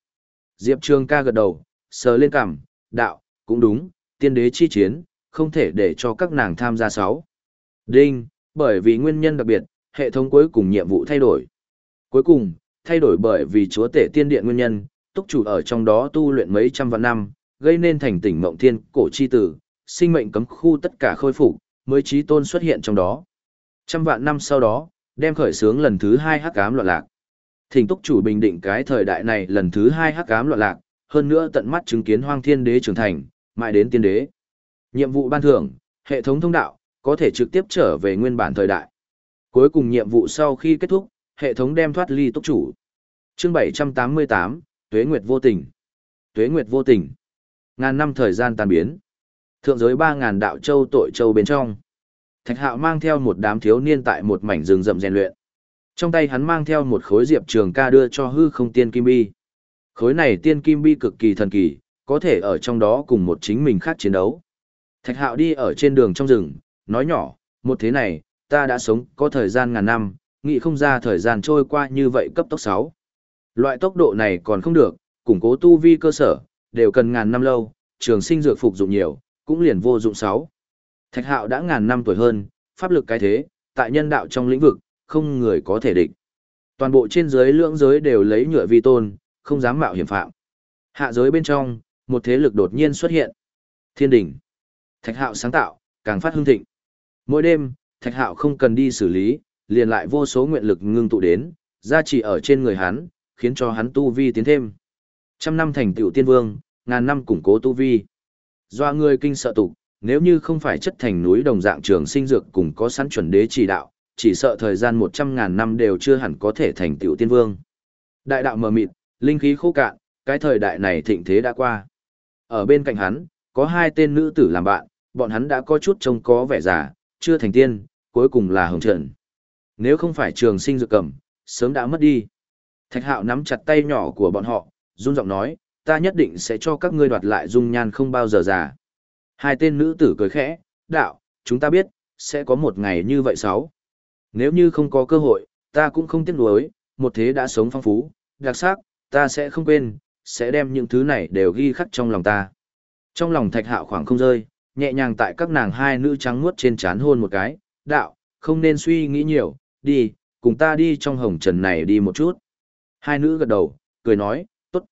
Diệp Trường ca gật đầu, sờ lên cằm, đạo, cũng đúng, tiên đế chi chiến, không thể để cho các nàng tham gia sáu. Đinh, bởi vì nguyên nhân đặc biệt, hệ thống cuối cùng nhiệm vụ thay đổi. Cuối cùng, thay đổi bởi vì chúa tể tiên điện nguyên nhân, túc chủ ở trong đó tu luyện mấy trăm vạn năm, gây nên thành tỉnh mộng thiên, cổ chi tử, sinh mệnh cấm khu tất cả khôi phục, mới trí tôn xuất hiện trong đó. Trăm vạn năm sau đó, đem khởi sướng lần thứ hai hắc ám loạn lạc. Thỉnh túc chủ bình định cái thời đại này lần thứ hai hắc ám loạn lạc, hơn nữa tận mắt chứng kiến hoang thiên đế trưởng thành, mãi đến tiên đế. Nhiệm vụ ban thưởng, hệ thống thông đạo, có thể trực tiếp trở về nguyên bản thời đại. Cuối cùng nhiệm vụ sau khi kết thúc, hệ thống đem thoát ly túc chủ. Chương 788, Tuế Nguyệt vô tình. Tuế Nguyệt vô tình. Ngàn năm thời gian tan biến. Thượng giới 3000 đạo châu tội châu bên trong. Thạch Hạo mang theo một đám thiếu niên tại một mảnh rừng rậm rèn luyện. Trong tay hắn mang theo một khối diệp trường ca đưa cho hư không tiên kim bi. Khối này tiên kim bi cực kỳ thần kỳ, có thể ở trong đó cùng một chính mình khác chiến đấu. Thạch Hạo đi ở trên đường trong rừng, nói nhỏ, một thế này, ta đã sống có thời gian ngàn năm, nghĩ không ra thời gian trôi qua như vậy cấp tốc 6. Loại tốc độ này còn không được, củng cố tu vi cơ sở, đều cần ngàn năm lâu, trường sinh dược phục dụng nhiều, cũng liền vô dụng 6. Thạch hạo đã ngàn năm tuổi hơn, pháp lực cái thế, tại nhân đạo trong lĩnh vực, không người có thể địch. Toàn bộ trên giới lưỡng giới đều lấy nhựa vi tôn, không dám mạo hiểm phạm. Hạ giới bên trong, một thế lực đột nhiên xuất hiện. Thiên đỉnh. Thạch hạo sáng tạo, càng phát hương thịnh. Mỗi đêm, thạch hạo không cần đi xử lý, liền lại vô số nguyện lực ngưng tụ đến, gia trì ở trên người hắn, khiến cho hắn tu vi tiến thêm. Trăm năm thành tiểu tiên vương, ngàn năm củng cố tu vi. Doa người kinh sợ tục, nếu như không phải chất thành núi đồng dạng trường sinh dược cùng có sẵn chuẩn đế chỉ đạo, chỉ sợ thời gian một trăm ngàn năm đều chưa hẳn có thể thành tựu tiên vương. Đại đạo mờ mịt, linh khí khô cạn, cái thời đại này thịnh thế đã qua. Ở bên cạnh hắn, có hai tên nữ tử làm bạn, bọn hắn đã có chút trông có vẻ già, chưa thành tiên, cuối cùng là hồng trận Nếu không phải trường sinh dược cầm, sớm đã mất đi. Thạch hạo nắm chặt tay nhỏ của bọn họ, run giọng nói, ta nhất định sẽ cho các ngươi đoạt lại dung nhan không bao giờ già. Hai tên nữ tử cười khẽ, đạo, chúng ta biết, sẽ có một ngày như vậy sáu. Nếu như không có cơ hội, ta cũng không tiếc nuối, một thế đã sống phong phú, đặc sắc, ta sẽ không quên, sẽ đem những thứ này đều ghi khắc trong lòng ta. Trong lòng thạch hạo khoảng không rơi, nhẹ nhàng tại các nàng hai nữ trắng muốt trên chán hôn một cái, đạo, không nên suy nghĩ nhiều, đi, cùng ta đi trong hồng trần này đi một chút. Hai nữ gật đầu, cười nói, tốt.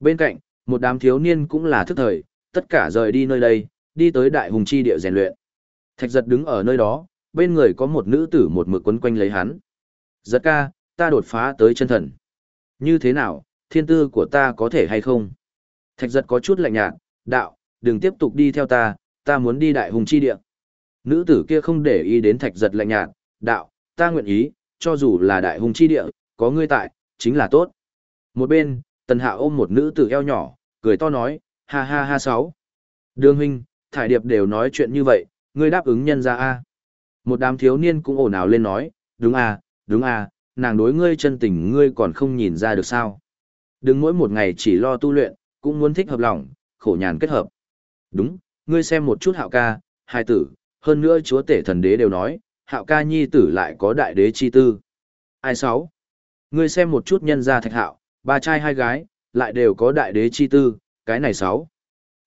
Bên cạnh, một đám thiếu niên cũng là thức thời, tất cả rời đi nơi đây, đi tới đại hùng chi địa rèn luyện. Thạch giật đứng ở nơi đó, bên người có một nữ tử một mực quấn quanh lấy hắn. Giật ca, ta đột phá tới chân thần. Như thế nào, thiên tư của ta có thể hay không? Thạch giật có chút lạnh nhạt, đạo, đừng tiếp tục đi theo ta, ta muốn đi đại hùng chi địa. Nữ tử kia không để ý đến thạch giật lạnh nhạt, đạo, ta nguyện ý, cho dù là đại hùng chi địa, có ngươi tại, chính là tốt. Một bên, tần hạ ôm một nữ tử eo nhỏ, cười to nói, ha ha ha sáu. Đường huynh, thải điệp đều nói chuyện như vậy, ngươi đáp ứng nhân ra a Một đám thiếu niên cũng ồn ào lên nói, đúng a đúng a nàng đối ngươi chân tình ngươi còn không nhìn ra được sao. Đừng mỗi một ngày chỉ lo tu luyện, cũng muốn thích hợp lòng, khổ nhàn kết hợp. Đúng, ngươi xem một chút hạo ca, hai tử, hơn nữa chúa tể thần đế đều nói, hạo ca nhi tử lại có đại đế chi tư. Ai sáu? Ngươi xem một chút nhân gia thạch hạo, ba trai hai gái, lại đều có đại đế chi tư, cái này sáu.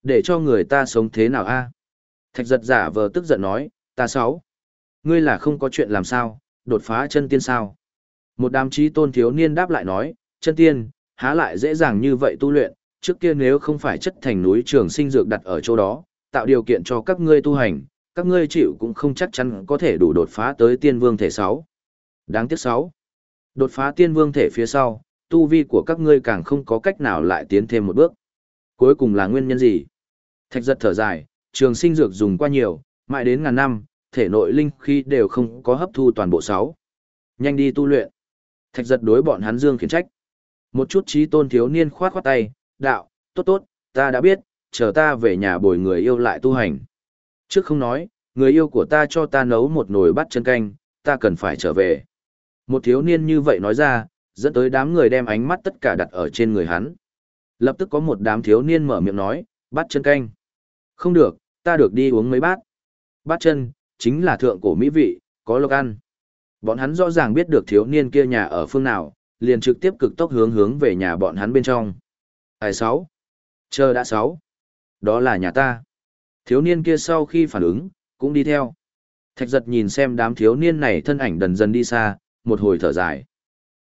Để cho người ta sống thế nào a? Thạch giật giả vờ tức giận nói, ta sáu. Ngươi là không có chuyện làm sao, đột phá chân tiên sao? Một đám trí tôn thiếu niên đáp lại nói, chân tiên, há lại dễ dàng như vậy tu luyện, trước kia nếu không phải chất thành núi trường sinh dược đặt ở chỗ đó, tạo điều kiện cho các ngươi tu hành, các ngươi chịu cũng không chắc chắn có thể đủ đột phá tới tiên vương thể 6. Đáng tiếc 6. Đột phá tiên vương thể phía sau, tu vi của các ngươi càng không có cách nào lại tiến thêm một bước. Cuối cùng là nguyên nhân gì? Thạch giật thở dài, trường sinh dược dùng qua nhiều, mãi đến ngàn năm, thể nội linh khi đều không có hấp thu toàn bộ sáu. Nhanh đi tu luyện. Thạch giật đối bọn hắn dương khiển trách. Một chút trí tôn thiếu niên khoát khoát tay, đạo, tốt tốt, ta đã biết, chờ ta về nhà bồi người yêu lại tu hành. Trước không nói, người yêu của ta cho ta nấu một nồi bát chân canh, ta cần phải trở về. Một thiếu niên như vậy nói ra, dẫn tới đám người đem ánh mắt tất cả đặt ở trên người hắn. Lập tức có một đám thiếu niên mở miệng nói, bắt chân canh. Không được, ta được đi uống mấy bát. Bát chân, chính là thượng cổ mỹ vị, có lộc ăn. Bọn hắn rõ ràng biết được thiếu niên kia nhà ở phương nào, liền trực tiếp cực tốc hướng hướng về nhà bọn hắn bên trong. Ai sáu? Chờ đã sáu. Đó là nhà ta. Thiếu niên kia sau khi phản ứng, cũng đi theo. Thạch giật nhìn xem đám thiếu niên này thân ảnh dần dần đi xa, một hồi thở dài.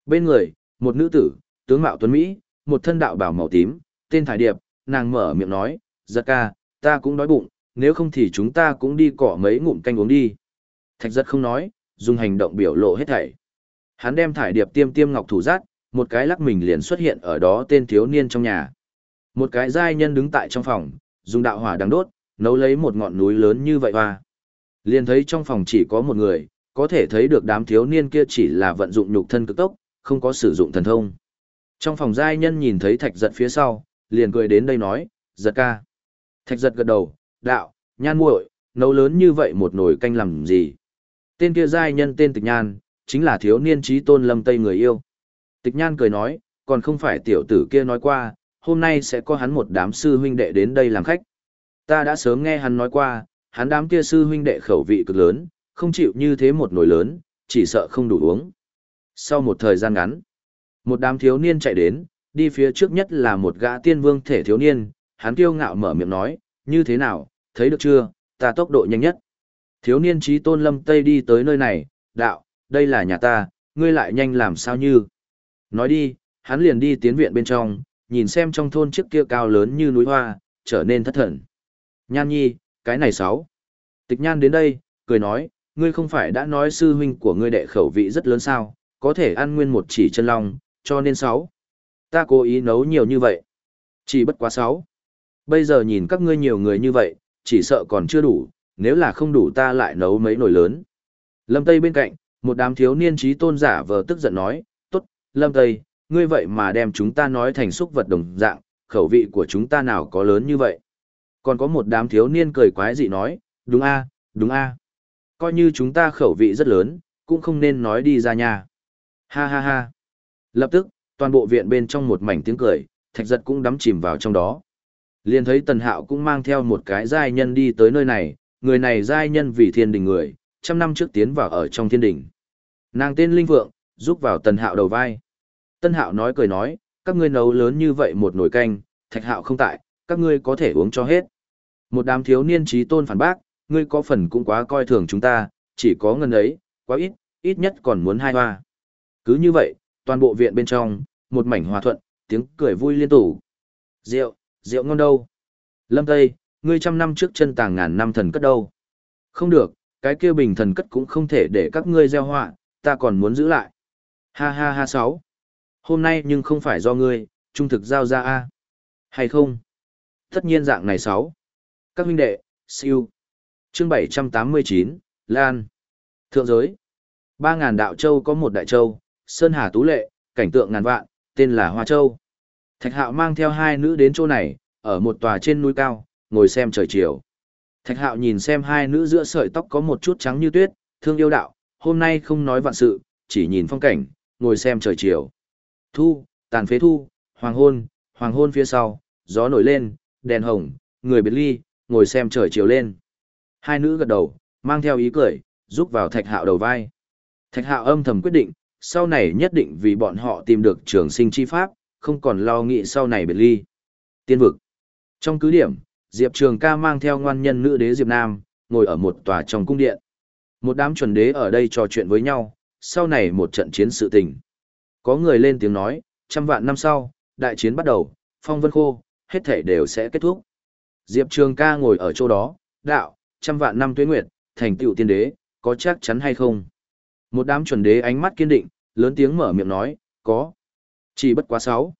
Bên người, một nữ tử, tướng mạo tuấn Mỹ, một thân đạo bảo màu tím, tên Thải Điệp, nàng mở miệng nói, giật ca, ta cũng đói bụng, nếu không thì chúng ta cũng đi cỏ mấy ngụm canh uống đi. Thạch giật không nói, dùng hành động biểu lộ hết thảy. Hắn đem Thải Điệp tiêm tiêm ngọc thủ giác, một cái lắc mình liền xuất hiện ở đó tên thiếu niên trong nhà. Một cái giai nhân đứng tại trong phòng, dùng đạo hỏa đang đốt, nấu lấy một ngọn núi lớn như vậy hoa. Liền thấy trong phòng chỉ có một người, có thể thấy được đám thiếu niên kia chỉ là vận dụng nhục thân cực tốc, không có sử dụng thần thông. Trong phòng giai nhân nhìn thấy thạch giật phía sau, liền cười đến đây nói, giật ca. Thạch giật gật đầu, đạo, nhan muội, nấu lớn như vậy một nồi canh làm gì. Tên kia giai nhân tên tịch nhan, chính là thiếu niên trí tôn lâm tây người yêu. Tịch nhan cười nói, còn không phải tiểu tử kia nói qua, hôm nay sẽ có hắn một đám sư huynh đệ đến đây làm khách. Ta đã sớm nghe hắn nói qua, hắn đám kia sư huynh đệ khẩu vị cực lớn, không chịu như thế một nồi lớn, chỉ sợ không đủ uống. Sau một thời gian ngắn, một đám thiếu niên chạy đến, đi phía trước nhất là một gã tiên vương thể thiếu niên, hắn kiêu ngạo mở miệng nói, như thế nào, thấy được chưa, ta tốc độ nhanh nhất. Thiếu niên trí tôn lâm tây đi tới nơi này, đạo, đây là nhà ta, ngươi lại nhanh làm sao như. Nói đi, hắn liền đi tiến viện bên trong, nhìn xem trong thôn trước kia cao lớn như núi hoa, trở nên thất thần. Nhan nhi, cái này sáu. Tịch nhan đến đây, cười nói, ngươi không phải đã nói sư huynh của ngươi đệ khẩu vị rất lớn sao, có thể ăn nguyên một chỉ chân long, cho nên sáu. Ta cố ý nấu nhiều như vậy. Chỉ bất quá sáu. Bây giờ nhìn các ngươi nhiều người như vậy, chỉ sợ còn chưa đủ, nếu là không đủ ta lại nấu mấy nồi lớn. Lâm Tây bên cạnh, một đám thiếu niên trí tôn giả vờ tức giận nói, tốt, Lâm Tây, ngươi vậy mà đem chúng ta nói thành xúc vật đồng dạng, khẩu vị của chúng ta nào có lớn như vậy. Còn có một đám thiếu niên cười quái dị nói, đúng a, đúng a. Coi như chúng ta khẩu vị rất lớn, cũng không nên nói đi ra nhà. Ha ha ha. Lập tức, toàn bộ viện bên trong một mảnh tiếng cười, thạch giật cũng đắm chìm vào trong đó. Liền thấy tần hạo cũng mang theo một cái giai nhân đi tới nơi này, người này giai nhân vì thiên đình người, trăm năm trước tiến vào ở trong thiên đình. Nàng tên Linh Vượng, giúp vào tần hạo đầu vai. Tân hạo nói cười nói, các ngươi nấu lớn như vậy một nồi canh, thạch hạo không tại, các ngươi có thể uống cho hết. Một đám thiếu niên trí tôn phản bác, ngươi có phần cũng quá coi thường chúng ta, chỉ có ngân ấy, quá ít, ít nhất còn muốn hai hoa. Cứ như vậy, toàn bộ viện bên trong, một mảnh hòa thuận, tiếng cười vui liên tục. Rượu, rượu ngon đâu? Lâm Tây, ngươi trăm năm trước chân tàng ngàn năm thần cất đâu? Không được, cái kia bình thần cất cũng không thể để các ngươi gieo họa, ta còn muốn giữ lại. Ha ha ha sáu. Hôm nay nhưng không phải do ngươi, trung thực giao ra a Hay không? Tất nhiên dạng này sáu. Các huynh đệ, siêu. Chương 789, Lan. Thượng giới. Ba ngàn đạo châu có một đại châu, Sơn Hà Tú Lệ, cảnh tượng ngàn vạn, tên là Hoa Châu. Thạch Hạo mang theo hai nữ đến chỗ này, ở một tòa trên núi cao, ngồi xem trời chiều. Thạch Hạo nhìn xem hai nữ giữa sợi tóc có một chút trắng như tuyết, thương yêu đạo, hôm nay không nói vạn sự, chỉ nhìn phong cảnh, ngồi xem trời chiều. Thu, tàn phế thu, hoàng hôn, hoàng hôn phía sau, gió nổi lên, đèn hồng, người biệt ly, ngồi xem trời chiều lên. Hai nữ gật đầu, mang theo ý cười, giúp vào thạch hạo đầu vai. Thạch hạo âm thầm quyết định, sau này nhất định vì bọn họ tìm được trường sinh chi pháp, không còn lo nghĩ sau này biệt ly. Tiên vực. Trong cứ điểm, Diệp Trường ca mang theo ngoan nhân nữ đế Diệp Nam, ngồi ở một tòa trong cung điện. Một đám chuẩn đế ở đây trò chuyện với nhau, sau này một trận chiến sự tình. Có người lên tiếng nói, trăm vạn năm sau, đại chiến bắt đầu, phong vân khô, hết thể đều sẽ kết thúc. Diệp Trường ca ngồi ở chỗ đó, đạo, trăm vạn năm tuế nguyệt, thành tựu tiên đế, có chắc chắn hay không? Một đám chuẩn đế ánh mắt kiên định, lớn tiếng mở miệng nói, có. Chỉ bất quá sáu.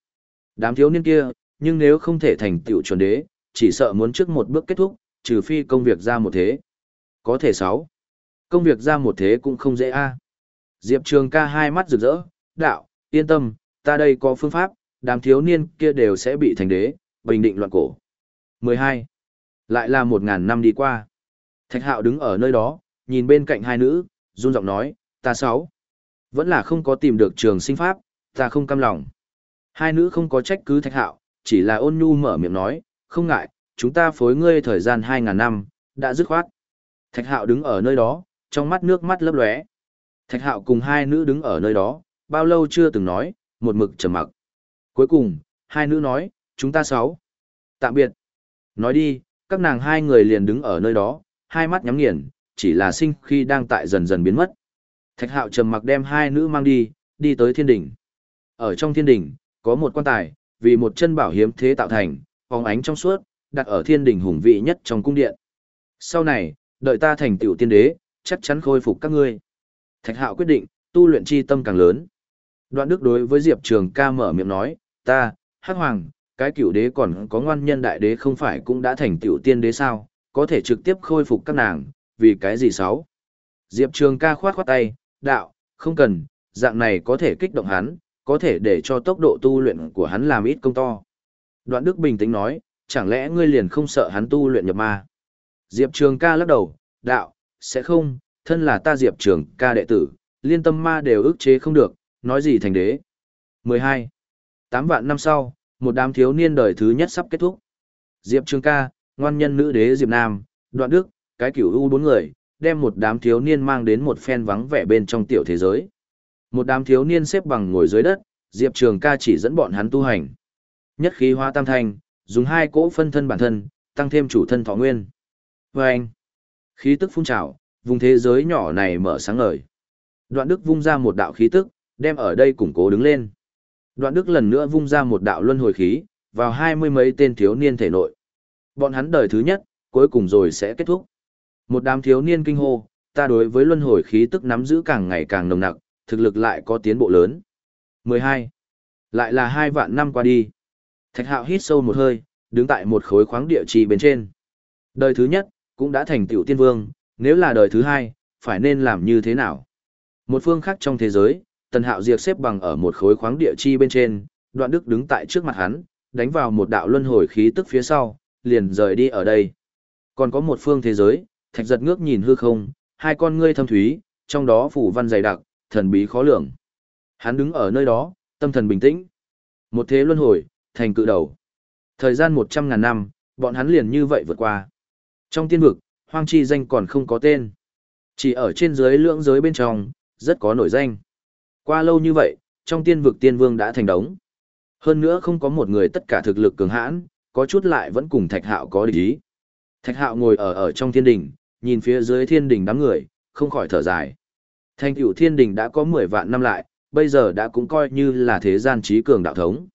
Đám thiếu niên kia, nhưng nếu không thể thành tựu chuẩn đế, chỉ sợ muốn trước một bước kết thúc, trừ phi công việc ra một thế. Có thể sáu. Công việc ra một thế cũng không dễ a. Diệp Trường ca hai mắt rực rỡ, đạo, yên tâm, ta đây có phương pháp, đám thiếu niên kia đều sẽ bị thành đế, bình định loạn cổ. 12. Lại là một ngàn năm đi qua. Thạch hạo đứng ở nơi đó, nhìn bên cạnh hai nữ, run giọng nói, ta sáu. Vẫn là không có tìm được trường sinh pháp, ta không cam lòng. Hai nữ không có trách cứ thạch hạo, chỉ là ôn nhu mở miệng nói, không ngại, chúng ta phối ngươi thời gian hai ngàn năm, đã dứt khoát. Thạch hạo đứng ở nơi đó, trong mắt nước mắt lấp lóe. Thạch hạo cùng hai nữ đứng ở nơi đó, bao lâu chưa từng nói, một mực trầm mặc. Cuối cùng, hai nữ nói, chúng ta sáu. Tạm biệt. Nói đi, các nàng hai người liền đứng ở nơi đó, hai mắt nhắm nghiền, chỉ là sinh khi đang tại dần dần biến mất. Thạch hạo trầm mặc đem hai nữ mang đi, đi tới thiên đỉnh. Ở trong thiên đỉnh, có một quan tài, vì một chân bảo hiếm thế tạo thành, phóng ánh trong suốt, đặt ở thiên đỉnh hùng vị nhất trong cung điện. Sau này, đợi ta thành tiểu tiên đế, chắc chắn khôi phục các ngươi. Thạch hạo quyết định, tu luyện chi tâm càng lớn. Đoạn đức đối với Diệp Trường ca mở miệng nói, ta, hắc hoàng, cái cửu đế còn có ngoan nhân đại đế không phải cũng đã thành tiểu tiên đế sao, có thể trực tiếp khôi phục các nàng, vì cái gì xấu. Diệp Trường ca khoát khoát tay, đạo, không cần, dạng này có thể kích động hắn, có thể để cho tốc độ tu luyện của hắn làm ít công to. Đoạn Đức bình tĩnh nói, chẳng lẽ ngươi liền không sợ hắn tu luyện nhập ma? Diệp Trường ca lắc đầu, đạo, sẽ không, thân là ta Diệp Trường ca đệ tử, liên tâm ma đều ức chế không được, nói gì thành đế. 12. Tám vạn năm sau, một đám thiếu niên đời thứ nhất sắp kết thúc. Diệp Trường ca, ngoan nhân nữ đế Diệp Nam, đoạn đức, cái kiểu u bốn người, đem một đám thiếu niên mang đến một phen vắng vẻ bên trong tiểu thế giới. Một đám thiếu niên xếp bằng ngồi dưới đất, Diệp Trường ca chỉ dẫn bọn hắn tu hành. Nhất khí hóa tam thành, dùng hai cỗ phân thân bản thân, tăng thêm chủ thân thọ nguyên. Và anh, khí tức phun trào, vùng thế giới nhỏ này mở sáng ngời. Đoạn Đức vung ra một đạo khí tức, đem ở đây củng cố đứng lên. Đoạn Đức lần nữa vung ra một đạo luân hồi khí, vào hai mươi mấy tên thiếu niên thể nội. Bọn hắn đời thứ nhất, cuối cùng rồi sẽ kết thúc. Một đám thiếu niên kinh hô, ta đối với luân hồi khí tức nắm giữ càng ngày càng nồng nặc, thực lực lại có tiến bộ lớn. 12. Lại là hai vạn năm qua đi. Thạch hạo hít sâu một hơi, đứng tại một khối khoáng địa trì bên trên. Đời thứ nhất, cũng đã thành tiểu tiên vương, nếu là đời thứ hai, phải nên làm như thế nào? Một phương khác trong thế giới, tần hạo diệt xếp bằng ở một khối khoáng địa chi bên trên, đoạn đức đứng tại trước mặt hắn, đánh vào một đạo luân hồi khí tức phía sau, liền rời đi ở đây. Còn có một phương thế giới, thạch giật ngước nhìn hư không, hai con ngươi thâm thúy, trong đó phủ văn dày đặc, thần bí khó lường. Hắn đứng ở nơi đó, tâm thần bình tĩnh. Một thế luân hồi, thành cự đầu. Thời gian một trăm ngàn năm, bọn hắn liền như vậy vượt qua. Trong tiên vực, hoang chi danh còn không có tên. Chỉ ở trên dưới lưỡng giới bên trong, rất có nổi danh. Qua lâu như vậy, trong tiên vực tiên vương đã thành đống. Hơn nữa không có một người tất cả thực lực cường hãn, có chút lại vẫn cùng thạch hạo có địch ý. Thạch hạo ngồi ở ở trong thiên đình, nhìn phía dưới thiên đình đám người, không khỏi thở dài. Thanh cửu thiên đình đã có 10 vạn năm lại, bây giờ đã cũng coi như là thế gian trí cường đạo thống.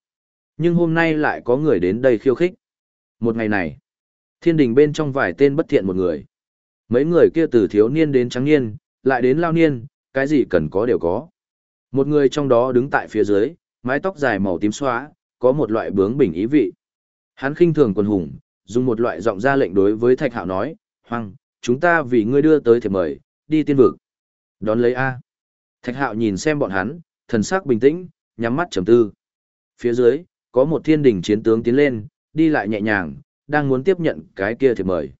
Nhưng hôm nay lại có người đến đây khiêu khích. Một ngày này, thiên đình bên trong vài tên bất thiện một người. Mấy người kia từ thiếu niên đến trắng niên, lại đến lao niên, cái gì cần có đều có. Một người trong đó đứng tại phía dưới, mái tóc dài màu tím xóa, có một loại bướng bỉnh ý vị. Hắn khinh thường quần hùng, dùng một loại giọng ra lệnh đối với Thạch Hạo nói, "Hoang, chúng ta vì ngươi đưa tới thiệp mời, đi tiên vực." Đón lấy a. Thạch Hạo nhìn xem bọn hắn, thần sắc bình tĩnh, nhắm mắt trầm tư. Phía dưới, có một thiên đình chiến tướng tiến lên, đi lại nhẹ nhàng, đang muốn tiếp nhận cái kia thiệp mời.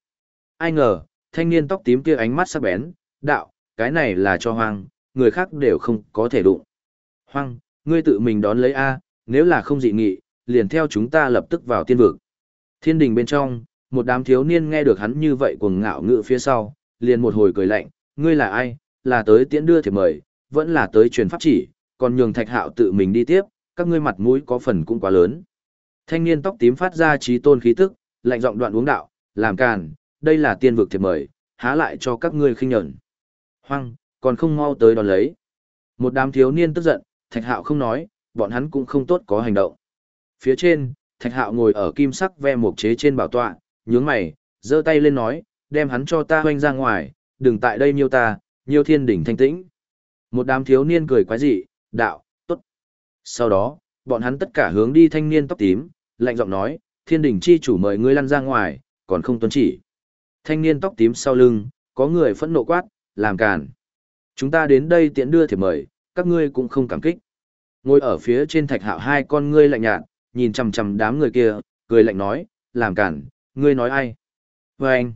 Ai ngờ, thanh niên tóc tím kia ánh mắt sắc bén, đạo, cái này là cho hoang, người khác đều không có thể đụng. Hoang, ngươi tự mình đón lấy A, nếu là không dị nghị, liền theo chúng ta lập tức vào tiên vực. Thiên đình bên trong, một đám thiếu niên nghe được hắn như vậy cuồng ngạo ngự phía sau, liền một hồi cười lạnh, ngươi là ai, là tới tiễn đưa thiệp mời, vẫn là tới truyền pháp chỉ, còn nhường thạch hạo tự mình đi tiếp, các ngươi mặt mũi có phần cũng quá lớn. Thanh niên tóc tím phát ra trí tôn khí tức, lạnh giọng đoạn uống đạo, làm càn, đây là tiên vực thiệp mời, há lại cho các ngươi khinh nhẫn. Hoang, còn không mau tới đón lấy. Một đám thiếu niên tức giận, thạch hạo không nói, bọn hắn cũng không tốt có hành động. Phía trên, thạch hạo ngồi ở kim sắc ve mộc chế trên bảo tọa, nhướng mày, giơ tay lên nói, đem hắn cho ta hoanh ra ngoài, đừng tại đây nhiêu ta, nhiêu thiên đỉnh thanh tĩnh. Một đám thiếu niên cười quái dị, đạo, tốt. Sau đó, bọn hắn tất cả hướng đi thanh niên tóc tím, lạnh giọng nói, thiên đỉnh chi chủ mời ngươi lăn ra ngoài, còn không tuân chỉ. Thanh niên tóc tím sau lưng, có người phẫn nộ quát, làm càn. Chúng ta đến đây tiện đưa thiệp mời, các ngươi cũng không cảm kích. Ngồi ở phía trên thạch hạo hai con ngươi lạnh nhạt, nhìn chằm chằm đám người kia, cười lạnh nói, làm cản, ngươi nói ai? Và anh,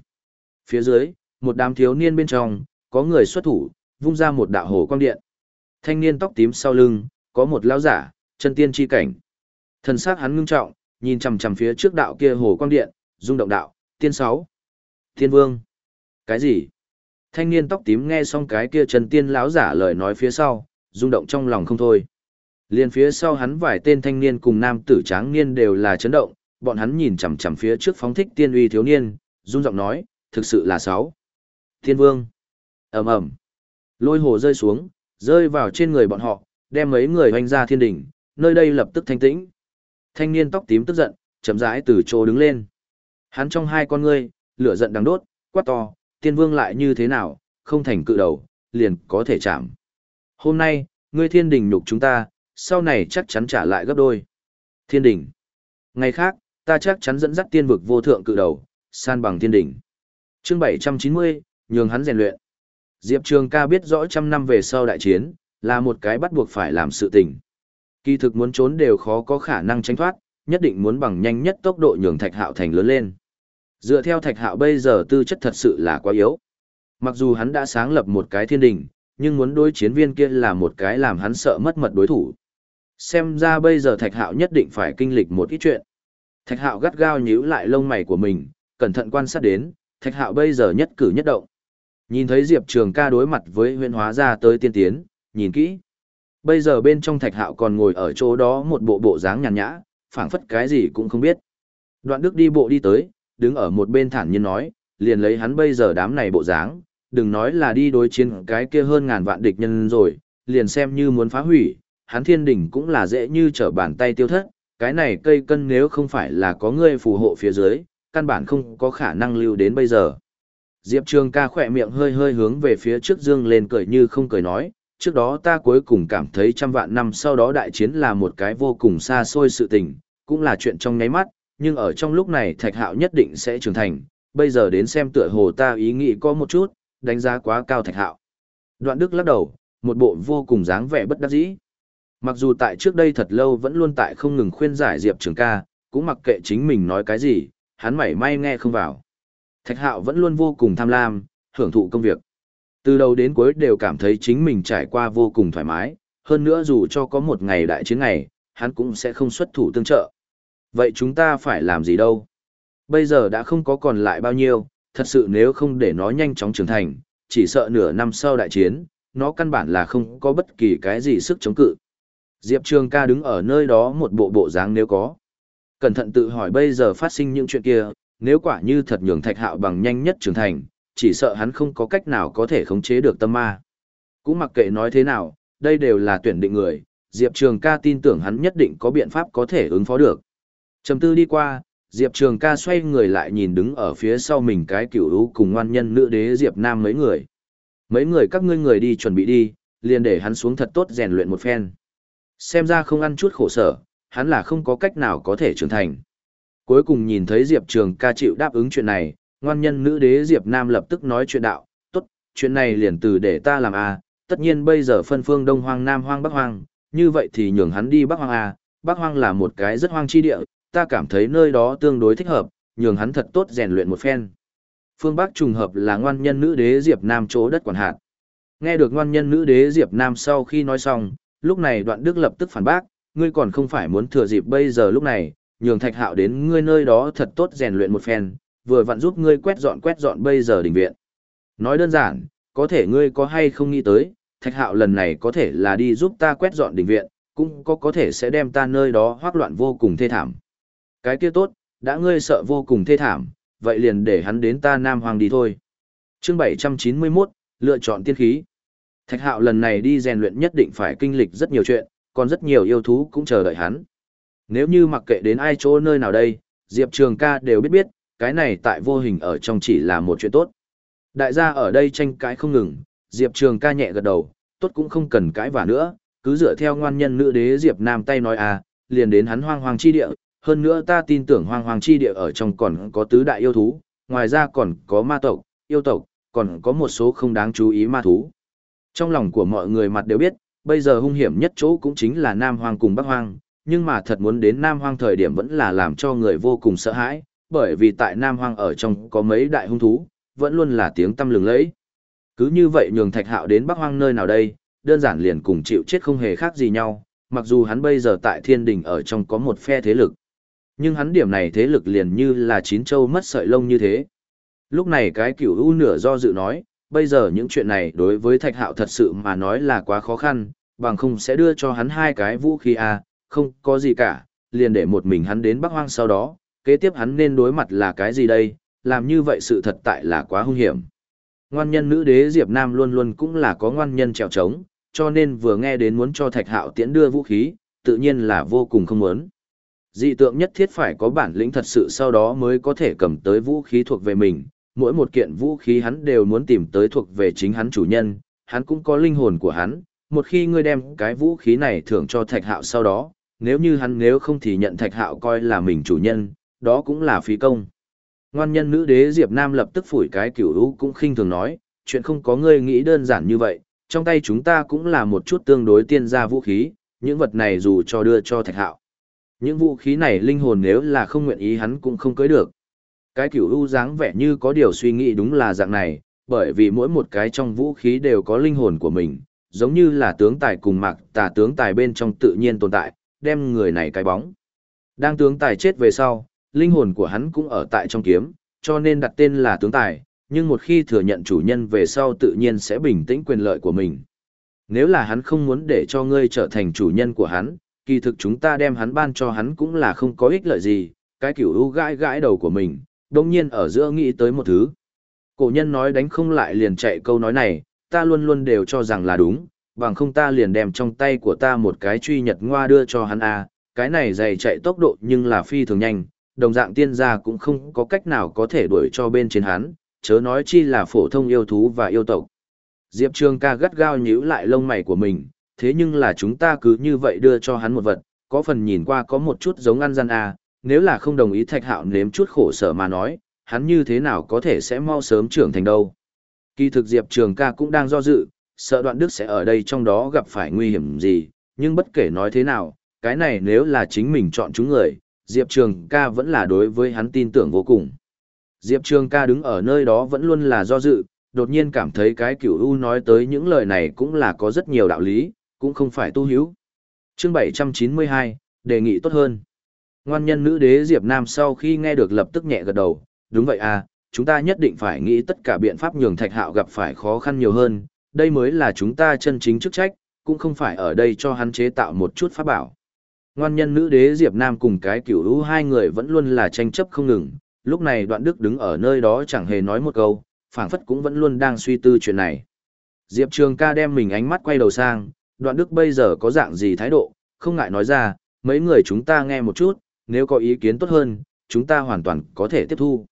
phía dưới, một đám thiếu niên bên trong, có người xuất thủ, vung ra một đạo hồ quang điện. Thanh niên tóc tím sau lưng, có một lão giả, chân tiên chi cảnh. Thần sắc hắn ngưng trọng, nhìn chằm chằm phía trước đạo kia hồ quang điện, rung động đạo, tiên sáu. Thiên vương. Cái gì? Thanh niên tóc tím nghe xong cái kia chân tiên lão giả lời nói phía sau, rung động trong lòng không thôi. Liên phía sau hắn vài tên thanh niên cùng nam tử tráng niên đều là chấn động, bọn hắn nhìn chằm chằm phía trước phóng thích tiên uy thiếu niên, run giọng nói, thực sự là sáu. Thiên vương. ầm ầm Lôi hồ rơi xuống, rơi vào trên người bọn họ, đem mấy người hoành ra thiên đỉnh, nơi đây lập tức thanh tĩnh. Thanh niên tóc tím tức giận, chậm rãi từ chỗ đứng lên. Hắn trong hai con ngươi, lửa giận đang đốt, quát to, tiên vương lại như thế nào, không thành cự đầu, liền có thể chạm. Hôm nay, ngươi thiên đình nhục chúng ta, sau này chắc chắn trả lại gấp đôi. Thiên đình. Ngày khác, ta chắc chắn dẫn dắt tiên vực vô thượng cự đầu, san bằng thiên đình. Chương 790, nhường hắn rèn luyện. Diệp Trường ca biết rõ trăm năm về sau đại chiến, là một cái bắt buộc phải làm sự tình. Kỳ thực muốn trốn đều khó có khả năng tránh thoát, nhất định muốn bằng nhanh nhất tốc độ nhường thạch hạo thành lớn lên. Dựa theo thạch hạo bây giờ tư chất thật sự là quá yếu. Mặc dù hắn đã sáng lập một cái thiên đình, nhưng muốn đối chiến viên kia là một cái làm hắn sợ mất mật đối thủ. Xem ra bây giờ thạch hạo nhất định phải kinh lịch một ít chuyện. Thạch hạo gắt gao nhíu lại lông mày của mình, cẩn thận quan sát đến, thạch hạo bây giờ nhất cử nhất động. Nhìn thấy Diệp Trường ca đối mặt với huyện hóa ra tới tiên tiến, nhìn kỹ. Bây giờ bên trong thạch hạo còn ngồi ở chỗ đó một bộ bộ dáng nhàn nhã, phảng phất cái gì cũng không biết. Đoạn đức đi bộ đi tới, đứng ở một bên thản nhiên nói, liền lấy hắn bây giờ đám này bộ dáng, đừng nói là đi đối chiến cái kia hơn ngàn vạn địch nhân rồi, liền xem như muốn phá hủy, hắn thiên đỉnh cũng là dễ như trở bàn tay tiêu thất, cái này cây cân nếu không phải là có người phù hộ phía dưới, căn bản không có khả năng lưu đến bây giờ. Diệp Trường ca khỏe miệng hơi hơi hướng về phía trước dương lên cười như không cười nói, trước đó ta cuối cùng cảm thấy trăm vạn năm sau đó đại chiến là một cái vô cùng xa xôi sự tình, cũng là chuyện trong nháy mắt, nhưng ở trong lúc này thạch hạo nhất định sẽ trưởng thành, bây giờ đến xem tựa hồ ta ý nghĩ có một chút, đánh giá quá cao thạch hạo. Đoạn đức lắc đầu, một bộ vô cùng dáng vẻ bất đắc dĩ. Mặc dù tại trước đây thật lâu vẫn luôn tại không ngừng khuyên giải Diệp Trường ca, cũng mặc kệ chính mình nói cái gì, hắn mảy may nghe không vào. Thạch hạo vẫn luôn vô cùng tham lam, hưởng thụ công việc. Từ đầu đến cuối đều cảm thấy chính mình trải qua vô cùng thoải mái, hơn nữa dù cho có một ngày đại chiến ngày, hắn cũng sẽ không xuất thủ tương trợ. Vậy chúng ta phải làm gì đâu? Bây giờ đã không có còn lại bao nhiêu, thật sự nếu không để nó nhanh chóng trưởng thành, chỉ sợ nửa năm sau đại chiến, nó căn bản là không có bất kỳ cái gì sức chống cự. Diệp Trường ca đứng ở nơi đó một bộ bộ dáng nếu có. Cẩn thận tự hỏi bây giờ phát sinh những chuyện kia, nếu quả như thật nhường thạch hạo bằng nhanh nhất trưởng thành, chỉ sợ hắn không có cách nào có thể khống chế được tâm ma. Cũng mặc kệ nói thế nào, đây đều là tuyển định người, Diệp Trường ca tin tưởng hắn nhất định có biện pháp có thể ứng phó được. Trầm tư đi qua, Diệp Trường ca xoay người lại nhìn đứng ở phía sau mình cái cửu hữu cùng ngoan nhân nữ đế Diệp Nam mấy người. Mấy người các ngươi người đi chuẩn bị đi, liền để hắn xuống thật tốt rèn luyện một phen. Xem ra không ăn chút khổ sở, hắn là không có cách nào có thể trưởng thành. Cuối cùng nhìn thấy Diệp Trường ca chịu đáp ứng chuyện này, ngoan nhân nữ đế Diệp Nam lập tức nói chuyện đạo, tốt, chuyện này liền từ để ta làm à, tất nhiên bây giờ phân phương Đông Hoang Nam Hoang Bắc Hoang, như vậy thì nhường hắn đi Bắc Hoang à, Bắc Hoang là một cái rất hoang chi địa, ta cảm thấy nơi đó tương đối thích hợp, nhường hắn thật tốt rèn luyện một phen. Phương Bắc trùng hợp là ngoan nhân nữ đế Diệp Nam chỗ đất quản hạt. Nghe được ngoan nhân nữ đế Diệp Nam sau khi nói xong, lúc này đoạn đức lập tức phản bác, ngươi còn không phải muốn thừa dịp bây giờ lúc này, nhường thạch hạo đến ngươi nơi đó thật tốt rèn luyện một phen, vừa vặn giúp ngươi quét dọn quét dọn bây giờ đình viện. Nói đơn giản, có thể ngươi có hay không nghĩ tới, thạch hạo lần này có thể là đi giúp ta quét dọn đình viện, cũng có có thể sẽ đem ta nơi đó hoác loạn vô cùng thê thảm. Cái kia tốt, đã ngươi sợ vô cùng thê thảm, vậy liền để hắn đến ta Nam Hoàng đi thôi. Chương 791, lựa chọn tiên khí. Thạch hạo lần này đi rèn luyện nhất định phải kinh lịch rất nhiều chuyện, còn rất nhiều yêu thú cũng chờ đợi hắn. Nếu như mặc kệ đến ai chỗ nơi nào đây, Diệp Trường ca đều biết biết, cái này tại vô hình ở trong chỉ là một chuyện tốt. Đại gia ở đây tranh cãi không ngừng, Diệp Trường ca nhẹ gật đầu, tốt cũng không cần cãi vả nữa, cứ dựa theo ngoan nhân nữ đế Diệp Nam tay nói à, liền đến hắn hoang hoàng chi địa, hơn nữa ta tin tưởng hoang hoàng chi địa ở trong còn có tứ đại yêu thú, ngoài ra còn có ma tộc, yêu tộc, còn có một số không đáng chú ý ma thú. Trong lòng của mọi người mặt đều biết, bây giờ hung hiểm nhất chỗ cũng chính là Nam Hoang cùng Bắc Hoang, nhưng mà thật muốn đến Nam Hoang thời điểm vẫn là làm cho người vô cùng sợ hãi, bởi vì tại Nam Hoang ở trong có mấy đại hung thú, vẫn luôn là tiếng tâm lừng lẫy. Cứ như vậy nhường Thạch Hạo đến Bắc Hoang nơi nào đây, đơn giản liền cùng chịu chết không hề khác gì nhau, mặc dù hắn bây giờ tại Thiên Đình ở trong có một phe thế lực. Nhưng hắn điểm này thế lực liền như là chín châu mất sợi lông như thế. Lúc này cái cửu u nửa do dự nói, bây giờ những chuyện này đối với Thạch Hạo thật sự mà nói là quá khó khăn, bằng không sẽ đưa cho hắn hai cái vũ khí à, không có gì cả, liền để một mình hắn đến Bắc Hoang sau đó, kế tiếp hắn nên đối mặt là cái gì đây, làm như vậy sự thật tại là quá hung hiểm. Ngoan nhân nữ đế Diệp Nam luôn luôn cũng là có ngoan nhân trèo trống, cho nên vừa nghe đến muốn cho Thạch Hạo tiễn đưa vũ khí, tự nhiên là vô cùng không muốn. Dị tượng nhất thiết phải có bản lĩnh thật sự sau đó mới có thể cầm tới vũ khí thuộc về mình, mỗi một kiện vũ khí hắn đều muốn tìm tới thuộc về chính hắn chủ nhân, hắn cũng có linh hồn của hắn, một khi ngươi đem cái vũ khí này thưởng cho Thạch Hạo sau đó, nếu như hắn nếu không thì nhận Thạch Hạo coi là mình chủ nhân, đó cũng là phí công. Ngoan nhân nữ đế Diệp Nam lập tức phủi cái cửu ú cũng khinh thường nói, chuyện không có ngươi nghĩ đơn giản như vậy, trong tay chúng ta cũng là một chút tương đối tiên gia vũ khí, những vật này dù cho đưa cho thạch hạo. Những vũ khí này linh hồn nếu là không nguyện ý hắn cũng không cưới được. Cái cửu u dáng vẻ như có điều suy nghĩ đúng là dạng này, bởi vì mỗi một cái trong vũ khí đều có linh hồn của mình, giống như là tướng tài cùng mặc tà tướng tài bên trong tự nhiên tồn tại, đem người này cái bóng. Đang tướng tài chết về sau, linh hồn của hắn cũng ở tại trong kiếm, cho nên đặt tên là tướng tài, nhưng một khi thừa nhận chủ nhân về sau tự nhiên sẽ bình tĩnh quyền lợi của mình. Nếu là hắn không muốn để cho ngươi trở thành chủ nhân của hắn, kỳ thực chúng ta đem hắn ban cho hắn cũng là không có ích lợi gì, cái kiểu u gãi gãi đầu của mình, đông nhiên ở giữa nghĩ tới một thứ. Cổ nhân nói đánh không lại liền chạy câu nói này, ta luôn luôn đều cho rằng là đúng, bằng không ta liền đem trong tay của ta một cái truy nhật ngoa đưa cho hắn a cái này dày chạy tốc độ nhưng là phi thường nhanh, đồng dạng tiên gia cũng không có cách nào có thể đuổi cho bên trên hắn, chớ nói chi là phổ thông yêu thú và yêu tộc. Diệp Trường ca gắt gao nhíu lại lông mày của mình, thế nhưng là chúng ta cứ như vậy đưa cho hắn một vật, có phần nhìn qua có một chút giống ăn gian à, nếu là không đồng ý thạch hạo nếm chút khổ sở mà nói, hắn như thế nào có thể sẽ mau sớm trưởng thành đâu. Kỳ thực Diệp Trường ca cũng đang do dự, sợ đoạn đức sẽ ở đây trong đó gặp phải nguy hiểm gì, nhưng bất kể nói thế nào, cái này nếu là chính mình chọn chúng người, Diệp Trường ca vẫn là đối với hắn tin tưởng vô cùng. Diệp Trường ca đứng ở nơi đó vẫn luôn là do dự, đột nhiên cảm thấy cái cửu u nói tới những lời này cũng là có rất nhiều đạo lý, cũng không phải tu hiếu. Chương 792, đề nghị tốt hơn. Ngoan nhân nữ đế Diệp Nam sau khi nghe được lập tức nhẹ gật đầu, đúng vậy à, chúng ta nhất định phải nghĩ tất cả biện pháp nhường thạch hạo gặp phải khó khăn nhiều hơn, đây mới là chúng ta chân chính chức trách, cũng không phải ở đây cho hắn chế tạo một chút pháp bảo. Ngoan nhân nữ đế Diệp Nam cùng cái cửu lũ hai người vẫn luôn là tranh chấp không ngừng, lúc này đoạn đức đứng ở nơi đó chẳng hề nói một câu, phảng phất cũng vẫn luôn đang suy tư chuyện này. Diệp Trường ca đem mình ánh mắt quay đầu sang, đoạn đức bây giờ có dạng gì thái độ, không ngại nói ra, mấy người chúng ta nghe một chút, nếu có ý kiến tốt hơn, chúng ta hoàn toàn có thể tiếp thu.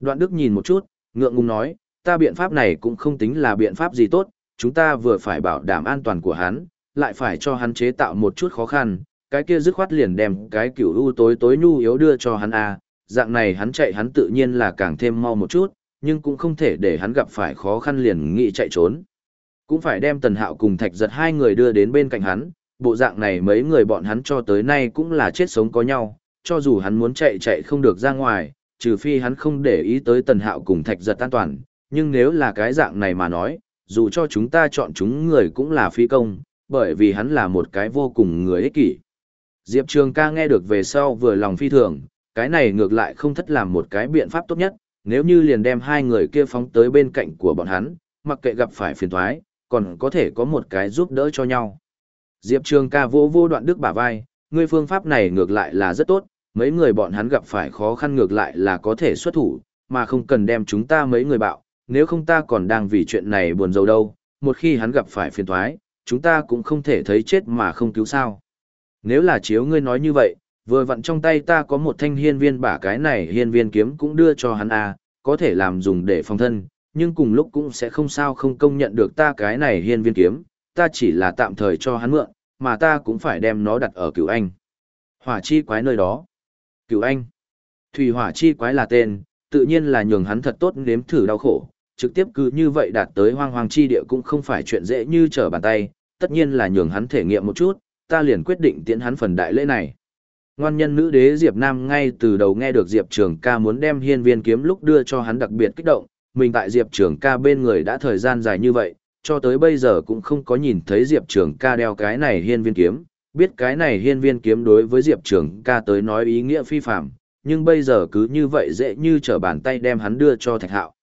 Đoạn đức nhìn một chút, ngượng ngùng nói, ta biện pháp này cũng không tính là biện pháp gì tốt, chúng ta vừa phải bảo đảm an toàn của hắn, lại phải cho hắn chế tạo một chút khó khăn, cái kia dứt khoát liền đem cái cửu u tối tối nhu yếu đưa cho hắn a, à. dạng này hắn chạy hắn tự nhiên là càng thêm mau một chút, nhưng cũng không thể để hắn gặp phải khó khăn liền nghĩ chạy trốn. Cũng phải đem Tần Hạo cùng Thạch Giật hai người đưa đến bên cạnh hắn, bộ dạng này mấy người bọn hắn cho tới nay cũng là chết sống có nhau, cho dù hắn muốn chạy chạy không được ra ngoài, trừ phi hắn không để ý tới Tần Hạo cùng Thạch Giật an toàn, nhưng nếu là cái dạng này mà nói, dù cho chúng ta chọn chúng người cũng là phi công, bởi vì hắn là một cái vô cùng người ích kỷ. Diệp Trường ca nghe được về sau vừa lòng phi thường, cái này ngược lại không thất làm một cái biện pháp tốt nhất, nếu như liền đem hai người kia phóng tới bên cạnh của bọn hắn, mặc kệ gặp phải phiền thoái, còn có thể có một cái giúp đỡ cho nhau. Diệp Trường ca vô vô đoạn đức bả vai, người phương pháp này ngược lại là rất tốt, mấy người bọn hắn gặp phải khó khăn ngược lại là có thể xuất thủ, mà không cần đem chúng ta mấy người bạo, nếu không ta còn đang vì chuyện này buồn rầu đâu, một khi hắn gặp phải phiền toái chúng ta cũng không thể thấy chết mà không cứu sao. Nếu là chiếu ngươi nói như vậy, vừa vặn trong tay ta có một thanh hiên viên bả cái này hiên viên kiếm cũng đưa cho hắn a, có thể làm dùng để phòng thân, nhưng cùng lúc cũng sẽ không sao không công nhận được ta cái này hiên viên kiếm, ta chỉ là tạm thời cho hắn mượn, mà ta cũng phải đem nó đặt ở cửu anh. Hỏa chi quái nơi đó. Cửu anh. Thủy hỏa chi quái là tên, tự nhiên là nhường hắn thật tốt nếm thử đau khổ, trực tiếp cứ như vậy đạt tới hoang hoang chi địa cũng không phải chuyện dễ như trở bàn tay, tất nhiên là nhường hắn thể nghiệm một chút, ta liền quyết định tiễn hắn phần đại lễ này. Ngoan nhân nữ đế Diệp Nam ngay từ đầu nghe được Diệp Trường ca muốn đem hiên viên kiếm lúc đưa cho hắn đặc biệt kích động, mình tại Diệp Trường ca bên người đã thời gian dài như vậy, cho tới bây giờ cũng không có nhìn thấy Diệp Trường ca đeo cái này hiên viên kiếm, biết cái này hiên viên kiếm đối với Diệp Trường ca tới nói ý nghĩa phi phạm, nhưng bây giờ cứ như vậy dễ như trở bàn tay đem hắn đưa cho Thạch Hạo.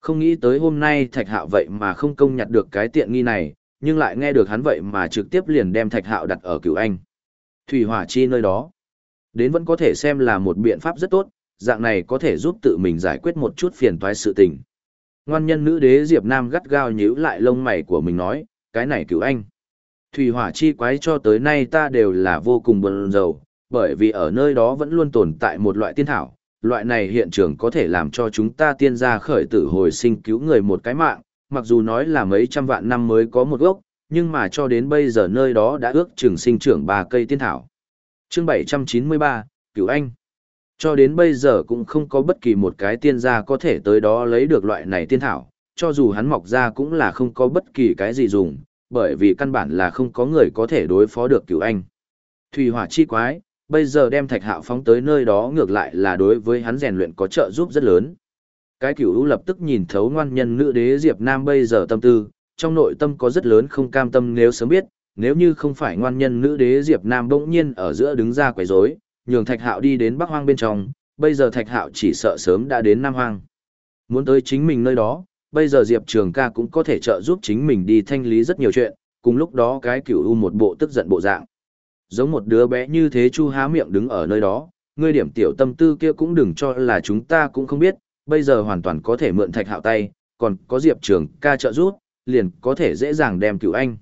Không nghĩ tới hôm nay Thạch Hạo vậy mà không công nhặt được cái tiện nghi này, nhưng lại nghe được hắn vậy mà trực tiếp liền đem Thạch Hạo đặt ở cửu anh. Thủy hỏa chi nơi đó. Đến vẫn có thể xem là một biện pháp rất tốt, dạng này có thể giúp tự mình giải quyết một chút phiền toái sự tình. Ngoan nhân nữ đế Diệp Nam gắt gao nhíu lại lông mày của mình nói, cái này cửu anh. Thủy hỏa chi quái cho tới nay ta đều là vô cùng buồn rầu, bởi vì ở nơi đó vẫn luôn tồn tại một loại tiên thảo, loại này hiện trường có thể làm cho chúng ta tiên gia khởi tử hồi sinh cứu người một cái mạng, mặc dù nói là mấy trăm vạn năm mới có một gốc, nhưng mà cho đến bây giờ nơi đó đã ước chừng sinh trưởng ba cây tiên thảo. Chương 793, Cửu Anh. Cho đến bây giờ cũng không có bất kỳ một cái tiên gia có thể tới đó lấy được loại này tiên thảo, cho dù hắn mọc ra cũng là không có bất kỳ cái gì dùng, bởi vì căn bản là không có người có thể đối phó được Cửu Anh. Thủy hỏa chi quái, bây giờ đem thạch hạo phóng tới nơi đó ngược lại là đối với hắn rèn luyện có trợ giúp rất lớn. Cái cửu u lập tức nhìn thấu ngoan nhân nữ đế Diệp Nam bây giờ tâm tư, trong nội tâm có rất lớn không cam tâm nếu sớm biết, nếu như không phải ngoan nhân nữ đế Diệp Nam bỗng nhiên ở giữa đứng ra quấy rối, nhường thạch hạo đi đến bắc hoang bên trong, bây giờ thạch hạo chỉ sợ sớm đã đến nam hoang. Muốn tới chính mình nơi đó, bây giờ Diệp Trường ca cũng có thể trợ giúp chính mình đi thanh lý rất nhiều chuyện, cùng lúc đó cái cửu u một bộ tức giận bộ dạng. Giống một đứa bé như thế Chu há miệng đứng ở nơi đó, ngươi điểm tiểu tâm tư kia cũng đừng cho là chúng ta cũng không biết, bây giờ hoàn toàn có thể mượn thạch hạo tay, còn có Diệp Trường ca trợ giúp, liền có thể dễ dàng đem cửu anh.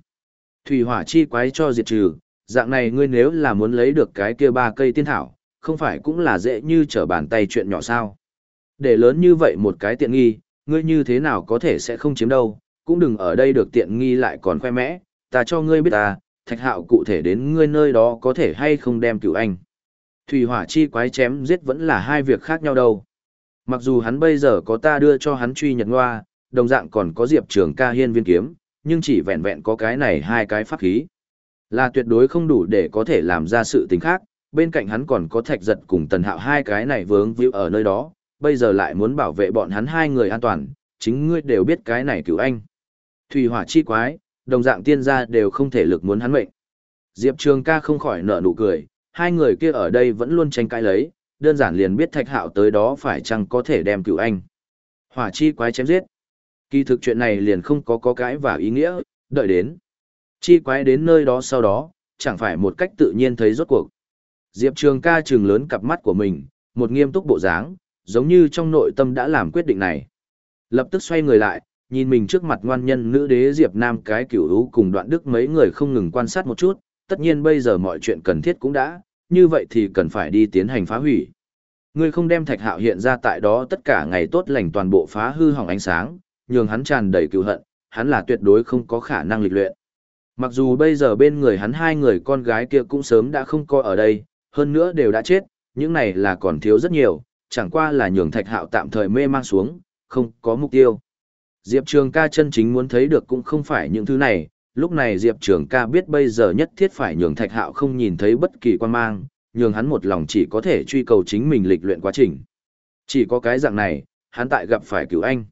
Thủy hỏa chi quái cho diệt trừ, dạng này ngươi nếu là muốn lấy được cái kia ba cây tiên thảo, không phải cũng là dễ như trở bàn tay chuyện nhỏ sao. Để lớn như vậy một cái tiện nghi, ngươi như thế nào có thể sẽ không chiếm đâu, cũng đừng ở đây được tiện nghi lại còn khoe mẽ, ta cho ngươi biết ta, thạch hạo cụ thể đến ngươi nơi đó có thể hay không đem cửu anh. Thủy hỏa chi quái chém giết vẫn là hai việc khác nhau đâu. Mặc dù hắn bây giờ có ta đưa cho hắn truy nhật ngoa, đồng dạng còn có diệp trường ca hiên viên kiếm, nhưng chỉ vẹn vẹn có cái này hai cái pháp khí. Là tuyệt đối không đủ để có thể làm ra sự tình khác, bên cạnh hắn còn có thạch giật cùng tần hạo hai cái này vướng víu ở nơi đó, bây giờ lại muốn bảo vệ bọn hắn hai người an toàn, chính ngươi đều biết cái này cứu anh. Thủy hỏa chi quái, đồng dạng tiên gia đều không thể lực muốn hắn mệnh. Diệp Trường ca không khỏi nở nụ cười, hai người kia ở đây vẫn luôn tranh cãi lấy, đơn giản liền biết thạch hạo tới đó phải chăng có thể đem cựu anh. Hỏa chi quái chém giết. Kỳ thực chuyện này liền không có có cái và ý nghĩa, đợi đến. Chi quái đến nơi đó sau đó, chẳng phải một cách tự nhiên thấy rốt cuộc. Diệp Trường ca trừng lớn cặp mắt của mình, một nghiêm túc bộ dáng, giống như trong nội tâm đã làm quyết định này. Lập tức xoay người lại, nhìn mình trước mặt ngoan nhân nữ đế Diệp Nam cái cửu hữu cùng đoạn đức mấy người không ngừng quan sát một chút, tất nhiên bây giờ mọi chuyện cần thiết cũng đã, như vậy thì cần phải đi tiến hành phá hủy. Ngươi không đem thạch hạo hiện ra tại đó tất cả ngày tốt lành toàn bộ phá hư hỏng ánh sáng, nhường hắn tràn đầy cựu hận, hắn là tuyệt đối không có khả năng lịch luyện. Mặc dù bây giờ bên người hắn hai người con gái kia cũng sớm đã không coi ở đây, hơn nữa đều đã chết, những này là còn thiếu rất nhiều, chẳng qua là nhường thạch hạo tạm thời mê mang xuống, không có mục tiêu. Diệp Trường ca chân chính muốn thấy được cũng không phải những thứ này, lúc này Diệp Trường ca biết bây giờ nhất thiết phải nhường Thạch Hạo không nhìn thấy bất kỳ quan mang, nhường hắn một lòng chỉ có thể truy cầu chính mình lịch luyện quá trình. Chỉ có cái dạng này, hắn tại gặp phải cứu anh.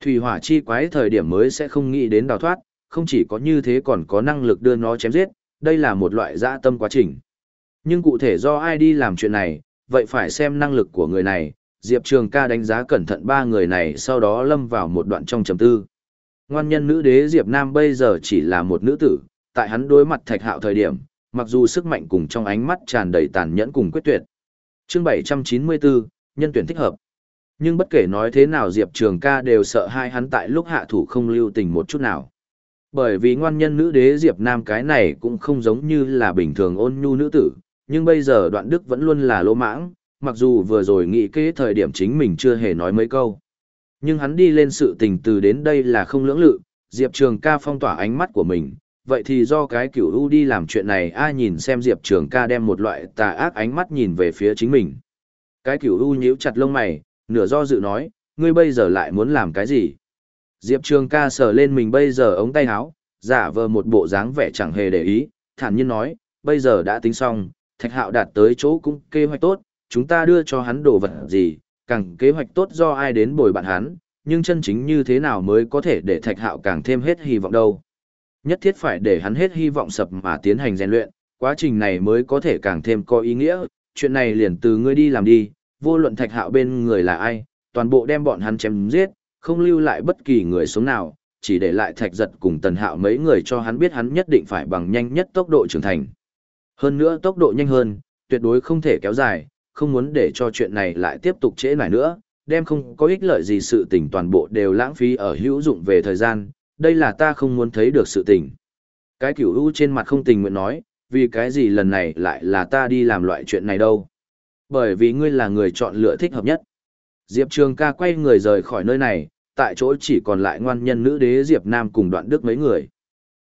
Thủy hỏa chi quái thời điểm mới sẽ không nghĩ đến đào thoát, không chỉ có như thế còn có năng lực đưa nó chém giết, đây là một loại dã tâm quá trình. Nhưng cụ thể do ai đi làm chuyện này, vậy phải xem năng lực của người này, Diệp Trường ca đánh giá cẩn thận ba người này sau đó lâm vào một đoạn trong trầm tư. Ngoan nhân nữ đế Diệp Nam bây giờ chỉ là một nữ tử, tại hắn đối mặt thạch hạo thời điểm, mặc dù sức mạnh cùng trong ánh mắt tràn đầy tàn nhẫn cùng quyết tuyệt. Chương 794, nhân tuyển thích hợp. Nhưng bất kể nói thế nào Diệp Trường ca đều sợ hai hắn tại lúc hạ thủ không lưu tình một chút nào. Bởi vì ngoan nhân nữ đế Diệp Nam cái này cũng không giống như là bình thường ôn nhu nữ tử, nhưng bây giờ đoạn đức vẫn luôn là lỗ mãng, mặc dù vừa rồi nghĩ kế thời điểm chính mình chưa hề nói mấy câu. Nhưng hắn đi lên sự tình từ đến đây là không lưỡng lự, Diệp Trường ca phong tỏa ánh mắt của mình, vậy thì do cái cửu u đi làm chuyện này ai nhìn xem Diệp Trường ca đem một loại tà ác ánh mắt nhìn về phía chính mình. Cái cửu u nhíu chặt lông mày, nửa do dự nói, ngươi bây giờ lại muốn làm cái gì? Diệp Trường ca sờ lên mình bây giờ ống tay áo, giả vờ một bộ dáng vẻ chẳng hề để ý, thản nhiên nói, bây giờ đã tính xong, thạch hạo đạt tới chỗ cũng kế hoạch tốt, chúng ta đưa cho hắn đồ vật gì, càng kế hoạch tốt do ai đến bồi bạn hắn, nhưng chân chính như thế nào mới có thể để thạch hạo càng thêm hết hy vọng đâu. Nhất thiết phải để hắn hết hy vọng sập mà tiến hành rèn luyện, quá trình này mới có thể càng thêm có ý nghĩa, chuyện này liền từ ngươi đi làm đi, vô luận thạch hạo bên người là ai, toàn bộ đem bọn hắn chém giết, không lưu lại bất kỳ người sống nào, chỉ để lại thạch giật cùng tần hạo mấy người cho hắn biết hắn nhất định phải bằng nhanh nhất tốc độ trưởng thành. Hơn nữa tốc độ nhanh hơn, tuyệt đối không thể kéo dài, không muốn để cho chuyện này lại tiếp tục trễ nải nữa, đem không có ích lợi gì sự tình toàn bộ đều lãng phí ở hữu dụng về thời gian, đây là ta không muốn thấy được sự tình. Cái kiểu u trên mặt không tình nguyện nói, vì cái gì lần này lại là ta đi làm loại chuyện này đâu. Bởi vì ngươi là người chọn lựa thích hợp nhất. Diệp Trường ca quay người rời khỏi nơi này, tại chỗ chỉ còn lại ngoan nhân nữ đế Diệp Nam cùng đoạn đức mấy người.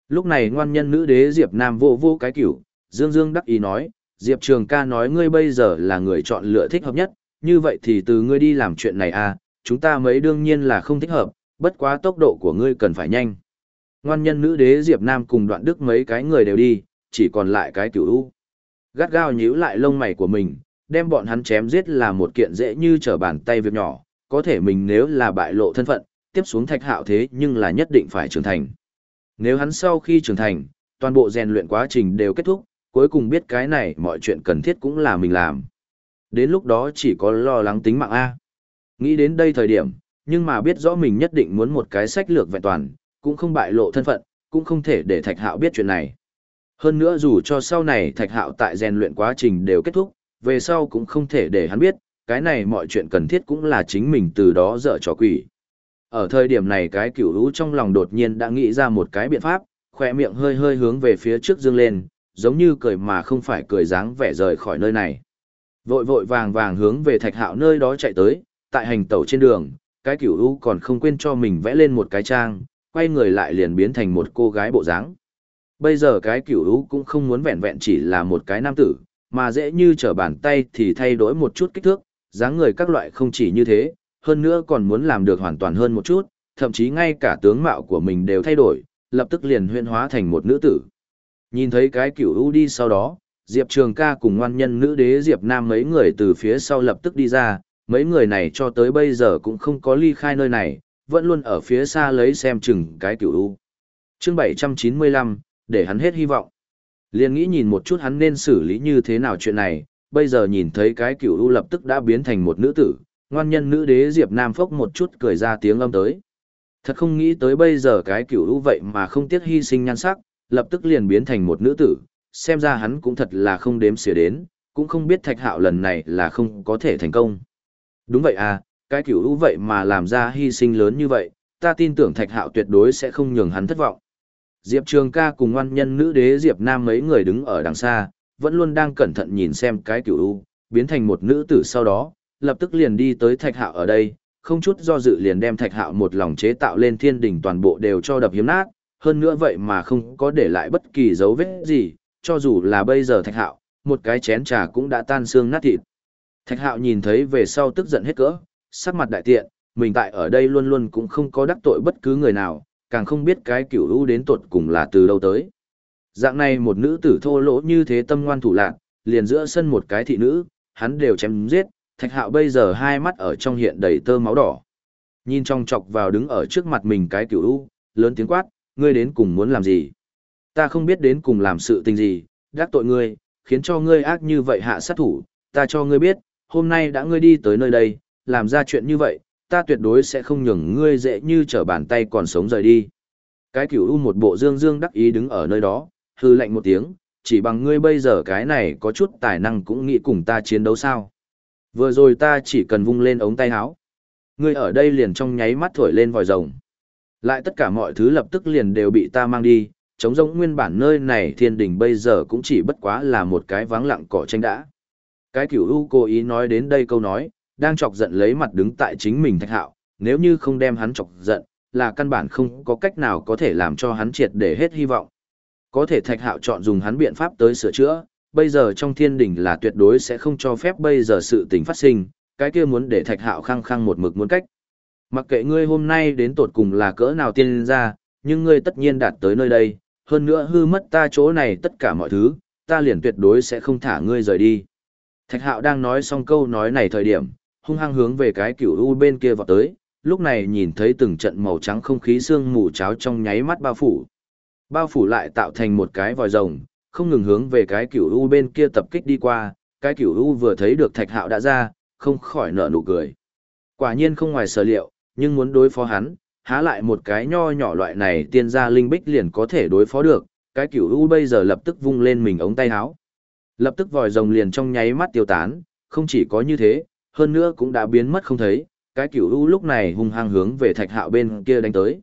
Lúc này ngoan nhân nữ đế Diệp Nam vô vô cái kiểu, dương dương đắc ý nói, Diệp Trường ca nói ngươi bây giờ là người chọn lựa thích hợp nhất, như vậy thì từ ngươi đi làm chuyện này à, chúng ta mấy đương nhiên là không thích hợp, bất quá tốc độ của ngươi cần phải nhanh. Ngoan nhân nữ đế Diệp Nam cùng đoạn đức mấy cái người đều đi, chỉ còn lại cái cửu u. Gắt gao nhíu lại lông mày của mình, đem bọn hắn chém giết là một kiện dễ như trở bàn tay việc nhỏ, có thể mình nếu là bại lộ thân phận, tiếp xuống thạch hạo thế nhưng là nhất định phải trưởng thành. Nếu hắn sau khi trưởng thành, toàn bộ rèn luyện quá trình đều kết thúc, cuối cùng biết cái này mọi chuyện cần thiết cũng là mình làm. Đến lúc đó chỉ có lo lắng tính mạng A. Nghĩ đến đây thời điểm, nhưng mà biết rõ mình nhất định muốn một cái sách lược vẹn toàn, cũng không bại lộ thân phận, cũng không thể để Thạch Hạo biết chuyện này. Hơn nữa dù cho sau này Thạch Hạo tại rèn luyện quá trình đều kết thúc, về sau cũng không thể để hắn biết, cái này mọi chuyện cần thiết cũng là chính mình từ đó dở trò quỷ. Ở thời điểm này cái cửu lũ trong lòng đột nhiên đã nghĩ ra một cái biện pháp, khỏe miệng hơi hơi hướng về phía trước dương lên, giống như cười mà không phải cười dáng vẻ rời khỏi nơi này. Vội vội vàng vàng hướng về thạch hạo nơi đó chạy tới, tại hành tẩu trên đường, cái cửu u còn không quên cho mình vẽ lên một cái trang, quay người lại liền biến thành một cô gái bộ dáng. Bây giờ cái cửu u cũng không muốn vẹn vẹn chỉ là một cái nam tử, mà dễ như trở bàn tay thì thay đổi một chút kích thước, dáng người các loại không chỉ như thế, hơn nữa còn muốn làm được hoàn toàn hơn một chút, thậm chí ngay cả tướng mạo của mình đều thay đổi, lập tức liền huyên hóa thành một nữ tử. Nhìn thấy cái cửu u đi sau đó, Diệp Trường ca cùng ngoan nhân nữ đế Diệp Nam mấy người từ phía sau lập tức đi ra, mấy người này cho tới bây giờ cũng không có ly khai nơi này, vẫn luôn ở phía xa lấy xem chừng cái cửu u. Chương 795, để hắn hết hy vọng. Liên nghĩ nhìn một chút hắn nên xử lý như thế nào chuyện này, bây giờ nhìn thấy cái cửu u lập tức đã biến thành một nữ tử, ngoan nhân nữ đế Diệp Nam phốc một chút cười ra tiếng âm tới. Thật không nghĩ tới bây giờ cái cửu u vậy mà không tiếc hy sinh nhan sắc, lập tức liền biến thành một nữ tử, xem ra hắn cũng thật là không đếm xỉa đến, cũng không biết thạch hạo lần này là không có thể thành công. Đúng vậy à, cái kiểu ưu vậy mà làm ra hy sinh lớn như vậy, ta tin tưởng thạch hạo tuyệt đối sẽ không nhường hắn thất vọng. Diệp Trường ca cùng ngoan nhân nữ đế Diệp Nam mấy người đứng ở đằng xa, vẫn luôn đang cẩn thận nhìn xem cái kiểu ưu, biến thành một nữ tử sau đó, lập tức liền đi tới thạch hạo ở đây, không chút do dự liền đem thạch hạo một lòng chế tạo lên thiên đỉnh toàn bộ đều cho đập hiếm nát, hơn nữa vậy mà không có để lại bất kỳ dấu vết gì, cho dù là bây giờ thạch hạo, một cái chén trà cũng đã tan xương nát thịt. Thạch hạo nhìn thấy về sau tức giận hết cỡ, sắc mặt đại tiện, mình tại ở đây luôn luôn cũng không có đắc tội bất cứ người nào, càng không biết cái kiểu ưu đến tột cùng là từ đâu tới. Dạng này một nữ tử thô lỗ như thế tâm ngoan thủ lạc, liền giữa sân một cái thị nữ, hắn đều chém giết, thạch hạo bây giờ hai mắt ở trong hiện đầy tơ máu đỏ. Nhìn trong chọc vào đứng ở trước mặt mình cái kiểu ưu, lớn tiếng quát, ngươi đến cùng muốn làm gì? Ta không biết đến cùng làm sự tình gì, đắc tội ngươi, khiến cho ngươi ác như vậy hạ sát thủ, ta cho ngươi biết, hôm nay đã ngươi đi tới nơi đây, làm ra chuyện như vậy, ta tuyệt đối sẽ không nhường ngươi dễ như trở bàn tay còn sống rời đi. Cái cửu u một bộ dương dương đắc ý đứng ở nơi đó, hư lạnh một tiếng, chỉ bằng ngươi bây giờ cái này có chút tài năng cũng nghĩ cùng ta chiến đấu sao. Vừa rồi ta chỉ cần vung lên ống tay áo. Ngươi ở đây liền trong nháy mắt thổi lên vòi rồng. Lại tất cả mọi thứ lập tức liền đều bị ta mang đi, chống giống nguyên bản nơi này thiên đình bây giờ cũng chỉ bất quá là một cái vắng lặng cỏ tranh đã. Cái cửu u cố ý nói đến đây câu nói, đang chọc giận lấy mặt đứng tại chính mình thạch hạo, nếu như không đem hắn chọc giận, là căn bản không có cách nào có thể làm cho hắn triệt để hết hy vọng. Có thể thạch hạo chọn dùng hắn biện pháp tới sửa chữa, bây giờ trong thiên đình là tuyệt đối sẽ không cho phép bây giờ sự tình phát sinh, cái kia muốn để thạch hạo khăng khăng một mực muốn cách. Mặc kệ ngươi hôm nay đến tột cùng là cỡ nào tiên ra, nhưng ngươi tất nhiên đạt tới nơi đây, hơn nữa hư mất ta chỗ này tất cả mọi thứ, ta liền tuyệt đối sẽ không thả ngươi rời đi. Thạch hạo đang nói xong câu nói này thời điểm, hung hăng hướng về cái cửu u bên kia vọt tới, lúc này nhìn thấy từng trận màu trắng không khí sương mù cháo trong nháy mắt bao phủ. Bao phủ lại tạo thành một cái vòi rồng, không ngừng hướng về cái cửu u bên kia tập kích đi qua, cái cửu u vừa thấy được thạch hạo đã ra, không khỏi nở nụ cười. Quả nhiên không ngoài sở liệu, nhưng muốn đối phó hắn, há lại một cái nho nhỏ loại này tiên gia linh bích liền có thể đối phó được, cái cửu u bây giờ lập tức vung lên mình ống tay áo. Lập tức vòi rồng liền trong nháy mắt tiêu tán, không chỉ có như thế, hơn nữa cũng đã biến mất không thấy, cái cửu u lúc này hung hăng hướng về thạch hạo bên kia đánh tới.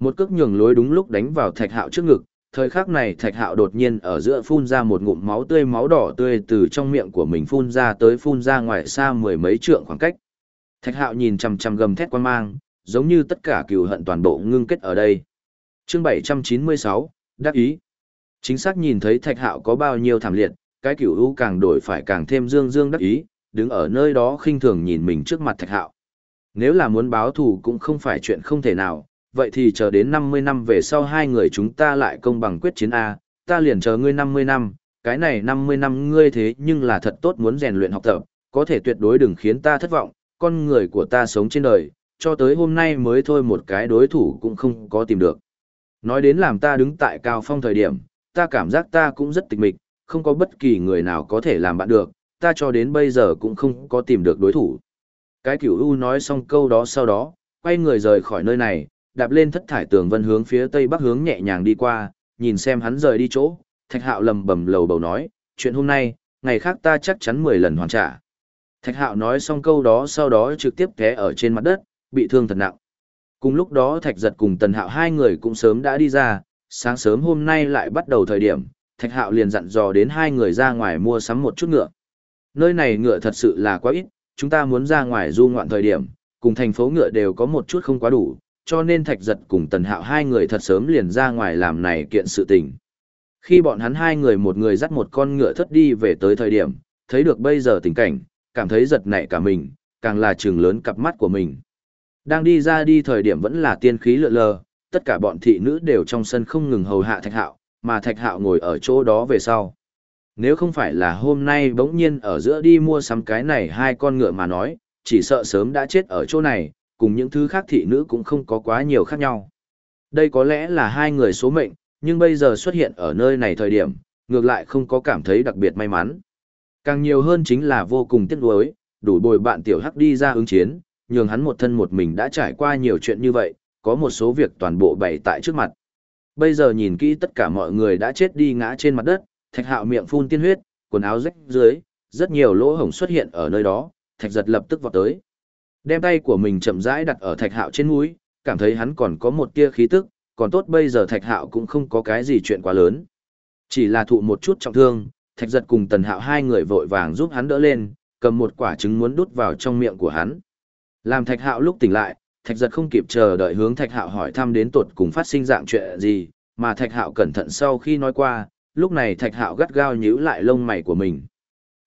Một cước nhường lối đúng lúc đánh vào thạch hạo trước ngực, thời khắc này thạch hạo đột nhiên ở giữa phun ra một ngụm máu tươi máu đỏ tươi từ trong miệng của mình phun ra tới phun ra ngoài xa mười mấy trượng khoảng cách. Thạch hạo nhìn chằm chằm gầm thét quan mang, giống như tất cả cừu hận toàn bộ ngưng kết ở đây. Chương 796, đắc ý. Chính xác nhìn thấy Thạch Hạo có bao nhiêu thảm liệt, cái cửu u càng đổi phải càng thêm dương dương đắc ý, đứng ở nơi đó khinh thường nhìn mình trước mặt Thạch Hạo. Nếu là muốn báo thù cũng không phải chuyện không thể nào, vậy thì chờ đến 50 năm về sau hai người chúng ta lại công bằng quyết chiến A, ta liền chờ ngươi 50 năm, cái này 50 năm ngươi thế nhưng là thật tốt muốn rèn luyện học tập, có thể tuyệt đối đừng khiến ta thất vọng, con người của ta sống trên đời, cho tới hôm nay mới thôi một cái đối thủ cũng không có tìm được. Nói đến làm ta đứng tại cao phong thời điểm, ta cảm giác ta cũng rất tịch mịch, không có bất kỳ người nào có thể làm bạn được, ta cho đến bây giờ cũng không có tìm được đối thủ. Cái cửu U nói xong câu đó sau đó, quay người rời khỏi nơi này, đạp lên thất thải tường vân hướng phía tây bắc hướng nhẹ nhàng đi qua, nhìn xem hắn rời đi chỗ, thạch hạo lầm bầm lầu bầu nói, chuyện hôm nay, ngày khác ta chắc chắn 10 lần hoàn trả. Thạch hạo nói xong câu đó sau đó trực tiếp té ở trên mặt đất, bị thương thật nặng. Cùng lúc đó Thạch Giật cùng Tần Hạo hai người cũng sớm đã đi ra, sáng sớm hôm nay lại bắt đầu thời điểm, Thạch Hạo liền dặn dò đến hai người ra ngoài mua sắm một chút ngựa. Nơi này ngựa thật sự là quá ít, chúng ta muốn ra ngoài du ngoạn thời điểm, cùng thành phố ngựa đều có một chút không quá đủ, cho nên Thạch Giật cùng Tần Hạo hai người thật sớm liền ra ngoài làm này kiện sự tình. Khi bọn hắn hai người một người dắt một con ngựa thất đi về tới thời điểm, thấy được bây giờ tình cảnh, cảm thấy giật nảy cả mình, càng là trừng lớn cặp mắt của mình. Đang đi ra đi thời điểm vẫn là tiên khí lượn lờ, tất cả bọn thị nữ đều trong sân không ngừng hầu hạ thạch hạo, mà thạch hạo ngồi ở chỗ đó về sau. Nếu không phải là hôm nay bỗng nhiên ở giữa đi mua sắm cái này hai con ngựa mà nói, chỉ sợ sớm đã chết ở chỗ này, cùng những thứ khác thị nữ cũng không có quá nhiều khác nhau. Đây có lẽ là hai người số mệnh, nhưng bây giờ xuất hiện ở nơi này thời điểm, ngược lại không có cảm thấy đặc biệt may mắn. Càng nhiều hơn chính là vô cùng tiếc nuối, đủ bồi bạn tiểu hắc đi ra ứng chiến, nhường hắn một thân một mình đã trải qua nhiều chuyện như vậy, có một số việc toàn bộ bày tại trước mặt. Bây giờ nhìn kỹ tất cả mọi người đã chết đi ngã trên mặt đất, thạch hạo miệng phun tiên huyết, quần áo rách dưới, rất nhiều lỗ hổng xuất hiện ở nơi đó, thạch giật lập tức vọt tới. Đem tay của mình chậm rãi đặt ở thạch hạo trên mũi, cảm thấy hắn còn có một tia khí tức, còn tốt bây giờ thạch hạo cũng không có cái gì chuyện quá lớn. Chỉ là thụ một chút trọng thương, thạch giật cùng tần hạo hai người vội vàng giúp hắn đỡ lên, cầm một quả trứng muốn đút vào trong miệng của hắn. Làm thạch hạo lúc tỉnh lại, thạch giật không kịp chờ đợi hướng thạch hạo hỏi thăm đến tột cùng phát sinh dạng chuyện gì, mà thạch hạo cẩn thận sau khi nói qua, lúc này thạch hạo gắt gao nhíu lại lông mày của mình.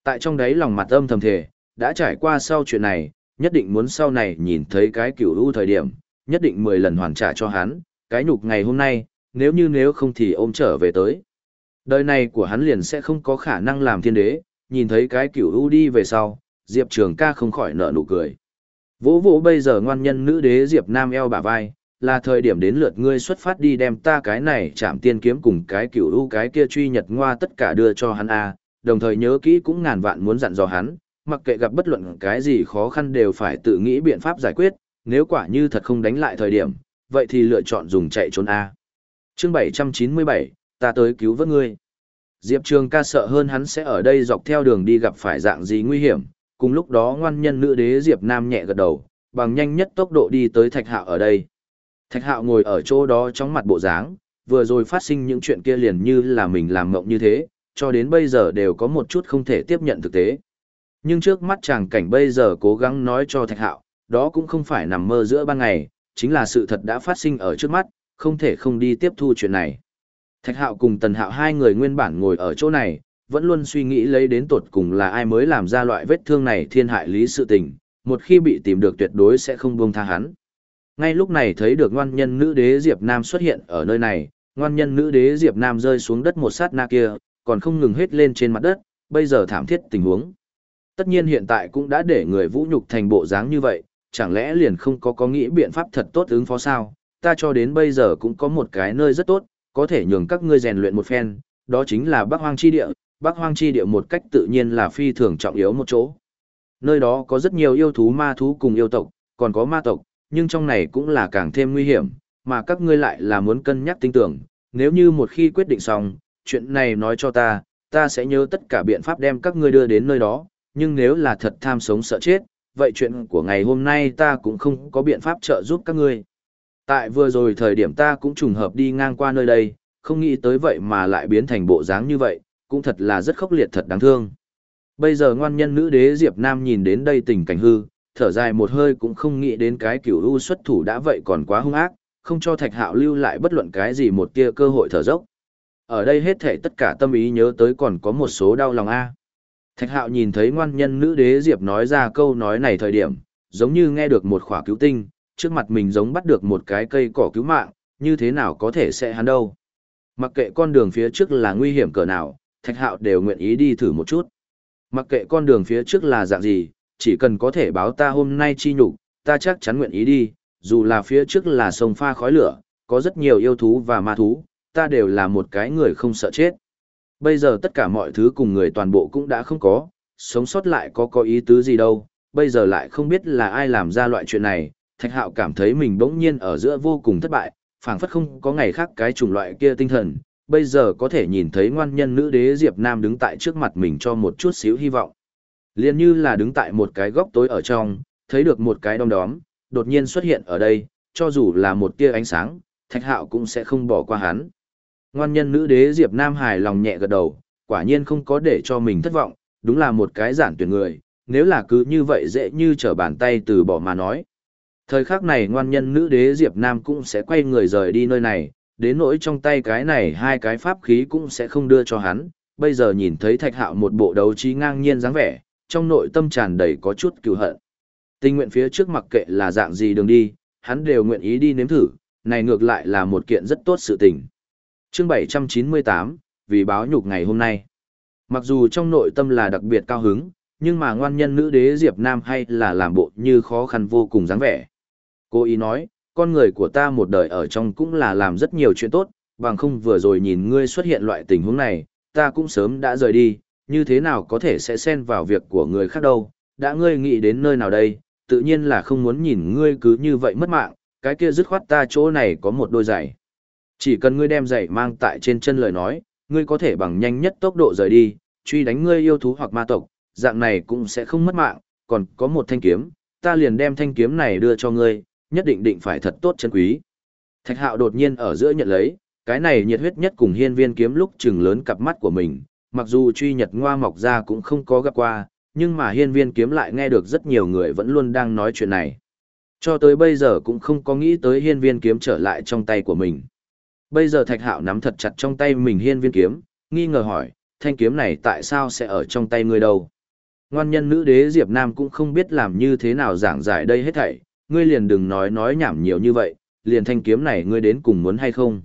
Tại trong đấy lòng mặt âm thầm thề, đã trải qua sau chuyện này, nhất định muốn sau này nhìn thấy cái cửu u thời điểm, nhất định 10 lần hoàn trả cho hắn, cái nhục ngày hôm nay, nếu như nếu không thì ôm trở về tới. Đời này của hắn liền sẽ không có khả năng làm thiên đế, nhìn thấy cái cửu u đi về sau, Diệp Trường ca không khỏi nở nụ cười. Vỗ vỗ bây giờ ngoan nhân nữ đế Diệp Nam eo bả vai, là thời điểm đến lượt ngươi xuất phát đi đem ta cái này chạm tiên kiếm cùng cái cửu u cái kia truy nhật ngoa tất cả đưa cho hắn a đồng thời nhớ kỹ cũng ngàn vạn muốn dặn dò hắn, mặc kệ gặp bất luận cái gì khó khăn đều phải tự nghĩ biện pháp giải quyết, nếu quả như thật không đánh lại thời điểm, vậy thì lựa chọn dùng chạy trốn a Chương 797, ta tới cứu vớt ngươi. Diệp Trường ca sợ hơn hắn sẽ ở đây dọc theo đường đi gặp phải dạng gì nguy hiểm, cùng lúc đó ngoan nhân nữ đế Diệp Nam nhẹ gật đầu, bằng nhanh nhất tốc độ đi tới Thạch Hạo ở đây. Thạch Hạo ngồi ở chỗ đó trong mặt bộ dáng, vừa rồi phát sinh những chuyện kia liền như là mình làm mộng như thế, cho đến bây giờ đều có một chút không thể tiếp nhận thực tế. Nhưng trước mắt chàng cảnh bây giờ cố gắng nói cho Thạch Hạo, đó cũng không phải nằm mơ giữa ban ngày, chính là sự thật đã phát sinh ở trước mắt, không thể không đi tiếp thu chuyện này. Thạch Hạo cùng Tần Hạo hai người nguyên bản ngồi ở chỗ này, vẫn luôn suy nghĩ lấy đến tột cùng là ai mới làm ra loại vết thương này thiên hại lý sự tình, một khi bị tìm được tuyệt đối sẽ không buông tha hắn. Ngay lúc này thấy được ngoan nhân nữ đế Diệp Nam xuất hiện ở nơi này, ngoan nhân nữ đế Diệp Nam rơi xuống đất một sát na kia, còn không ngừng hết lên trên mặt đất, bây giờ thảm thiết tình huống. Tất nhiên hiện tại cũng đã để người vũ nhục thành bộ dáng như vậy, chẳng lẽ liền không có có nghĩ biện pháp thật tốt ứng phó sao? Ta cho đến bây giờ cũng có một cái nơi rất tốt, có thể nhường các ngươi rèn luyện một phen, đó chính là Bắc Hoang Chi Địa. Bắc Hoang Chi Địa một cách tự nhiên là phi thường trọng yếu một chỗ. Nơi đó có rất nhiều yêu thú ma thú cùng yêu tộc, còn có ma tộc, nhưng trong này cũng là càng thêm nguy hiểm, mà các ngươi lại là muốn cân nhắc tinh tưởng, nếu như một khi quyết định xong, chuyện này nói cho ta, ta sẽ nhớ tất cả biện pháp đem các ngươi đưa đến nơi đó, nhưng nếu là thật tham sống sợ chết, vậy chuyện của ngày hôm nay ta cũng không có biện pháp trợ giúp các ngươi. Tại vừa rồi thời điểm ta cũng trùng hợp đi ngang qua nơi đây, không nghĩ tới vậy mà lại biến thành bộ dáng như vậy, cũng thật là rất khốc liệt thật đáng thương. Bây giờ ngoan nhân nữ đế Diệp Nam nhìn đến đây tình cảnh hư, thở dài một hơi cũng không nghĩ đến cái kiểu ưu xuất thủ đã vậy còn quá hung ác, không cho thạch hạo lưu lại bất luận cái gì một tia cơ hội thở dốc. Ở đây hết thể tất cả tâm ý nhớ tới còn có một số đau lòng a. Thạch hạo nhìn thấy ngoan nhân nữ đế Diệp nói ra câu nói này thời điểm, giống như nghe được một khỏa cứu tinh, trước mặt mình giống bắt được một cái cây cỏ cứu mạng, như thế nào có thể sẽ hắn đâu. Mặc kệ con đường phía trước là nguy hiểm cỡ nào, thạch hạo đều nguyện ý đi thử một chút. Mặc kệ con đường phía trước là dạng gì, chỉ cần có thể báo ta hôm nay chi nhục, ta chắc chắn nguyện ý đi, dù là phía trước là sông pha khói lửa, có rất nhiều yêu thú và ma thú, ta đều là một cái người không sợ chết. Bây giờ tất cả mọi thứ cùng người toàn bộ cũng đã không có, sống sót lại có có ý tứ gì đâu, bây giờ lại không biết là ai làm ra loại chuyện này, Thạch Hạo cảm thấy mình bỗng nhiên ở giữa vô cùng thất bại, phảng phất không có ngày khác cái chủng loại kia tinh thần, bây giờ có thể nhìn thấy ngoan nhân nữ đế Diệp Nam đứng tại trước mặt mình cho một chút xíu hy vọng. Liên như là đứng tại một cái góc tối ở trong, thấy được một cái đom đóm, đột nhiên xuất hiện ở đây, cho dù là một tia ánh sáng, Thạch Hạo cũng sẽ không bỏ qua hắn. Ngoan nhân nữ đế Diệp Nam hài lòng nhẹ gật đầu, quả nhiên không có để cho mình thất vọng, đúng là một cái giản tuyển người, nếu là cứ như vậy dễ như trở bàn tay từ bỏ mà nói. Thời khắc này ngoan nhân nữ đế Diệp Nam cũng sẽ quay người rời đi nơi này, đến nỗi trong tay cái này hai cái pháp khí cũng sẽ không đưa cho hắn, bây giờ nhìn thấy thạch hạo một bộ đấu trí ngang nhiên dáng vẻ, trong nội tâm tràn đầy có chút cựu hận. Tình nguyện phía trước mặc kệ là dạng gì đường đi, hắn đều nguyện ý đi nếm thử, này ngược lại là một kiện rất tốt sự tình. Chương 798, vì báo nhục ngày hôm nay. Mặc dù trong nội tâm là đặc biệt cao hứng, nhưng mà ngoan nhân nữ đế Diệp Nam hay là làm bộ như khó khăn vô cùng dáng vẻ. Cô ý nói, con người của ta một đời ở trong cũng là làm rất nhiều chuyện tốt, bằng không vừa rồi nhìn ngươi xuất hiện loại tình huống này, ta cũng sớm đã rời đi, như thế nào có thể sẽ xen vào việc của người khác đâu, đã ngươi nghĩ đến nơi nào đây, tự nhiên là không muốn nhìn ngươi cứ như vậy mất mạng, cái kia dứt khoát ta chỗ này có một đôi giày. Chỉ cần ngươi đem giày mang tại trên chân lời nói, ngươi có thể bằng nhanh nhất tốc độ rời đi, truy đánh ngươi yêu thú hoặc ma tộc, dạng này cũng sẽ không mất mạng, còn có một thanh kiếm, ta liền đem thanh kiếm này đưa cho ngươi, nhất định định phải thật tốt chân quý. Thạch hạo đột nhiên ở giữa nhận lấy, cái này nhiệt huyết nhất cùng hiên viên kiếm lúc chừng lớn cặp mắt của mình, mặc dù truy nhật ngoa mọc ra cũng không có gặp qua, nhưng mà hiên viên kiếm lại nghe được rất nhiều người vẫn luôn đang nói chuyện này. Cho tới bây giờ cũng không có nghĩ tới hiên viên kiếm trở lại trong tay của mình. Bây giờ thạch hạo nắm thật chặt trong tay mình hiên viên kiếm, nghi ngờ hỏi, thanh kiếm này tại sao sẽ ở trong tay người đâu? Ngoan nhân nữ đế Diệp Nam cũng không biết làm như thế nào giảng giải đây hết thảy, ngươi liền đừng nói nói nhảm nhiều như vậy, liền thanh kiếm này ngươi đến cùng muốn hay không?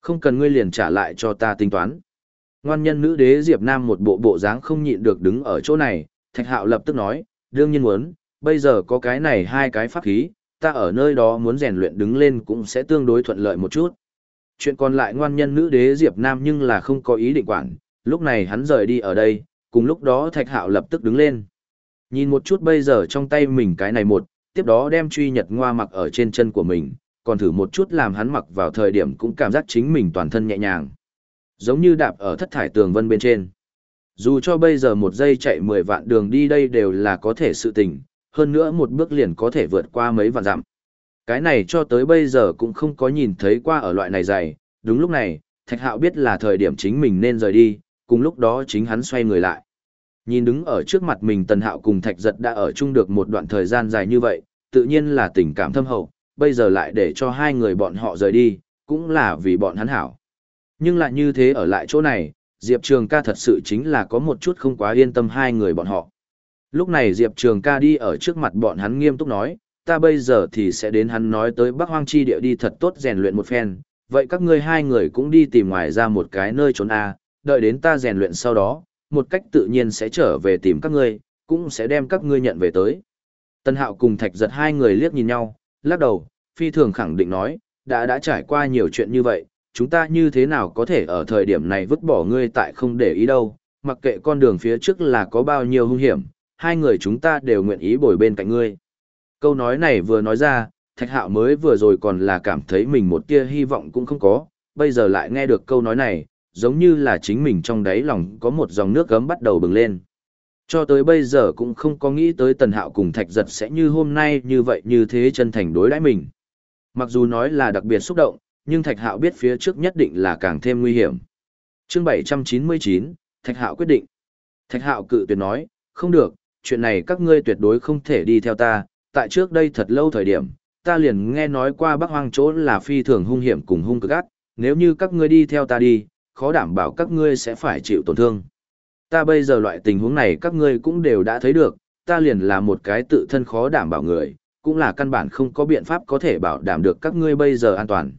Không cần ngươi liền trả lại cho ta tính toán. Ngoan nhân nữ đế Diệp Nam một bộ bộ dáng không nhịn được đứng ở chỗ này, Thạch Hạo lập tức nói, đương nhiên muốn, bây giờ có cái này hai cái pháp khí, ta ở nơi đó muốn rèn luyện đứng lên cũng sẽ tương đối thuận lợi một chút. Chuyện còn lại ngoan nhân nữ đế Diệp Nam nhưng là không có ý định quản, lúc này hắn rời đi ở đây, cùng lúc đó Thạch Hạo lập tức đứng lên. Nhìn một chút bây giờ trong tay mình cái này một, tiếp đó đem truy nhật ngoa mặc ở trên chân của mình, còn thử một chút làm hắn mặc vào thời điểm cũng cảm giác chính mình toàn thân nhẹ nhàng. Giống như đạp ở thất thải tường vân bên trên. Dù cho bây giờ một giây chạy 10 vạn đường đi đây đều là có thể sự tình, hơn nữa một bước liền có thể vượt qua mấy vạn dặm. Cái này cho tới bây giờ cũng không có nhìn thấy qua ở loại này dày, đúng lúc này, Thạch Hạo biết là thời điểm chính mình nên rời đi, cùng lúc đó chính hắn xoay người lại. Nhìn đứng ở trước mặt mình Tần Hạo cùng Thạch Giật đã ở chung được một đoạn thời gian dài như vậy, tự nhiên là tình cảm thâm hậu, bây giờ lại để cho hai người bọn họ rời đi, cũng là vì bọn hắn hảo. Nhưng lại như thế ở lại chỗ này, Diệp Trường ca thật sự chính là có một chút không quá yên tâm hai người bọn họ. Lúc này Diệp Trường ca đi ở trước mặt bọn hắn nghiêm túc nói, ta bây giờ thì sẽ đến hắn nói tới Bắc Hoang Chi địa đi thật tốt rèn luyện một phen, vậy các ngươi hai người cũng đi tìm ngoài ra một cái nơi trốn A, đợi đến ta rèn luyện sau đó, một cách tự nhiên sẽ trở về tìm các ngươi, cũng sẽ đem các ngươi nhận về tới. Tân Hạo cùng Thạch giật hai người liếc nhìn nhau, lắc đầu, phi thường khẳng định nói, đã đã trải qua nhiều chuyện như vậy, chúng ta như thế nào có thể ở thời điểm này vứt bỏ ngươi tại không để ý đâu, mặc kệ con đường phía trước là có bao nhiêu hung hiểm, hai người chúng ta đều nguyện ý bồi bên cạnh ngươi. Câu nói này vừa nói ra, Thạch Hạo mới vừa rồi còn là cảm thấy mình một tia hy vọng cũng không có, bây giờ lại nghe được câu nói này, giống như là chính mình trong đáy lòng có một dòng nước gấm bắt đầu bừng lên. Cho tới bây giờ cũng không có nghĩ tới Tần Hạo cùng Thạch Giật sẽ như hôm nay như vậy như thế chân thành đối đãi mình. Mặc dù nói là đặc biệt xúc động, nhưng Thạch Hạo biết phía trước nhất định là càng thêm nguy hiểm. Chương 799, Thạch Hạo quyết định. Thạch Hạo cự tuyệt nói, không được, chuyện này các ngươi tuyệt đối không thể đi theo ta, tại trước đây thật lâu thời điểm, ta liền nghe nói qua Bắc Hoang chỗ là phi thường hung hiểm cùng hung cực ác, nếu như các ngươi đi theo ta đi, khó đảm bảo các ngươi sẽ phải chịu tổn thương. Ta bây giờ loại tình huống này các ngươi cũng đều đã thấy được, ta liền là một cái tự thân khó đảm bảo người, cũng là căn bản không có biện pháp có thể bảo đảm được các ngươi bây giờ an toàn.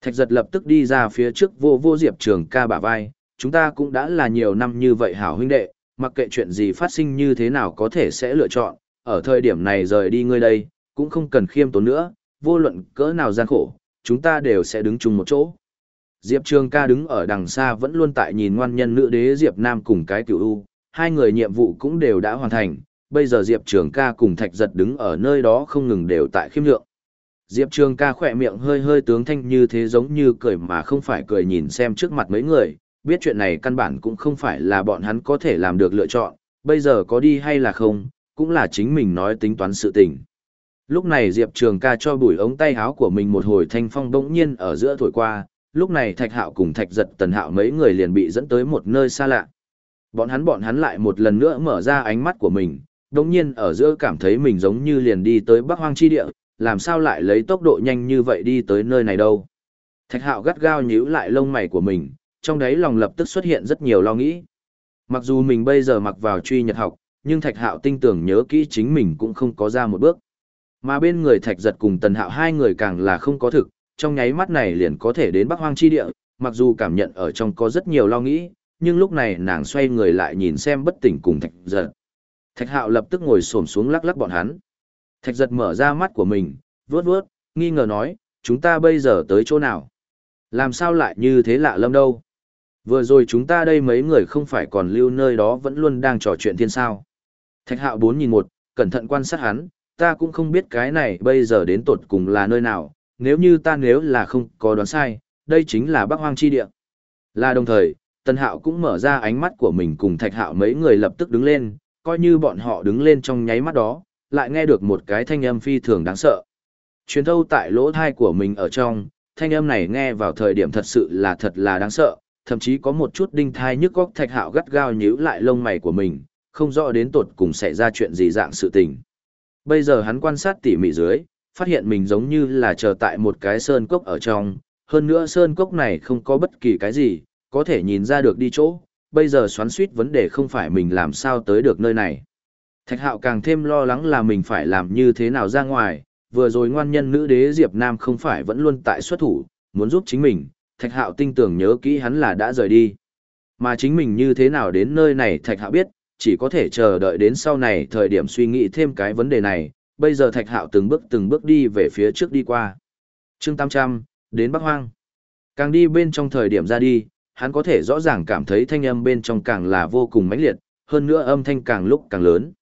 Thạch giật lập tức đi ra phía trước vô vô diệp trường ca bả vai, chúng ta cũng đã là nhiều năm như vậy hảo huynh đệ, mặc kệ chuyện gì phát sinh như thế nào có thể sẽ lựa chọn, ở thời điểm này rời đi ngươi đây, cũng không cần khiêm tốn nữa, vô luận cỡ nào gian khổ, chúng ta đều sẽ đứng chung một chỗ. Diệp Trường ca đứng ở đằng xa vẫn luôn tại nhìn ngoan nhân nữ đế Diệp Nam cùng cái cựu U, hai người nhiệm vụ cũng đều đã hoàn thành, bây giờ Diệp Trường ca cùng Thạch Giật đứng ở nơi đó không ngừng đều tại khiêm lượng. Diệp Trường ca khỏe miệng hơi hơi tướng thanh như thế giống như cười mà không phải cười nhìn xem trước mặt mấy người, biết chuyện này căn bản cũng không phải là bọn hắn có thể làm được lựa chọn, bây giờ có đi hay là không, cũng là chính mình nói tính toán sự tình. Lúc này Diệp Trường ca cho bùi ống tay áo của mình một hồi thanh phong bỗng nhiên ở giữa thổi qua, lúc này Thạch Hạo cùng Thạch Giật Tần Hạo mấy người liền bị dẫn tới một nơi xa lạ. Bọn hắn bọn hắn lại một lần nữa mở ra ánh mắt của mình, đống nhiên ở giữa cảm thấy mình giống như liền đi tới Bắc Hoang Chi Địa, làm sao lại lấy tốc độ nhanh như vậy đi tới nơi này đâu. Thạch Hạo gắt gao nhíu lại lông mày của mình, trong đấy lòng lập tức xuất hiện rất nhiều lo nghĩ. Mặc dù mình bây giờ mặc vào truy nhật học, nhưng Thạch Hạo tinh tưởng nhớ kỹ chính mình cũng không có ra một bước. Mà bên người Thạch Giật cùng Tần Hạo hai người càng là không có thực, trong nháy mắt này liền có thể đến Bắc Hoang chi địa, mặc dù cảm nhận ở trong có rất nhiều lo nghĩ, nhưng lúc này nàng xoay người lại nhìn xem bất tỉnh cùng Thạch Giật. Thạch Hạo lập tức ngồi xổm xuống lắc lắc bọn hắn. Thạch Giật mở ra mắt của mình, vớt vớt, nghi ngờ nói, chúng ta bây giờ tới chỗ nào? Làm sao lại như thế lạ lâm đâu? Vừa rồi chúng ta đây mấy người không phải còn lưu nơi đó vẫn luôn đang trò chuyện thiên sao. Thạch hạo bốn nhìn một, cẩn thận quan sát hắn, ta cũng không biết cái này bây giờ đến tột cùng là nơi nào, nếu như ta nếu là không có đoán sai, đây chính là Bắc Hoang Chi Địa. Là đồng thời, Tân Hạo cũng mở ra ánh mắt của mình cùng Thạch Hạo mấy người lập tức đứng lên, coi như bọn họ đứng lên trong nháy mắt đó, lại nghe được một cái thanh âm phi thường đáng sợ. Truyền thâu tại lỗ thai của mình ở trong, thanh âm này nghe vào thời điểm thật sự là thật là đáng sợ, thậm chí có một chút đinh thai nhức góc Thạch Hạo gắt gao nhíu lại lông mày của mình, không rõ đến tột cùng xảy ra chuyện gì dạng sự tình. Bây giờ hắn quan sát tỉ mỉ dưới, phát hiện mình giống như là chờ tại một cái sơn cốc ở trong, hơn nữa sơn cốc này không có bất kỳ cái gì, có thể nhìn ra được đi chỗ, bây giờ xoắn suýt vấn đề không phải mình làm sao tới được nơi này. Thạch hạo càng thêm lo lắng là mình phải làm như thế nào ra ngoài, vừa rồi ngoan nhân nữ đế Diệp Nam không phải vẫn luôn tại xuất thủ, muốn giúp chính mình, thạch hạo tinh tưởng nhớ kỹ hắn là đã rời đi. Mà chính mình như thế nào đến nơi này thạch hạo biết, chỉ có thể chờ đợi đến sau này thời điểm suy nghĩ thêm cái vấn đề này, bây giờ thạch hạo từng bước từng bước đi về phía trước đi qua. chương 800, đến Bắc Hoang. Càng đi bên trong thời điểm ra đi, hắn có thể rõ ràng cảm thấy thanh âm bên trong càng là vô cùng mãnh liệt, hơn nữa âm thanh càng lúc càng lớn.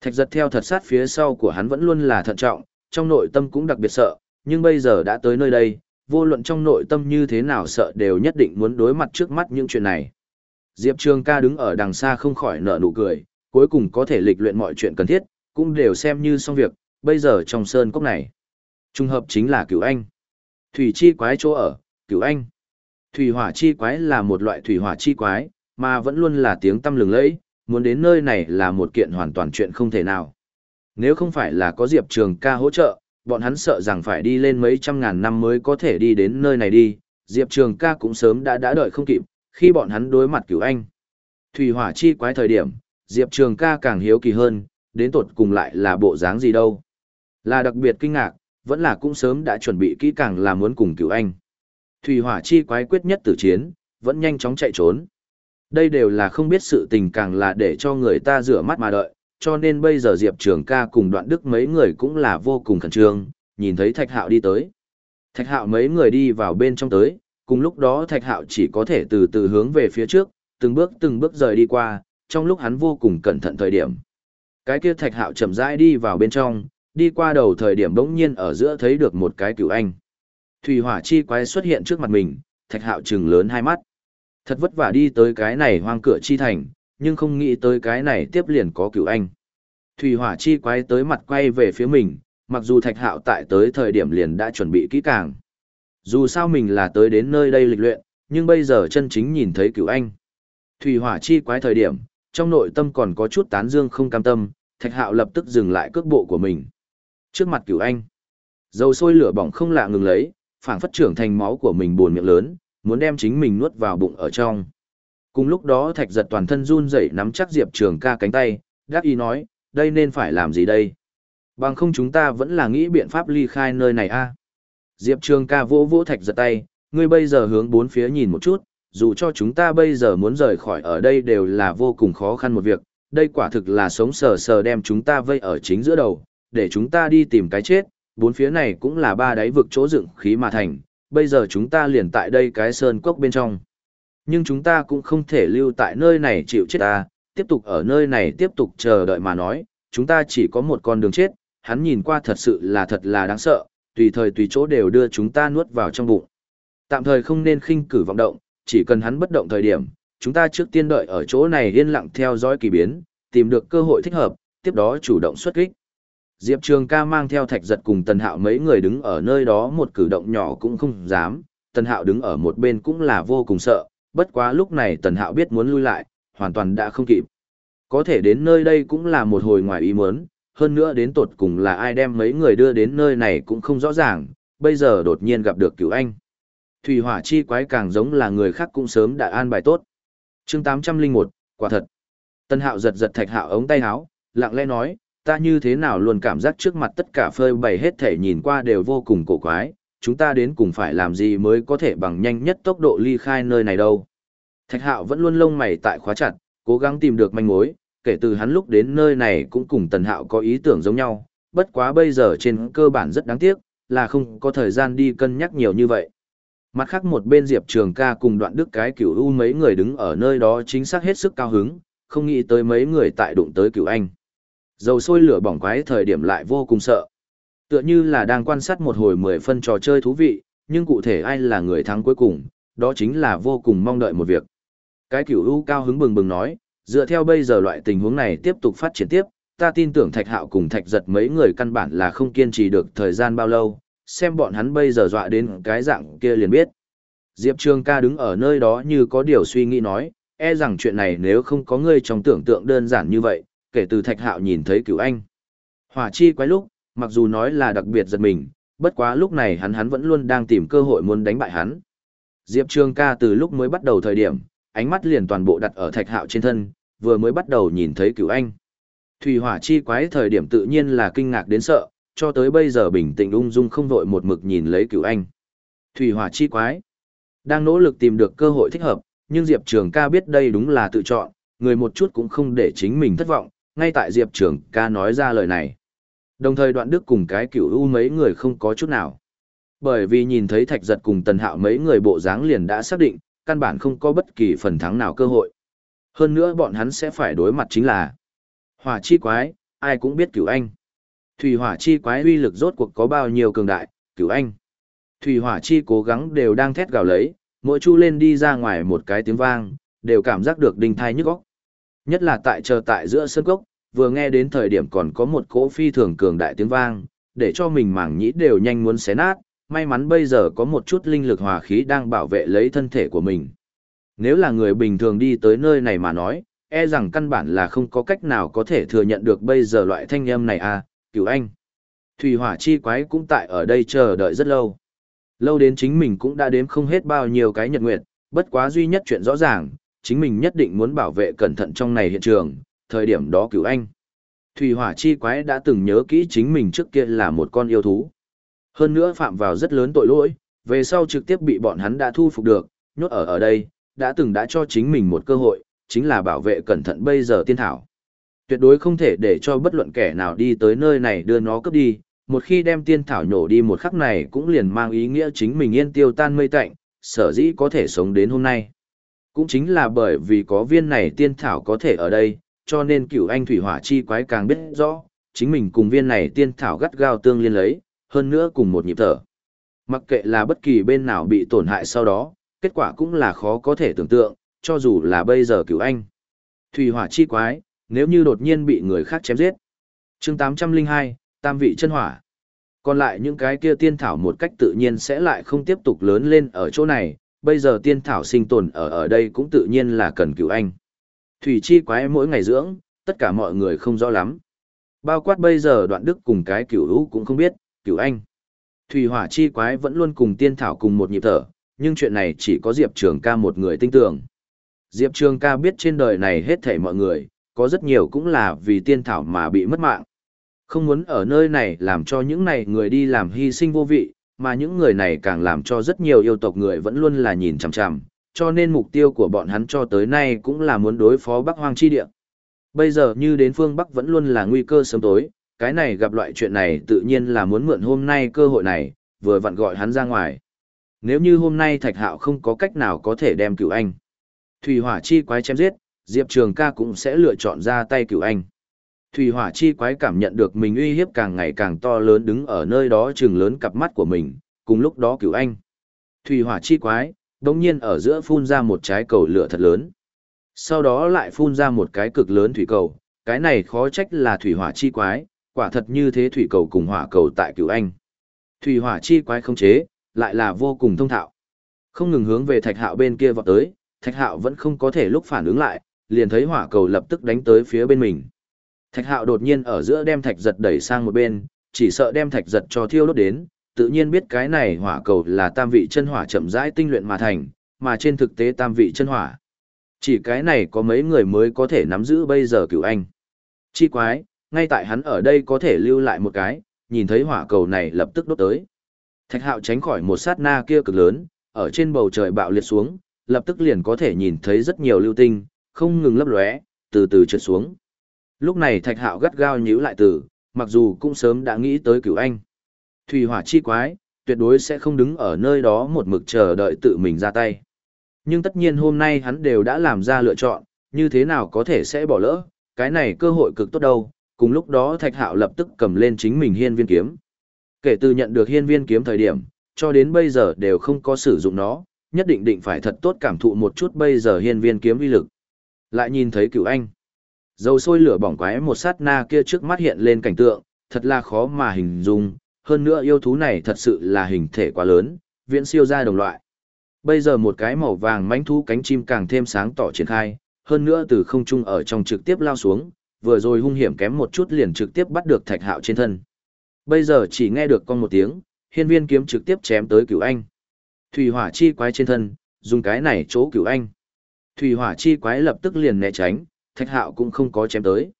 Thạch giật theo thật sát phía sau của hắn vẫn luôn là thận trọng, trong nội tâm cũng đặc biệt sợ, nhưng bây giờ đã tới nơi đây, vô luận trong nội tâm như thế nào sợ đều nhất định muốn đối mặt trước mắt những chuyện này. Diệp Trường ca đứng ở đằng xa không khỏi nở nụ cười, cuối cùng có thể lịch luyện mọi chuyện cần thiết, cũng đều xem như xong việc, bây giờ trong sơn cốc này. Trung hợp chính là cửu anh. Thủy chi quái chỗ ở, cửu anh. Thủy hỏa chi quái là một loại thủy hỏa chi quái, mà vẫn luôn là tiếng tâm lừng lẫy, muốn đến nơi này là một kiện hoàn toàn chuyện không thể nào. Nếu không phải là có Diệp Trường ca hỗ trợ, bọn hắn sợ rằng phải đi lên mấy trăm ngàn năm mới có thể đi đến nơi này đi, Diệp Trường ca cũng sớm đã đã đợi không kịp, khi bọn hắn đối mặt cửu anh. Thủy hỏa chi quái thời điểm, Diệp Trường ca càng hiếu kỳ hơn, đến tột cùng lại là bộ dáng gì đâu. Là đặc biệt kinh ngạc, vẫn là cũng sớm đã chuẩn bị kỹ càng là muốn cùng cứu anh. Thủy hỏa chi quái quyết nhất tử chiến, vẫn nhanh chóng chạy trốn. Đây đều là không biết sự tình càng là để cho người ta rửa mắt mà đợi, cho nên bây giờ Diệp Trường ca cùng đoạn đức mấy người cũng là vô cùng khẩn trương, nhìn thấy Thạch Hạo đi tới. Thạch Hạo mấy người đi vào bên trong tới, cùng lúc đó Thạch Hạo chỉ có thể từ từ hướng về phía trước, từng bước từng bước rời đi qua, trong lúc hắn vô cùng cẩn thận thời điểm. Cái kia Thạch Hạo chậm rãi đi vào bên trong, đi qua đầu thời điểm bỗng nhiên ở giữa thấy được một cái cửu anh. Thủy hỏa chi quái xuất hiện trước mặt mình, Thạch Hạo trừng lớn hai mắt. Thật vất vả đi tới cái này hoang cửa chi thành, nhưng không nghĩ tới cái này tiếp liền có cửu anh. Thủy hỏa chi quái tới mặt quay về phía mình, mặc dù thạch hạo tại tới thời điểm liền đã chuẩn bị kỹ càng. Dù sao mình là tới đến nơi đây lịch luyện, nhưng bây giờ chân chính nhìn thấy cửu anh. Thủy hỏa chi quái thời điểm, trong nội tâm còn có chút tán dương không cam tâm, thạch hạo lập tức dừng lại cước bộ của mình. Trước mặt cửu anh, dầu sôi lửa bỏng không lạ ngừng lấy, phảng phất trưởng thành máu của mình buồn miệng lớn, muốn đem chính mình nuốt vào bụng ở trong. Cùng lúc đó thạch giật toàn thân run rẩy nắm chắc Diệp Trường ca cánh tay, gác y nói, đây nên phải làm gì đây? Bằng không chúng ta vẫn là nghĩ biện pháp ly khai nơi này a. Diệp Trường ca vỗ vỗ thạch giật tay, ngươi bây giờ hướng bốn phía nhìn một chút, dù cho chúng ta bây giờ muốn rời khỏi ở đây đều là vô cùng khó khăn một việc, đây quả thực là sống sờ sờ đem chúng ta vây ở chính giữa đầu, để chúng ta đi tìm cái chết, bốn phía này cũng là ba đáy vực chỗ dựng khí mà thành, bây giờ chúng ta liền tại đây cái sơn cốc bên trong. Nhưng chúng ta cũng không thể lưu tại nơi này chịu chết ta, tiếp tục ở nơi này tiếp tục chờ đợi mà nói, chúng ta chỉ có một con đường chết, hắn nhìn qua thật sự là thật là đáng sợ, tùy thời tùy chỗ đều đưa chúng ta nuốt vào trong bụng. Tạm thời không nên khinh cử vọng động, chỉ cần hắn bất động thời điểm, chúng ta trước tiên đợi ở chỗ này yên lặng theo dõi kỳ biến, tìm được cơ hội thích hợp, tiếp đó chủ động xuất kích. Diệp Trường ca mang theo thạch giật cùng Tần Hạo mấy người đứng ở nơi đó một cử động nhỏ cũng không dám, Tần Hạo đứng ở một bên cũng là vô cùng sợ, bất quá lúc này Tần Hạo biết muốn lui lại, hoàn toàn đã không kịp. Có thể đến nơi đây cũng là một hồi ngoài ý muốn, hơn nữa đến tột cùng là ai đem mấy người đưa đến nơi này cũng không rõ ràng, bây giờ đột nhiên gặp được cứu anh. Thủy hỏa chi quái càng giống là người khác cũng sớm đã an bài tốt. chương 801, quả thật. Tân hạo giật giật thạch hạo ống tay áo, lặng lẽ nói, ta như thế nào luôn cảm giác trước mặt tất cả phơi bày hết thể nhìn qua đều vô cùng cổ quái, chúng ta đến cùng phải làm gì mới có thể bằng nhanh nhất tốc độ ly khai nơi này đâu. Thạch hạo vẫn luôn lông mày tại khóa chặt, cố gắng tìm được manh mối, kể từ hắn lúc đến nơi này cũng cùng tần hạo có ý tưởng giống nhau, bất quá bây giờ trên cơ bản rất đáng tiếc, là không có thời gian đi cân nhắc nhiều như vậy. Mặt khác một bên Diệp Trường ca cùng đoạn đức cái cửu u mấy người đứng ở nơi đó chính xác hết sức cao hứng, không nghĩ tới mấy người tại đụng tới cửu anh. Dầu sôi lửa bỏng quái thời điểm lại vô cùng sợ. Tựa như là đang quan sát một hồi mười phân trò chơi thú vị, nhưng cụ thể ai là người thắng cuối cùng, đó chính là vô cùng mong đợi một việc. Cái cửu u cao hứng bừng bừng nói, dựa theo bây giờ loại tình huống này tiếp tục phát triển tiếp, ta tin tưởng thạch hạo cùng thạch giật mấy người căn bản là không kiên trì được thời gian bao lâu, xem bọn hắn bây giờ dọa đến cái dạng kia liền biết. Diệp Trường ca đứng ở nơi đó như có điều suy nghĩ nói, e rằng chuyện này nếu không có ngươi trong tưởng tượng đơn giản như vậy, kể từ thạch hạo nhìn thấy cửu anh. Hỏa chi quái lúc, mặc dù nói là đặc biệt giật mình, bất quá lúc này hắn hắn vẫn luôn đang tìm cơ hội muốn đánh bại hắn. Diệp Trường ca từ lúc mới bắt đầu thời điểm, ánh mắt liền toàn bộ đặt ở thạch hạo trên thân, vừa mới bắt đầu nhìn thấy cửu anh. Thủy hỏa chi quái thời điểm tự nhiên là kinh ngạc đến sợ, cho tới bây giờ bình tĩnh ung dung không vội một mực nhìn lấy cửu anh. Thủy hỏa chi quái, đang nỗ lực tìm được cơ hội thích hợp, nhưng Diệp Trường ca biết đây đúng là tự chọn, người một chút cũng không để chính mình thất vọng, ngay tại Diệp Trường ca nói ra lời này. Đồng thời đoạn đức cùng cái cửu u mấy người không có chút nào. Bởi vì nhìn thấy thạch giật cùng tần hạo mấy người bộ dáng liền đã xác định, căn bản không có bất kỳ phần thắng nào cơ hội. Hơn nữa bọn hắn sẽ phải đối mặt chính là hỏa chi quái, ai cũng biết cửu anh. Thủy hỏa chi quái uy lực rốt cuộc có bao nhiêu cường đại, cửu anh. Thủy hỏa chi cố gắng đều đang thét gào lấy, mỗi chu lên đi ra ngoài một cái tiếng vang, đều cảm giác được đinh thai nhức óc. Nhất là tại chờ tại giữa sân cốc, vừa nghe đến thời điểm còn có một cỗ phi thường cường đại tiếng vang, để cho mình mảng nhĩ đều nhanh muốn xé nát, may mắn bây giờ có một chút linh lực hòa khí đang bảo vệ lấy thân thể của mình. Nếu là người bình thường đi tới nơi này mà nói, e rằng căn bản là không có cách nào có thể thừa nhận được bây giờ loại thanh âm này à, cửu anh. Thủy hỏa chi quái cũng tại ở đây chờ đợi rất lâu. Lâu đến chính mình cũng đã đếm không hết bao nhiêu cái nhật nguyệt, bất quá duy nhất chuyện rõ ràng, chính mình nhất định muốn bảo vệ cẩn thận trong này hiện trường, thời điểm đó cửu anh. Thủy hỏa chi quái đã từng nhớ kỹ chính mình trước kia là một con yêu thú. Hơn nữa phạm vào rất lớn tội lỗi, về sau trực tiếp bị bọn hắn đã thu phục được, nhốt ở ở đây, đã từng đã cho chính mình một cơ hội, chính là bảo vệ cẩn thận bây giờ tiên thảo. Tuyệt đối không thể để cho bất luận kẻ nào đi tới nơi này đưa nó cướp đi, một khi đem tiên thảo nhổ đi một khắc này cũng liền mang ý nghĩa chính mình yên tiêu tan mây tạnh, sở dĩ có thể sống đến hôm nay. Cũng chính là bởi vì có viên này tiên thảo có thể ở đây, cho nên cửu anh thủy hỏa chi quái càng biết rõ, chính mình cùng viên này tiên thảo gắt gao tương liên lấy, hơn nữa cùng một nhịp thở. Mặc kệ là bất kỳ bên nào bị tổn hại sau đó, kết quả cũng là khó có thể tưởng tượng, cho dù là bây giờ cửu anh. Thủy hỏa chi quái, nếu như đột nhiên bị người khác chém giết. chương 802, tam vị chân hỏa. Còn lại những cái kia tiên thảo một cách tự nhiên sẽ lại không tiếp tục lớn lên ở chỗ này, bây giờ tiên thảo sinh tồn ở ở đây cũng tự nhiên là cần cứu anh. Thủy chi quái mỗi ngày dưỡng, tất cả mọi người không rõ lắm. Bao quát bây giờ đoạn đức cùng cái cửu lũ cũng không biết, cửu anh. Thủy hỏa chi quái vẫn luôn cùng tiên thảo cùng một nhịp thở, nhưng chuyện này chỉ có Diệp Trường ca một người tin tưởng. Diệp Trường ca biết trên đời này hết thảy mọi người, có rất nhiều cũng là vì tiên thảo mà bị mất mạng. Không muốn ở nơi này làm cho những này người đi làm hy sinh vô vị, mà những người này càng làm cho rất nhiều yêu tộc người vẫn luôn là nhìn chằm chằm, cho nên mục tiêu của bọn hắn cho tới nay cũng là muốn đối phó Bắc Hoang chi địa. Bây giờ như đến phương Bắc vẫn luôn là nguy cơ sớm tối, cái này gặp loại chuyện này tự nhiên là muốn mượn hôm nay cơ hội này, vừa vặn gọi hắn ra ngoài. Nếu như hôm nay Thạch Hạo không có cách nào có thể đem cửu anh, Thủy Hỏa chi quái chém giết, Diệp Trường ca cũng sẽ lựa chọn ra tay cửu anh. Thủy hỏa chi quái cảm nhận được mình uy hiếp càng ngày càng to lớn đứng ở nơi đó trừng lớn cặp mắt của mình, cùng lúc đó cửu anh. Thủy hỏa chi quái, đồng nhiên ở giữa phun ra một trái cầu lửa thật lớn. Sau đó lại phun ra một cái cực lớn thủy cầu, cái này khó trách là thủy hỏa chi quái, quả thật như thế thủy cầu cùng hỏa cầu tại cửu anh. Thủy hỏa chi quái không chế, lại là vô cùng thông thạo. Không ngừng hướng về thạch hạo bên kia vọt tới, thạch hạo vẫn không có thể lúc phản ứng lại, liền thấy hỏa cầu lập tức đánh tới phía bên mình. Thạch hạo đột nhiên ở giữa đem thạch giật đẩy sang một bên, chỉ sợ đem thạch giật cho thiêu đốt đến, tự nhiên biết cái này hỏa cầu là tam vị chân hỏa chậm rãi tinh luyện mà thành, mà trên thực tế tam vị chân hỏa. Chỉ cái này có mấy người mới có thể nắm giữ bây giờ cửu anh. Chi quái, ngay tại hắn ở đây có thể lưu lại một cái, nhìn thấy hỏa cầu này lập tức đốt tới. Thạch hạo tránh khỏi một sát na kia cực lớn, ở trên bầu trời bạo liệt xuống, lập tức liền có thể nhìn thấy rất nhiều lưu tinh, không ngừng lấp lóe, từ từ trượt xuống. Lúc này thạch hạo gắt gao nhíu lại từ, mặc dù cũng sớm đã nghĩ tới cửu anh. Thủy hỏa chi quái, tuyệt đối sẽ không đứng ở nơi đó một mực chờ đợi tự mình ra tay. Nhưng tất nhiên hôm nay hắn đều đã làm ra lựa chọn, như thế nào có thể sẽ bỏ lỡ, cái này cơ hội cực tốt đâu, cùng lúc đó thạch hạo lập tức cầm lên chính mình hiên viên kiếm. Kể từ nhận được hiên viên kiếm thời điểm, cho đến bây giờ đều không có sử dụng nó, nhất định định phải thật tốt cảm thụ một chút bây giờ hiên viên kiếm vi lực. Lại nhìn thấy cửu anh. Dầu sôi lửa bỏng quái một sát na kia trước mắt hiện lên cảnh tượng, thật là khó mà hình dung, hơn nữa yêu thú này thật sự là hình thể quá lớn, viễn siêu ra đồng loại. Bây giờ một cái màu vàng mãnh thú cánh chim càng thêm sáng tỏ triển khai, hơn nữa từ không trung ở trong trực tiếp lao xuống, vừa rồi hung hiểm kém một chút liền trực tiếp bắt được thạch hạo trên thân. Bây giờ chỉ nghe được con một tiếng, hiên viên kiếm trực tiếp chém tới cửu anh. Thủy hỏa chi quái trên thân, dùng cái này chỗ cửu anh. Thủy hỏa chi quái lập tức liền né tránh, thạch hạo cũng không có chém tới.